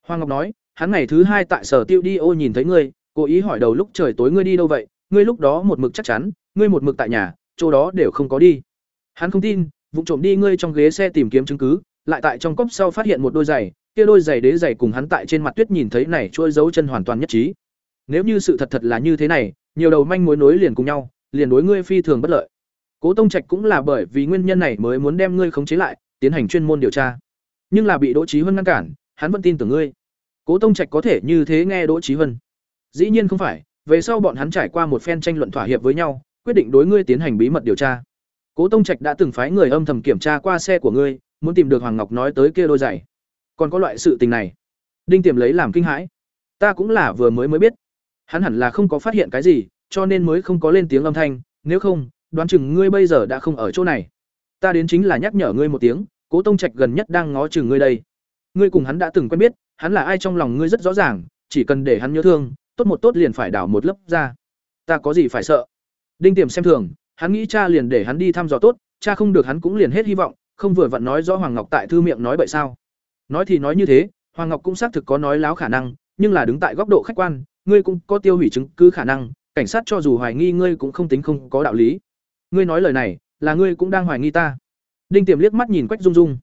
Hoàng ngọc nói hắn ngày thứ hai tại sở tiêu đi ô nhìn thấy ngươi, cố ý hỏi đầu lúc trời tối ngươi đi đâu vậy, ngươi lúc đó một mực chắc chắn, ngươi một mực tại nhà, chỗ đó đều không có đi. Hắn không tin vụ trộm đi ngươi trong ghế xe tìm kiếm chứng cứ, lại tại trong cốc sau phát hiện một đôi giày, kia đôi giày đế giày cùng hắn tại trên mặt tuyết nhìn thấy này trôi dấu chân hoàn toàn nhất trí. Nếu như sự thật thật là như thế này, nhiều đầu manh mối nối liền cùng nhau, liền đối ngươi phi thường bất lợi. Cố tông trạch cũng là bởi vì nguyên nhân này mới muốn đem ngươi khống chế lại, tiến hành chuyên môn điều tra. Nhưng là bị đỗ trí huân ngăn cản, hắn vẫn tin tưởng ngươi cố tông trạch có thể như thế nghe đỗ trí Hân. dĩ nhiên không phải, về sau bọn hắn trải qua một phen tranh luận thỏa hiệp với nhau, quyết định đối ngươi tiến hành bí mật điều tra. Cố tông trạch đã từng phái người âm thầm kiểm tra qua xe của ngươi, muốn tìm được hoàng ngọc nói tới kia đôi giày. Còn có loại sự tình này. Đinh tiềm lấy làm kinh hãi. Ta cũng là vừa mới mới biết. Hắn hẳn là không có phát hiện cái gì, cho nên mới không có lên tiếng âm thanh, nếu không, đoán chừng ngươi bây giờ đã không ở chỗ này. Ta đến chính là nhắc nhở ngươi một tiếng, cố tông trạch gần nhất đang ngó chừng ngươi đây. Ngươi cùng hắn đã từng quen biết hắn là ai trong lòng ngươi rất rõ ràng, chỉ cần để hắn nhớ thương, tốt một tốt liền phải đảo một lớp ra. Ta có gì phải sợ? Đinh tiềm xem thường, hắn nghĩ cha liền để hắn đi thăm dò tốt, cha không được hắn cũng liền hết hy vọng, không vừa vặn nói rõ hoàng ngọc tại thư miệng nói vậy sao. Nói thì nói như thế, hoàng ngọc cũng xác thực có nói láo khả năng, nhưng là đứng tại góc độ khách quan, ngươi cũng có tiêu hủy chứng cứ khả năng, cảnh sát cho dù hoài nghi ngươi cũng không tính không có đạo lý. Ngươi nói lời này, là ngươi cũng đang hoài nghi ta. Đinh tiềm liếc mắt nhìn quách dung dung.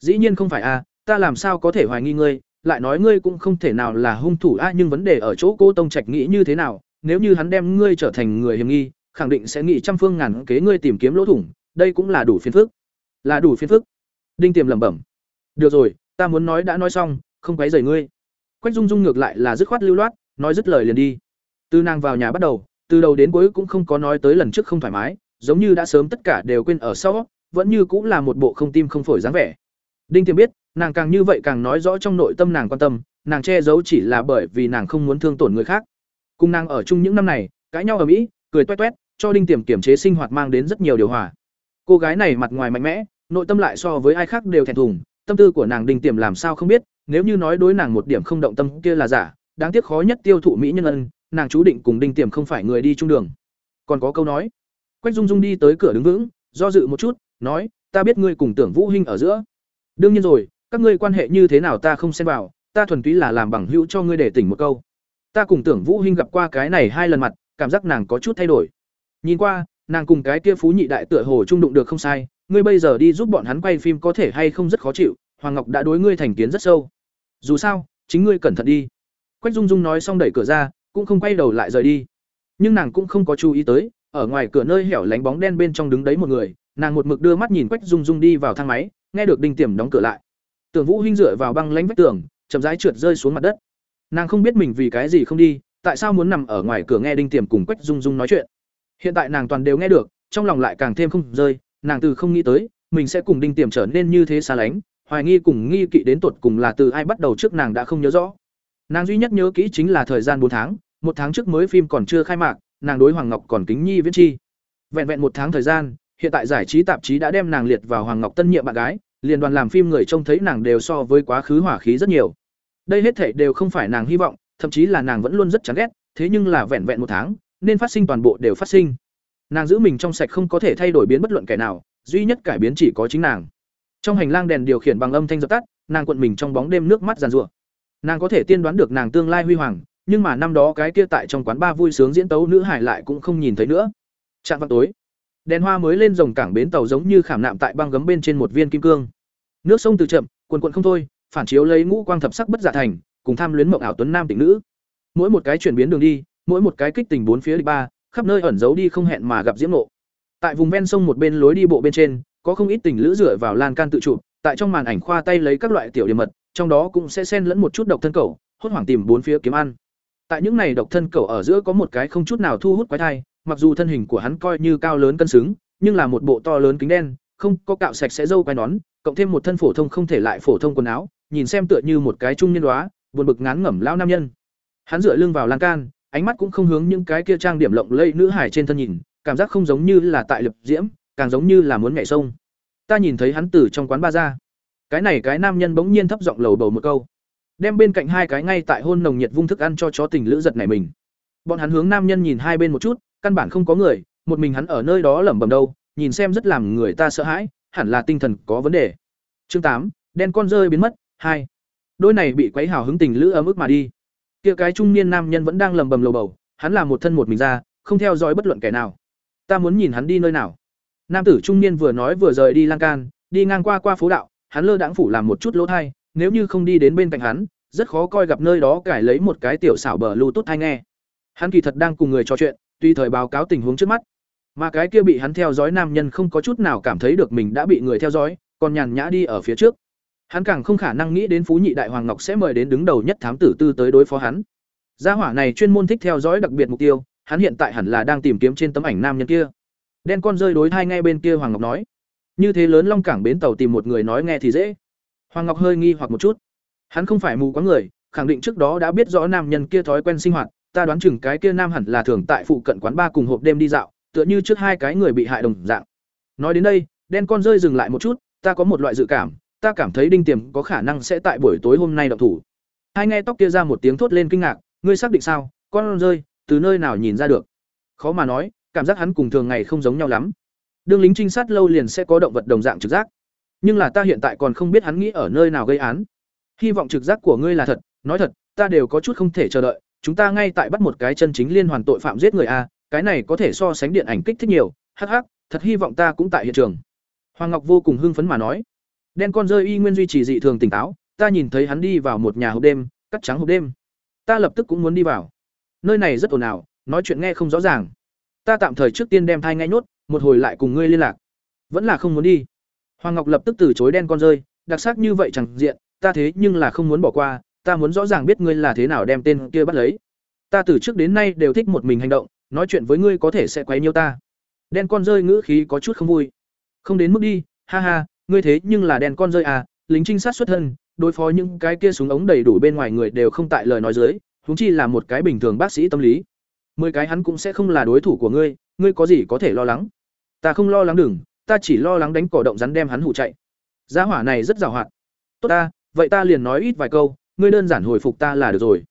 Dĩ nhiên không phải à? ta làm sao có thể hoài nghi ngươi lại nói ngươi cũng không thể nào là hung thủ. A nhưng vấn đề ở chỗ cô tông trạch nghĩ như thế nào? Nếu như hắn đem ngươi trở thành người hiểm nghi, khẳng định sẽ nghĩ trăm phương ngàn kế ngươi tìm kiếm lỗ thủng. Đây cũng là đủ phiền phức. Là đủ phiền phức. Đinh tiềm lẩm bẩm. Được rồi, ta muốn nói đã nói xong, không quấy rầy ngươi. Quách dung dung ngược lại là dứt khoát lưu loát, nói dứt lời liền đi. Từ nàng vào nhà bắt đầu, từ đầu đến cuối cũng không có nói tới lần trước không thoải mái, giống như đã sớm tất cả đều quên ở sau, vẫn như cũng là một bộ không tim không phổi dáng vẻ đinh tiềm biết nàng càng như vậy càng nói rõ trong nội tâm nàng quan tâm nàng che giấu chỉ là bởi vì nàng không muốn thương tổn người khác cùng nàng ở chung những năm này cãi nhau ở mỹ cười toe toét, cho Đinh Tiềm kiểm chế sinh hoạt mang đến rất nhiều điều hòa. Cô gái này mặt ngoài mạnh mẽ, nội tâm lại so với ai khác đều thẹn thùng, tâm tư của nàng Đinh Tiềm làm sao không biết, nếu như nói đối nàng một điểm không động tâm kia là giả, đáng tiếc khó nhất tiêu thụ mỹ nhân ân, nàng chú định cùng Đinh Tiềm không phải người đi chung đường. Còn có câu nói, Quách Dung Dung đi tới cửa đứng vững, do dự một chút, nói, ta biết ngươi cùng Tưởng Vũ Hinh ở giữa. Đương nhiên rồi, các ngươi quan hệ như thế nào ta không xen vào, ta thuần túy là làm bằng hữu cho ngươi để tỉnh một câu. Ta cùng Tưởng Vũ Hinh gặp qua cái này hai lần mặt, cảm giác nàng có chút thay đổi. Nhìn qua, nàng cùng cái kia phú nhị đại tựa hồ trung đụng được không sai, ngươi bây giờ đi giúp bọn hắn quay phim có thể hay không rất khó chịu, Hoàng Ngọc đã đối ngươi thành kiến rất sâu. Dù sao, chính ngươi cẩn thận đi. Quách Dung Dung nói xong đẩy cửa ra, cũng không quay đầu lại rời đi. Nhưng nàng cũng không có chú ý tới, ở ngoài cửa nơi hẻo lánh bóng đen bên trong đứng đấy một người, nàng một mực đưa mắt nhìn Quách Dung Dung đi vào thang máy, nghe được Đinh Tiềm đóng cửa lại. Tưởng Vũ Hinh dựa vào băng lánh vách tường, chậm rãi trượt rơi xuống mặt đất. Nàng không biết mình vì cái gì không đi, tại sao muốn nằm ở ngoài cửa nghe Đinh Tiềm cùng Quách Dung Dung nói chuyện. Hiện tại nàng toàn đều nghe được, trong lòng lại càng thêm không rơi, nàng từ không nghĩ tới, mình sẽ cùng Đinh Tiềm trở nên như thế xa lánh, hoài nghi cùng nghi kỵ đến tột cùng là từ ai bắt đầu trước nàng đã không nhớ rõ. Nàng duy nhất nhớ kỹ chính là thời gian bốn tháng, một tháng trước mới phim còn chưa khai mạc, nàng đối Hoàng Ngọc còn kính nhi viễn chi. Vẹn vẹn một tháng thời gian, hiện tại giải trí tạp chí đã đem nàng liệt vào Hoàng Ngọc tân nhiệm bạn gái, liên đoàn làm phim người trông thấy nàng đều so với quá khứ hỏa khí rất nhiều. Đây hết thảy đều không phải nàng hy vọng, thậm chí là nàng vẫn luôn rất chán ghét, thế nhưng là vẹn vẹn một tháng, nên phát sinh toàn bộ đều phát sinh. Nàng giữ mình trong sạch không có thể thay đổi biến bất luận kẻ nào, duy nhất cải biến chỉ có chính nàng. Trong hành lang đèn điều khiển bằng âm thanh dập tắt, nàng cuộn mình trong bóng đêm nước mắt giàn rủa. Nàng có thể tiên đoán được nàng tương lai huy hoàng, nhưng mà năm đó cái kia tại trong quán ba vui sướng diễn tấu nữ hải lại cũng không nhìn thấy nữa. trạng vào tối, đèn hoa mới lên rồng cảng bến tàu giống như khảm nạm tại băng gấm bên trên một viên kim cương. Nước sông từ chậm, cuồn cuộn không thôi, phản chiếu lấy ngũ quang thập sắc bất giả thành, cùng tham luyến mộng ảo tuấn nam tỉnh nữ. Mỗi một cái chuyển biến đường đi, mỗi một cái kích tình bốn phía đi ba, khắp nơi ẩn giấu đi không hẹn mà gặp diễm nộ. Tại vùng ven sông một bên lối đi bộ bên trên, có không ít tình lữ dựa vào lan can tự chụp, tại trong màn ảnh khoa tay lấy các loại tiểu điểm mật, trong đó cũng sẽ xen lẫn một chút độc thân cẩu, hốt hoảng tìm bốn phía kiếm ăn. Tại những này độc thân cẩu ở giữa có một cái không chút nào thu hút quái thai, mặc dù thân hình của hắn coi như cao lớn cân xứng, nhưng là một bộ to lớn kính đen, không có cạo sạch sẽ râu quai nón, cộng thêm một thân phổ thông không thể lại phổ thông quần áo, nhìn xem tựa như một cái trung niên đóa, buồn bực ngán ngẩm lão nam nhân. Hắn dựa lưng vào lan can, ánh mắt cũng không hướng những cái kia trang điểm lộng lẫy nữ hải trên thân nhìn, cảm giác không giống như là tại lập diễm, càng giống như là muốn nhảy sông. Ta nhìn thấy hắn từ trong quán ba ra. Cái này cái nam nhân bỗng nhiên thấp giọng lầu bầu một câu, đem bên cạnh hai cái ngay tại hôn nồng nhiệt vung thức ăn cho chó tình lữ giật này mình. Bọn hắn hướng nam nhân nhìn hai bên một chút, căn bản không có người, một mình hắn ở nơi đó lẩm bẩm đâu, nhìn xem rất làm người ta sợ hãi, hẳn là tinh thần có vấn đề. Chương tám, đen con rơi biến mất, hai. Đôi này bị quấy hào hứng tình lữ ấm ức mà đi. Kia cái trung niên nam nhân vẫn đang lẩm bẩm lầu bầu, hắn là một thân một mình ra, không theo dõi bất luận kẻ nào. Ta muốn nhìn hắn đi nơi nào. Nam tử trung niên vừa nói vừa rời đi lan can, đi ngang qua qua phố đạo, hắn lơ đãng phủ làm một chút lỗ thai, nếu như không đi đến bên cạnh hắn, rất khó coi gặp nơi đó cải lấy một cái tiểu xảo bờ lưu tốt hay nghe. Hắn kỳ thật đang cùng người trò chuyện, tùy thời báo cáo tình huống trước mắt. Mà cái kia bị hắn theo dõi nam nhân không có chút nào cảm thấy được mình đã bị người theo dõi, còn nhàn nhã đi ở phía trước. Hắn càng không khả năng nghĩ đến Phú Nhị Đại Hoàng Ngọc sẽ mời đến đứng đầu nhất thám tử tư tới đối phó hắn. Gia hỏa này chuyên môn thích theo dõi đặc biệt mục tiêu, hắn hiện tại hẳn là đang tìm kiếm trên tấm ảnh nam nhân kia. Đen con rơi đối thai ngay bên kia Hoàng Ngọc nói. Như thế lớn Long Cảng bến tàu tìm một người nói nghe thì dễ. Hoàng Ngọc hơi nghi hoặc một chút. Hắn không phải mù quáng người, khẳng định trước đó đã biết rõ nam nhân kia thói quen sinh hoạt, ta đoán chừng cái kia nam hẳn là thường tại phụ cận quán ba cùng hộp đêm đi dạo, tựa như trước hai cái người bị hại đồng dạng. Nói đến đây, đen con rơi dừng lại một chút, ta có một loại dự cảm, ta cảm thấy đinh tiềm có khả năng sẽ tại buổi tối hôm nay động thủ. Hai nghe tóc kia ra một tiếng thốt lên kinh ngạc, ngươi xác định sao? Con rơi, từ nơi nào nhìn ra được? Khó mà nói, cảm giác hắn cùng thường ngày không giống nhau lắm. Đương lính trinh sát lâu liền sẽ có động vật đồng dạng trực giác. Nhưng là ta hiện tại còn không biết hắn nghĩ ở nơi nào gây án. Hy vọng trực giác của ngươi là thật, nói thật, ta đều có chút không thể chờ đợi, chúng ta ngay tại bắt một cái chân chính liên hoàn tội phạm giết người a, cái này có thể so sánh điện ảnh kích thích nhiều, hắc hắc, thật hy vọng ta cũng tại hiện trường. Hoàng Ngọc vô cùng hưng phấn mà nói. Đen con rơi y nguyên duy trì dị thường tỉnh táo, ta nhìn thấy hắn đi vào một nhà hộp đêm, cắt trắng hộp đêm. Ta lập tức cũng muốn đi vào. Nơi này rất ồn ào, nói chuyện nghe không rõ ràng. Ta tạm thời trước tiên đem thai ngay nhốt, một hồi lại cùng ngươi liên lạc. Vẫn là không muốn đi. Hoàng Ngọc lập tức từ chối đen con rơi, đặc sắc như vậy chẳng diện, ta thế nhưng là không muốn bỏ qua, ta muốn rõ ràng biết ngươi là thế nào đem tên kia bắt lấy. Ta từ trước đến nay đều thích một mình hành động, nói chuyện với ngươi có thể sẽ quấy nhiêu ta. Đen con rơi ngữ khí có chút không vui. Không đến mức đi, ha ha, ngươi thế nhưng là đen con rơi à, lính trinh sát xuất thân, đối phó những cái kia súng ống đầy đủ bên ngoài người đều không tại lời nói dưới, huống chi là một cái bình thường bác sĩ tâm lý. mười cái hắn cũng sẽ không là đối thủ của ngươi ngươi có gì có thể lo lắng ta không lo lắng đừng ta chỉ lo lắng đánh cỏ động rắn đem hắn hù chạy gia hỏa này rất giàu hoạt tốt ta vậy ta liền nói ít vài câu ngươi đơn giản hồi phục ta là được rồi.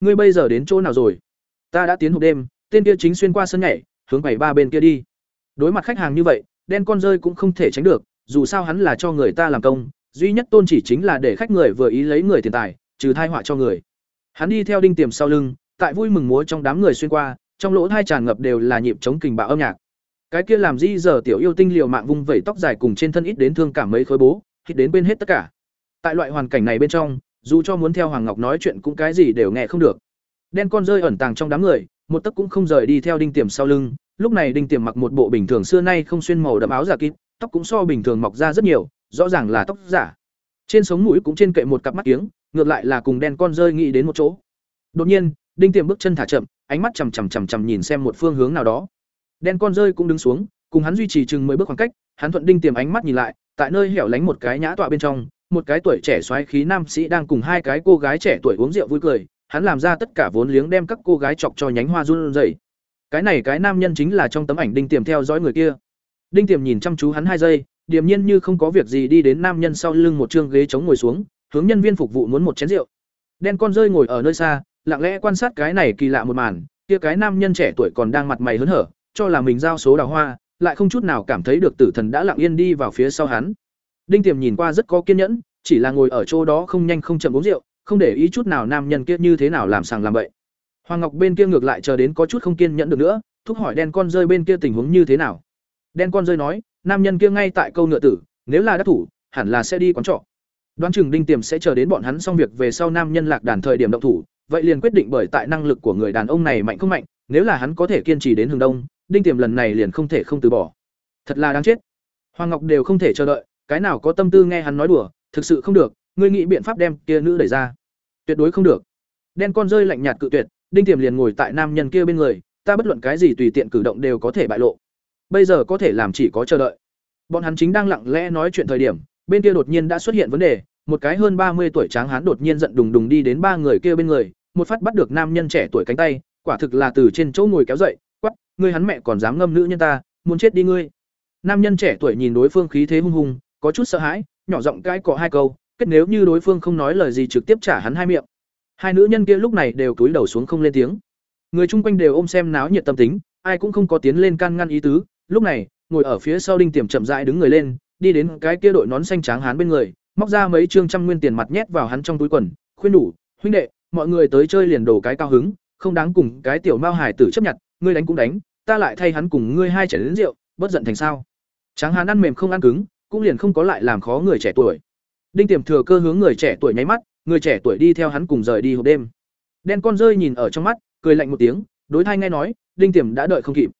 Ngươi bây giờ đến chỗ nào rồi? Ta đã tiến hộp đêm, tên kia chính xuyên qua sân nhảy, hướng bảy ba bên kia đi. Đối mặt khách hàng như vậy, đen con rơi cũng không thể tránh được, dù sao hắn là cho người ta làm công, duy nhất tôn chỉ chính là để khách người vừa ý lấy người tiền tài, trừ thai họa cho người. Hắn đi theo đinh tiềm sau lưng, tại vui mừng múa trong đám người xuyên qua, trong lỗ thai tràn ngập đều là nhịp chống kình bạo âm nhạc. Cái kia làm gì giờ tiểu yêu tinh liều mạng vung vẩy tóc dài cùng trên thân ít đến thương cảm mấy khối bố, hít đến bên hết tất cả. Tại loại hoàn cảnh này bên trong dù cho muốn theo hoàng ngọc nói chuyện cũng cái gì đều nghe không được. Đen con rơi ẩn tàng trong đám người, một tấc cũng không rời đi theo đinh tiềm sau lưng. Lúc này đinh tiềm mặc một bộ bình thường xưa nay không xuyên màu đậm áo giả kín tóc cũng so bình thường mọc ra rất nhiều, rõ ràng là tóc giả. Trên sống mũi cũng trên kệ một cặp mắt kiếng, ngược lại là cùng đen con rơi nghĩ đến một chỗ. Đột nhiên, đinh tiềm bước chân thả chậm, ánh mắt chằm chằm chằm chằm nhìn xem một phương hướng nào đó. Đen con rơi cũng đứng xuống, cùng hắn duy trì chừng mười bước khoảng cách, hắn thuận đinh tiềm ánh mắt nhìn lại, tại nơi hẻo lánh một cái nhã tọa bên trong một cái tuổi trẻ xoáy khí nam sĩ đang cùng hai cái cô gái trẻ tuổi uống rượu vui cười, hắn làm ra tất cả vốn liếng đem các cô gái chọc cho nhánh hoa run rẩy. Cái này cái nam nhân chính là trong tấm ảnh đinh tiềm theo dõi người kia. Đinh tiềm nhìn chăm chú hắn hai giây, điềm nhiên như không có việc gì đi đến nam nhân sau lưng một trương ghế chống ngồi xuống, hướng nhân viên phục vụ muốn một chén rượu. Đen con rơi ngồi ở nơi xa, lặng lẽ quan sát cái này kỳ lạ một màn, kia cái nam nhân trẻ tuổi còn đang mặt mày hớn hở, cho là mình giao số đào hoa, lại không chút nào cảm thấy được tử thần đã lặng yên đi vào phía sau hắn đinh tiềm nhìn qua rất có kiên nhẫn, chỉ là ngồi ở chỗ đó không nhanh không chậm uống rượu, không để ý chút nào nam nhân kia như thế nào làm sàng làm bậy. Hoàng ngọc bên kia ngược lại chờ đến có chút không kiên nhẫn được nữa, thúc hỏi đen con rơi bên kia tình huống như thế nào. Đen con rơi nói, nam nhân kia ngay tại câu ngựa tử, nếu là đắc thủ, hẳn là sẽ đi quán trọ. Đoán chừng đinh tiềm sẽ chờ đến bọn hắn xong việc về sau nam nhân lạc đàn thời điểm động thủ, vậy liền quyết định bởi tại năng lực của người đàn ông này mạnh không mạnh, nếu là hắn có thể kiên trì đến hướng đông, đinh tiềm lần này liền không thể không từ bỏ. Thật là đáng chết. Hoàng ngọc đều không thể chờ đợi cái nào có tâm tư nghe hắn nói đùa, thực sự không được, ngươi nghĩ biện pháp đem kia nữ đẩy ra. Tuyệt đối không được. Đen con rơi lạnh nhạt cự tuyệt, đinh tiềm liền ngồi tại nam nhân kia bên người, ta bất luận cái gì tùy tiện cử động đều có thể bại lộ. Bây giờ có thể làm chỉ có chờ đợi. Bọn hắn chính đang lặng lẽ nói chuyện thời điểm, bên kia đột nhiên đã xuất hiện vấn đề, một cái hơn ba mươi tuổi tráng hán đột nhiên giận đùng đùng đi đến ba người kia bên người, một phát bắt được nam nhân trẻ tuổi cánh tay, quả thực là từ trên chỗ ngồi kéo dậy quắp ngươi hắn mẹ còn dám ngâm nữ nhân ta, muốn chết đi ngươi. Nam nhân trẻ tuổi nhìn đối phương khí thế hung hùng có chút sợ hãi, nhỏ giọng cãi cọ hai câu, kết nếu như đối phương không nói lời gì trực tiếp trả hắn hai miệng. Hai nữ nhân kia lúc này đều cúi đầu xuống không lên tiếng. Người chung quanh đều ôm xem náo nhiệt tâm tính, ai cũng không có tiến lên can ngăn ý tứ. Lúc này, ngồi ở phía sau đinh tiềm chậm rãi đứng người lên, đi đến cái kia đội nón xanh trắng hán bên người, móc ra mấy trương trăm nguyên tiền mặt nhét vào hắn trong túi quần, khuyên đủ, huynh đệ, mọi người tới chơi liền đổ cái cao hứng, không đáng cùng cái tiểu mao hải tử chấp nhận, ngươi đánh cũng đánh, ta lại thay hắn cùng ngươi hai chén đến rượu bất giận thành sao? Tráng hán ăn mềm không ăn cứng cũng liền không có lại làm khó người trẻ tuổi. Đinh tiềm thừa cơ hướng người trẻ tuổi nháy mắt, người trẻ tuổi đi theo hắn cùng rời đi hộp đêm. Đen con rơi nhìn ở trong mắt, cười lạnh một tiếng, đối thay nghe nói, đinh tiềm đã đợi không kịp.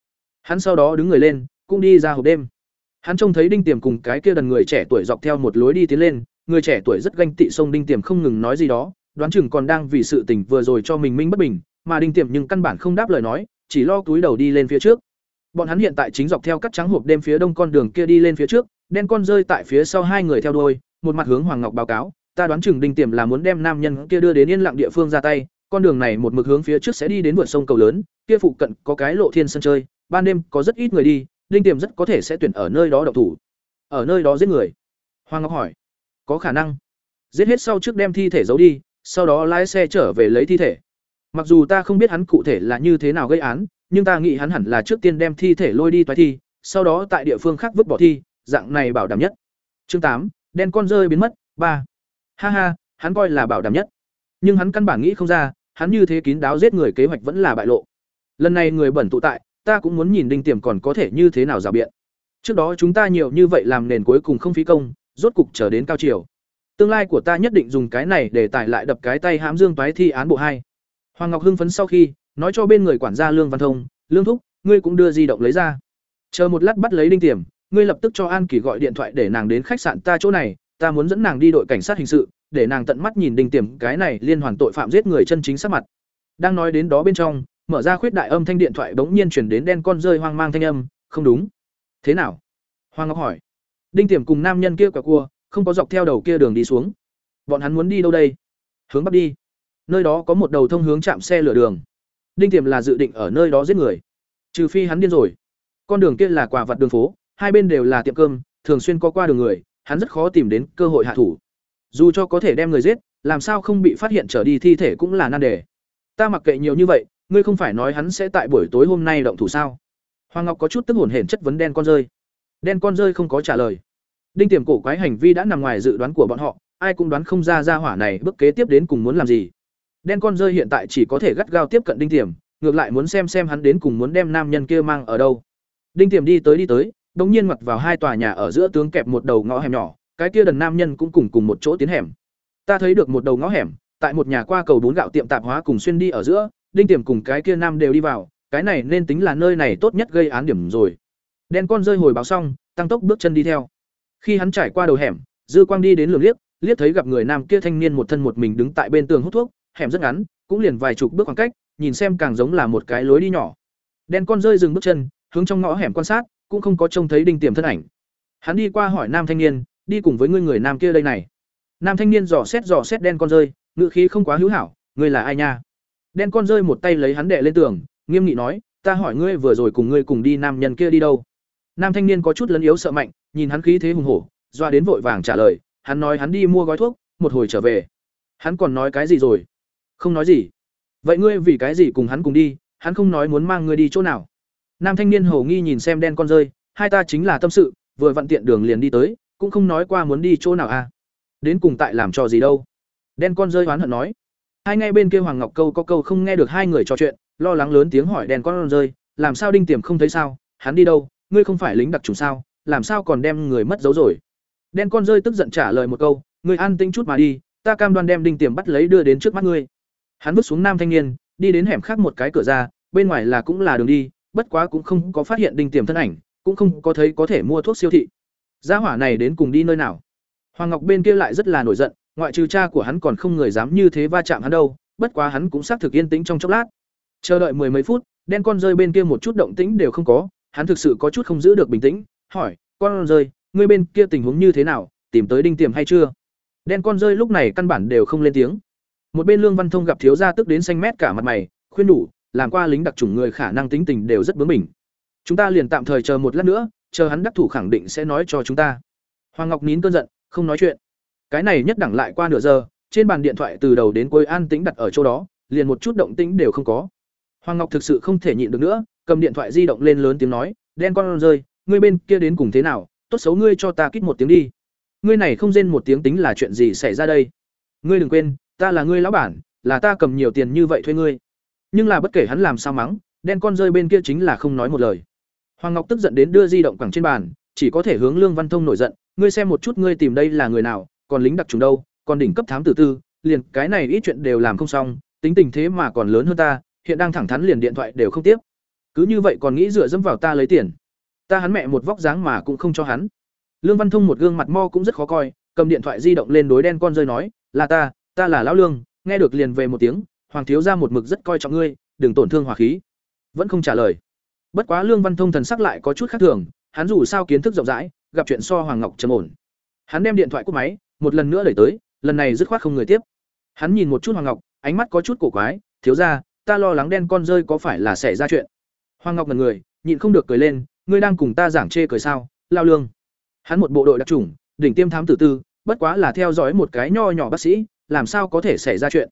Hắn sau đó đứng người lên, cũng đi ra hộp đêm. Hắn trông thấy đinh tiềm cùng cái kia đần người trẻ tuổi dọc theo một lối đi tiến lên, người trẻ tuổi rất ganh tị sông đinh tiềm không ngừng nói gì đó, đoán chừng còn đang vì sự tình vừa rồi cho mình minh bất bình, mà đinh tiềm nhưng căn bản không đáp lời nói, chỉ lo túi đầu đi lên phía trước. Bọn hắn hiện tại chính dọc theo cắt trắng hộp đêm phía đông con đường kia đi lên phía trước đen con rơi tại phía sau hai người theo đuôi, một mặt hướng hoàng ngọc báo cáo, ta đoán chừng đinh tiềm là muốn đem nam nhân kia đưa đến yên lặng địa phương ra tay, con đường này một mực hướng phía trước sẽ đi đến vượt sông cầu lớn, kia phụ cận có cái lộ thiên sân chơi, ban đêm có rất ít người đi, đinh tiềm rất có thể sẽ tuyển ở nơi đó độc thủ, ở nơi đó giết người. Hoàng ngọc hỏi, có khả năng. Giết hết sau trước đem thi thể giấu đi, sau đó lái xe trở về lấy thi thể. Mặc dù ta không biết hắn cụ thể là như thế nào gây án, nhưng ta nghĩ hắn hẳn là trước tiên đem thi thể lôi đi toái thi, sau đó tại địa phương khác vứt bỏ thi dạng này bảo đảm nhất. Chương tám, đen con rơi biến mất, ba. Ha ha, hắn coi là bảo đảm nhất. Nhưng hắn căn bản nghĩ không ra, hắn như thế kín đáo giết người kế hoạch vẫn là bại lộ. Lần này người bẩn tụ tại, ta cũng muốn nhìn đinh tiềm còn có thể như thế nào giả biện. Trước đó chúng ta nhiều như vậy làm nền cuối cùng không phí công, rốt cục trở đến cao chiều tương lai của ta nhất định dùng cái này để tải lại đập cái tay hãm dương toái thi án bộ hai. Hoàng ngọc hưng phấn sau khi, nói cho bên người quản gia lương văn thông, lương thúc, ngươi cũng đưa di động lấy ra. Chờ một lát bắt lấy đinh tiềm ngươi lập tức cho an kỳ gọi điện thoại để nàng đến khách sạn ta chỗ này, ta muốn dẫn nàng đi đội cảnh sát hình sự, để nàng tận mắt nhìn đinh tiềm cái này liên hoàn tội phạm giết người chân chính sát mặt. Đang nói đến đó bên trong, mở ra khuyết đại âm thanh điện thoại bỗng nhiên chuyển đến đen con rơi hoang mang thanh âm, không đúng. Thế nào? Hoàng ngọc hỏi. Đinh tiềm cùng nam nhân kia quả cua, không có dọc theo đầu kia đường đi xuống. Bọn hắn muốn đi đâu đây? Hướng bắc đi. Nơi đó có một đầu thông hướng chạm xe lửa đường. Đinh tiềm là dự định ở nơi đó giết người. Trừ phi hắn điên rồi. Con đường kia là quả vật đường phố hai bên đều là tiệm cơm, thường xuyên có qua đường người, hắn rất khó tìm đến cơ hội hạ thủ. Dù cho có thể đem người giết, làm sao không bị phát hiện trở đi thi thể cũng là nan đề. Ta mặc kệ nhiều như vậy, ngươi không phải nói hắn sẽ tại buổi tối hôm nay động thủ sao? Hoàng ngọc có chút tức hổn hển chất vấn đen con rơi. Đen con rơi không có trả lời. Đinh tiềm cổ quái hành vi đã nằm ngoài dự đoán của bọn họ, ai cũng đoán không ra ra hỏa này bước kế tiếp đến cùng muốn làm gì. Đen con rơi hiện tại chỉ có thể gắt gao tiếp cận đinh tiềm, ngược lại muốn xem xem hắn đến cùng muốn đem nam nhân kia mang ở đâu. Đinh tiềm đi tới đi tới đống nhiên mặt vào hai tòa nhà ở giữa tướng kẹp một đầu ngõ hẻm nhỏ, cái kia đần nam nhân cũng cùng cùng một chỗ tiến hẻm. Ta thấy được một đầu ngõ hẻm, tại một nhà qua cầu bún gạo tiệm tạp hóa cùng xuyên đi ở giữa, đinh tiềm cùng cái kia nam đều đi vào, cái này nên tính là nơi này tốt nhất gây án điểm rồi. Đen con rơi hồi báo xong, tăng tốc bước chân đi theo. Khi hắn trải qua đầu hẻm, dư quang đi đến lường liếc liếc thấy gặp người nam kia thanh niên một thân một mình đứng tại bên tường hút thuốc, hẻm rất ngắn, cũng liền vài chục bước khoảng cách, nhìn xem càng giống là một cái lối đi nhỏ. Đen con rơi dừng bước chân, hướng trong ngõ hẻm quan sát cũng không có trông thấy đinh tiềm thân ảnh. Hắn đi qua hỏi nam thanh niên, đi cùng với ngươi người nam kia đây này? Nam thanh niên dò xét dò xét đen con rơi ngự khí không quá hữu hảo, ngươi là ai nha? Đen con rơi một tay lấy hắn đệ lên tường, nghiêm nghị nói, ta hỏi ngươi vừa rồi cùng ngươi cùng đi nam nhân kia đi đâu? Nam thanh niên có chút lấn yếu sợ mạnh, nhìn hắn khí thế hùng hổ, doa đến vội vàng trả lời, hắn nói hắn đi mua gói thuốc, một hồi trở về. Hắn còn nói cái gì rồi? Không nói gì. Vậy ngươi vì cái gì cùng hắn cùng đi? Hắn không nói muốn mang ngươi đi chỗ nào nam thanh niên hầu nghi nhìn xem đen con rơi, hai ta chính là tâm sự, vừa vận tiện đường liền đi tới, cũng không nói qua muốn đi chỗ nào à. Đến cùng tại làm trò gì đâu. Đen con rơi oán hận nói. Hai ngay bên kia hoàng ngọc câu có câu không nghe được hai người trò chuyện, lo lắng lớn tiếng hỏi đen con rơi, làm sao đinh tiềm không thấy sao, hắn đi đâu, ngươi không phải lính đặc trùng sao, làm sao còn đem người mất dấu rồi. Đen con rơi tức giận trả lời một câu, ngươi an tĩnh chút mà đi, ta cam đoan đem đinh tiềm bắt lấy đưa đến trước mắt ngươi. Hắn bước xuống nam thanh niên, đi đến hẻm khác một cái cửa ra, bên ngoài là cũng là đường đi bất quá cũng không có phát hiện đinh tiềm thân ảnh, cũng không có thấy có thể mua thuốc siêu thị. Gia hỏa này đến cùng đi nơi nào? Hoàng ngọc bên kia lại rất là nổi giận, ngoại trừ cha của hắn còn không người dám như thế va chạm hắn đâu, bất quá hắn cũng xác thực yên tĩnh trong chốc lát. Chờ đợi mười mấy phút, đen con rơi bên kia một chút động tĩnh đều không có, hắn thực sự có chút không giữ được bình tĩnh, hỏi, con rơi, ngươi bên kia tình huống như thế nào, tìm tới đinh tiềm hay chưa? Đen con rơi lúc này căn bản đều không lên tiếng. Một bên lương văn thông gặp thiếu gia tức đến xanh mét cả mặt mày, khuyên đủ làm qua lính đặc chủng người khả năng tính tình đều rất bướng bỉnh. Chúng ta liền tạm thời chờ một lát nữa, chờ hắn đắc thủ khẳng định sẽ nói cho chúng ta. Hoàng ngọc nín cơn giận, không nói chuyện. Cái này nhất đẳng lại qua nửa giờ, trên bàn điện thoại từ đầu đến cuối an tĩnh đặt ở chỗ đó, liền một chút động tĩnh đều không có. Hoàng ngọc thực sự không thể nhịn được nữa, cầm điện thoại di động lên lớn tiếng nói, đen con rơi, ngươi bên kia đến cùng thế nào? Tốt xấu ngươi cho ta kít một tiếng đi. Ngươi này không rên một tiếng tính là chuyện gì xảy ra đây? Ngươi đừng quên, ta là ngươi lão bản, là ta cầm nhiều tiền như vậy thuê ngươi nhưng là bất kể hắn làm sao mắng, đen con rơi bên kia chính là không nói một lời. Hoàng ngọc tức giận đến đưa di động quẳng trên bàn, chỉ có thể hướng lương văn thông nổi giận, ngươi xem một chút ngươi tìm đây là người nào, còn lính đặc trùng đâu, còn đỉnh cấp thám tử tư, liền cái này ít chuyện đều làm không xong, tính tình thế mà còn lớn hơn ta, hiện đang thẳng thắn liền điện thoại đều không tiếp. Cứ như vậy còn nghĩ dựa dẫm vào ta lấy tiền. Ta hắn mẹ một vóc dáng mà cũng không cho hắn. Lương văn thông một gương mặt mo cũng rất khó coi, cầm điện thoại di động lên đối đen con rơi nói, là ta ta là lão lương, nghe được liền về một tiếng hoàng thiếu ra một mực rất coi trọng ngươi, đừng tổn thương hòa khí. Vẫn không trả lời. Bất quá lương văn thông thần sắc lại có chút khác thường, hắn dù sao kiến thức rộng rãi, gặp chuyện so hoàng ngọc trầm ổn. Hắn đem điện thoại cúp máy, một lần nữa đẩy tới, lần này dứt khoát không người tiếp. Hắn nhìn một chút hoàng ngọc, ánh mắt có chút cổ quái, thiếu ra ta lo lắng đen con rơi có phải là xảy ra chuyện? Hoàng ngọc ngần người, nhịn không được cười lên, ngươi đang cùng ta giảng chê cười sao, lao lương? Hắn một bộ đội đặc trùng đỉnh tiêm thám tử tư, bất quá là theo dõi một cái nho nhỏ bác sĩ, làm sao có thể xảy ra chuyện?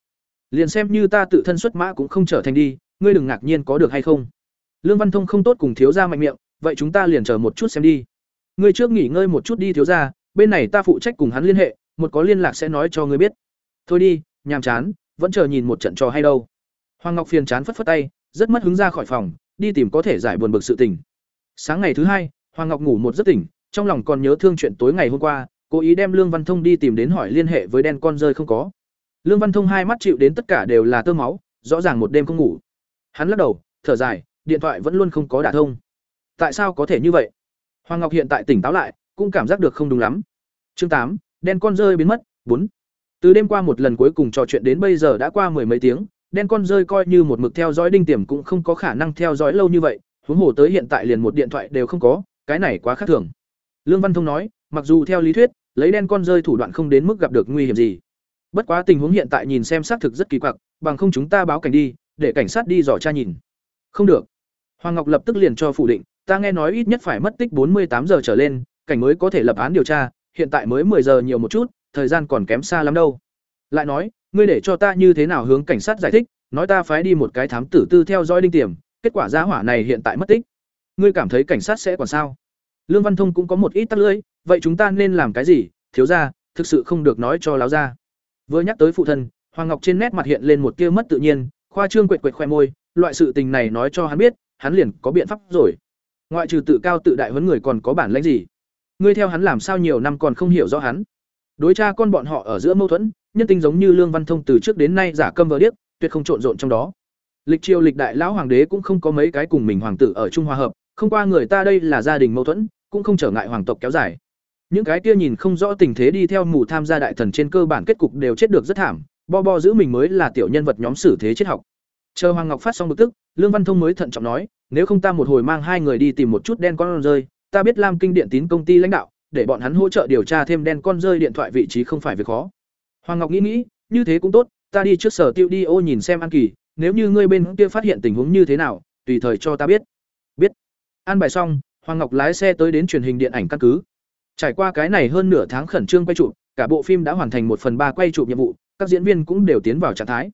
Liền xem như ta tự thân xuất mã cũng không trở thành đi, ngươi đừng ngạc nhiên có được hay không. Lương văn thông không tốt cùng thiếu gia mạnh miệng, vậy chúng ta liền chờ một chút xem đi. Ngươi trước nghỉ ngơi một chút đi thiếu gia, bên này ta phụ trách cùng hắn liên hệ, một có liên lạc sẽ nói cho ngươi biết. Thôi đi, nhàm chán, vẫn chờ nhìn một trận trò hay đâu. Hoàng ngọc phiền chán phất phất tay, rất mất hứng ra khỏi phòng, đi tìm có thể giải buồn bực sự tình. Sáng ngày thứ hai, hoàng ngọc ngủ một giấc tỉnh, trong lòng còn nhớ thương chuyện tối ngày hôm qua, cố ý đem lương văn thông đi tìm đến hỏi liên hệ với đen con rơi không có lương văn thông hai mắt chịu đến tất cả đều là tơ máu, rõ ràng một đêm không ngủ. Hắn lắc đầu, thở dài, điện thoại vẫn luôn không có đả thông. Tại sao có thể như vậy? Hoàng ngọc hiện tại tỉnh táo lại, cũng cảm giác được không đúng lắm. Chương tám, đen con rơi biến mất, bốn. Từ đêm qua một lần cuối cùng trò chuyện đến bây giờ đã qua mười mấy tiếng, đen con rơi coi như một mực theo dõi đinh tiềm cũng không có khả năng theo dõi lâu như vậy, huống hồ tới hiện tại liền một điện thoại đều không có, cái này quá khác thường. Lương văn thông nói, mặc dù theo lý thuyết, lấy đen con rơi thủ đoạn không đến mức gặp được nguy hiểm gì bất quá tình huống hiện tại nhìn xem xác thực rất kỳ quặc, bằng không chúng ta báo cảnh đi, để cảnh sát đi dò tra nhìn. Không được. Hoàng ngọc lập tức liền cho phủ định, ta nghe nói ít nhất phải mất tích bốn mươi tám giờ trở lên, cảnh mới có thể lập án điều tra, hiện tại mới 10 giờ nhiều một chút, thời gian còn kém xa lắm đâu. Lại nói, ngươi để cho ta như thế nào hướng cảnh sát giải thích, nói ta phái đi một cái thám tử tư theo dõi đinh tiềm, kết quả giá hỏa này hiện tại mất tích. Ngươi cảm thấy cảnh sát sẽ còn sao? Lương văn thông cũng có một ít tắt lưỡi, vậy chúng ta nên làm cái gì? Thiếu ra thực sự không được nói cho láo ra vừa nhắc tới phụ thân, hoàng ngọc trên nét mặt hiện lên một tia mất tự nhiên, khoa trương quệt quệt khoe môi, loại sự tình này nói cho hắn biết, hắn liền có biện pháp rồi. Ngoại trừ tự cao tự đại huấn người còn có bản lĩnh gì? Ngươi theo hắn làm sao nhiều năm còn không hiểu rõ hắn? Đối cha con bọn họ ở giữa mâu thuẫn, nhân tinh giống như lương văn thông từ trước đến nay giả câm vờ điếc, tuyệt không trộn rộn trong đó. Lịch triều lịch đại lão hoàng đế cũng không có mấy cái cùng mình hoàng tử ở trung hòa hợp, không qua người ta đây là gia đình mâu thuẫn, cũng không trở ngại hoàng tộc kéo dài những cái kia nhìn không rõ tình thế đi theo mù tham gia đại thần trên cơ bản kết cục đều chết được rất thảm, bo bo giữ mình mới là tiểu nhân vật nhóm xử thế triết học. Chờ hoàng ngọc phát xong bực tức, lương văn thông mới thận trọng nói, nếu không ta một hồi mang hai người đi tìm một chút đen con rơi, ta biết lam kinh điện tín công ty lãnh đạo, để bọn hắn hỗ trợ điều tra thêm đen con rơi điện thoại vị trí không phải việc khó. Hoàng ngọc nghĩ nghĩ, như thế cũng tốt, ta đi trước sở tiêu đi ô nhìn xem an kỳ, nếu như ngươi bên kia phát hiện tình huống như thế nào, tùy thời cho ta biết. Biết. An bài xong, hoàng ngọc lái xe tới đến truyền hình điện ảnh căn cứ trải qua cái này hơn nửa tháng khẩn trương quay chụp, cả bộ phim đã hoàn thành một phần ba quay chụp nhiệm vụ, các diễn viên cũng đều tiến vào trạng thái.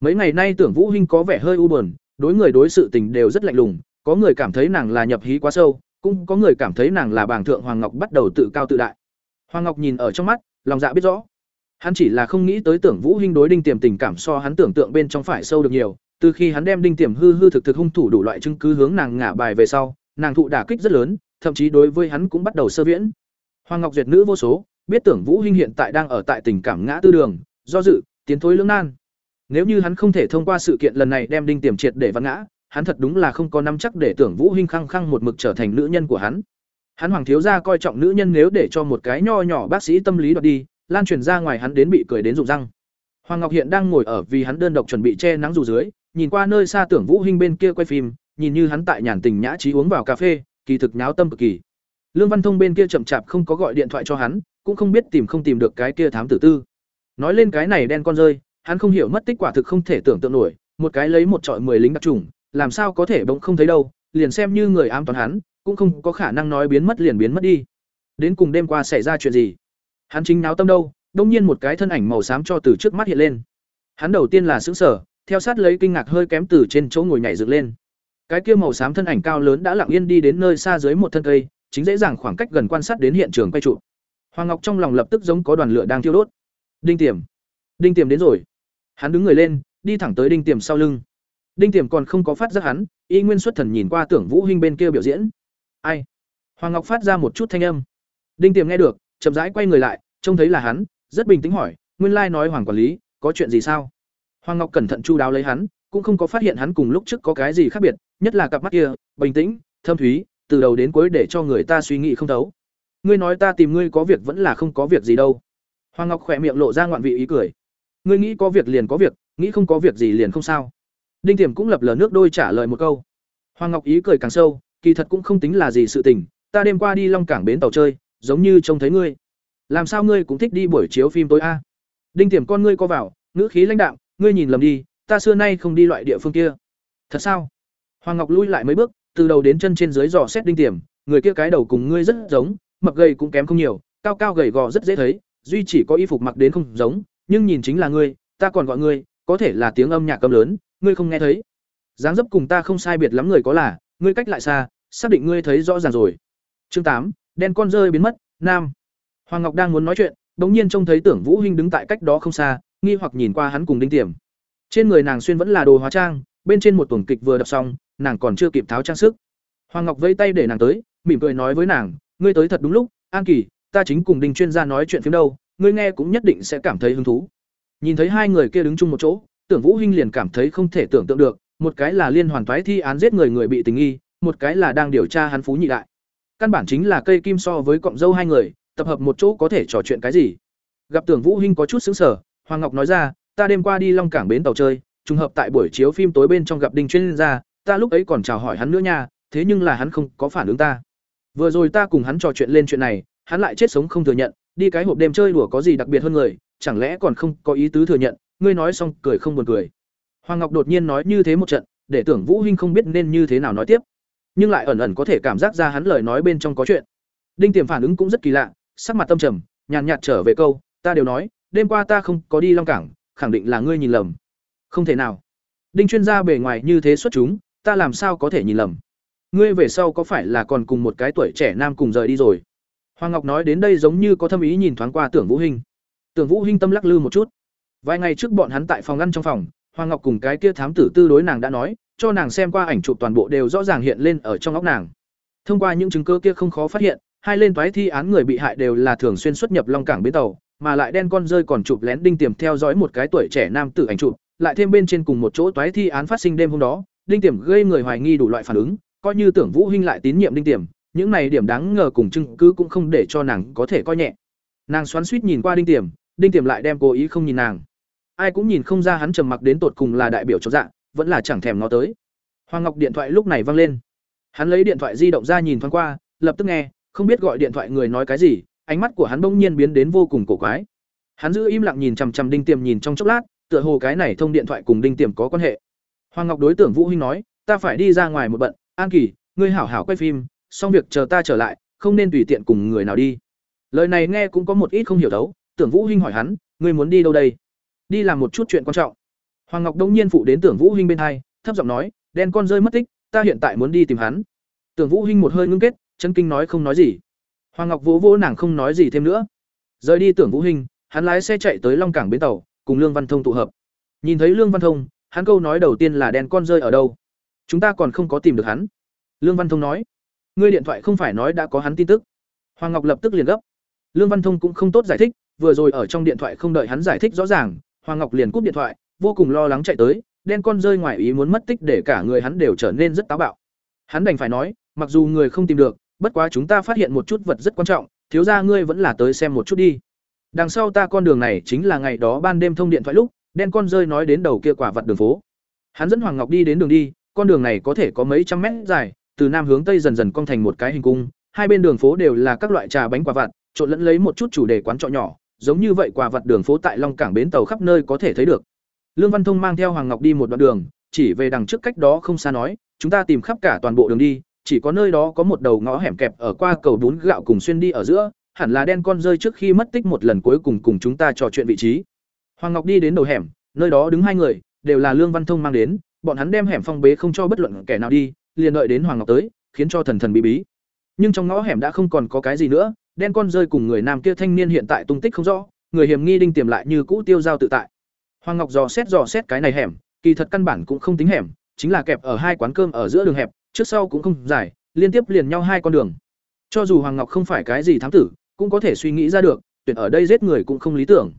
Mấy ngày nay tưởng vũ hinh có vẻ hơi u buồn, đối người đối sự tình đều rất lạnh lùng, có người cảm thấy nàng là nhập hí quá sâu, cũng có người cảm thấy nàng là bảng thượng hoàng ngọc bắt đầu tự cao tự đại. Hoàng ngọc nhìn ở trong mắt, lòng dạ biết rõ. Hắn chỉ là không nghĩ tới tưởng vũ hinh đối đinh tiềm tình cảm so hắn tưởng tượng bên trong phải sâu được nhiều, từ khi hắn đem đinh tiềm hư hư thực thực hung thủ đủ loại chứng cứ hướng nàng ngả bài về sau, nàng thụ đả kích rất lớn, thậm chí đối với hắn cũng bắt đầu sơ viễn hoàng ngọc duyệt nữ vô số biết tưởng vũ hinh hiện tại đang ở tại tình cảm ngã tư đường do dự tiến thối lưỡng nan nếu như hắn không thể thông qua sự kiện lần này đem đinh tiềm triệt để văn ngã hắn thật đúng là không có nắm chắc để tưởng Vũ Hinh khăng khăng một mực trở thành nữ nhân của hắn. Hắn hoàng thiếu gia coi trọng nữ nhân nếu để cho một cái nho nhỏ bác sĩ tâm lý đoạt đi, lan truyền ra ngoài hắn đến bị cười đến rụng răng. Hoàng Ngọc hiện đang ngồi ở vì hắn đơn độc chuẩn bị che nắng dù dưới, nhìn qua nơi xa tưởng Vũ Hinh bên kia quay phim, nhìn như hắn tại nhàn tình nhã trí uống vào cà phê, kỳ thực nháo tâm cực kỳ. Lương Văn Thông bên kia chậm chạp không có gọi điện thoại cho hắn, cũng không biết tìm không tìm được cái kia thám tử tư. Nói lên cái này đen con rơi, hắn không hiểu mất tích quả thực không thể tưởng tượng nổi, một cái lấy một trọi mười lính đặc trùng, làm sao có thể bỗng không thấy đâu, liền xem như người ám toán hắn, cũng không có khả năng nói biến mất liền biến mất đi. Đến cùng đêm qua xảy ra chuyện gì? Hắn chính náo tâm đâu, đông nhiên một cái thân ảnh màu xám cho từ trước mắt hiện lên. Hắn đầu tiên là sững sờ, theo sát lấy kinh ngạc hơi kém từ trên chỗ ngồi nhảy dựng lên. Cái kia màu xám thân ảnh cao lớn đã lặng yên đi đến nơi xa dưới một thân cây, chính dễ dàng khoảng cách gần quan sát đến hiện trường quay trụ. Hoàng Ngọc trong lòng lập tức giống có đoàn lửa đang thiêu đốt. Đinh Tiềm, Đinh Tiềm đến rồi. Hắn đứng người lên, đi thẳng tới Đinh Tiềm sau lưng. Đinh Tiềm còn không có phát giác hắn, y nguyên xuất thần nhìn qua Tưởng Vũ Hinh bên kia biểu diễn. Ai? Hoàng Ngọc phát ra một chút thanh âm. Đinh Tiềm nghe được, chậm rãi quay người lại, trông thấy là hắn, rất bình tĩnh hỏi, nguyên lai nói Hoàng quản lý, có chuyện gì sao? Hoàng Ngọc cẩn thận chu đáo lấy hắn, cũng không có phát hiện hắn cùng lúc trước có cái gì khác biệt, nhất là cặp mắt kia, bình tĩnh, thâm thúy, từ đầu đến cuối để cho người ta suy nghĩ không thấu. Ngươi nói ta tìm ngươi có việc vẫn là không có việc gì đâu. Hoàng Ngọc khỏe miệng lộ ra ngoạn vị ý cười. Ngươi nghĩ có việc liền có việc, nghĩ không có việc gì liền không sao. Đinh Tiềm cũng lập lờ nước đôi trả lời một câu. Hoàng Ngọc Ý cười càng sâu, kỳ thật cũng không tính là gì sự tình, ta đêm qua đi Long Cảng bến tàu chơi, giống như trông thấy ngươi. Làm sao ngươi cũng thích đi buổi chiếu phim tối a? Đinh Tiềm con ngươi co vào, ngữ khí lãnh đạm, ngươi nhìn lầm đi, ta xưa nay không đi loại địa phương kia. Thật sao? Hoàng Ngọc lui lại mấy bước, từ đầu đến chân trên dưới dò xét Đinh Tiềm, người kia cái đầu cùng ngươi rất giống, mập gầy cũng kém không nhiều, cao cao gầy gò rất dễ thấy, duy chỉ có y phục mặc đến không giống, nhưng nhìn chính là ngươi, ta còn gọi ngươi, có thể là tiếng âm nhạc cầm lớn, ngươi không nghe thấy. Dáng dấp cùng ta không sai biệt lắm người có là ngươi cách lại xa xác định ngươi thấy rõ ràng rồi. Chương tám đen con rơi biến mất nam. Hoàng ngọc đang muốn nói chuyện bỗng nhiên trông thấy tưởng vũ huynh đứng tại cách đó không xa nghi hoặc nhìn qua hắn cùng đinh tiềm. Trên người nàng xuyên vẫn là đồ hóa trang bên trên một tuần kịch vừa đọc xong nàng còn chưa kịp tháo trang sức hoàng ngọc vẫy tay để nàng tới mỉm cười nói với nàng ngươi tới thật đúng lúc an kỳ ta chính cùng đinh chuyên gia nói chuyện phim đâu ngươi nghe cũng nhất định sẽ cảm thấy hứng thú nhìn thấy hai người kia đứng chung một chỗ Tưởng Vũ Hinh liền cảm thấy không thể tưởng tượng được, một cái là liên hoàn toái thi án giết người người bị tình nghi, một cái là đang điều tra hắn phú nhị đại. Căn bản chính là cây kim so với cọng dâu hai người, tập hợp một chỗ có thể trò chuyện cái gì. Gặp Tưởng Vũ Hinh có chút sững sờ, Hoàng Ngọc nói ra, ta đêm qua đi Long Cảng bến tàu chơi, trùng hợp tại buổi chiếu phim tối bên trong gặp Đinh chuyên gia, ta lúc ấy còn chào hỏi hắn nữa nha, thế nhưng là hắn không có phản ứng ta. Vừa rồi ta cùng hắn trò chuyện lên chuyện này, hắn lại chết sống không thừa nhận, đi cái hộp đêm chơi đùa có gì đặc biệt hơn người, chẳng lẽ còn không có ý tứ thừa nhận, ngươi nói xong cười không buồn cười Hoàng Ngọc đột nhiên nói như thế một trận, để Tưởng Vũ Hinh không biết nên như thế nào nói tiếp, nhưng lại ẩn ẩn có thể cảm giác ra hắn lời nói bên trong có chuyện. Đinh Tiềm phản ứng cũng rất kỳ lạ, sắc mặt tâm trầm, nhàn nhạt trở về câu, "Ta đều nói, đêm qua ta không có đi Long Cảng, khẳng định là ngươi nhìn lầm." "Không thể nào." Đinh chuyên gia bề ngoài như thế xuất chúng, ta làm sao có thể nhìn lầm? Ngươi về sau có phải là còn cùng một cái tuổi trẻ nam cùng rời đi rồi? Hoàng Ngọc nói đến đây giống như có thâm ý nhìn thoáng qua Tưởng Vũ Hinh. Tưởng Vũ Hinh tâm lắc lư một chút. Vài ngày trước bọn hắn tại phòng ngăn trong phòng, Hoàng Ngọc cùng cái kia thám tử tư đối nàng đã nói, cho nàng xem qua ảnh chụp toàn bộ đều rõ ràng hiện lên ở trong óc nàng. Thông qua những chứng cứ kia không khó phát hiện, hai lên toái thi án người bị hại đều là thường xuyên xuất nhập Long Cảng bến tàu, mà lại đen con rơi còn chụp lén đinh tiềm theo dõi một cái tuổi trẻ nam tử ảnh chụp, lại thêm bên trên cùng một chỗ toái thi án phát sinh đêm hôm đó, đinh tiềm gây người hoài nghi đủ loại phản ứng, coi như tưởng Vũ Hinh lại tín nhiệm đinh tiềm, những này điểm đáng ngờ cùng chứng cứ cũng không để cho nàng có thể coi nhẹ. Nàng xoắn suýt nhìn qua đinh tiềm, đinh tiềm lại đem cố ý không nhìn nàng. Ai cũng nhìn không ra hắn trầm mặc đến tột cùng là đại biểu cho dạng, vẫn là chẳng thèm nó tới. Hoàng Ngọc điện thoại lúc này vang lên. Hắn lấy điện thoại di động ra nhìn thoáng qua, lập tức nghe, không biết gọi điện thoại người nói cái gì, ánh mắt của hắn bỗng nhiên biến đến vô cùng cổ quái. Hắn giữ im lặng nhìn chằm chằm Đinh Tiềm nhìn trong chốc lát, tựa hồ cái này thông điện thoại cùng Đinh Tiềm có quan hệ. Hoàng Ngọc đối tượng Vũ Hinh nói, ta phải đi ra ngoài một bận, An Kỳ, ngươi hảo hảo quay phim, xong việc chờ ta trở lại, không nên tùy tiện cùng người nào đi. Lời này nghe cũng có một ít không hiểu thấu, Tưởng Vũ Hinh hỏi hắn, ngươi muốn đi đâu đây? Đi làm một chút chuyện quan trọng. Hoàng Ngọc đông nhiên phụ đến Tưởng Vũ Hinh bên hai, thấp giọng nói, đen con rơi mất tích, ta hiện tại muốn đi tìm hắn. Tưởng Vũ Hinh một hơi ngưng kết, chân kinh nói không nói gì. Hoàng Ngọc vỗ vỗ nàng không nói gì thêm nữa. Rời đi Tưởng Vũ Hinh, hắn lái xe chạy tới Long Cảng bến tàu, cùng Lương Văn Thông tụ hợp. Nhìn thấy Lương Văn Thông, hắn câu nói đầu tiên là đen con rơi ở đâu? Chúng ta còn không có tìm được hắn. Lương Văn Thông nói, ngươi điện thoại không phải nói đã có hắn tin tức. Hoàng Ngọc lập tức liền gấp. Lương Văn Thông cũng không tốt giải thích, vừa rồi ở trong điện thoại không đợi hắn giải thích rõ ràng, Hoàng Ngọc liền cúp điện thoại, vô cùng lo lắng chạy tới, đen con rơi ngoài ý muốn mất tích để cả người hắn đều trở nên rất táo bạo. Hắn đành phải nói, mặc dù người không tìm được, bất quá chúng ta phát hiện một chút vật rất quan trọng, thiếu gia ngươi vẫn là tới xem một chút đi. Đằng sau ta con đường này chính là ngày đó ban đêm thông điện thoại lúc, đen con rơi nói đến đầu kia quả vật đường phố. Hắn dẫn Hoàng Ngọc đi đến đường đi, con đường này có thể có mấy trăm mét dài, từ nam hướng tây dần dần cong thành một cái hình cung, hai bên đường phố đều là các loại trà bánh quả vặt, trộn lẫn lấy một chút chủ đề quán trọ nhỏ, giống như vậy quả vật đường phố tại Long Cảng bến tàu khắp nơi có thể thấy được. Lương Văn Thông mang theo Hoàng Ngọc đi một đoạn đường, chỉ về đằng trước cách đó không xa nói, chúng ta tìm khắp cả toàn bộ đường đi, chỉ có nơi đó có một đầu ngõ hẻm kẹp ở qua cầu bún gạo cùng xuyên đi ở giữa, hẳn là đen con rơi trước khi mất tích một lần cuối cùng cùng chúng ta trò chuyện vị trí. Hoàng Ngọc đi đến đầu hẻm, nơi đó đứng hai người, đều là Lương Văn Thông mang đến, bọn hắn đem hẻm phong bế không cho bất luận kẻ nào đi, liền đợi đến Hoàng Ngọc tới, khiến cho thần thần bí bí. Nhưng trong ngõ hẻm đã không còn có cái gì nữa, đen con rơi cùng người nam kia thanh niên hiện tại tung tích không rõ, người hiểm nghi đinh tiềm lại như cũ tiêu giao tự tại. Hoàng Ngọc dò xét dò xét cái này hẻm, kỳ thật căn bản cũng không tính hẻm, chính là kẹp ở hai quán cơm ở giữa đường hẹp, trước sau cũng không dài, liên tiếp liền nhau hai con đường. Cho dù Hoàng Ngọc không phải cái gì thám tử, cũng có thể suy nghĩ ra được, tuyển ở đây giết người cũng không lý tưởng.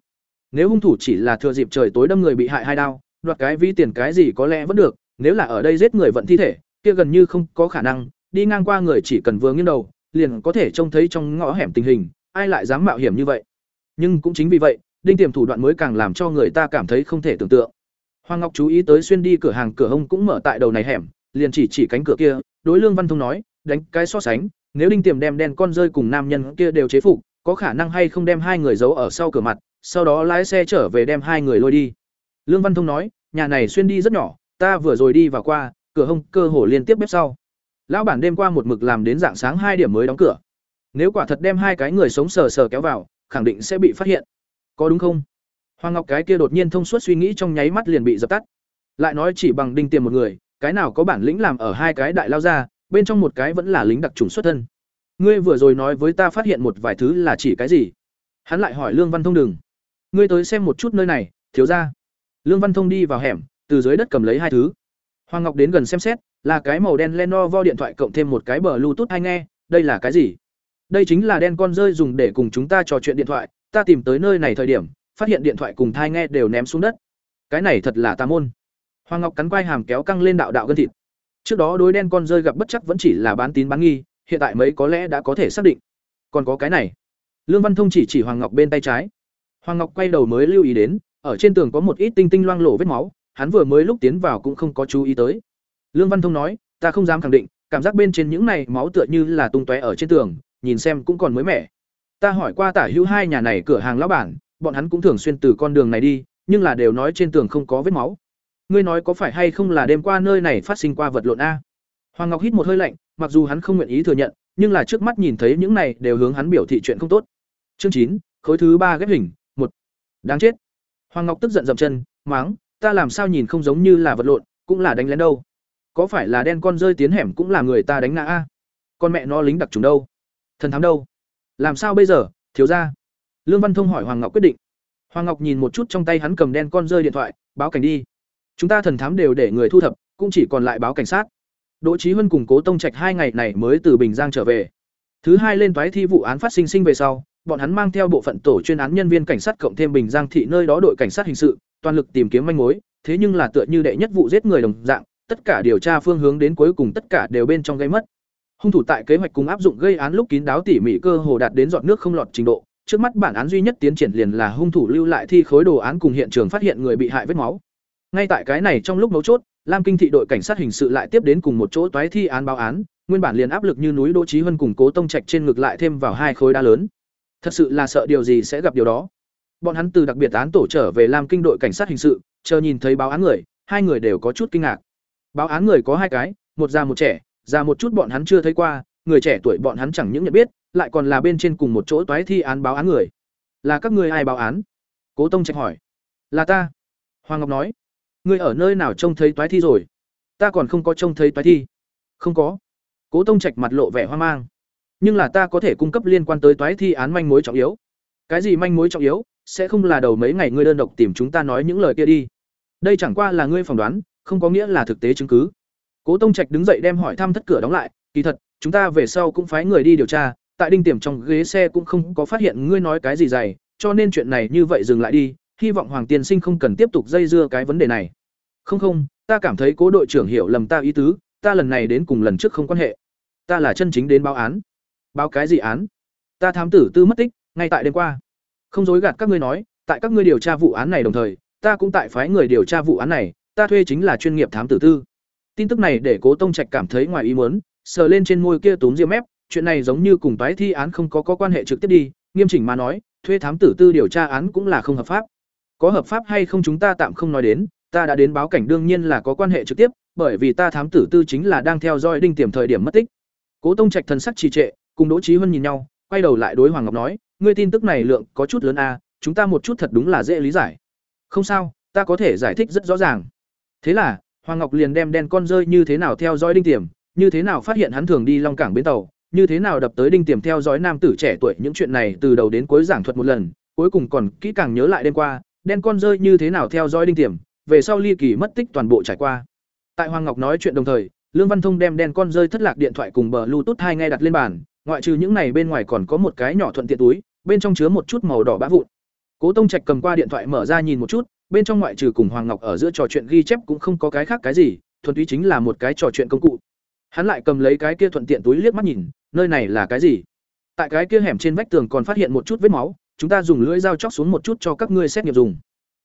Nếu hung thủ chỉ là thừa dịp trời tối đâm người bị hại hai đao, đoạt cái vi tiền cái gì có lẽ vẫn được, nếu là ở đây giết người vận thi thể, kia gần như không có khả năng, đi ngang qua người chỉ cần vừa nghiêng đầu, liền có thể trông thấy trong ngõ hẻm tình hình, ai lại dám mạo hiểm như vậy. Nhưng cũng chính vì vậy, đinh tiềm thủ đoạn mới càng làm cho người ta cảm thấy không thể tưởng tượng. Hoàng Ngọc chú ý tới xuyên đi cửa hàng cửa hông cũng mở tại đầu này hẻm, liền chỉ chỉ cánh cửa kia, đối Lương Văn Thông nói, đánh cái so sánh, nếu đinh tiềm đem đen con rơi cùng nam nhân kia đều chế phục, có khả năng hay không đem hai người giấu ở sau cửa mặt, sau đó lái xe trở về đem hai người lôi đi. Lương Văn Thông nói, nhà này xuyên đi rất nhỏ, ta vừa rồi đi vào qua, cửa hông cơ hồ liên tiếp bếp sau. Lão bản đêm qua một mực làm đến dạng sáng hai điểm mới đóng cửa. Nếu quả thật đem hai cái người sống sờ sờ kéo vào, khẳng định sẽ bị phát hiện. Có đúng không? Hoàng Ngọc cái kia đột nhiên thông suốt suy nghĩ trong nháy mắt liền bị dập tắt. Lại nói chỉ bằng đinh tiền một người, cái nào có bản lĩnh làm ở hai cái đại lao ra, bên trong một cái vẫn là lính đặc trùng xuất thân. Ngươi vừa rồi nói với ta phát hiện một vài thứ là chỉ cái gì? Hắn lại hỏi Lương Văn Thông đừng. Ngươi tới xem một chút nơi này, thiếu gia. Lương Văn Thông đi vào hẻm, từ dưới đất cầm lấy hai thứ. Hoàng Ngọc đến gần xem xét, là cái màu đen Lenovo điện thoại cộng thêm một cái bờ Bluetooth hay nghe, đây là cái gì? Đây chính là đen con rơi dùng để cùng chúng ta trò chuyện điện thoại, ta tìm tới nơi này thời điểm, phát hiện điện thoại cùng thai nghe đều ném xuống đất. Cái này thật là tà môn. Hoàng Ngọc cắn quai hàm kéo căng lên đạo đạo gân thịt. Trước đó đối đen con rơi gặp bất chắc vẫn chỉ là bán tín bán nghi, hiện tại mấy có lẽ đã có thể xác định. Còn có cái này. Lương Văn Thông chỉ chỉ Hoàng Ngọc bên tay trái. Hoàng Ngọc quay đầu mới lưu ý đến, ở trên tường có một ít tinh tinh loang lổ vết máu, hắn vừa mới lúc tiến vào cũng không có chú ý tới. Lương Văn Thông nói, ta không dám khẳng định, cảm giác bên trên những này máu tựa như là tung tóe ở trên tường, nhìn xem cũng còn mới mẻ. Ta hỏi qua tả hữu hai nhà này cửa hàng lão bản, bọn hắn cũng thường xuyên từ con đường này đi, nhưng là đều nói trên tường không có vết máu. ngươi nói có phải hay không là đêm qua nơi này phát sinh qua vật lộn a hoàng ngọc hít một hơi lạnh mặc dù hắn không nguyện ý thừa nhận nhưng là trước mắt nhìn thấy những này đều hướng hắn biểu thị chuyện không tốt chương chín khối thứ ba ghép hình đáng chết. Hoàng ngọc tức giận dậm chân máng ta làm sao nhìn không giống như là vật lộn, cũng là đánh lén đâu. Có phải là đen con rơi tiến hẻm cũng là người ta đánh ngã a? Con mẹ nó lính đặc trùng đâu? Thần thám đâu? Làm sao bây giờ, thiếu ra lương văn thông hỏi hoàng ngọc quyết định. Hoàng ngọc nhìn một chút trong tay hắn cầm đen con rơi điện thoại, báo cảnh đi. Chúng ta thần thám đều để người thu thập, cũng chỉ còn lại báo cảnh sát. Đỗ trí huân cùng cố tông trạch hai ngày này mới từ bình giang trở về. Thứ hai lên toái thi vụ án phát sinh sinh về sau bọn hắn mang theo bộ phận tổ chuyên án nhân viên cảnh sát cộng thêm bình giang thị nơi đó đội cảnh sát hình sự, toàn lực tìm kiếm manh mối, thế nhưng là tựa như đệ nhất vụ giết người đồng dạng, tất cả điều tra phương hướng đến cuối cùng tất cả đều bên trong gây mất. Hung thủ tại kế hoạch cùng áp dụng gây án lúc kín đáo tỉ mỉ cơ hồ đạt đến dọn nước không lọt trình độ. Trước mắt bản án duy nhất tiến triển liền là hung thủ lưu lại thi khối đồ án cùng hiện trường phát hiện người bị hại vết máu. Ngay tại cái này trong lúc mấu chốt, lam kinh thị đội cảnh sát hình sự lại tiếp đến cùng một chỗ toái thi án báo án, nguyên bản liền áp lực như núi đỗ trí hơn cùng cố tông trạch trên ngực lại thêm vào hai khối đá lớn thật sự là sợ điều gì sẽ gặp điều đó. Bọn hắn từ đặc biệt án tổ trở về làm kinh đội cảnh sát hình sự, chờ nhìn thấy báo án người, hai người đều có chút kinh ngạc. Báo án người có hai cái, một già một trẻ, già một chút bọn hắn chưa thấy qua, người trẻ tuổi bọn hắn chẳng những nhận biết, lại còn là bên trên cùng một chỗ toái thi án báo án người. Là các ngươi ai báo án? Cố tông trạch hỏi. Là ta. Hoàng ngọc nói. Ngươi ở nơi nào trông thấy toái thi rồi? Ta còn không có trông thấy toái thi. Không có. Cố tông trạch mặt lộ vẻ hoang mang nhưng là ta có thể cung cấp liên quan tới toái thi án manh mối trọng yếu. Cái gì manh mối trọng yếu, sẽ không là đầu mấy ngày ngươi đơn độc tìm chúng ta nói những lời kia đi. Đây chẳng qua là ngươi phỏng đoán, không có nghĩa là thực tế chứng cứ. Cố tông trạch đứng dậy đem hỏi thăm thất cửa đóng lại, kỳ thật, chúng ta về sau cũng phái người đi điều tra, tại đinh tiềm trong ghế xe cũng không có phát hiện ngươi nói cái gì dày, cho nên chuyện này như vậy dừng lại đi, hy vọng hoàng tiên sinh không cần tiếp tục dây dưa cái vấn đề này. Không không, ta cảm thấy cố đội trưởng hiểu lầm ta ý tứ, ta lần này đến cùng lần trước không quan hệ. Ta là chân chính đến báo án báo cái gì án? Ta thám tử tư mất tích ngay tại đêm qua. Không dối gạt các ngươi nói tại các ngươi điều tra vụ án này đồng thời ta cũng tại phái người điều tra vụ án này ta thuê chính là chuyên nghiệp thám tử tư. Tin tức này để cố tông trạch cảm thấy ngoài ý muốn sờ lên trên môi kia túm diêm mép chuyện này giống như cùng tái thi án không có, có quan hệ trực tiếp đi nghiêm chỉnh mà nói thuê thám tử tư điều tra án cũng là không hợp pháp. Có hợp pháp hay không chúng ta tạm không nói đến ta đã đến báo cảnh đương nhiên là có quan hệ trực tiếp bởi vì ta thám tử tư chính là đang theo dõi đinh tiềm thời điểm mất tích. Cố tông trạch thần sắc trì trệ cùng đỗ trí huân nhìn nhau, quay đầu lại đối hoàng ngọc nói, ngươi tin tức này lượng có chút lớn a chúng ta một chút thật đúng là dễ lý giải. Không sao, ta có thể giải thích rất rõ ràng. Thế là, hoàng ngọc liền đem đen con rơi như thế nào theo dõi đinh tiềm, như thế nào phát hiện hắn thường đi long cảng bến tàu, như thế nào đập tới đinh tiềm theo dõi nam tử trẻ tuổi những chuyện này từ đầu đến cuối giảng thuật một lần, cuối cùng còn kỹ càng nhớ lại đêm qua đen con rơi như thế nào theo dõi đinh tiềm, về sau ly kỳ mất tích toàn bộ trải qua. Tại hoàng ngọc nói chuyện đồng thời, lương văn thông đem đen con rơi thất lạc điện thoại cùng bờ bluetooth hai ngay đặt lên bàn ngoại trừ những này bên ngoài còn có một cái nhỏ thuận tiện túi, bên trong chứa một chút màu đỏ bã vụn. Cố tông trạch cầm qua điện thoại mở ra nhìn một chút, bên trong ngoại trừ cùng hoàng ngọc ở giữa trò chuyện ghi chép cũng không có cái khác cái gì, thuần túy chính là một cái trò chuyện công cụ. Hắn lại cầm lấy cái kia thuận tiện túi liếc mắt nhìn, nơi này là cái gì? Tại cái kia hẻm trên vách tường còn phát hiện một chút vết máu, chúng ta dùng lưỡi dao chóc xuống một chút cho các ngươi xét nghiệm dùng.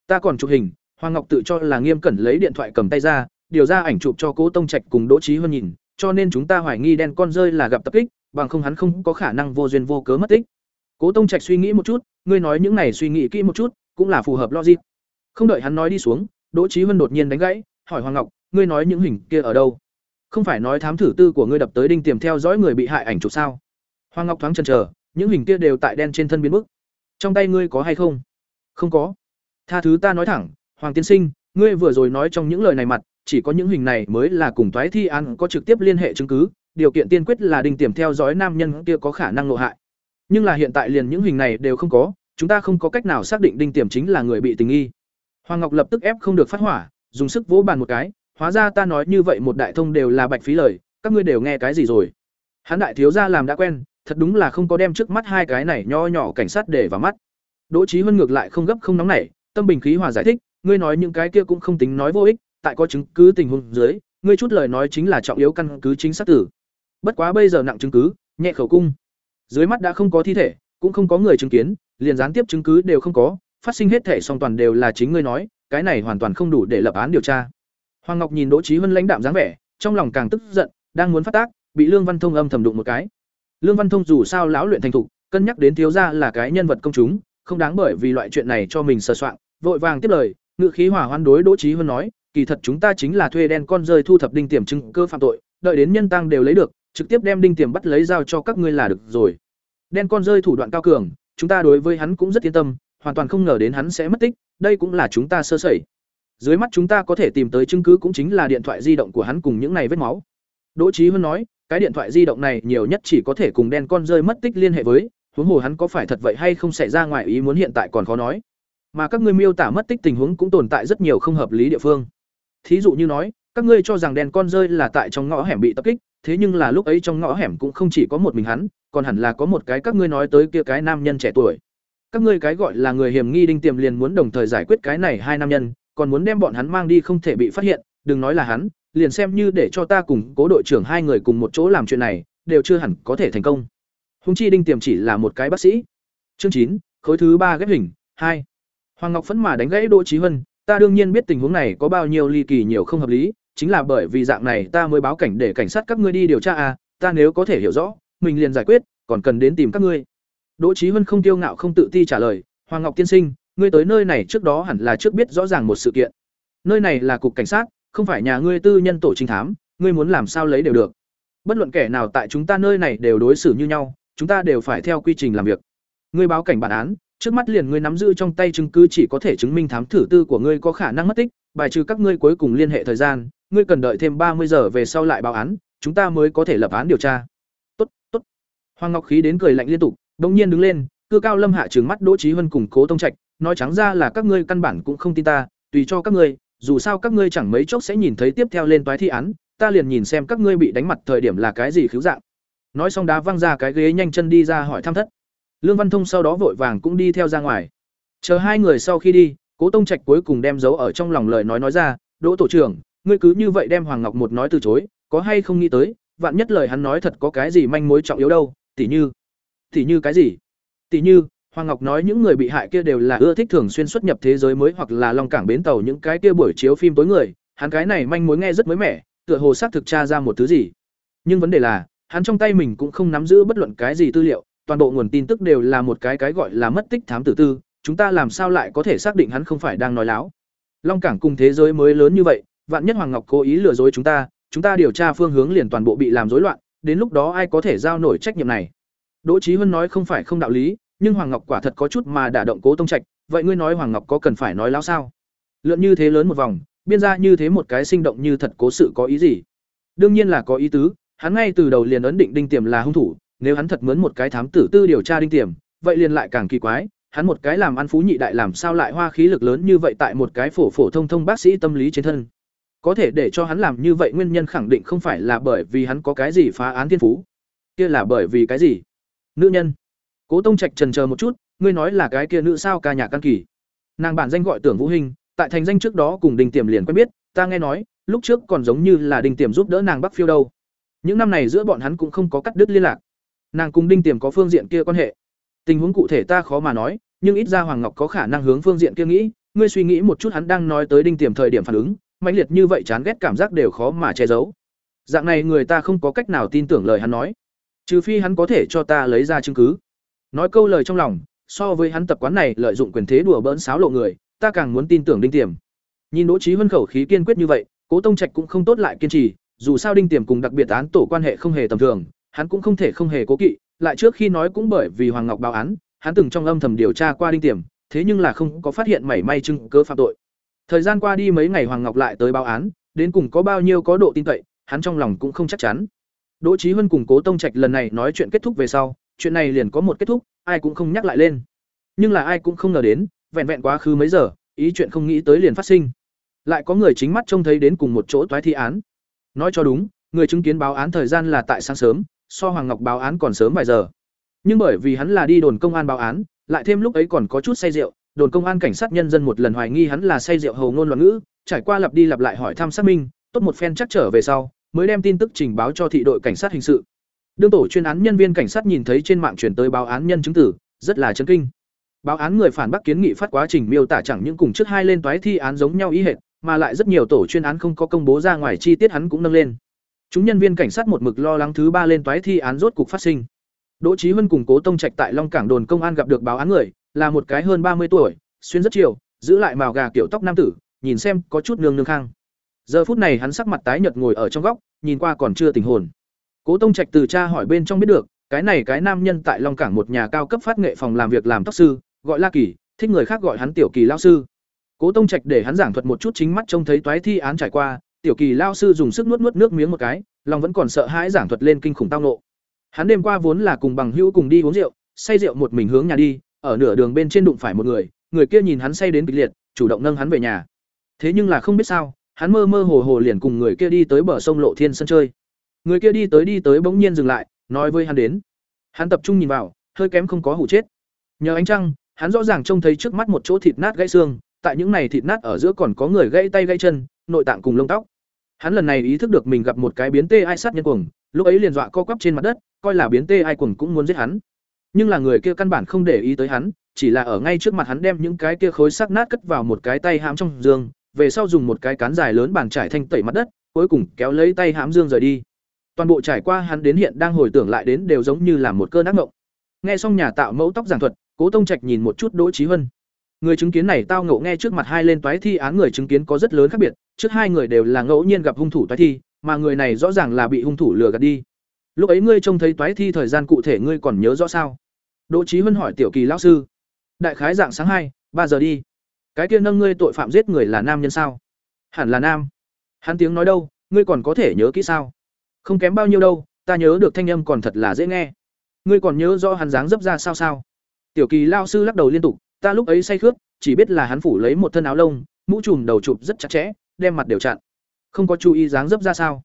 Ta còn chụp hình, hoàng ngọc tự cho là nghiêm cẩn lấy điện thoại cầm tay ra, điều ra ảnh chụp cho cố tông trạch cùng đỗ trí hơn nhìn cho nên chúng ta hoài nghi đen con rơi là gặp tập kích, bằng không hắn không có khả năng vô duyên vô cớ mất tích. Cố tông trạch suy nghĩ một chút, ngươi nói những này suy nghĩ kỹ một chút, cũng là phù hợp logic. Không đợi hắn nói đi xuống, đỗ trí Vân đột nhiên đánh gãy, hỏi hoàng ngọc, ngươi nói những hình kia ở đâu? Không phải nói thám thử tư của ngươi đập tới đinh tiềm theo dõi người bị hại ảnh chụp sao? Hoàng ngọc thoáng chần chờ, những hình kia đều tại đen trên thân biến bức. Trong tay ngươi có hay không? Không có. Tha thứ ta nói thẳng, hoàng tiên sinh, ngươi vừa rồi nói trong những lời này mặt chỉ có những hình này mới là cùng toái thi án có trực tiếp liên hệ chứng cứ, điều kiện tiên quyết là đình tiềm theo dõi nam nhân kia có khả năng lộ hại. Nhưng là hiện tại liền những hình này đều không có, chúng ta không có cách nào xác định đinh tiềm chính là người bị tình nghi. Hoàng ngọc lập tức ép không được phát hỏa, dùng sức vỗ bàn một cái, hóa ra ta nói như vậy một đại thông đều là bạch phí lời, các ngươi đều nghe cái gì rồi? Hắn đại thiếu gia làm đã quen, thật đúng là không có đem trước mắt hai cái này nho nhỏ cảnh sát để vào mắt. Đỗ trí huân ngược lại không gấp không nóng nảy, tâm bình khí hòa giải thích, ngươi nói những cái kia cũng không tính nói vô ích tại có chứng cứ tình huống dưới, ngươi chút lời nói chính là trọng yếu căn cứ chính xác tử. Bất quá bây giờ nặng chứng cứ, nhẹ khẩu cung. Dưới mắt đã không có thi thể, cũng không có người chứng kiến, liền gián tiếp chứng cứ đều không có, phát sinh hết thể song toàn đều là chính ngươi nói, cái này hoàn toàn không đủ để lập án điều tra. Hoàng ngọc nhìn đỗ Chí Hân lãnh đạm dáng vẻ, trong lòng càng tức giận, đang muốn phát tác, bị lương văn thông âm thầm đụng một cái. Lương văn thông dù sao lão luyện thành thục, cân nhắc đến thiếu gia là cái nhân vật công chúng, không đáng bởi vì loại chuyện này cho mình sờ soạn, vội vàng tiếp lời ngự khí hòa hoan đối đỗ Chí Hân nói kỳ thật chúng ta chính là thuê đen con rơi thu thập đinh tiềm chứng cơ phạm tội, đợi đến nhân tăng đều lấy được, trực tiếp đem đinh tiềm bắt lấy giao cho các ngươi là được rồi. Đen con rơi thủ đoạn cao cường, chúng ta đối với hắn cũng rất yên tâm, hoàn toàn không ngờ đến hắn sẽ mất tích, đây cũng là chúng ta sơ sẩy. Dưới mắt chúng ta có thể tìm tới chứng cứ cũng chính là điện thoại di động của hắn cùng những này vết máu. Đỗ Chí Huân nói, cái điện thoại di động này nhiều nhất chỉ có thể cùng đen con rơi mất tích liên hệ với, huống hồ hắn có phải thật vậy hay không xảy ra ngoài ý muốn hiện tại còn khó nói. Mà các ngươi miêu tả mất tích tình huống cũng tồn tại rất nhiều không hợp lý địa phương. Thí dụ như nói, các ngươi cho rằng đèn con rơi là tại trong ngõ hẻm bị tập kích, thế nhưng là lúc ấy trong ngõ hẻm cũng không chỉ có một mình hắn, còn hẳn là có một cái các ngươi nói tới kia cái nam nhân trẻ tuổi. Các ngươi cái gọi là người hiểm nghi đinh tiềm liền muốn đồng thời giải quyết cái này hai nam nhân, còn muốn đem bọn hắn mang đi không thể bị phát hiện, đừng nói là hắn, liền xem như để cho ta cùng cố đội trưởng hai người cùng một chỗ làm chuyện này, đều chưa hẳn có thể thành công. Hùng chi đinh tiềm chỉ là một cái bác sĩ. Chương chín, khối thứ ba ghép hình, hai. Hoàng Ngọc phấn mà đánh gãy Đỗ Chí Hân, ta đương nhiên biết tình huống này có bao nhiêu ly kỳ nhiều không hợp lý, chính là bởi vì dạng này ta mới báo cảnh để cảnh sát các ngươi đi điều tra à, ta nếu có thể hiểu rõ, mình liền giải quyết, còn cần đến tìm các ngươi. Đỗ Chí huân không tiêu ngạo không tự ti trả lời, Hoàng Ngọc tiên sinh, ngươi tới nơi này trước đó hẳn là trước biết rõ ràng một sự kiện. Nơi này là cục cảnh sát, không phải nhà ngươi tư nhân tổ trinh thám, ngươi muốn làm sao lấy đều được. Bất luận kẻ nào tại chúng ta nơi này đều đối xử như nhau, chúng ta đều phải theo quy trình làm việc. Ngươi báo cảnh bản án, trước mắt liền ngươi nắm giữ trong tay chứng cứ chỉ có thể chứng minh thám thử tư của ngươi có khả năng mất tích, bài trừ các ngươi cuối cùng liên hệ thời gian, ngươi cần đợi thêm ba mươi giờ về sau lại báo án, chúng ta mới có thể lập án điều tra. Tốt, tốt. Hoàng Ngọc Khí đến cười lạnh liên tục, đột nhiên đứng lên, cư cao lâm hạ trừng mắt Đỗ trí Hân cùng Cố Tông Trạch, nói trắng ra là các ngươi căn bản cũng không tin ta, tùy cho các ngươi, dù sao các ngươi chẳng mấy chốc sẽ nhìn thấy tiếp theo lên toái thi án, ta liền nhìn xem các ngươi bị đánh mặt thời điểm là cái gì khiếu dạng. Nói xong đá văng ra cái ghế nhanh chân đi ra hỏi thăm thất. Lương Văn Thông sau đó vội vàng cũng đi theo ra ngoài. Chờ hai người sau khi đi, Cố Tông Trạch cuối cùng đem dấu ở trong lòng lời nói nói ra, "Đỗ tổ trưởng, ngươi cứ như vậy đem Hoàng Ngọc một nói từ chối, có hay không nghĩ tới, vạn nhất lời hắn nói thật có cái gì manh mối trọng yếu đâu, tỉ như, tỉ như cái gì? Tỉ như, Hoàng Ngọc nói những người bị hại kia đều là ưa thích thường xuyên xuất nhập thế giới mới hoặc là long cảng bến tàu những cái kia buổi chiếu phim tối người, hắn cái này manh mối nghe rất mới mẻ, tựa hồ xác thực tra ra một thứ gì. Nhưng vấn đề là, hắn trong tay mình cũng không nắm giữ bất luận cái gì tư liệu, toàn bộ nguồn tin tức đều là một cái cái gọi là mất tích thám tử tư, chúng ta làm sao lại có thể xác định hắn không phải đang nói láo. Long cảng cùng thế giới mới lớn như vậy, vạn nhất Hoàng Ngọc cố ý lừa dối chúng ta, chúng ta điều tra phương hướng liền toàn bộ bị làm rối loạn, đến lúc đó ai có thể giao nổi trách nhiệm này. Đỗ Chí Huân nói không phải không đạo lý, nhưng Hoàng Ngọc quả thật có chút mà đả động Cố Tông Trạch, vậy ngươi nói Hoàng Ngọc có cần phải nói láo sao? Lượn như thế lớn một vòng, biên ra như thế một cái sinh động như thật cố sự có ý gì? Đương nhiên là có ý tứ, hắn ngay từ đầu liền ấn định Đinh Tiềm là hung thủ, nếu hắn thật mướn một cái thám tử tư điều tra Đinh Tiềm, vậy liền lại càng kỳ quái, hắn một cái làm ăn phú nhị đại làm sao lại hoa khí lực lớn như vậy tại một cái phổ phổ thông thông bác sĩ tâm lý trên thân. Có thể để cho hắn làm như vậy nguyên nhân khẳng định không phải là bởi vì hắn có cái gì phá án thiên phú, kia là bởi vì cái gì? Nữ nhân. Cố Tông Trạch trần chờ một chút, ngươi nói là cái kia nữ sao ca nhà căn kỳ. Nàng bản danh gọi Tưởng Vũ Hình, tại thành danh trước đó cùng Đinh Tiềm liền quen biết, ta nghe nói, lúc trước còn giống như là Đinh Tiềm giúp đỡ nàng Bắc Phiêu đâu. Những năm này giữa bọn hắn cũng không có cắt đứt liên lạc. Nàng cùng Đinh Tiềm có phương diện kia quan hệ. Tình huống cụ thể ta khó mà nói, nhưng ít ra Hoàng Ngọc có khả năng hướng phương diện kia nghĩ, ngươi suy nghĩ một chút hắn đang nói tới Đinh Tiềm thời điểm phản ứng, mãnh liệt như vậy chán ghét cảm giác đều khó mà che giấu. Dạng này người ta không có cách nào tin tưởng lời hắn nói, trừ phi hắn có thể cho ta lấy ra chứng cứ. Nói câu lời trong lòng, so với hắn tập quán này lợi dụng quyền thế đùa bỡn xáo lộ người, ta càng muốn tin tưởng Đinh Tiềm. Nhìn Đỗ Chí huân khẩu khí kiên quyết như vậy, Cố Tông Trạch cũng không tốt lại kiên trì, dù sao Đinh Tiềm cùng đặc biệt án tổ quan hệ không hề tầm thường, hắn cũng không thể không hề cố kỵ, lại trước khi nói cũng bởi vì Hoàng Ngọc báo án, hắn từng trong âm thầm điều tra qua Đinh Tiềm, thế nhưng là không có phát hiện mảy may chứng cứ phạm tội. Thời gian qua đi mấy ngày Hoàng Ngọc lại tới báo án, đến cùng có bao nhiêu có độ tin cậy, hắn trong lòng cũng không chắc chắn. Đỗ Chí Huân cùng Cố Tông Trạch lần này nói chuyện kết thúc về sau, chuyện này liền có một kết thúc, ai cũng không nhắc lại lên. Nhưng là ai cũng không ngờ đến, vẹn vẹn quá khứ mấy giờ, ý chuyện không nghĩ tới liền phát sinh. Lại có người chính mắt trông thấy đến cùng một chỗ toái thi án. Nói cho đúng, người chứng kiến báo án thời gian là tại sáng sớm, so Hoàng Ngọc báo án còn sớm vài giờ. Nhưng bởi vì hắn là đi đồn công an báo án, lại thêm lúc ấy còn có chút say rượu, đồn công an cảnh sát nhân dân một lần hoài nghi hắn là say rượu hầu ngôn loạn ngữ, trải qua lặp đi lặp lại hỏi thăm xác minh, tốt một phen chắc trở về sau, mới đem tin tức trình báo cho thị đội cảnh sát hình sự. Đương tổ chuyên án nhân viên cảnh sát nhìn thấy trên mạng truyền tới báo án nhân chứng tử, rất là chấn kinh. Báo án người phản bác kiến nghị phát quá trình miêu tả chẳng những cùng trước hai lên toái thi án giống nhau ý hệt, mà lại rất nhiều tổ chuyên án không có công bố ra ngoài chi tiết hắn cũng nâng lên. Chúng nhân viên cảnh sát một mực lo lắng thứ ba lên toái thi án rốt cục phát sinh. Đỗ Chí Huân cùng Cố Tông Trạch tại Long Cảng đồn công an gặp được báo án người, là một cái hơn ba mươi tuổi, xuyên rất chiều, giữ lại màu gà kiểu tóc nam tử, nhìn xem có chút nương nương khang. giờ phút này hắn sắc mặt tái nhợt ngồi ở trong góc nhìn qua còn chưa tình hồn cố tông trạch từ cha hỏi bên trong biết được cái này cái nam nhân tại long cảng một nhà cao cấp phát nghệ phòng làm việc làm tóc sư gọi la kỳ thích người khác gọi hắn tiểu kỳ lao sư cố tông trạch để hắn giảng thuật một chút chính mắt trông thấy toái thi án trải qua tiểu kỳ lao sư dùng sức nuốt nuốt nước miếng một cái, lòng vẫn còn sợ hãi giảng thuật lên kinh khủng tao nộ hắn đêm qua vốn là cùng bằng hữu cùng đi uống rượu, say rượu một mình hướng nhà đi, ở nửa đường bên trên đụng phải một người người kia nhìn hắn say đến kịch liệt, chủ động nâng hắn về nhà. Thế nhưng là không biết sao, hắn mơ mơ hồ hồ liền cùng người kia đi tới bờ sông lộ thiên sân chơi. Người kia đi tới đi tới bỗng nhiên dừng lại, nói với hắn đến. Hắn tập trung nhìn vào, hơi kém không có hủ chết. Nhờ ánh trăng, hắn rõ ràng trông thấy trước mắt một chỗ thịt nát gãy xương, tại những này thịt nát ở giữa còn có người gãy tay gãy chân, nội tạng cùng lông tóc hắn lần này ý thức được mình gặp một cái biến tê ai sát nhân cuồng, lúc ấy liền dọa co quắp trên mặt đất, coi là biến tê ai cuồng cũng muốn giết hắn. Nhưng là người kia căn bản không để ý tới hắn, chỉ là ở ngay trước mặt hắn đem những cái kia khối xác nát cất vào một cái tay hãm trong giường về sau dùng một cái cán dài lớn bàn trải thanh tẩy mặt đất, cuối cùng kéo lấy tay hãm dương rời đi. Toàn bộ trải qua hắn đến hiện đang hồi tưởng lại đến đều giống như là một cơn ác mộng. Nghe xong nhà tạo mẫu tóc giảng thuật, cố tông trạch nhìn một chút đỗ trí huân người chứng kiến này tao ngộ nghe trước mặt hai lên toái thi án người chứng kiến có rất lớn khác biệt, trước hai người đều là ngẫu nhiên gặp hung thủ toái thi, mà người này rõ ràng là bị hung thủ lừa gạt đi. Lúc ấy ngươi trông thấy toái thi thời gian cụ thể ngươi còn nhớ rõ sao? Đỗ trí huân hỏi tiểu kỳ lão sư. Đại khái dạng sáng hai, ba giờ đi. Cái kia nâng ngươi tội phạm giết người là nam nhân sao? Hẳn là nam. Hắn tiếng nói đâu, ngươi còn có thể nhớ kỹ sao? Không kém bao nhiêu đâu, ta nhớ được thanh âm còn thật là dễ nghe. Ngươi còn nhớ rõ hắn dáng dấp ra sao sao? Tiểu kỳ lao sư lắc đầu liên tục ta lúc ấy say khướt, chỉ biết là hắn phủ lấy một thân áo lông, mũ trùm đầu chụp rất chặt chẽ, đem mặt đều chặn. Không có chú ý dáng dấp ra sao?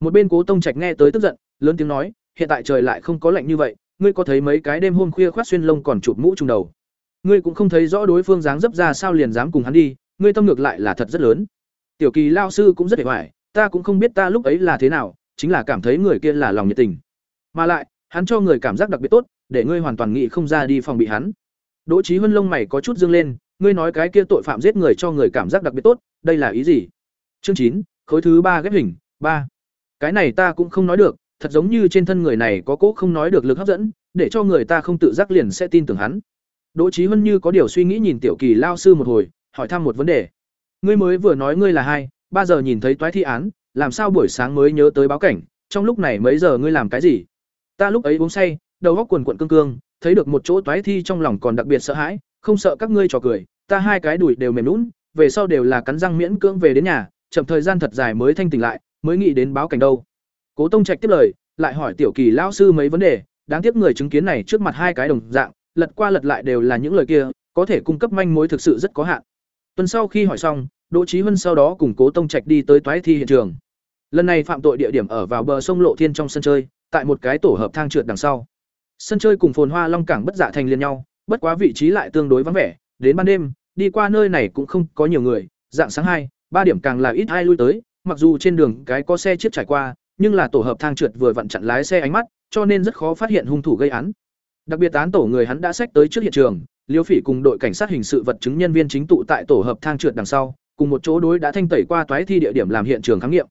Một bên cố tông trạch nghe tới tức giận, lớn tiếng nói, hiện tại trời lại không có lạnh như vậy, ngươi có thấy mấy cái đêm hôm khuya khoát xuyên lông còn chụp mũ trùm đầu? Ngươi cũng không thấy rõ đối phương dáng dấp ra sao liền dám cùng hắn đi, ngươi tâm ngược lại là thật rất lớn. Tiểu kỳ lao sư cũng rất hề hoài ta cũng không biết ta lúc ấy là thế nào, chính là cảm thấy người kia là lòng nhiệt tình. Mà lại, hắn cho người cảm giác đặc biệt tốt, để ngươi hoàn toàn nghĩ không ra đi phòng bị hắn đỗ trí huân lông mày có chút dương lên, ngươi nói cái kia tội phạm giết người cho người cảm giác đặc biệt tốt, đây là ý gì? Chương chín, khối thứ ba ghép hình, ba. Cái này ta cũng không nói được, thật giống như trên thân người này có cố không nói được lực hấp dẫn, để cho người ta không tự giác liền sẽ tin tưởng hắn. Đỗ trí huân như có điều suy nghĩ nhìn tiểu kỳ lao sư một hồi, hỏi thăm một vấn đề. Ngươi mới vừa nói ngươi là hai, ba giờ nhìn thấy toái thi án, làm sao buổi sáng mới nhớ tới báo cảnh, trong lúc này mấy giờ ngươi làm cái gì? Ta lúc ấy uống say, đầu óc quần quần cương cương thấy được một chỗ toái thi trong lòng còn đặc biệt sợ hãi không sợ các ngươi trò cười ta hai cái đùi đều mềm nhũn, về sau đều là cắn răng miễn cưỡng về đến nhà chậm thời gian thật dài mới thanh tỉnh lại mới nghĩ đến báo cảnh đâu. Cố tông trạch tiếp lời lại hỏi tiểu kỳ lão sư mấy vấn đề đáng tiếc người chứng kiến này trước mặt hai cái đồng dạng lật qua lật lại đều là những lời kia có thể cung cấp manh mối thực sự rất có hạn. Tuần sau khi hỏi xong đỗ Chí Hân sau đó cùng cố tông trạch đi tới toái thi hiện trường. Lần này phạm tội địa điểm ở vào bờ sông lộ thiên trong sân chơi tại một cái tổ hợp thang trượt đằng sau sân chơi cùng phồn hoa long cảng bất dạ thành liền nhau, bất quá vị trí lại tương đối vắng vẻ, đến ban đêm, đi qua nơi này cũng không có nhiều người, dạng sáng hai, ba điểm càng là ít ai lui tới, mặc dù trên đường cái có xe chiếc trải qua, nhưng là tổ hợp thang trượt vừa vặn chặn lái xe ánh mắt, cho nên rất khó phát hiện hung thủ gây án. Đặc biệt án tổ người hắn đã xách tới trước hiện trường, liêu phỉ cùng đội cảnh sát hình sự vật chứng nhân viên chính tụ tại tổ hợp thang trượt đằng sau, cùng một chỗ đối đã thanh tẩy qua toái thi địa điểm làm hiện trường khám nghiệm.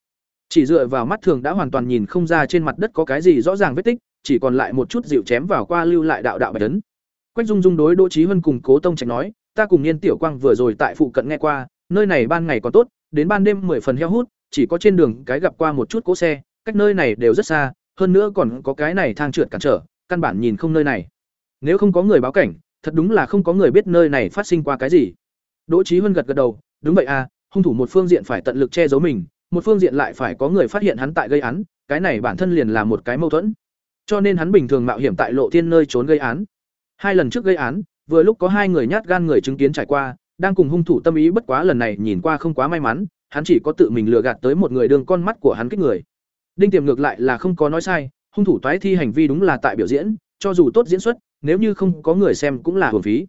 Chỉ dựa vào mắt thường đã hoàn toàn nhìn không ra trên mặt đất có cái gì rõ ràng vết tích chỉ còn lại một chút dịu chém vào qua lưu lại đạo đạo bạch tấn quách dung dung đối đỗ trí huân cùng cố tông trạch nói, ta cùng niên tiểu quang vừa rồi tại phụ cận nghe qua, nơi này ban ngày còn tốt, đến ban đêm mười phần heo hút, chỉ có trên đường cái gặp qua một chút cỗ xe, cách nơi này đều rất xa, hơn nữa còn có cái này thang trượt cản trở, căn bản nhìn không nơi này. Nếu không có người báo cảnh, thật đúng là không có người biết nơi này phát sinh qua cái gì. Đỗ trí huân gật gật đầu, đúng vậy à hung thủ một phương diện phải tận lực che giấu mình, một phương diện lại phải có người phát hiện hắn tại gây án, cái này bản thân liền là một cái mâu thuẫn cho nên hắn bình thường mạo hiểm tại lộ thiên nơi trốn gây án. Hai lần trước gây án, vừa lúc có hai người nhát gan người chứng kiến trải qua, đang cùng hung thủ tâm ý bất quá lần này nhìn qua không quá may mắn, hắn chỉ có tự mình lừa gạt tới một người đường con mắt của hắn kích người. Đinh tiềm ngược lại là không có nói sai, hung thủ toái thi hành vi đúng là tại biểu diễn, cho dù tốt diễn xuất, nếu như không có người xem cũng là hưởng phí.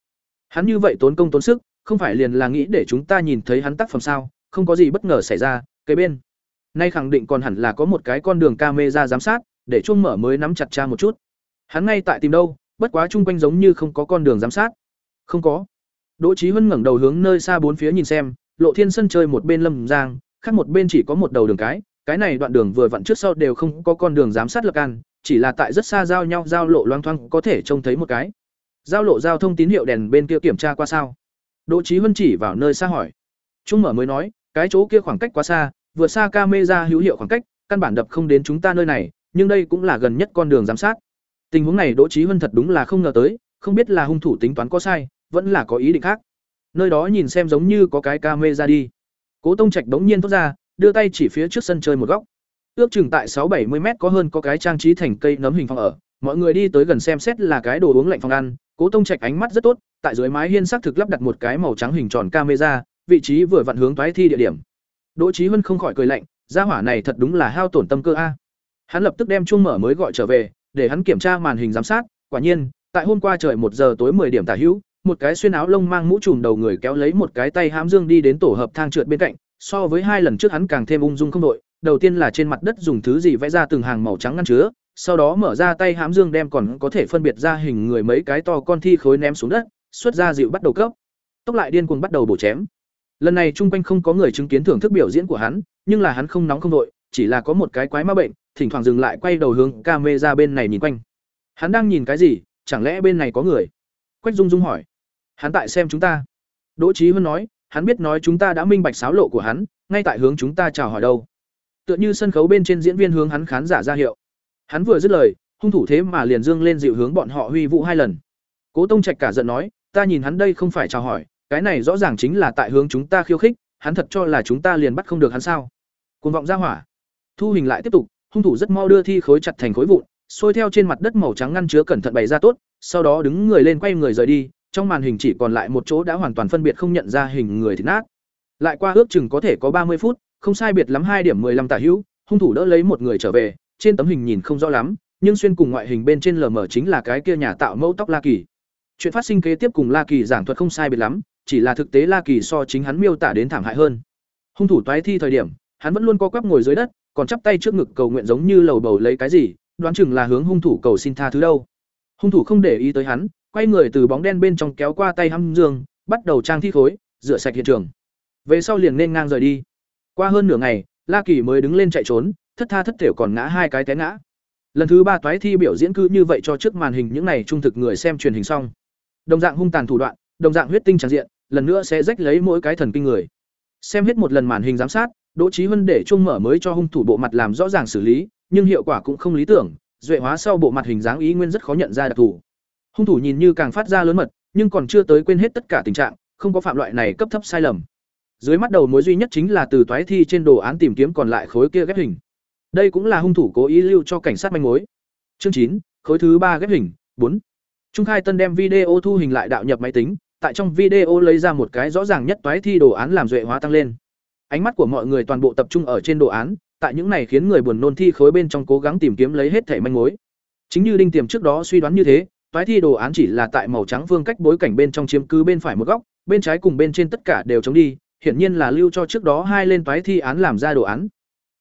Hắn như vậy tốn công tốn sức, không phải liền là nghĩ để chúng ta nhìn thấy hắn tác phẩm sao, không có gì bất ngờ xảy ra, kế bên. Nay khẳng định còn hẳn là có một cái con đường camera giám sát để chuông mở mới nắm chặt cha một chút. Hắn ngay tại tìm đâu bất quá chung quanh giống như không có con đường giám sát. Không có. Đỗ trí huân ngẩng đầu hướng nơi xa bốn phía nhìn xem lộ thiên sân chơi một bên lâm giang khác một bên chỉ có một đầu đường cái. Cái này đoạn đường vừa vặn trước sau đều không có con đường giám sát lập can chỉ là tại rất xa giao nhau giao lộ loang thoang có thể trông thấy một cái. Giao lộ giao thông tín hiệu đèn bên kia kiểm tra qua sao? Đỗ trí huân chỉ vào nơi xa hỏi. Trung mở mới nói cái chỗ kia khoảng cách quá xa vượt xa camera hữu hiệu khoảng cách, căn bản đập không đến chúng ta nơi này, nhưng đây cũng là gần nhất con đường giám sát. Tình huống này Đỗ Chí Hân thật đúng là không ngờ tới, không biết là hung thủ tính toán có sai, vẫn là có ý định khác. Nơi đó nhìn xem giống như có cái camera đi. Cố Tông Trạch đống nhiên thoát ra, đưa tay chỉ phía trước sân chơi một góc. Ước chừng tại sáu bảy mươi mét có hơn có cái trang trí thành cây nấm hình phòng ở, mọi người đi tới gần xem xét là cái đồ uống lạnh phòng ăn, Cố Tông Trạch ánh mắt rất tốt, tại dưới mái hiên xác thực lắp đặt một cái màu trắng hình tròn camera, vị trí vừa vặn hướng toái thi địa điểm. Đỗ Chí Hân không khỏi cười lạnh, gia hỏa này thật đúng là hao tổn tâm cơ a. Hắn lập tức đem chuông mở mới gọi trở về, để hắn kiểm tra màn hình giám sát, quả nhiên, tại hôm qua trời một giờ tối 10 điểm tả hữu, một cái xuyên áo lông mang mũ trùm đầu người kéo lấy một cái tay hãm dương đi đến tổ hợp thang trượt bên cạnh, so với hai lần trước hắn càng thêm ung dung không đội, đầu tiên là trên mặt đất dùng thứ gì vẽ ra từng hàng màu trắng ngăn chứa, sau đó mở ra tay hãm dương đem còn có thể phân biệt ra hình người mấy cái to con thi khối ném xuống đất, xuất ra dịu bắt đầu cấp. Tốc lại điên cuồng bắt đầu bổ chém. Lần này trung quanh không có người chứng kiến thưởng thức biểu diễn của hắn, nhưng là hắn không nóng không đội, chỉ là có một cái quái ma bệnh, thỉnh thoảng dừng lại quay đầu hướng camera bên này nhìn quanh. Hắn đang nhìn cái gì, chẳng lẽ bên này có người? Quách Dung Dung hỏi. Hắn tại xem chúng ta. Đỗ Chí Huân nói, hắn biết nói chúng ta đã minh bạch sáo lộ của hắn, ngay tại hướng chúng ta chào hỏi đâu. Tựa như sân khấu bên trên diễn viên hướng hắn khán giả ra hiệu. Hắn vừa dứt lời, hung thủ thế mà liền dương lên dịu hướng bọn họ huy vũ hai lần. Cố Tông Trạch cả giận nói, ta nhìn hắn đây không phải chào hỏi, cái này rõ ràng chính là tại hướng chúng ta khiêu khích, hắn thật cho là chúng ta liền bắt không được hắn sao? Cuồng vọng ra hỏa. Thu hình lại tiếp tục, hung thủ rất mau đưa thi khối chặt thành khối vụn, xôi theo trên mặt đất màu trắng ngăn chứa cẩn thận bày ra tốt, sau đó đứng người lên quay người rời đi, trong màn hình chỉ còn lại một chỗ đã hoàn toàn phân biệt không nhận ra hình người thì nát. Lại qua ước chừng có thể có ba mươi phút, không sai biệt lắm hai điểm lăm tả hữu, hung thủ đỡ lấy một người trở về, trên tấm hình nhìn không rõ lắm, nhưng xuyên cùng ngoại hình bên trên lờ mờ chính là cái kia nhà tạo mẫu tóc La Kỳ. Chuyện phát sinh kế tiếp cùng La Kỳ giảng thuật không sai biệt lắm, chỉ là thực tế La Kỳ so chính hắn miêu tả đến thảm hại hơn. Hung thủ toái thi thời điểm, hắn vẫn luôn co quắp ngồi dưới đất, còn chắp tay trước ngực cầu nguyện giống như lầu bầu lấy cái gì, đoán chừng là hướng hung thủ cầu xin tha thứ đâu. Hung thủ không để ý tới hắn, quay người từ bóng đen bên trong kéo qua tay hăm dương, bắt đầu trang thi khối, rửa sạch hiện trường. Về sau liền nên ngang rời đi. Qua hơn nửa ngày, La Kỳ mới đứng lên chạy trốn, thất tha thất thểu còn ngã hai cái té ngã. Lần thứ ba toái thi biểu diễn cứ như vậy cho trước màn hình những này trung thực người xem truyền hình xong. Đồng dạng hung tàn thủ đoạn, đồng dạng huyết tinh tràn diện, lần nữa sẽ rách lấy mỗi cái thần kinh người. Xem hết một lần màn hình giám sát, Đỗ Chí Hân để chung mở mới cho hung thủ bộ mặt làm rõ ràng xử lý, nhưng hiệu quả cũng không lý tưởng, duệ hóa sau bộ mặt hình dáng ý nguyên rất khó nhận ra đặc thù. Hung thủ nhìn như càng phát ra lớn mật, nhưng còn chưa tới quên hết tất cả tình trạng, không có phạm loại này cấp thấp sai lầm. Dưới mắt đầu mối duy nhất chính là từ toái thi trên đồ án tìm kiếm còn lại khối kia ghép hình. Đây cũng là hung thủ cố ý lưu cho cảnh sát manh mối. Chương chín, khối thứ ba ghép hình, bốn. Trung Khai Tân đem video thu hình lại đạo nhập máy tính, tại trong video lấy ra một cái rõ ràng nhất toái thi đồ án làm duệ hóa tăng lên. Ánh mắt của mọi người toàn bộ tập trung ở trên đồ án, tại những này khiến người buồn nôn thi khối bên trong cố gắng tìm kiếm lấy hết thể manh mối. Chính như Đinh Tiềm trước đó suy đoán như thế, toái thi đồ án chỉ là tại màu trắng vương cách bối cảnh bên trong chiếm cứ bên phải một góc, bên trái cùng bên trên tất cả đều chống đi, hiển nhiên là lưu cho trước đó hai lên toái thi án làm ra đồ án.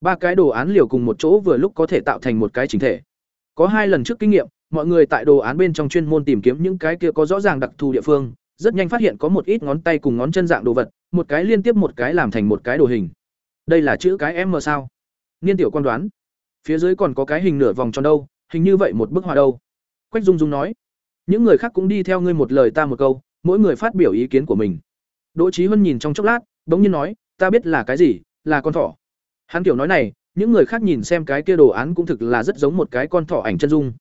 Ba cái đồ án liều cùng một chỗ vừa lúc có thể tạo thành một cái chính thể. Có hai lần trước kinh nghiệm, mọi người tại đồ án bên trong chuyên môn tìm kiếm những cái kia có rõ ràng đặc thù địa phương, rất nhanh phát hiện có một ít ngón tay cùng ngón chân dạng đồ vật, một cái liên tiếp một cái làm thành một cái đồ hình. Đây là chữ cái M sao? Niên tiểu quan đoán. Phía dưới còn có cái hình nửa vòng tròn đâu, hình như vậy một bức họa đâu. Quách Dung Dung nói. Những người khác cũng đi theo ngươi một lời ta một câu, mỗi người phát biểu ý kiến của mình. Đỗ Chí Huân nhìn trong chốc lát, bỗng nhiên nói, ta biết là cái gì, là con thỏ. Hắn kiểu nói này, những người khác nhìn xem cái kia đồ án cũng thực là rất giống một cái con thỏ ảnh chân dung.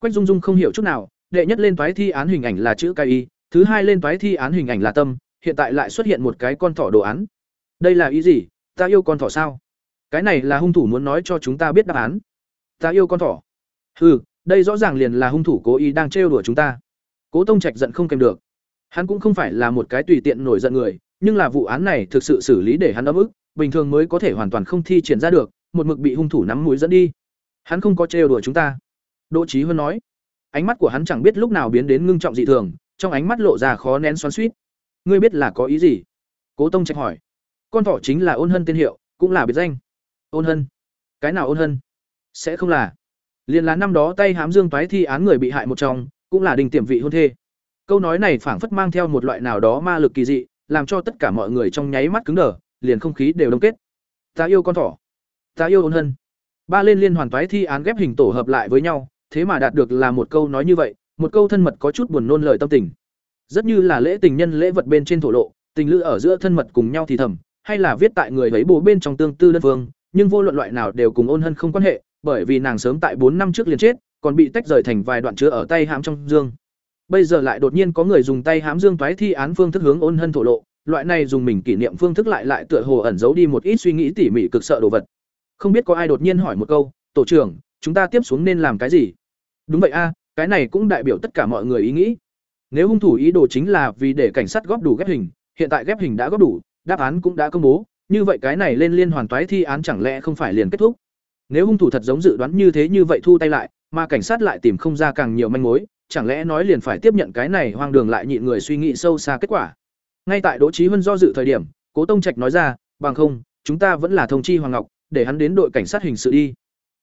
Quách Dung Dung không hiểu chút nào, đệ nhất lên toái thi án hình ảnh là chữ cái y, thứ hai lên toái thi án hình ảnh là tâm, hiện tại lại xuất hiện một cái con thỏ đồ án. Đây là ý gì? Ta yêu con thỏ sao? Cái này là hung thủ muốn nói cho chúng ta biết đáp án. Ta yêu con thỏ. Hừ, đây rõ ràng liền là hung thủ cố ý đang trêu đùa chúng ta. Cố Tông Trạch giận không kèm được. Hắn cũng không phải là một cái tùy tiện nổi giận người, nhưng là vụ án này thực sự xử lý để hắn ấm ức, bình thường mới có thể hoàn toàn không thi triển ra được, một mực bị hung thủ nắm mũi dẫn đi. Hắn không có trêu đùa chúng ta. Đỗ Chí Huân nói. Ánh mắt của hắn chẳng biết lúc nào biến đến ngưng trọng dị thường, trong ánh mắt lộ ra khó nén xoắn xuýt. Ngươi biết là có ý gì? Cố Tông Trạch hỏi. Con thỏ chính là Ôn Hân tên hiệu, cũng là biệt danh. Ôn Hân? Cái nào Ôn Hân? Sẽ không là. Liên là năm đó tay hám dương toái thi án người bị hại một trong, cũng là đình tiệm vị hôn thê. Câu nói này phảng phất mang theo một loại nào đó ma lực kỳ dị, làm cho tất cả mọi người trong nháy mắt cứng đờ, liền không khí đều đông kết. Ta yêu con thỏ. Ta yêu Ôn Hân. Ba lên liên hoàn toái thi án ghép hình tổ hợp lại với nhau, thế mà đạt được là một câu nói như vậy, một câu thân mật có chút buồn nôn lời tâm tình. Rất như là lễ tình nhân lễ vật bên trên thổ lộ, tình lữ ở giữa thân mật cùng nhau thì thầm, hay là viết tại người ấy bố bên trong tương tư đơn phương, nhưng vô luận loại nào đều cùng ôn hân không quan hệ, bởi vì nàng sớm tại bốn năm trước liền chết, còn bị tách rời thành vài đoạn chứa ở tay hãm trong dương. Bây giờ lại đột nhiên có người dùng tay hãm dương toái thi án phương thức hướng ôn hân thổ lộ, loại này dùng mình kỷ niệm phương thức lại lại tựa hồ ẩn giấu đi một ít suy nghĩ tỉ mỉ cực sợ đồ vật. Không biết có ai đột nhiên hỏi một câu, "Tổ trưởng, chúng ta tiếp xuống nên làm cái gì?" Đúng vậy a, cái này cũng đại biểu tất cả mọi người ý nghĩ. Nếu hung thủ ý đồ chính là vì để cảnh sát góp đủ ghép hình, hiện tại ghép hình đã góp đủ, đáp án cũng đã công bố, như vậy cái này lên liên hoàn toái thi án chẳng lẽ không phải liền kết thúc? Nếu hung thủ thật giống dự đoán như thế như vậy thu tay lại, mà cảnh sát lại tìm không ra càng nhiều manh mối, chẳng lẽ nói liền phải tiếp nhận cái này hoang đường lại nhịn người suy nghĩ sâu xa kết quả. Ngay tại Đỗ Chí Huân do dự thời điểm, Cố Tông Trạch nói ra, "Bằng không, chúng ta vẫn là thông chi Hoàng Ngọc, để hắn đến đội cảnh sát hình sự đi."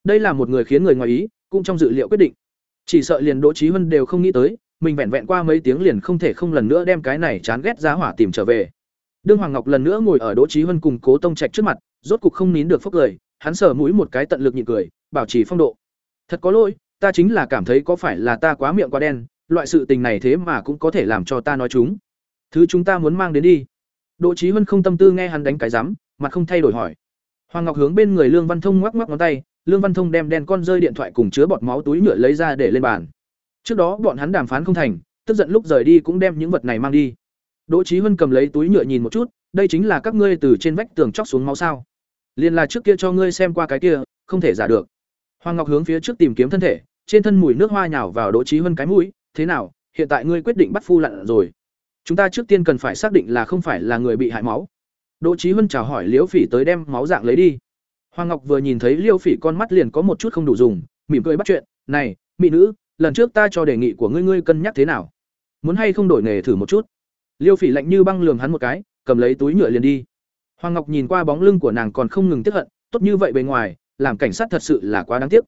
Đây là một người khiến người ngoài ý, cũng trong dự liệu quyết định. Chỉ sợ liền Đỗ Chí Huân đều không nghĩ tới, mình vẹn vẹn qua mấy tiếng liền không thể không lần nữa đem cái này chán ghét giá hỏa tìm trở về. Đương Hoàng Ngọc lần nữa ngồi ở Đỗ Chí Huân cùng Cố Tông Trạch trước mặt, rốt cục không nín được phốc cười, hắn sờ mũi một cái tận lực nhịn cười, bảo trì phong độ. Thật có lỗi, ta chính là cảm thấy có phải là ta quá miệng quá đen, loại sự tình này thế mà cũng có thể làm cho ta nói chúng. Thứ chúng ta muốn mang đến đi. Đỗ Chí Huân không tâm tư nghe hắn đánh cái rắm, mặt không thay đổi hỏi. Hoàng Ngọc hướng bên người Lương Văn Thông ngoắc ngoắc ngón tay, Lương Văn Thông đem đen con rơi điện thoại cùng chứa bọt máu túi nhựa lấy ra để lên bàn. Trước đó bọn hắn đàm phán không thành, tức giận lúc rời đi cũng đem những vật này mang đi. Đỗ Chí Huân cầm lấy túi nhựa nhìn một chút, đây chính là các ngươi từ trên vách tường chóc xuống máu sao? Liên là trước kia cho ngươi xem qua cái kia, không thể giả được. Hoàng Ngọc hướng phía trước tìm kiếm thân thể, trên thân mùi nước hoa nhào vào Đỗ Chí Huân cái mũi, thế nào, hiện tại ngươi quyết định bắt phu lặn rồi. Chúng ta trước tiên cần phải xác định là không phải là người bị hại máu. Đỗ Chí Huân chào hỏi Liễu Phỉ tới đem máu dạng lấy đi. Hoàng Ngọc vừa nhìn thấy Liễu Phỉ con mắt liền có một chút không đủ dùng, mỉm cười bắt chuyện, "Này, mỹ nữ, lần trước ta cho đề nghị của ngươi ngươi cân nhắc thế nào? Muốn hay không đổi nghề thử một chút?" Liêu Phỉ lạnh như băng lườm hắn một cái, cầm lấy túi nhựa liền đi. Hoàng Ngọc nhìn qua bóng lưng của nàng còn không ngừng tiếp hận, tốt như vậy bề ngoài, làm cảnh sát thật sự là quá đáng tiếc.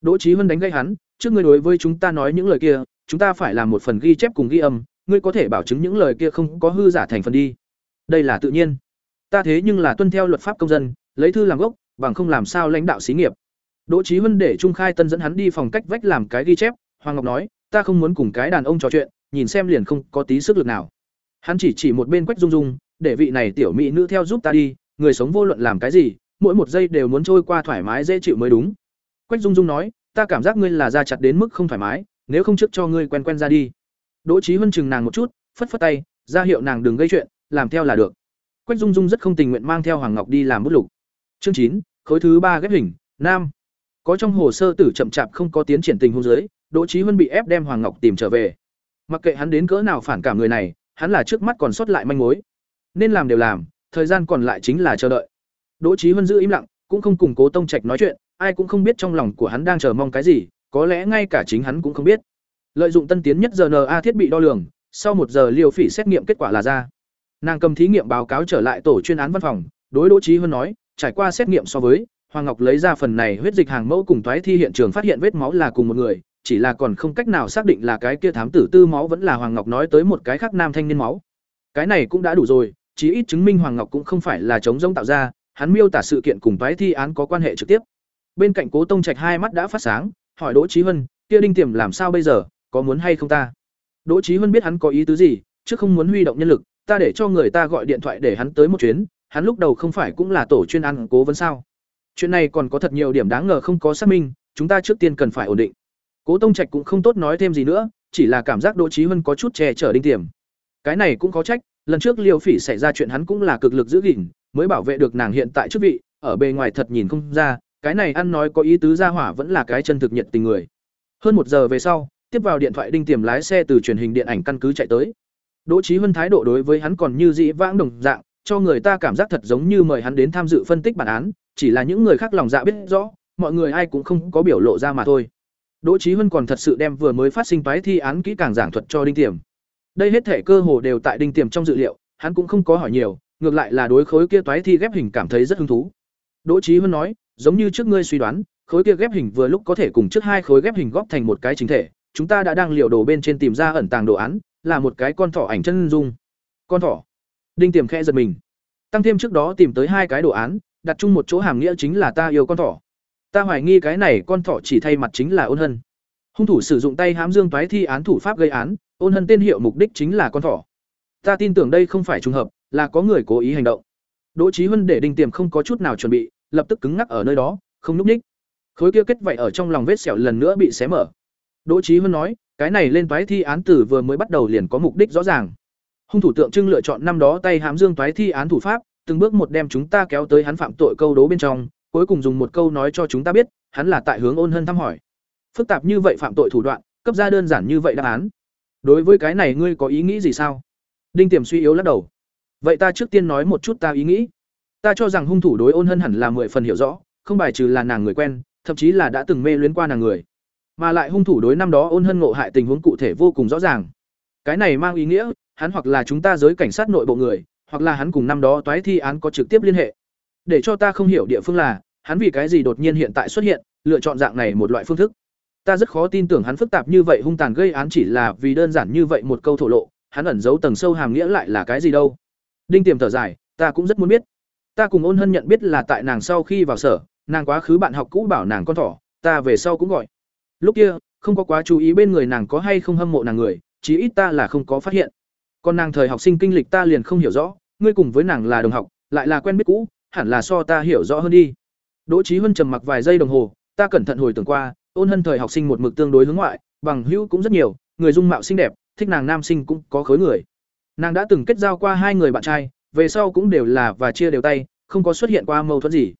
Đỗ Chí Huân đánh gây hắn, trước ngươi đối với chúng ta nói những lời kia, chúng ta phải làm một phần ghi chép cùng ghi âm, ngươi có thể bảo chứng những lời kia không có hư giả thành phần đi. Đây là tự nhiên. Ta thế nhưng là tuân theo luật pháp công dân, lấy thư làm gốc, bằng không làm sao lãnh đạo xí nghiệp. Đỗ Chí Huân để Trung Khai Tân dẫn hắn đi phòng cách vách làm cái ghi chép, Hoàng Ngọc nói, ta không muốn cùng cái đàn ông trò chuyện, nhìn xem liền không có tí sức lực nào. Hắn chỉ chỉ một bên Quách Dung Dung, để vị này tiểu mỹ nữ theo giúp ta đi, người sống vô luận làm cái gì, mỗi một giây đều muốn trôi qua thoải mái dễ chịu mới đúng. Quách Dung Dung nói, ta cảm giác ngươi là da chặt đến mức không thoải mái, nếu không trước cho ngươi quen quen ra đi. Đỗ Chí Huân chừng nàng một chút, phất phất tay, ra hiệu nàng đừng gây chuyện, làm theo là được. Quách Dung Dung rất không tình nguyện mang theo Hoàng Ngọc đi làm bút lục. Chương chín, khối thứ ba ghép hình, nam. Có trong hồ sơ tử chậm chạp không có tiến triển tình huống dưới, Đỗ Chí Huân bị ép đem Hoàng Ngọc tìm trở về. Mặc kệ hắn đến cỡ nào phản cảm người này, hắn là trước mắt còn sót lại manh mối. Nên làm đều làm, thời gian còn lại chính là chờ đợi. Đỗ Chí Huân giữ im lặng, cũng không cùng Cố Tông Trạch nói chuyện, ai cũng không biết trong lòng của hắn đang chờ mong cái gì, có lẽ ngay cả chính hắn cũng không biết. Lợi dụng tân tiến nhất RNA thiết bị đo lường, sau một giờ liều phỉ xét nghiệm kết quả là ra. Nàng cầm thí nghiệm báo cáo trở lại tổ chuyên án văn phòng, đối Đỗ Chí Huân nói, trải qua xét nghiệm so với, Hoàng Ngọc lấy ra phần này huyết dịch hàng mẫu cùng toái thi hiện trường phát hiện vết máu là cùng một người, chỉ là còn không cách nào xác định là cái kia thám tử tư máu vẫn là Hoàng Ngọc nói tới một cái khác nam thanh niên máu. Cái này cũng đã đủ rồi, chí ít chứng minh Hoàng Ngọc cũng không phải là chống rông tạo ra, hắn miêu tả sự kiện cùng phái thi án có quan hệ trực tiếp. Bên cạnh Cố Tông Trạch hai mắt đã phát sáng, hỏi Đỗ Chí Huân, kia đinh tiềm làm sao bây giờ, có muốn hay không ta? Đỗ Chí Huân biết hắn có ý tứ gì, chứ không muốn huy động nhân lực, ta để cho người ta gọi điện thoại để hắn tới một chuyến, hắn lúc đầu không phải cũng là tổ chuyên ăn cố vấn sao? Chuyện này còn có thật nhiều điểm đáng ngờ không có xác minh, chúng ta trước tiên cần phải ổn định. Cố Tông Trạch cũng không tốt nói thêm gì nữa, chỉ là cảm giác Đỗ Chí Hân có chút che chở đinh tiềm. Cái này cũng có trách, lần trước Liêu Phỉ xảy ra chuyện hắn cũng là cực lực giữ gìn, mới bảo vệ được nàng hiện tại chức vị, ở bề ngoài thật nhìn không ra, cái này ăn nói có ý tứ ra hỏa vẫn là cái chân thực nhiệt tình người. Hơn một giờ về sau, tiếp vào điện thoại đinh tiềm lái xe từ truyền hình điện ảnh căn cứ chạy tới. Đỗ Chí Hân thái độ đối với hắn còn như dĩ vãng đồng dạng, cho người ta cảm giác thật giống như mời hắn đến tham dự phân tích bản án, chỉ là những người khác lòng dạ biết rõ, mọi người ai cũng không có biểu lộ ra mà thôi. Đỗ Chí Huân còn thật sự đem vừa mới phát sinh toái thi án kỹ càng giảng thuật cho Đinh Tiềm. Đây hết thể cơ hồ đều tại Đinh Tiềm trong dự liệu, hắn cũng không có hỏi nhiều, ngược lại là đối khối kia toái thi ghép hình cảm thấy rất hứng thú. Đỗ Chí Huân nói, giống như trước ngươi suy đoán, khối kia ghép hình vừa lúc có thể cùng trước hai khối ghép hình góp thành một cái chính thể, chúng ta đã đang liệu đồ bên trên tìm ra ẩn tàng đồ án, là một cái con thỏ ảnh chân dung. Con thỏ. Đinh Tiềm khẽ giật mình. Tăng thêm trước đó tìm tới hai cái đồ án, đặt chung một chỗ hàm nghĩa chính là ta yêu con thỏ. Ta hoài nghi cái này con thỏ chỉ thay mặt chính là Ôn Hân. Hung thủ sử dụng tay hãm dương toái thi án thủ pháp gây án, Ôn Hân tên hiệu mục đích chính là con thỏ. Ta tin tưởng đây không phải trùng hợp, là có người cố ý hành động. Đỗ Chí Huân để Đinh Tiềm không có chút nào chuẩn bị, lập tức cứng ngắc ở nơi đó, không núp ních. Khối kia kết vậy ở trong lòng vết sẹo lần nữa bị xé mở. Đỗ Chí Huân nói, cái này lên toái thi án tử vừa mới bắt đầu liền có mục đích rõ ràng. Hung thủ tượng trưng lựa chọn năm đó tay hãm dương toái thi án thủ pháp, từng bước một đem chúng ta kéo tới hắn phạm tội câu đố bên trong, cuối cùng dùng một câu nói cho chúng ta biết, hắn là tại hướng ôn hân thăm hỏi. Phức tạp như vậy phạm tội thủ đoạn, cấp ra đơn giản như vậy đáp án. Đối với cái này ngươi có ý nghĩ gì sao? Đinh Tiềm suy yếu lắc đầu. Vậy ta trước tiên nói một chút ta ý nghĩ. Ta cho rằng hung thủ đối ôn hân hẳn là mười phần hiểu rõ, không bài trừ là nàng người quen, thậm chí là đã từng mê luyến qua nàng người. Mà lại hung thủ đối năm đó ôn hân ngộ hại tình huống cụ thể vô cùng rõ ràng. Cái này mang ý nghĩa, hắn hoặc là chúng ta giới cảnh sát nội bộ người, hoặc là hắn cùng năm đó toái thi án có trực tiếp liên hệ. Để cho ta không hiểu địa phương là, hắn vì cái gì đột nhiên hiện tại xuất hiện, lựa chọn dạng này một loại phương thức. Ta rất khó tin tưởng hắn phức tạp như vậy hung tàn gây án chỉ là vì đơn giản như vậy một câu thổ lộ, hắn ẩn giấu tầng sâu hàm nghĩa lại là cái gì đâu. Đinh Tiềm thở dài, ta cũng rất muốn biết. Ta cùng Ôn Hân nhận biết là tại nàng sau khi vào sở, nàng quá khứ bạn học cũ bảo nàng con thỏ, ta về sau cũng gọi. Lúc kia, không có quá chú ý bên người nàng có hay không hâm mộ nàng người, chí ít ta là không có phát hiện. Còn nàng thời học sinh kinh lịch ta liền không hiểu rõ, ngươi cùng với nàng là đồng học, lại là quen biết cũ, hẳn là so ta hiểu rõ hơn đi. Đỗ Chí Huân trầm mặc vài giây đồng hồ, ta cẩn thận hồi tưởng qua, ôn hân thời học sinh một mực tương đối hướng ngoại, bằng hữu cũng rất nhiều, người dung mạo xinh đẹp, thích nàng nam sinh cũng có khối người. Nàng đã từng kết giao qua hai người bạn trai, về sau cũng đều là và chia đều tay, không có xuất hiện qua mâu thuẫn gì.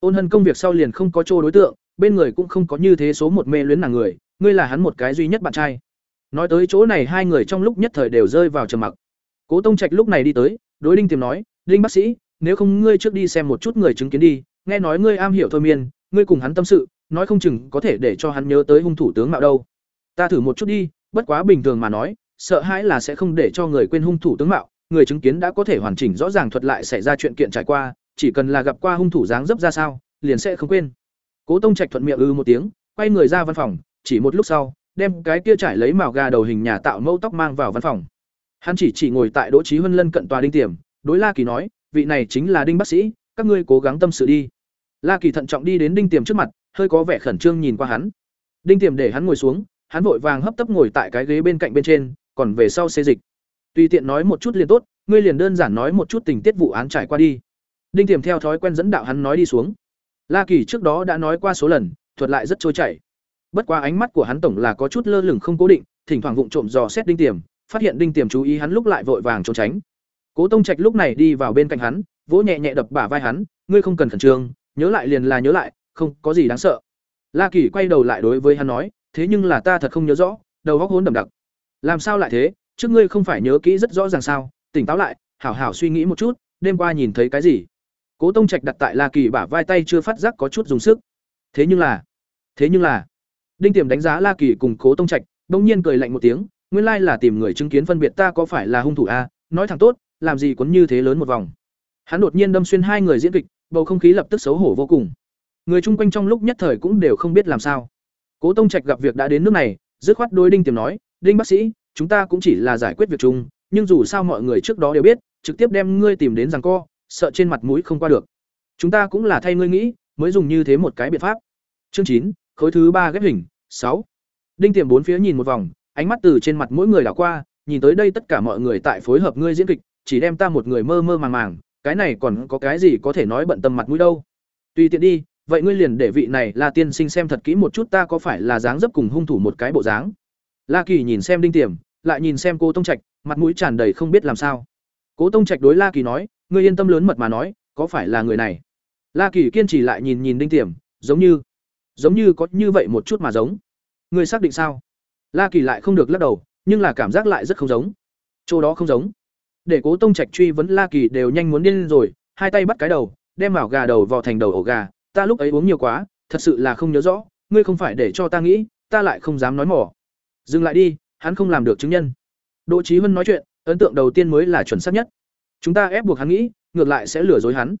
Ôn hân công việc sau liền không có chỗ đối tượng, bên người cũng không có như thế số một mê luyến nàng người, ngươi là hắn một cái duy nhất bạn trai. Nói tới chỗ này hai người trong lúc nhất thời đều rơi vào trầm mặc. Cố Tông Trạch lúc này đi tới, đối Đinh Tiềm nói, "Đinh bác sĩ, nếu không ngươi trước đi xem một chút người chứng kiến đi, nghe nói ngươi am hiểu thôi miên, ngươi cùng hắn tâm sự, nói không chừng có thể để cho hắn nhớ tới hung thủ tướng mạo đâu. Ta thử một chút đi, bất quá bình thường mà nói, sợ hãi là sẽ không để cho người quên hung thủ tướng mạo, người chứng kiến đã có thể hoàn chỉnh rõ ràng thuật lại xảy ra chuyện kiện trải qua, chỉ cần là gặp qua hung thủ dáng dấp ra sao, liền sẽ không quên. Cố Tông Trạch thuận miệng ư một tiếng, quay người ra văn phòng, chỉ một lúc sau, đem cái kia trải lấy màu gà đầu hình nhà tạo mẫu tóc mang vào văn phòng. Hắn chỉ chỉ ngồi tại Đỗ Chí Huân lân cận tòa đinh tiềm, đối La Kỳ nói, vị này chính là đinh bác sĩ, các ngươi cố gắng tâm sự đi. La Kỳ thận trọng đi đến đinh tiềm trước mặt, hơi có vẻ khẩn trương nhìn qua hắn. Đinh tiềm để hắn ngồi xuống, hắn vội vàng hấp tấp ngồi tại cái ghế bên cạnh bên trên, còn về sau xê dịch. Tùy tiện nói một chút liền tốt, ngươi liền đơn giản nói một chút tình tiết vụ án trải qua đi. Đinh tiềm theo thói quen dẫn đạo hắn nói đi xuống. La Kỳ trước đó đã nói qua số lần, thuật lại rất trôi chảy. Bất quá ánh mắt của hắn tổng là có chút lơ lửng không cố định, thỉnh thoảng vụng trộm dò xét đinh tiềm, phát hiện đinh tiềm chú ý hắn lúc lại vội vàng trốn tránh. Cố Tông Trạch lúc này đi vào bên cạnh hắn, vỗ nhẹ nhẹ đập bả vai hắn, ngươi không cần khẩn trương, nhớ lại liền là nhớ lại, không có gì đáng sợ. La Kỳ quay đầu lại đối với hắn nói, thế nhưng là ta thật không nhớ rõ, đầu óc hỗn đầm đặc. Làm sao lại thế, trước ngươi không phải nhớ kỹ rất rõ ràng sao, tỉnh táo lại, hảo hảo suy nghĩ một chút, đêm qua nhìn thấy cái gì? Cố Tông Trạch đặt tại La Kỳ bả vai tay chưa phát giác có chút dùng sức. Thế nhưng là, thế nhưng là, Đinh Tiềm đánh giá La Kỳ cùng Cố Tông Trạch, bỗng nhiên cười lạnh một tiếng, nguyên lai là tìm người chứng kiến phân biệt ta có phải là hung thủ a, nói thẳng tốt, làm gì quấn như thế lớn một vòng. Hắn đột nhiên đâm xuyên hai người diễn kịch, bầu không khí lập tức xấu hổ vô cùng. Người chung quanh trong lúc nhất thời cũng đều không biết làm sao. Cố Tông Trạch gặp việc đã đến nước này, dứt khoát đôi Đinh Tiềm nói, "Đinh bác sĩ, chúng ta cũng chỉ là giải quyết việc chung, nhưng dù sao mọi người trước đó đều biết, trực tiếp đem ngươi tìm đến rằng co, sợ trên mặt mũi không qua được. Chúng ta cũng là thay ngươi nghĩ, mới dùng như thế một cái biện pháp." Chương chín, khối thứ ba ghép hình, sáu. Đinh Tiềm bốn phía nhìn một vòng, ánh mắt từ trên mặt mỗi người đảo qua, nhìn tới đây tất cả mọi người tại phối hợp ngươi diễn kịch, chỉ đem ta một người mơ mơ màng màng, cái này còn có cái gì có thể nói bận tâm mặt mũi đâu. Tùy tiện đi, vậy ngươi liền để vị này La tiên sinh xem thật kỹ một chút ta có phải là dáng dấp cùng hung thủ một cái bộ dáng. La Kỳ nhìn xem Đinh Tiềm, lại nhìn xem Cố Tông Trạch, mặt mũi tràn đầy không biết làm sao. Cố Tông Trạch đối La Kỳ nói, ngươi yên tâm lớn mật mà nói, có phải là người này? La Kỳ kiên trì lại nhìn nhìn Đinh Tiềm, giống như, giống như có như vậy một chút mà giống. Ngươi xác định sao? La Kỳ lại không được lắc đầu, nhưng là cảm giác lại rất không giống. Chỗ đó không giống. Để Cố Tông Trạch truy vấn La Kỳ đều nhanh muốn điên lên rồi, hai tay bắt cái đầu, đem vào gà đầu vào thành đầu ổ gà, ta lúc ấy uống nhiều quá, thật sự là không nhớ rõ, ngươi không phải để cho ta nghĩ, ta lại không dám nói mỏ. Dừng lại đi, hắn không làm được chứng nhân. Đỗ trí Hân nói chuyện, ấn tượng đầu tiên mới là chuẩn xác nhất. Chúng ta ép buộc hắn nghĩ, ngược lại sẽ lừa dối hắn.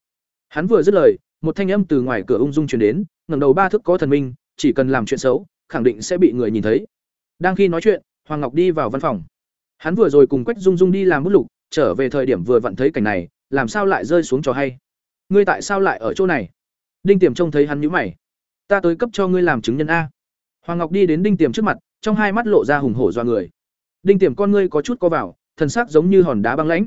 Hắn vừa dứt lời, một thanh âm từ ngoài cửa ung dung truyền đến, ngẩng đầu ba thước có thần minh, chỉ cần làm chuyện xấu, khẳng định sẽ bị người nhìn thấy. Đang khi nói chuyện, Hoàng Ngọc đi vào văn phòng. Hắn vừa rồi cùng Quách Dung Dung đi làm bút lục, trở về thời điểm vừa vặn thấy cảnh này, làm sao lại rơi xuống trò hay? Ngươi tại sao lại ở chỗ này? Đinh Tiềm trông thấy hắn nhíu mày. Ta tới cấp cho ngươi làm chứng nhân a. Hoàng Ngọc đi đến Đinh Tiềm trước mặt, trong hai mắt lộ ra hùng hổ doa người. Đinh Tiềm con ngươi có chút co vào, thần sắc giống như hòn đá băng lãnh.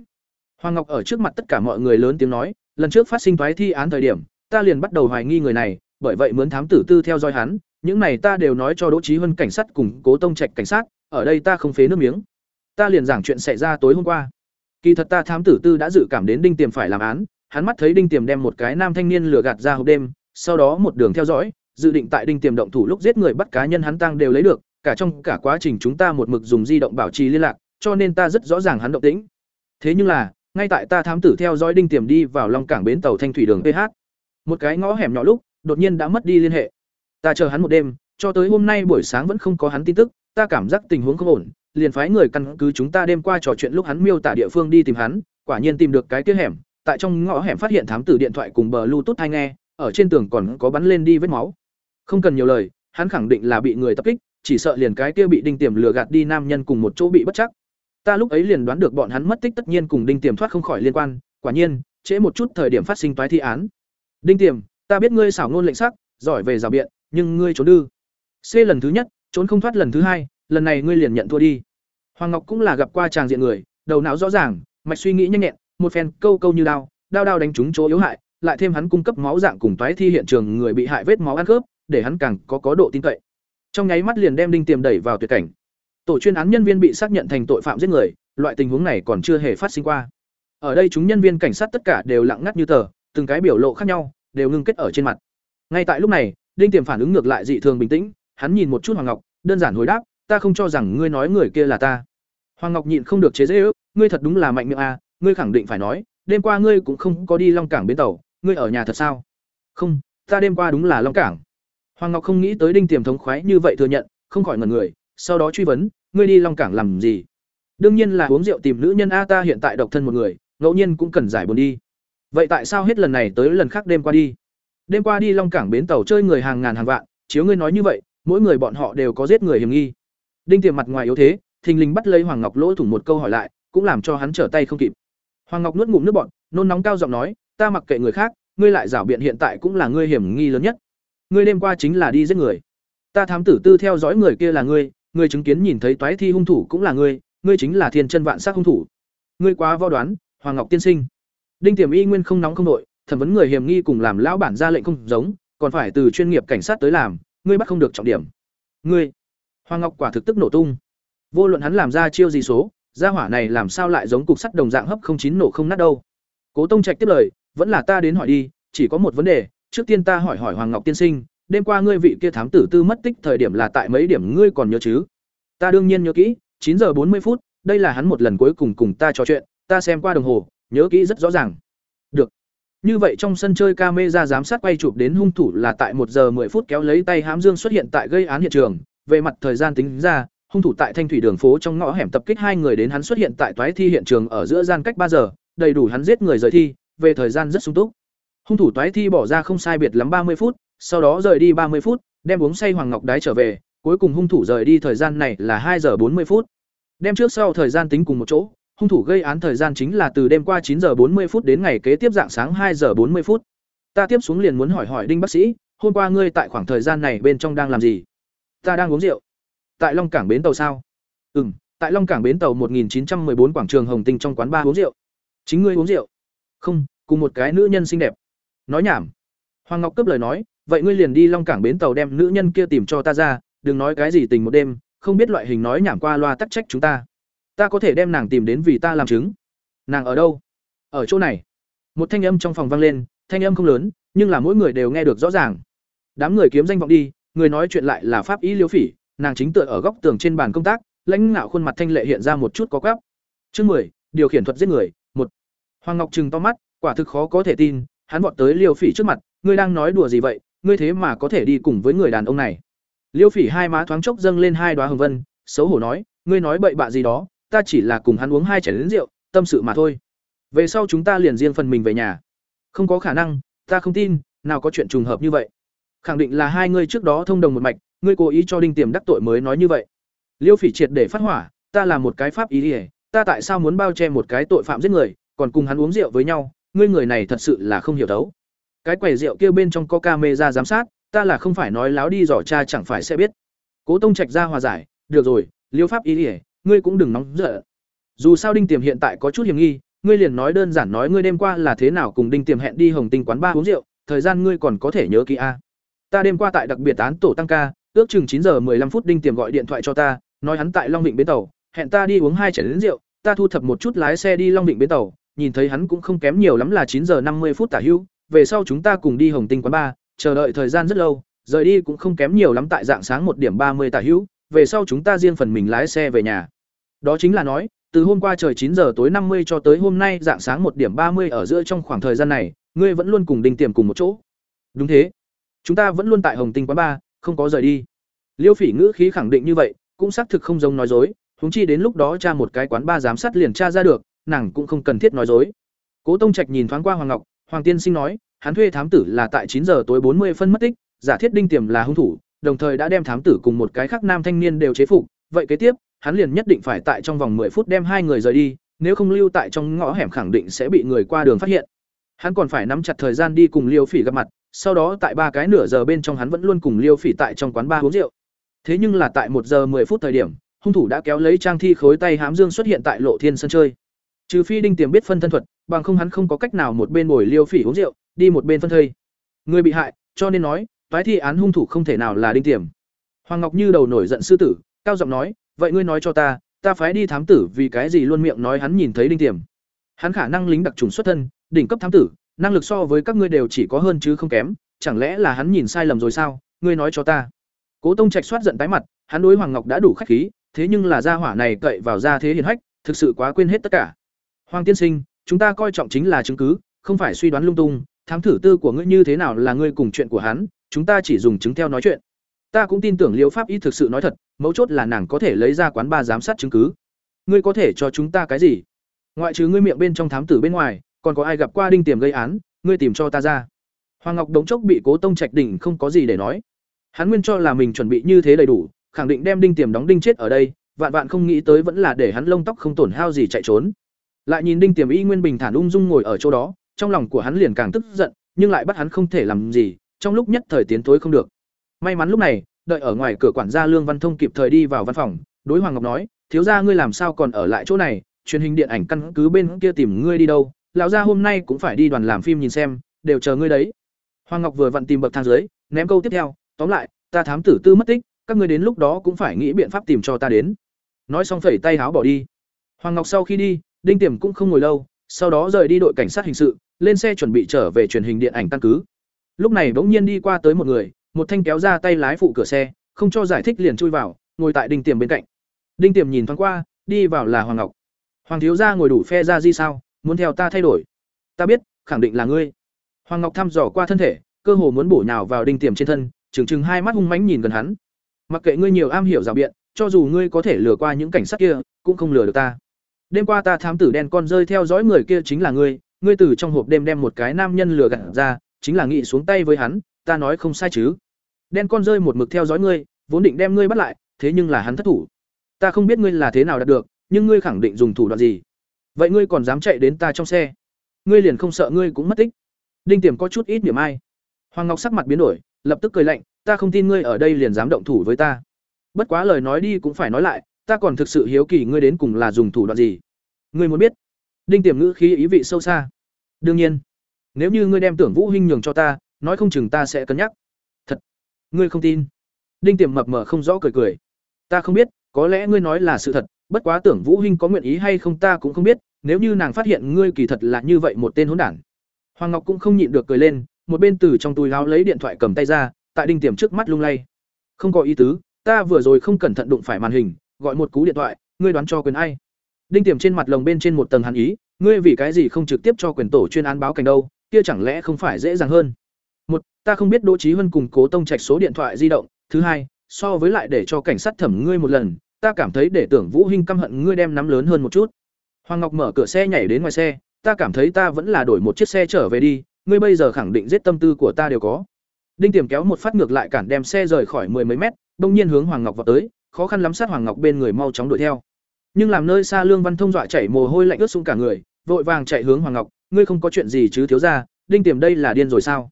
Hoàng Ngọc ở trước mặt tất cả mọi người lớn tiếng nói, lần trước phát sinh toái thi án thời điểm ta liền bắt đầu hoài nghi người này bởi vậy mướn thám tử tư theo dõi hắn những này ta đều nói cho đỗ trí huân cảnh sát cùng cố tông trạch cảnh sát ở đây ta không phế nước miếng ta liền giảng chuyện xảy ra tối hôm qua kỳ thật ta thám tử tư đã dự cảm đến đinh tiềm phải làm án, hắn mắt thấy đinh tiềm đem một cái nam thanh niên lừa gạt ra hộp đêm, sau đó một đường theo dõi, dự định tại đinh tiềm động thủ lúc giết người bắt cá nhân hắn tăng đều lấy được, cả trong cả quá trình chúng ta một mực dùng di động bảo trì liên lạc, cho nên ta rất rõ ràng hắn động tĩnh. Thế nhưng là, ngay tại ta thám tử theo dõi đinh tiềm đi vào long cảng bến tàu thanh thủy đường ph một cái ngõ hẻm nhỏ lúc, đột nhiên đã mất đi liên hệ. Ta chờ hắn một đêm, cho tới hôm nay buổi sáng vẫn không có hắn tin tức, ta cảm giác tình huống không ổn liền phái người căn cứ chúng ta đêm qua trò chuyện lúc hắn miêu tả địa phương đi tìm hắn, quả nhiên tìm được cái kia hẻm, tại trong ngõ hẻm phát hiện thám tử điện thoại cùng bờ bluetooth hay nghe, ở trên tường còn có bắn lên đi vết máu. Không cần nhiều lời, hắn khẳng định là bị người tập kích, chỉ sợ liền cái kia bị đinh tiềm lừa gạt đi nam nhân cùng một chỗ bị bất chắc. Ta lúc ấy liền đoán được bọn hắn mất tích tất nhiên cùng đinh tiềm thoát không khỏi liên quan, quả nhiên, trễ một chút thời điểm phát sinh toái thi án. Đinh tiềm, ta biết ngươi xảo ngôn lệnh sắc, giỏi về rào biện, nhưng ngươi trốn đư c lần thứ nhất, trốn không thoát lần thứ hai, lần này ngươi liền nhận thua đi hoàng ngọc cũng là gặp qua chàng diện người, đầu não rõ ràng, mạch suy nghĩ nhanh nhẹn, một phen câu câu như đao đao đao đánh trúng chỗ yếu hại, lại thêm hắn cung cấp máu dạng cùng toái thi hiện trường người bị hại vết máu ăn khớp, để hắn càng có có độ tin cậy. Trong nháy mắt liền đem đinh tiềm đẩy vào tuyệt cảnh. Tổ chuyên án nhân viên bị xác nhận thành tội phạm giết người, loại tình huống này còn chưa hề phát sinh qua. Ở đây chúng nhân viên cảnh sát tất cả đều lặng ngắt như tờ, từng cái biểu lộ khác nhau, đều ngưng kết ở trên mặt. Ngay tại lúc này, đinh tiềm phản ứng ngược lại dị thường bình tĩnh, hắn nhìn một chút hoàng ngọc, đơn giản hồi đáp ta không cho rằng ngươi nói người kia là ta. Hoàng ngọc nhịn không được chế dễ ước ngươi thật đúng là mạnh miệng à ngươi khẳng định phải nói, đêm qua ngươi cũng không có đi long cảng bến tàu, ngươi ở nhà thật sao? Không, ta đêm qua đúng là long cảng. Hoàng ngọc không nghĩ tới đinh tiềm thống khoái như vậy thừa nhận, không khỏi ngần người, sau đó truy vấn, ngươi đi long cảng làm gì? Đương nhiên là uống rượu tìm nữ nhân a ta hiện tại độc thân một người, ngẫu nhiên cũng cần giải buồn đi. Vậy tại sao hết lần này tới lần khác đêm qua đi? Đêm qua đi long cảng bến tàu chơi người hàng ngàn hàng vạn, chiếu ngươi nói như vậy, mỗi người bọn họ đều có giết người hiểm nghi đinh tiềm mặt ngoài yếu thế thình lình bắt lấy hoàng ngọc lỗ thủng một câu hỏi lại cũng làm cho hắn trở tay không kịp. Hoàng ngọc nuốt ngụm nước bọt, nôn nóng cao giọng nói ta mặc kệ người khác ngươi lại rảo biện hiện tại cũng là ngươi hiểm nghi lớn nhất. Ngươi đêm qua chính là đi giết người. Ta thám tử tư theo dõi người kia là ngươi ngươi chứng kiến nhìn thấy toái thi hung thủ cũng là ngươi ngươi chính là thiên chân vạn sát hung thủ. Ngươi quá võ đoán hoàng ngọc tiên sinh. Đinh tiềm y nguyên không nóng không nội thẩm vấn người hiểm nghi cùng làm lão bản ra lệnh không giống còn phải từ chuyên nghiệp cảnh sát tới làm ngươi bắt không được trọng điểm. Ngươi hoàng ngọc quả thực tức nổ tung. Vô luận hắn làm ra chiêu gì số gia hỏa này làm sao lại giống cục sắt đồng dạng hấp không chín nổ không nát đâu. Cố tông trạch tiếp lời vẫn là ta đến hỏi đi chỉ có một vấn đề trước tiên ta hỏi hỏi hoàng ngọc tiên sinh đêm qua ngươi vị kia thám tử tư mất tích thời điểm là tại mấy điểm ngươi còn nhớ chứ? Ta đương nhiên nhớ kỹ chín giờ bốn mươi phút đây là hắn một lần cuối cùng cùng ta trò chuyện ta xem qua đồng hồ nhớ kỹ rất rõ ràng. Được. Như vậy trong sân chơi camera giám sát quay chụp đến hung thủ là tại một giờ 10 phút kéo lấy tay hám dương xuất hiện tại gây án hiện trường, về mặt thời gian tính ra, hung thủ tại Thanh thủy đường phố trong ngõ hẻm tập kích hai người đến hắn xuất hiện tại toái thi hiện trường ở giữa gian cách ba giờ, đầy đủ hắn giết người rời thi, về thời gian rất sung túc. Hung thủ toái thi bỏ ra không sai biệt lắm ba mươi phút, sau đó rời đi ba mươi phút, đem uống say Hoàng Ngọc Đái trở về, cuối cùng hung thủ rời đi thời gian này là hai giờ bốn mươi phút. Đem trước sau thời gian tính cùng một chỗ, hung thủ gây án thời gian chính là từ đêm qua chín giờ bốn mươi phút đến ngày kế tiếp dạng sáng hai giờ bốn mươi phút. Ta tiếp xuống liền muốn hỏi hỏi Đinh bác sĩ, hôm qua ngươi tại khoảng thời gian này bên trong đang làm gì? Ta đang uống rượu. Tại Long Cảng bến tàu sao? Ừm, tại Long Cảng bến tàu một nghìn chín trăm bốn quảng trường Hồng Tinh trong quán ba uống rượu. Chính ngươi uống rượu? Không, cùng một cái nữ nhân xinh đẹp. Nói nhảm. Hoàng Ngọc cướp lời nói, vậy ngươi liền đi Long Cảng bến tàu đem nữ nhân kia tìm cho ta ra, đừng nói cái gì tình một đêm, không biết loại hình nói nhảm qua loa tắc trách chúng ta ta có thể đem nàng tìm đến vì ta làm chứng nàng ở đâu ở chỗ này một thanh âm trong phòng vang lên thanh âm không lớn nhưng là mỗi người đều nghe được rõ ràng đám người kiếm danh vọng đi người nói chuyện lại là pháp ý liêu phỉ nàng chính tựa ở góc tường trên bàn công tác lãnh ngạo khuôn mặt thanh lệ hiện ra một chút có gắp chương mười điều khiển thuật giết người một hoàng ngọc trừng to mắt quả thực khó có thể tin hắn vọt tới liêu phỉ trước mặt ngươi đang nói đùa gì vậy ngươi thế mà có thể đi cùng với người đàn ông này liêu phỉ hai má thoáng chốc dâng lên hai đoá hồng vân xấu hổ nói ngươi nói bậy bạ gì đó ta chỉ là cùng hắn uống hai chén lớn rượu, tâm sự mà thôi. Về sau chúng ta liền riêng phần mình về nhà. Không có khả năng, ta không tin, nào có chuyện trùng hợp như vậy. Khẳng định là hai ngươi trước đó thông đồng một mạch, ngươi cố ý cho Đinh Tiềm đắc tội mới nói như vậy. Liêu Phỉ triệt để phát hỏa, ta là một cái pháp ý liễu, ta tại sao muốn bao che một cái tội phạm giết người, còn cùng hắn uống rượu với nhau, ngươi người này thật sự là không hiểu đấu. Cái quầy rượu kia bên trong có camera giám sát, ta là không phải nói láo đi dò cha chẳng phải sẽ biết. Cố Tông Trạch ra hòa giải, được rồi, Liêu pháp ý liễu, ngươi cũng đừng nóng giận. Dù sao Đinh Tiềm hiện tại có chút hiểm nghi, ngươi liền nói đơn giản nói ngươi đêm qua là thế nào cùng đinh tiềm hẹn đi hồng tinh quán ba uống rượu thời gian ngươi còn có thể nhớ kỹ a ta đêm qua tại đặc biệt án tổ tăng ca, ước chừng chín giờ 15 phút đinh tiềm gọi điện thoại cho ta, nói hắn tại long vịnh bến tàu, hẹn ta đi uống hai chén đến rượu, ta thu thập một chút lái xe đi long vịnh bến tàu, nhìn thấy hắn cũng không kém nhiều lắm là chín giờ năm mươi phút tả hữu, về sau chúng ta cùng đi hồng tinh quán ba, chờ đợi thời gian rất lâu, rời đi cũng không kém nhiều lắm tại dạng sáng một điểm ba mươi tả hữu, về sau chúng ta riêng phần mình lái xe về nhà. Đó chính là nói, từ hôm qua trời chín giờ tối năm mươi cho tới hôm nay dạng sáng một điểm ba mươi ở giữa trong khoảng thời gian này, ngươi vẫn luôn cùng đinh tiềm cùng một chỗ. Đúng thế chúng ta vẫn luôn tại hồng tinh quán ba không có rời đi liêu phỉ ngữ khí khẳng định như vậy cũng xác thực không giống nói dối huống chi đến lúc đó cha một cái quán ba giám sát liền tra ra được nàng cũng không cần thiết nói dối cố tông trạch nhìn thoáng qua hoàng ngọc hoàng tiên sinh nói hắn thuê thám tử là tại chín giờ tối bốn mươi phân mất tích giả thiết đinh tiềm là hung thủ đồng thời đã đem thám tử cùng một cái khác nam thanh niên đều chế phục vậy kế tiếp hắn liền nhất định phải tại trong vòng 10 phút đem hai người rời đi, nếu không lưu tại trong ngõ hẻm khẳng định sẽ bị người qua đường phát hiện. Hắn còn phải nắm chặt thời gian đi cùng Liêu Phỉ gặp mặt, sau đó tại ba cái nửa giờ bên trong hắn vẫn luôn cùng Liêu Phỉ tại trong quán ba uống rượu. Thế nhưng là tại một giờ 10 phút thời điểm, hung thủ đã kéo lấy trang thi khối tay hám dương xuất hiện tại Lộ Thiên sân chơi. Trừ phi Đinh Tiềm biết phân thân thuật, bằng không hắn không có cách nào một bên bồi Liêu Phỉ uống rượu, đi một bên phân thây. Người bị hại, cho nên nói, toái thi án hung thủ không thể nào là Đinh Tiềm. Hoàng Ngọc Như đầu nổi giận sư tử, cao giọng nói, "Vậy ngươi nói cho ta, ta phái đi thám tử vì cái gì luôn miệng nói hắn nhìn thấy đinh tiềm hắn khả năng lính đặc trùng xuất thân đỉnh cấp thám tử năng lực so với các ngươi đều chỉ có hơn chứ không kém, chẳng lẽ là hắn nhìn sai lầm rồi sao? Ngươi nói cho ta. Cố tông trạch soát giận tái mặt, hắn đối hoàng ngọc đã đủ khách khí, thế nhưng là gia hỏa này cậy vào gia thế hiền hách, thực sự quá quên hết tất cả. Hoàng tiên sinh, chúng ta coi trọng chính là chứng cứ, không phải suy đoán lung tung, thám thử tư của ngươi như thế nào là ngươi cùng chuyện của hắn, chúng ta chỉ dùng chứng theo nói chuyện. Ta cũng tin tưởng liễu pháp y thực sự nói thật, mấu chốt là nàng có thể lấy ra quán ba giám sát chứng cứ. Ngươi có thể cho chúng ta cái gì? Ngoại trừ ngươi miệng bên trong thám tử bên ngoài còn có ai gặp qua đinh tiềm gây án, ngươi tìm cho ta ra. Hoàng ngọc đống chốc bị cố tông trạch đỉnh không có gì để nói. Hắn nguyên cho là mình chuẩn bị như thế đầy đủ, khẳng định đem đinh tiềm đóng đinh chết ở đây, vạn vạn không nghĩ tới vẫn là để hắn lông tóc không tổn hao gì chạy trốn. Lại nhìn đinh tiềm y nguyên bình thản ung dung ngồi ở chỗ đó, trong lòng của hắn liền càng tức giận, nhưng lại bắt hắn không thể làm gì, trong lúc nhất thời tiến thối không được. May mắn lúc này, đợi ở ngoài cửa quản gia lương văn thông kịp thời đi vào văn phòng, đối hoàng ngọc nói, thiếu gia ngươi làm sao còn ở lại chỗ này? Truyền hình điện ảnh căn cứ bên kia tìm ngươi đi đâu? Lão gia hôm nay cũng phải đi đoàn làm phim nhìn xem, đều chờ ngươi đấy. Hoàng ngọc vừa vặn tìm bậc thang dưới, ném câu tiếp theo, tóm lại, ta thám tử tư mất tích, các ngươi đến lúc đó cũng phải nghĩ biện pháp tìm cho ta đến. Nói xong phẩy tay háo bỏ đi. Hoàng ngọc sau khi đi, đinh tiềm cũng không ngồi lâu, sau đó rời đi đội cảnh sát hình sự, lên xe chuẩn bị trở về truyền hình điện ảnh căn cứ. Lúc này bỗng nhiên đi qua tới một người, một thanh kéo ra tay lái phụ cửa xe, không cho giải thích liền chui vào, ngồi tại đinh tiềm bên cạnh. Đinh tiềm nhìn thoáng qua, đi vào là hoàng ngọc. Hoàng thiếu gia ngồi đủ phe ra gì sao? Muốn theo ta thay đổi. Ta biết, khẳng định là ngươi. Hoàng ngọc thăm dò qua thân thể, cơ hồ muốn bổ nhào vào đinh tiềm trên thân, trừng trừng hai mắt hung mãnh nhìn gần hắn. Mặc kệ ngươi nhiều am hiểu rào biện, cho dù ngươi có thể lừa qua những cảnh sát kia, cũng không lừa được ta. Đêm qua ta thám tử đen con rơi theo dõi người kia chính là ngươi ngươi từ trong hộp đêm đem một cái nam nhân lừa gạt ra, chính là nghị xuống tay với hắn, ta nói không sai chứ. Đen con rơi một mực theo dõi ngươi, vốn định đem ngươi bắt lại, thế nhưng là hắn thất thủ. Ta không biết ngươi là thế nào đạt được, nhưng ngươi khẳng định dùng thủ đoạn gì vậy ngươi còn dám chạy đến ta trong xe? Ngươi liền không sợ ngươi cũng mất tích? Đinh tiềm có chút ít niềm ai. Hoàng ngọc sắc mặt biến đổi, lập tức cười lạnh, ta không tin ngươi ở đây liền dám động thủ với ta. Bất quá lời nói đi cũng phải nói lại, ta còn thực sự hiếu kỳ ngươi đến cùng là dùng thủ đoạn gì. Ngươi muốn biết? Đinh tiềm ngữ khí ý vị sâu xa. Đương nhiên, nếu như ngươi đem tưởng vũ hinh nhường cho ta, nói không chừng ta sẽ cân nhắc. Thật? ngươi không tin? Đinh tiềm mập mờ không rõ cười cười. Ta không biết, có lẽ ngươi nói là sự thật, bất quá tưởng vũ hinh có nguyện ý hay không ta cũng không biết nếu như nàng phát hiện ngươi kỳ thật là như vậy một tên hỗn đản. Hoàng ngọc cũng không nhịn được cười lên, một bên từ trong túi áo lấy điện thoại cầm tay ra, tại đinh tiềm trước mắt lung lay. Không có ý tứ, ta vừa rồi không cẩn thận đụng phải màn hình, gọi một cú điện thoại, ngươi đoán cho quyền ai. Đinh tiềm trên mặt lồng bên trên một tầng hàn ý, ngươi vì cái gì không trực tiếp cho quyền tổ chuyên án báo cảnh đâu, kia chẳng lẽ không phải dễ dàng hơn. Một, ta không biết đỗ trí huân cùng cố tông trạch số điện thoại di động. Thứ hai, so với lại để cho cảnh sát thẩm ngươi một lần, ta cảm thấy để tưởng vũ hinh căm hận ngươi đem nắm lớn hơn một chút hoàng ngọc mở cửa xe nhảy đến ngoài xe ta cảm thấy ta vẫn là đổi một chiếc xe trở về đi ngươi bây giờ khẳng định giết tâm tư của ta đều có đinh tiềm kéo một phát ngược lại cản đem xe rời khỏi mười mấy mét đông nhiên hướng hoàng ngọc vọt tới khó khăn lắm sát hoàng ngọc bên người mau chóng đuổi theo nhưng làm nơi xa lương văn thông dọa chảy mồ hôi lạnh ướt xuống cả người vội vàng chạy hướng hoàng ngọc ngươi không có chuyện gì chứ thiếu gia đinh tiềm đây là điên rồi sao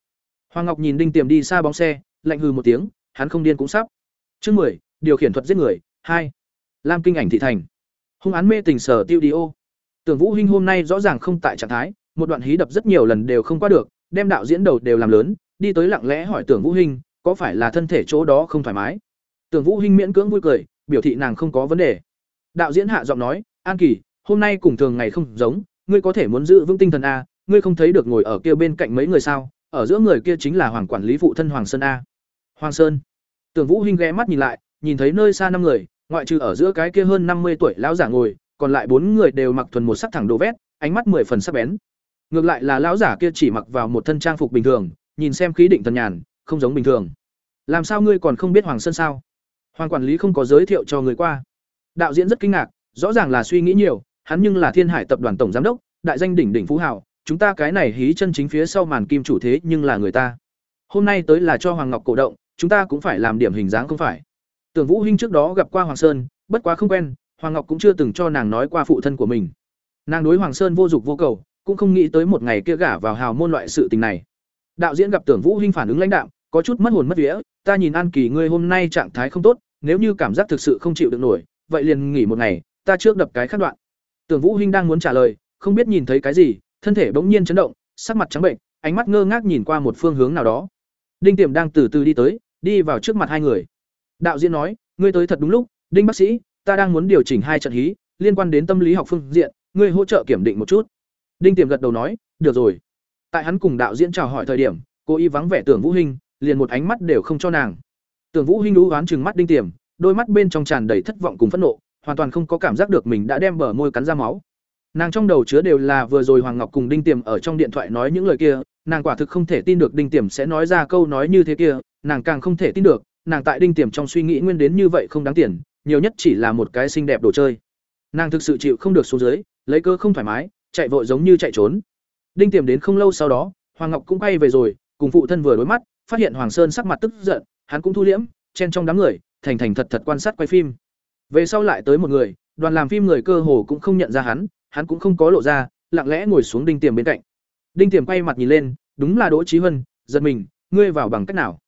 Hoàng Ngọc nhìn Đinh Tiềm đi xa bóng xe, lạnh hừ một tiếng, hắn không điên cũng sắp. Chương mười, điều khiển thuật giết người, hai. Lam kinh ảnh thị thành. Hung án mê tình sở tiêu đi ô. Tưởng Vũ Hinh hôm nay rõ ràng không tại trạng thái, một đoạn hí đập rất nhiều lần đều không qua được, đem đạo diễn đầu đều làm lớn, đi tới lặng lẽ hỏi Tưởng Vũ Hinh, có phải là thân thể chỗ đó không thoải mái? Tưởng Vũ Hinh miễn cưỡng vui cười, biểu thị nàng không có vấn đề. Đạo diễn hạ giọng nói, "An Kỳ, hôm nay cùng thường ngày không giống, ngươi có thể muốn giữ vững tinh thần a, ngươi không thấy được ngồi ở kia bên cạnh mấy người sao? Ở giữa người kia chính là hoàng quản lý phụ thân Hoàng Sơn a." Hoàng Sơn. Tưởng Vũ Hinh ghé mắt nhìn lại, nhìn thấy nơi xa năm người, ngoại trừ ở giữa cái kia hơn năm mươi tuổi lão giả ngồi, còn lại bốn người đều mặc thuần một sắc thẳng đồ vét, ánh mắt mười phần sắc bén. Ngược lại là lão giả kia chỉ mặc vào một thân trang phục bình thường, nhìn xem khí định thần nhàn, không giống bình thường. Làm sao ngươi còn không biết Hoàng Sơn sao? Hoàng quản lý không có giới thiệu cho người qua. Đạo diễn rất kinh ngạc, rõ ràng là suy nghĩ nhiều, hắn nhưng là Thiên Hải tập đoàn tổng giám đốc, đại danh đỉnh đỉnh phú hào, chúng ta cái này hí chân chính phía sau màn kim chủ thế nhưng là người ta. Hôm nay tới là cho Hoàng Ngọc cổ động, chúng ta cũng phải làm điểm hình dáng không phải. Tưởng Vũ Hinh trước đó gặp qua Hoàng Sơn, bất quá không quen, Hoàng Ngọc cũng chưa từng cho nàng nói qua phụ thân của mình. Nàng đối Hoàng Sơn vô dục vô cầu, cũng không nghĩ tới một ngày kia gả vào hào môn loại sự tình này. Đạo diễn gặp Tưởng Vũ Hinh phản ứng lãnh đạm, có chút mất hồn mất vía, ta nhìn An Kỳ ngươi hôm nay trạng thái không tốt, nếu như cảm giác thực sự không chịu được nổi, vậy liền nghỉ một ngày, ta trước đập cái khác đoạn. Tưởng Vũ Hinh đang muốn trả lời, không biết nhìn thấy cái gì, thân thể bỗng nhiên chấn động, sắc mặt trắng bệnh, ánh mắt ngơ ngác nhìn qua một phương hướng nào đó. Đinh Tiềm đang từ từ đi tới, đi vào trước mặt hai người. Đạo diễn nói, ngươi tới thật đúng lúc, Đinh bác sĩ, ta đang muốn điều chỉnh hai trận hí, liên quan đến tâm lý học phương diện, ngươi hỗ trợ kiểm định một chút. Đinh Tiềm gật đầu nói, được rồi. Tại hắn cùng đạo diễn chào hỏi thời điểm, cô y vắng vẻ Tưởng Vũ Hinh, liền một ánh mắt đều không cho nàng. Tưởng Vũ Hinh u đoán trừng mắt Đinh Tiềm, đôi mắt bên trong tràn đầy thất vọng cùng phẫn nộ, hoàn toàn không có cảm giác được mình đã đem bờ môi cắn ra máu. Nàng trong đầu chứa đều là vừa rồi Hoàng Ngọc cùng Đinh Tiềm ở trong điện thoại nói những lời kia, nàng quả thực không thể tin được Đinh Tiềm sẽ nói ra câu nói như thế kia, nàng càng không thể tin được, nàng tại Đinh Tiềm trong suy nghĩ nguyên đến như vậy không đáng tiền, nhiều nhất chỉ là một cái xinh đẹp đồ chơi. Nàng thực sự chịu không được xuống dưới, lấy cơ không thoải mái, chạy vội giống như chạy trốn. Đinh Tiềm đến không lâu sau đó, Hoàng Ngọc cũng bay về rồi, cùng phụ thân vừa đối mắt, phát hiện Hoàng Sơn sắc mặt tức giận, hắn cũng thu liễm, chen trong đám người, thành thành thật thật quan sát quay phim. Về sau lại tới một người, đoàn làm phim người cơ hồ cũng không nhận ra hắn, hắn cũng không có lộ ra, lặng lẽ ngồi xuống Đinh Tiềm bên cạnh. Đinh Tiềm quay mặt nhìn lên, đúng là Đỗ Chí Hân, giật mình, ngươi vào bằng cách nào?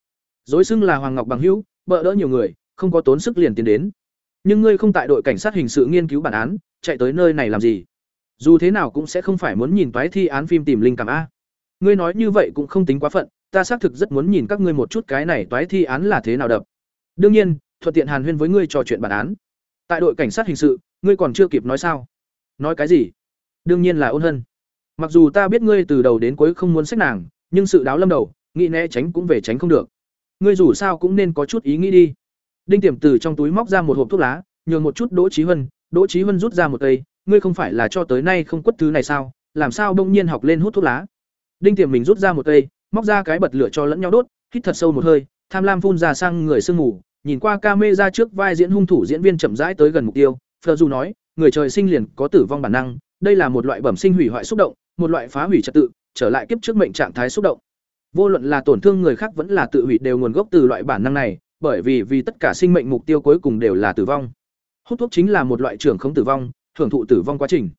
Dối xưng là Hoàng Ngọc bằng hữu, bợ đỡ nhiều người, không có tốn sức liền tiến đến. Nhưng ngươi không tại đội cảnh sát hình sự nghiên cứu bản án, chạy tới nơi này làm gì? Dù thế nào cũng sẽ không phải muốn nhìn toái thi án phim tìm linh cảm a. Ngươi nói như vậy cũng không tính quá phận, ta xác thực rất muốn nhìn các ngươi một chút cái này toái thi án là thế nào đập. Đương nhiên, thuận tiện hàn huyên với ngươi trò chuyện bản án. Tại đội cảnh sát hình sự, ngươi còn chưa kịp nói sao? Nói cái gì? Đương nhiên là ôn hân. Mặc dù ta biết ngươi từ đầu đến cuối không muốn xét nàng, nhưng sự đáo lâm đầu, nghĩ né tránh cũng về tránh không được. Ngươi dù sao cũng nên có chút ý nghĩ đi. Đinh Tiềm từ trong túi móc ra một hộp thuốc lá, nhường một chút Đỗ Chí Hân, Đỗ Chí Hân rút ra một cây, ngươi không phải là cho tới nay không quất thứ này sao, làm sao bỗng nhiên học lên hút thuốc lá? Đinh Tiềm mình rút ra một cây, móc ra cái bật lửa cho lẫn nhau đốt, hít thật sâu một hơi, tham lam phun ra sang người sương ngủ, nhìn qua camera trước vai diễn hung thủ diễn viên chậm rãi tới gần mục tiêu, Phờ Du nói, người trời sinh liền có tử vong bản năng, đây là một loại bẩm sinh hủy hoại xúc động, một loại phá hủy trật tự, trở lại kiếp trước mệnh trạng thái xúc động. Vô luận là tổn thương người khác vẫn là tự hủy đều nguồn gốc từ loại bản năng này, bởi vì vì tất cả sinh mệnh mục tiêu cuối cùng đều là tử vong. Hút thuốc chính là một loại trưởng không tử vong, thưởng thụ tử vong quá trình.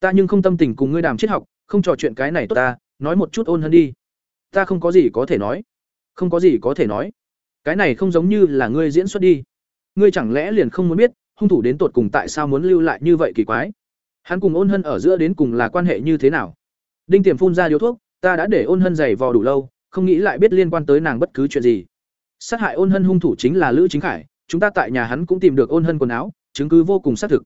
Ta nhưng không tâm tình cùng ngươi đàm triết học, không trò chuyện cái này tốt ta, nói một chút ôn hơn đi. Ta không có gì có thể nói. Không có gì có thể nói. Cái này không giống như là ngươi diễn xuất đi. Ngươi chẳng lẽ liền không muốn biết, hung thủ đến tột cùng tại sao muốn lưu lại như vậy kỳ quái? Hắn cùng ôn hân ở giữa đến cùng là quan hệ như thế nào? Đinh Tiềm phun ra điếu thuốc, ta đã để ôn hân giày vò đủ lâu, không nghĩ lại biết liên quan tới nàng bất cứ chuyện gì. Sát hại ôn hân hung thủ chính là Lữ Chính Khải, chúng ta tại nhà hắn cũng tìm được ôn hân quần áo, chứng cứ vô cùng xác thực.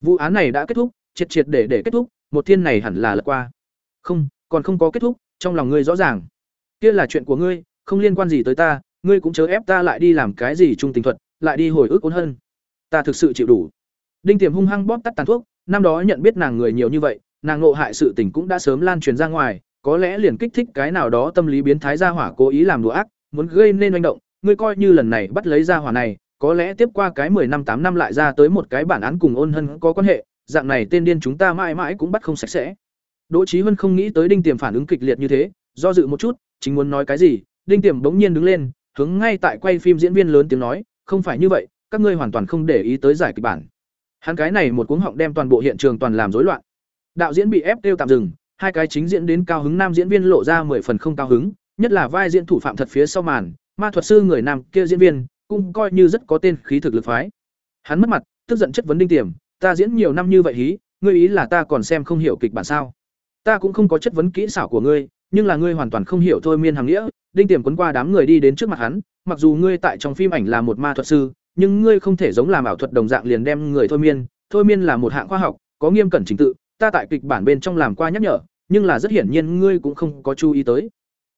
Vụ án này đã kết thúc, triệt triệt để để kết thúc, một thiên này hẳn là lật qua. Không, còn không có kết thúc, trong lòng ngươi rõ ràng. Kia là chuyện của ngươi, không liên quan gì tới ta, ngươi cũng chớ ép ta lại đi làm cái gì chung tình thuật, lại đi hồi ức ôn hân. Ta thực sự chịu đủ. Đinh Tiềm hung hăng bóp tắt tàn thuốc, năm đó nhận biết nàng người nhiều như vậy, nàng ngộ hại sự tình cũng đã sớm lan truyền ra ngoài, có lẽ liền kích thích cái nào đó tâm lý biến thái ra hỏa cố ý làm đùa ác, muốn gây nên manh động, ngươi coi như lần này bắt lấy gia hỏa này, có lẽ tiếp qua cái 10 năm 8 năm lại ra tới một cái bản án cùng ôn hân có quan hệ, dạng này tên điên chúng ta mãi mãi cũng bắt không sạch sẽ. Đỗ Chí Hân không nghĩ tới Đinh Tiềm phản ứng kịch liệt như thế, do dự một chút, chính muốn nói cái gì, Đinh Tiềm bỗng nhiên đứng lên, hướng ngay tại quay phim diễn viên lớn tiếng nói, "Không phải như vậy, các ngươi hoàn toàn không để ý tới giải kịch bản." Hắn cái này một cuống họng đem toàn bộ hiện trường toàn làm rối loạn. Đạo diễn bị ép tiêu tạm dừng, hai cái chính diễn đến cao hứng nam diễn viên lộ ra mười phần không cao hứng, nhất là vai diễn thủ phạm thật phía sau màn, ma thuật sư người nam kia diễn viên, cũng coi như rất có tên khí thực lực phái. Hắn mất mặt, tức giận chất vấn Đinh Tiềm, ta diễn nhiều năm như vậy hí, ngươi ý là ta còn xem không hiểu kịch bản sao? Ta cũng không có chất vấn kỹ xảo của ngươi nhưng là ngươi hoàn toàn không hiểu thôi miên hàng nghĩa. Đinh tiềm quấn qua đám người đi đến trước mặt hắn mặc dù ngươi tại trong phim ảnh là một ma thuật sư nhưng ngươi không thể giống làm ảo thuật đồng dạng liền đem người thôi miên. Thôi miên là một hạng khoa học có nghiêm cẩn trình tự ta tại kịch bản bên trong làm qua nhắc nhở nhưng là rất hiển nhiên ngươi cũng không có chú ý tới.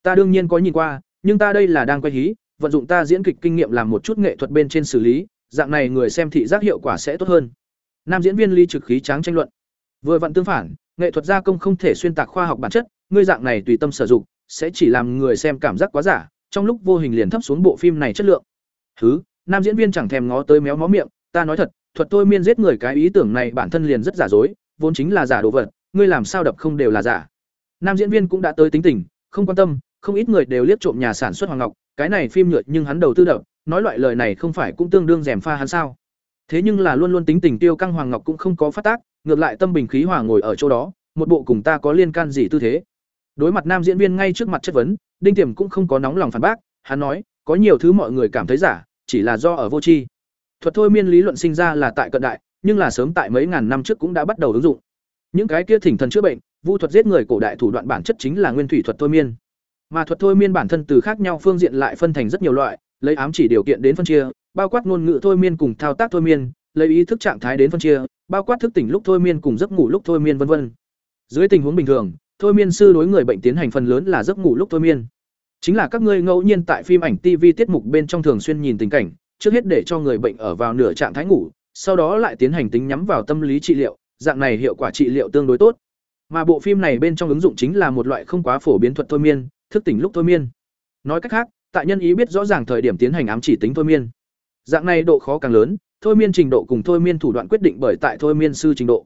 Ta đương nhiên có nhìn qua nhưng ta đây là đang quay hí, vận dụng ta diễn kịch kinh nghiệm làm một chút nghệ thuật bên trên xử lý, dạng này người xem thị giác hiệu quả sẽ tốt hơn. Nam diễn viên ly trực khí tráng tranh luận. Vừa vặn tương phản, nghệ thuật gia công không thể xuyên tạc khoa học bản chất, ngươi dạng này tùy tâm sử dụng, sẽ chỉ làm người xem cảm giác quá giả, trong lúc vô hình liền thấp xuống bộ phim này chất lượng. Thứ nam diễn viên chẳng thèm ngó tới méo mó miệng, ta nói thật, thuật tôi miên giết người cái ý tưởng này bản thân liền rất giả dối, vốn chính là giả đồ vật, ngươi làm sao đập không đều là giả. Nam diễn viên cũng đã tới tính tình, không quan tâm không ít người đều liếc trộm nhà sản xuất hoàng ngọc, cái này phim nhựa nhưng hắn đầu tư đập, nói loại lời này không phải cũng tương đương rèm pha hắn sao. Thế nhưng là luôn luôn tính tình tiêu căng hoàng ngọc cũng không có phát tác, ngược lại tâm bình khí hòa ngồi ở chỗ đó, một bộ cùng ta có liên can gì tư thế. Đối mặt nam diễn viên ngay trước mặt chất vấn, đinh tiềm cũng không có nóng lòng phản bác, hắn nói, có nhiều thứ mọi người cảm thấy giả, chỉ là do ở vô tri. Thuật thôi miên lý luận sinh ra là tại cận đại, nhưng là sớm tại mấy ngàn năm trước cũng đã bắt đầu ứng dụng. Những cái kia thỉnh thần chữa bệnh, vu thuật giết người cổ đại thủ đoạn bản chất chính là nguyên thủy thuật thôi miên mà thuật thôi miên bản thân từ khác nhau phương diện lại phân thành rất nhiều loại, lấy ám chỉ điều kiện đến phân chia, bao quát ngôn ngữ thôi miên cùng thao tác thôi miên, lấy ý thức trạng thái đến phân chia, bao quát thức tỉnh lúc thôi miên cùng giấc ngủ lúc thôi miên vân vân. Dưới tình huống bình thường, thôi miên sư đối người bệnh tiến hành phần lớn là giấc ngủ lúc thôi miên. Chính là các ngươi ngẫu nhiên tại phim ảnh tv tiết mục bên trong thường xuyên nhìn tình cảnh, trước hết để cho người bệnh ở vào nửa trạng thái ngủ, sau đó lại tiến hành tính nhắm vào tâm lý trị liệu, dạng này hiệu quả trị liệu tương đối tốt. Mà bộ phim này bên trong ứng dụng chính là một loại không quá phổ biến thuật thôi miên thức tỉnh lúc thôi miên. Nói cách khác, tại nhân ý biết rõ ràng thời điểm tiến hành ám chỉ tính thôi miên. Dạng này độ khó càng lớn, thôi miên trình độ cùng thôi miên thủ đoạn quyết định bởi tại thôi miên sư trình độ.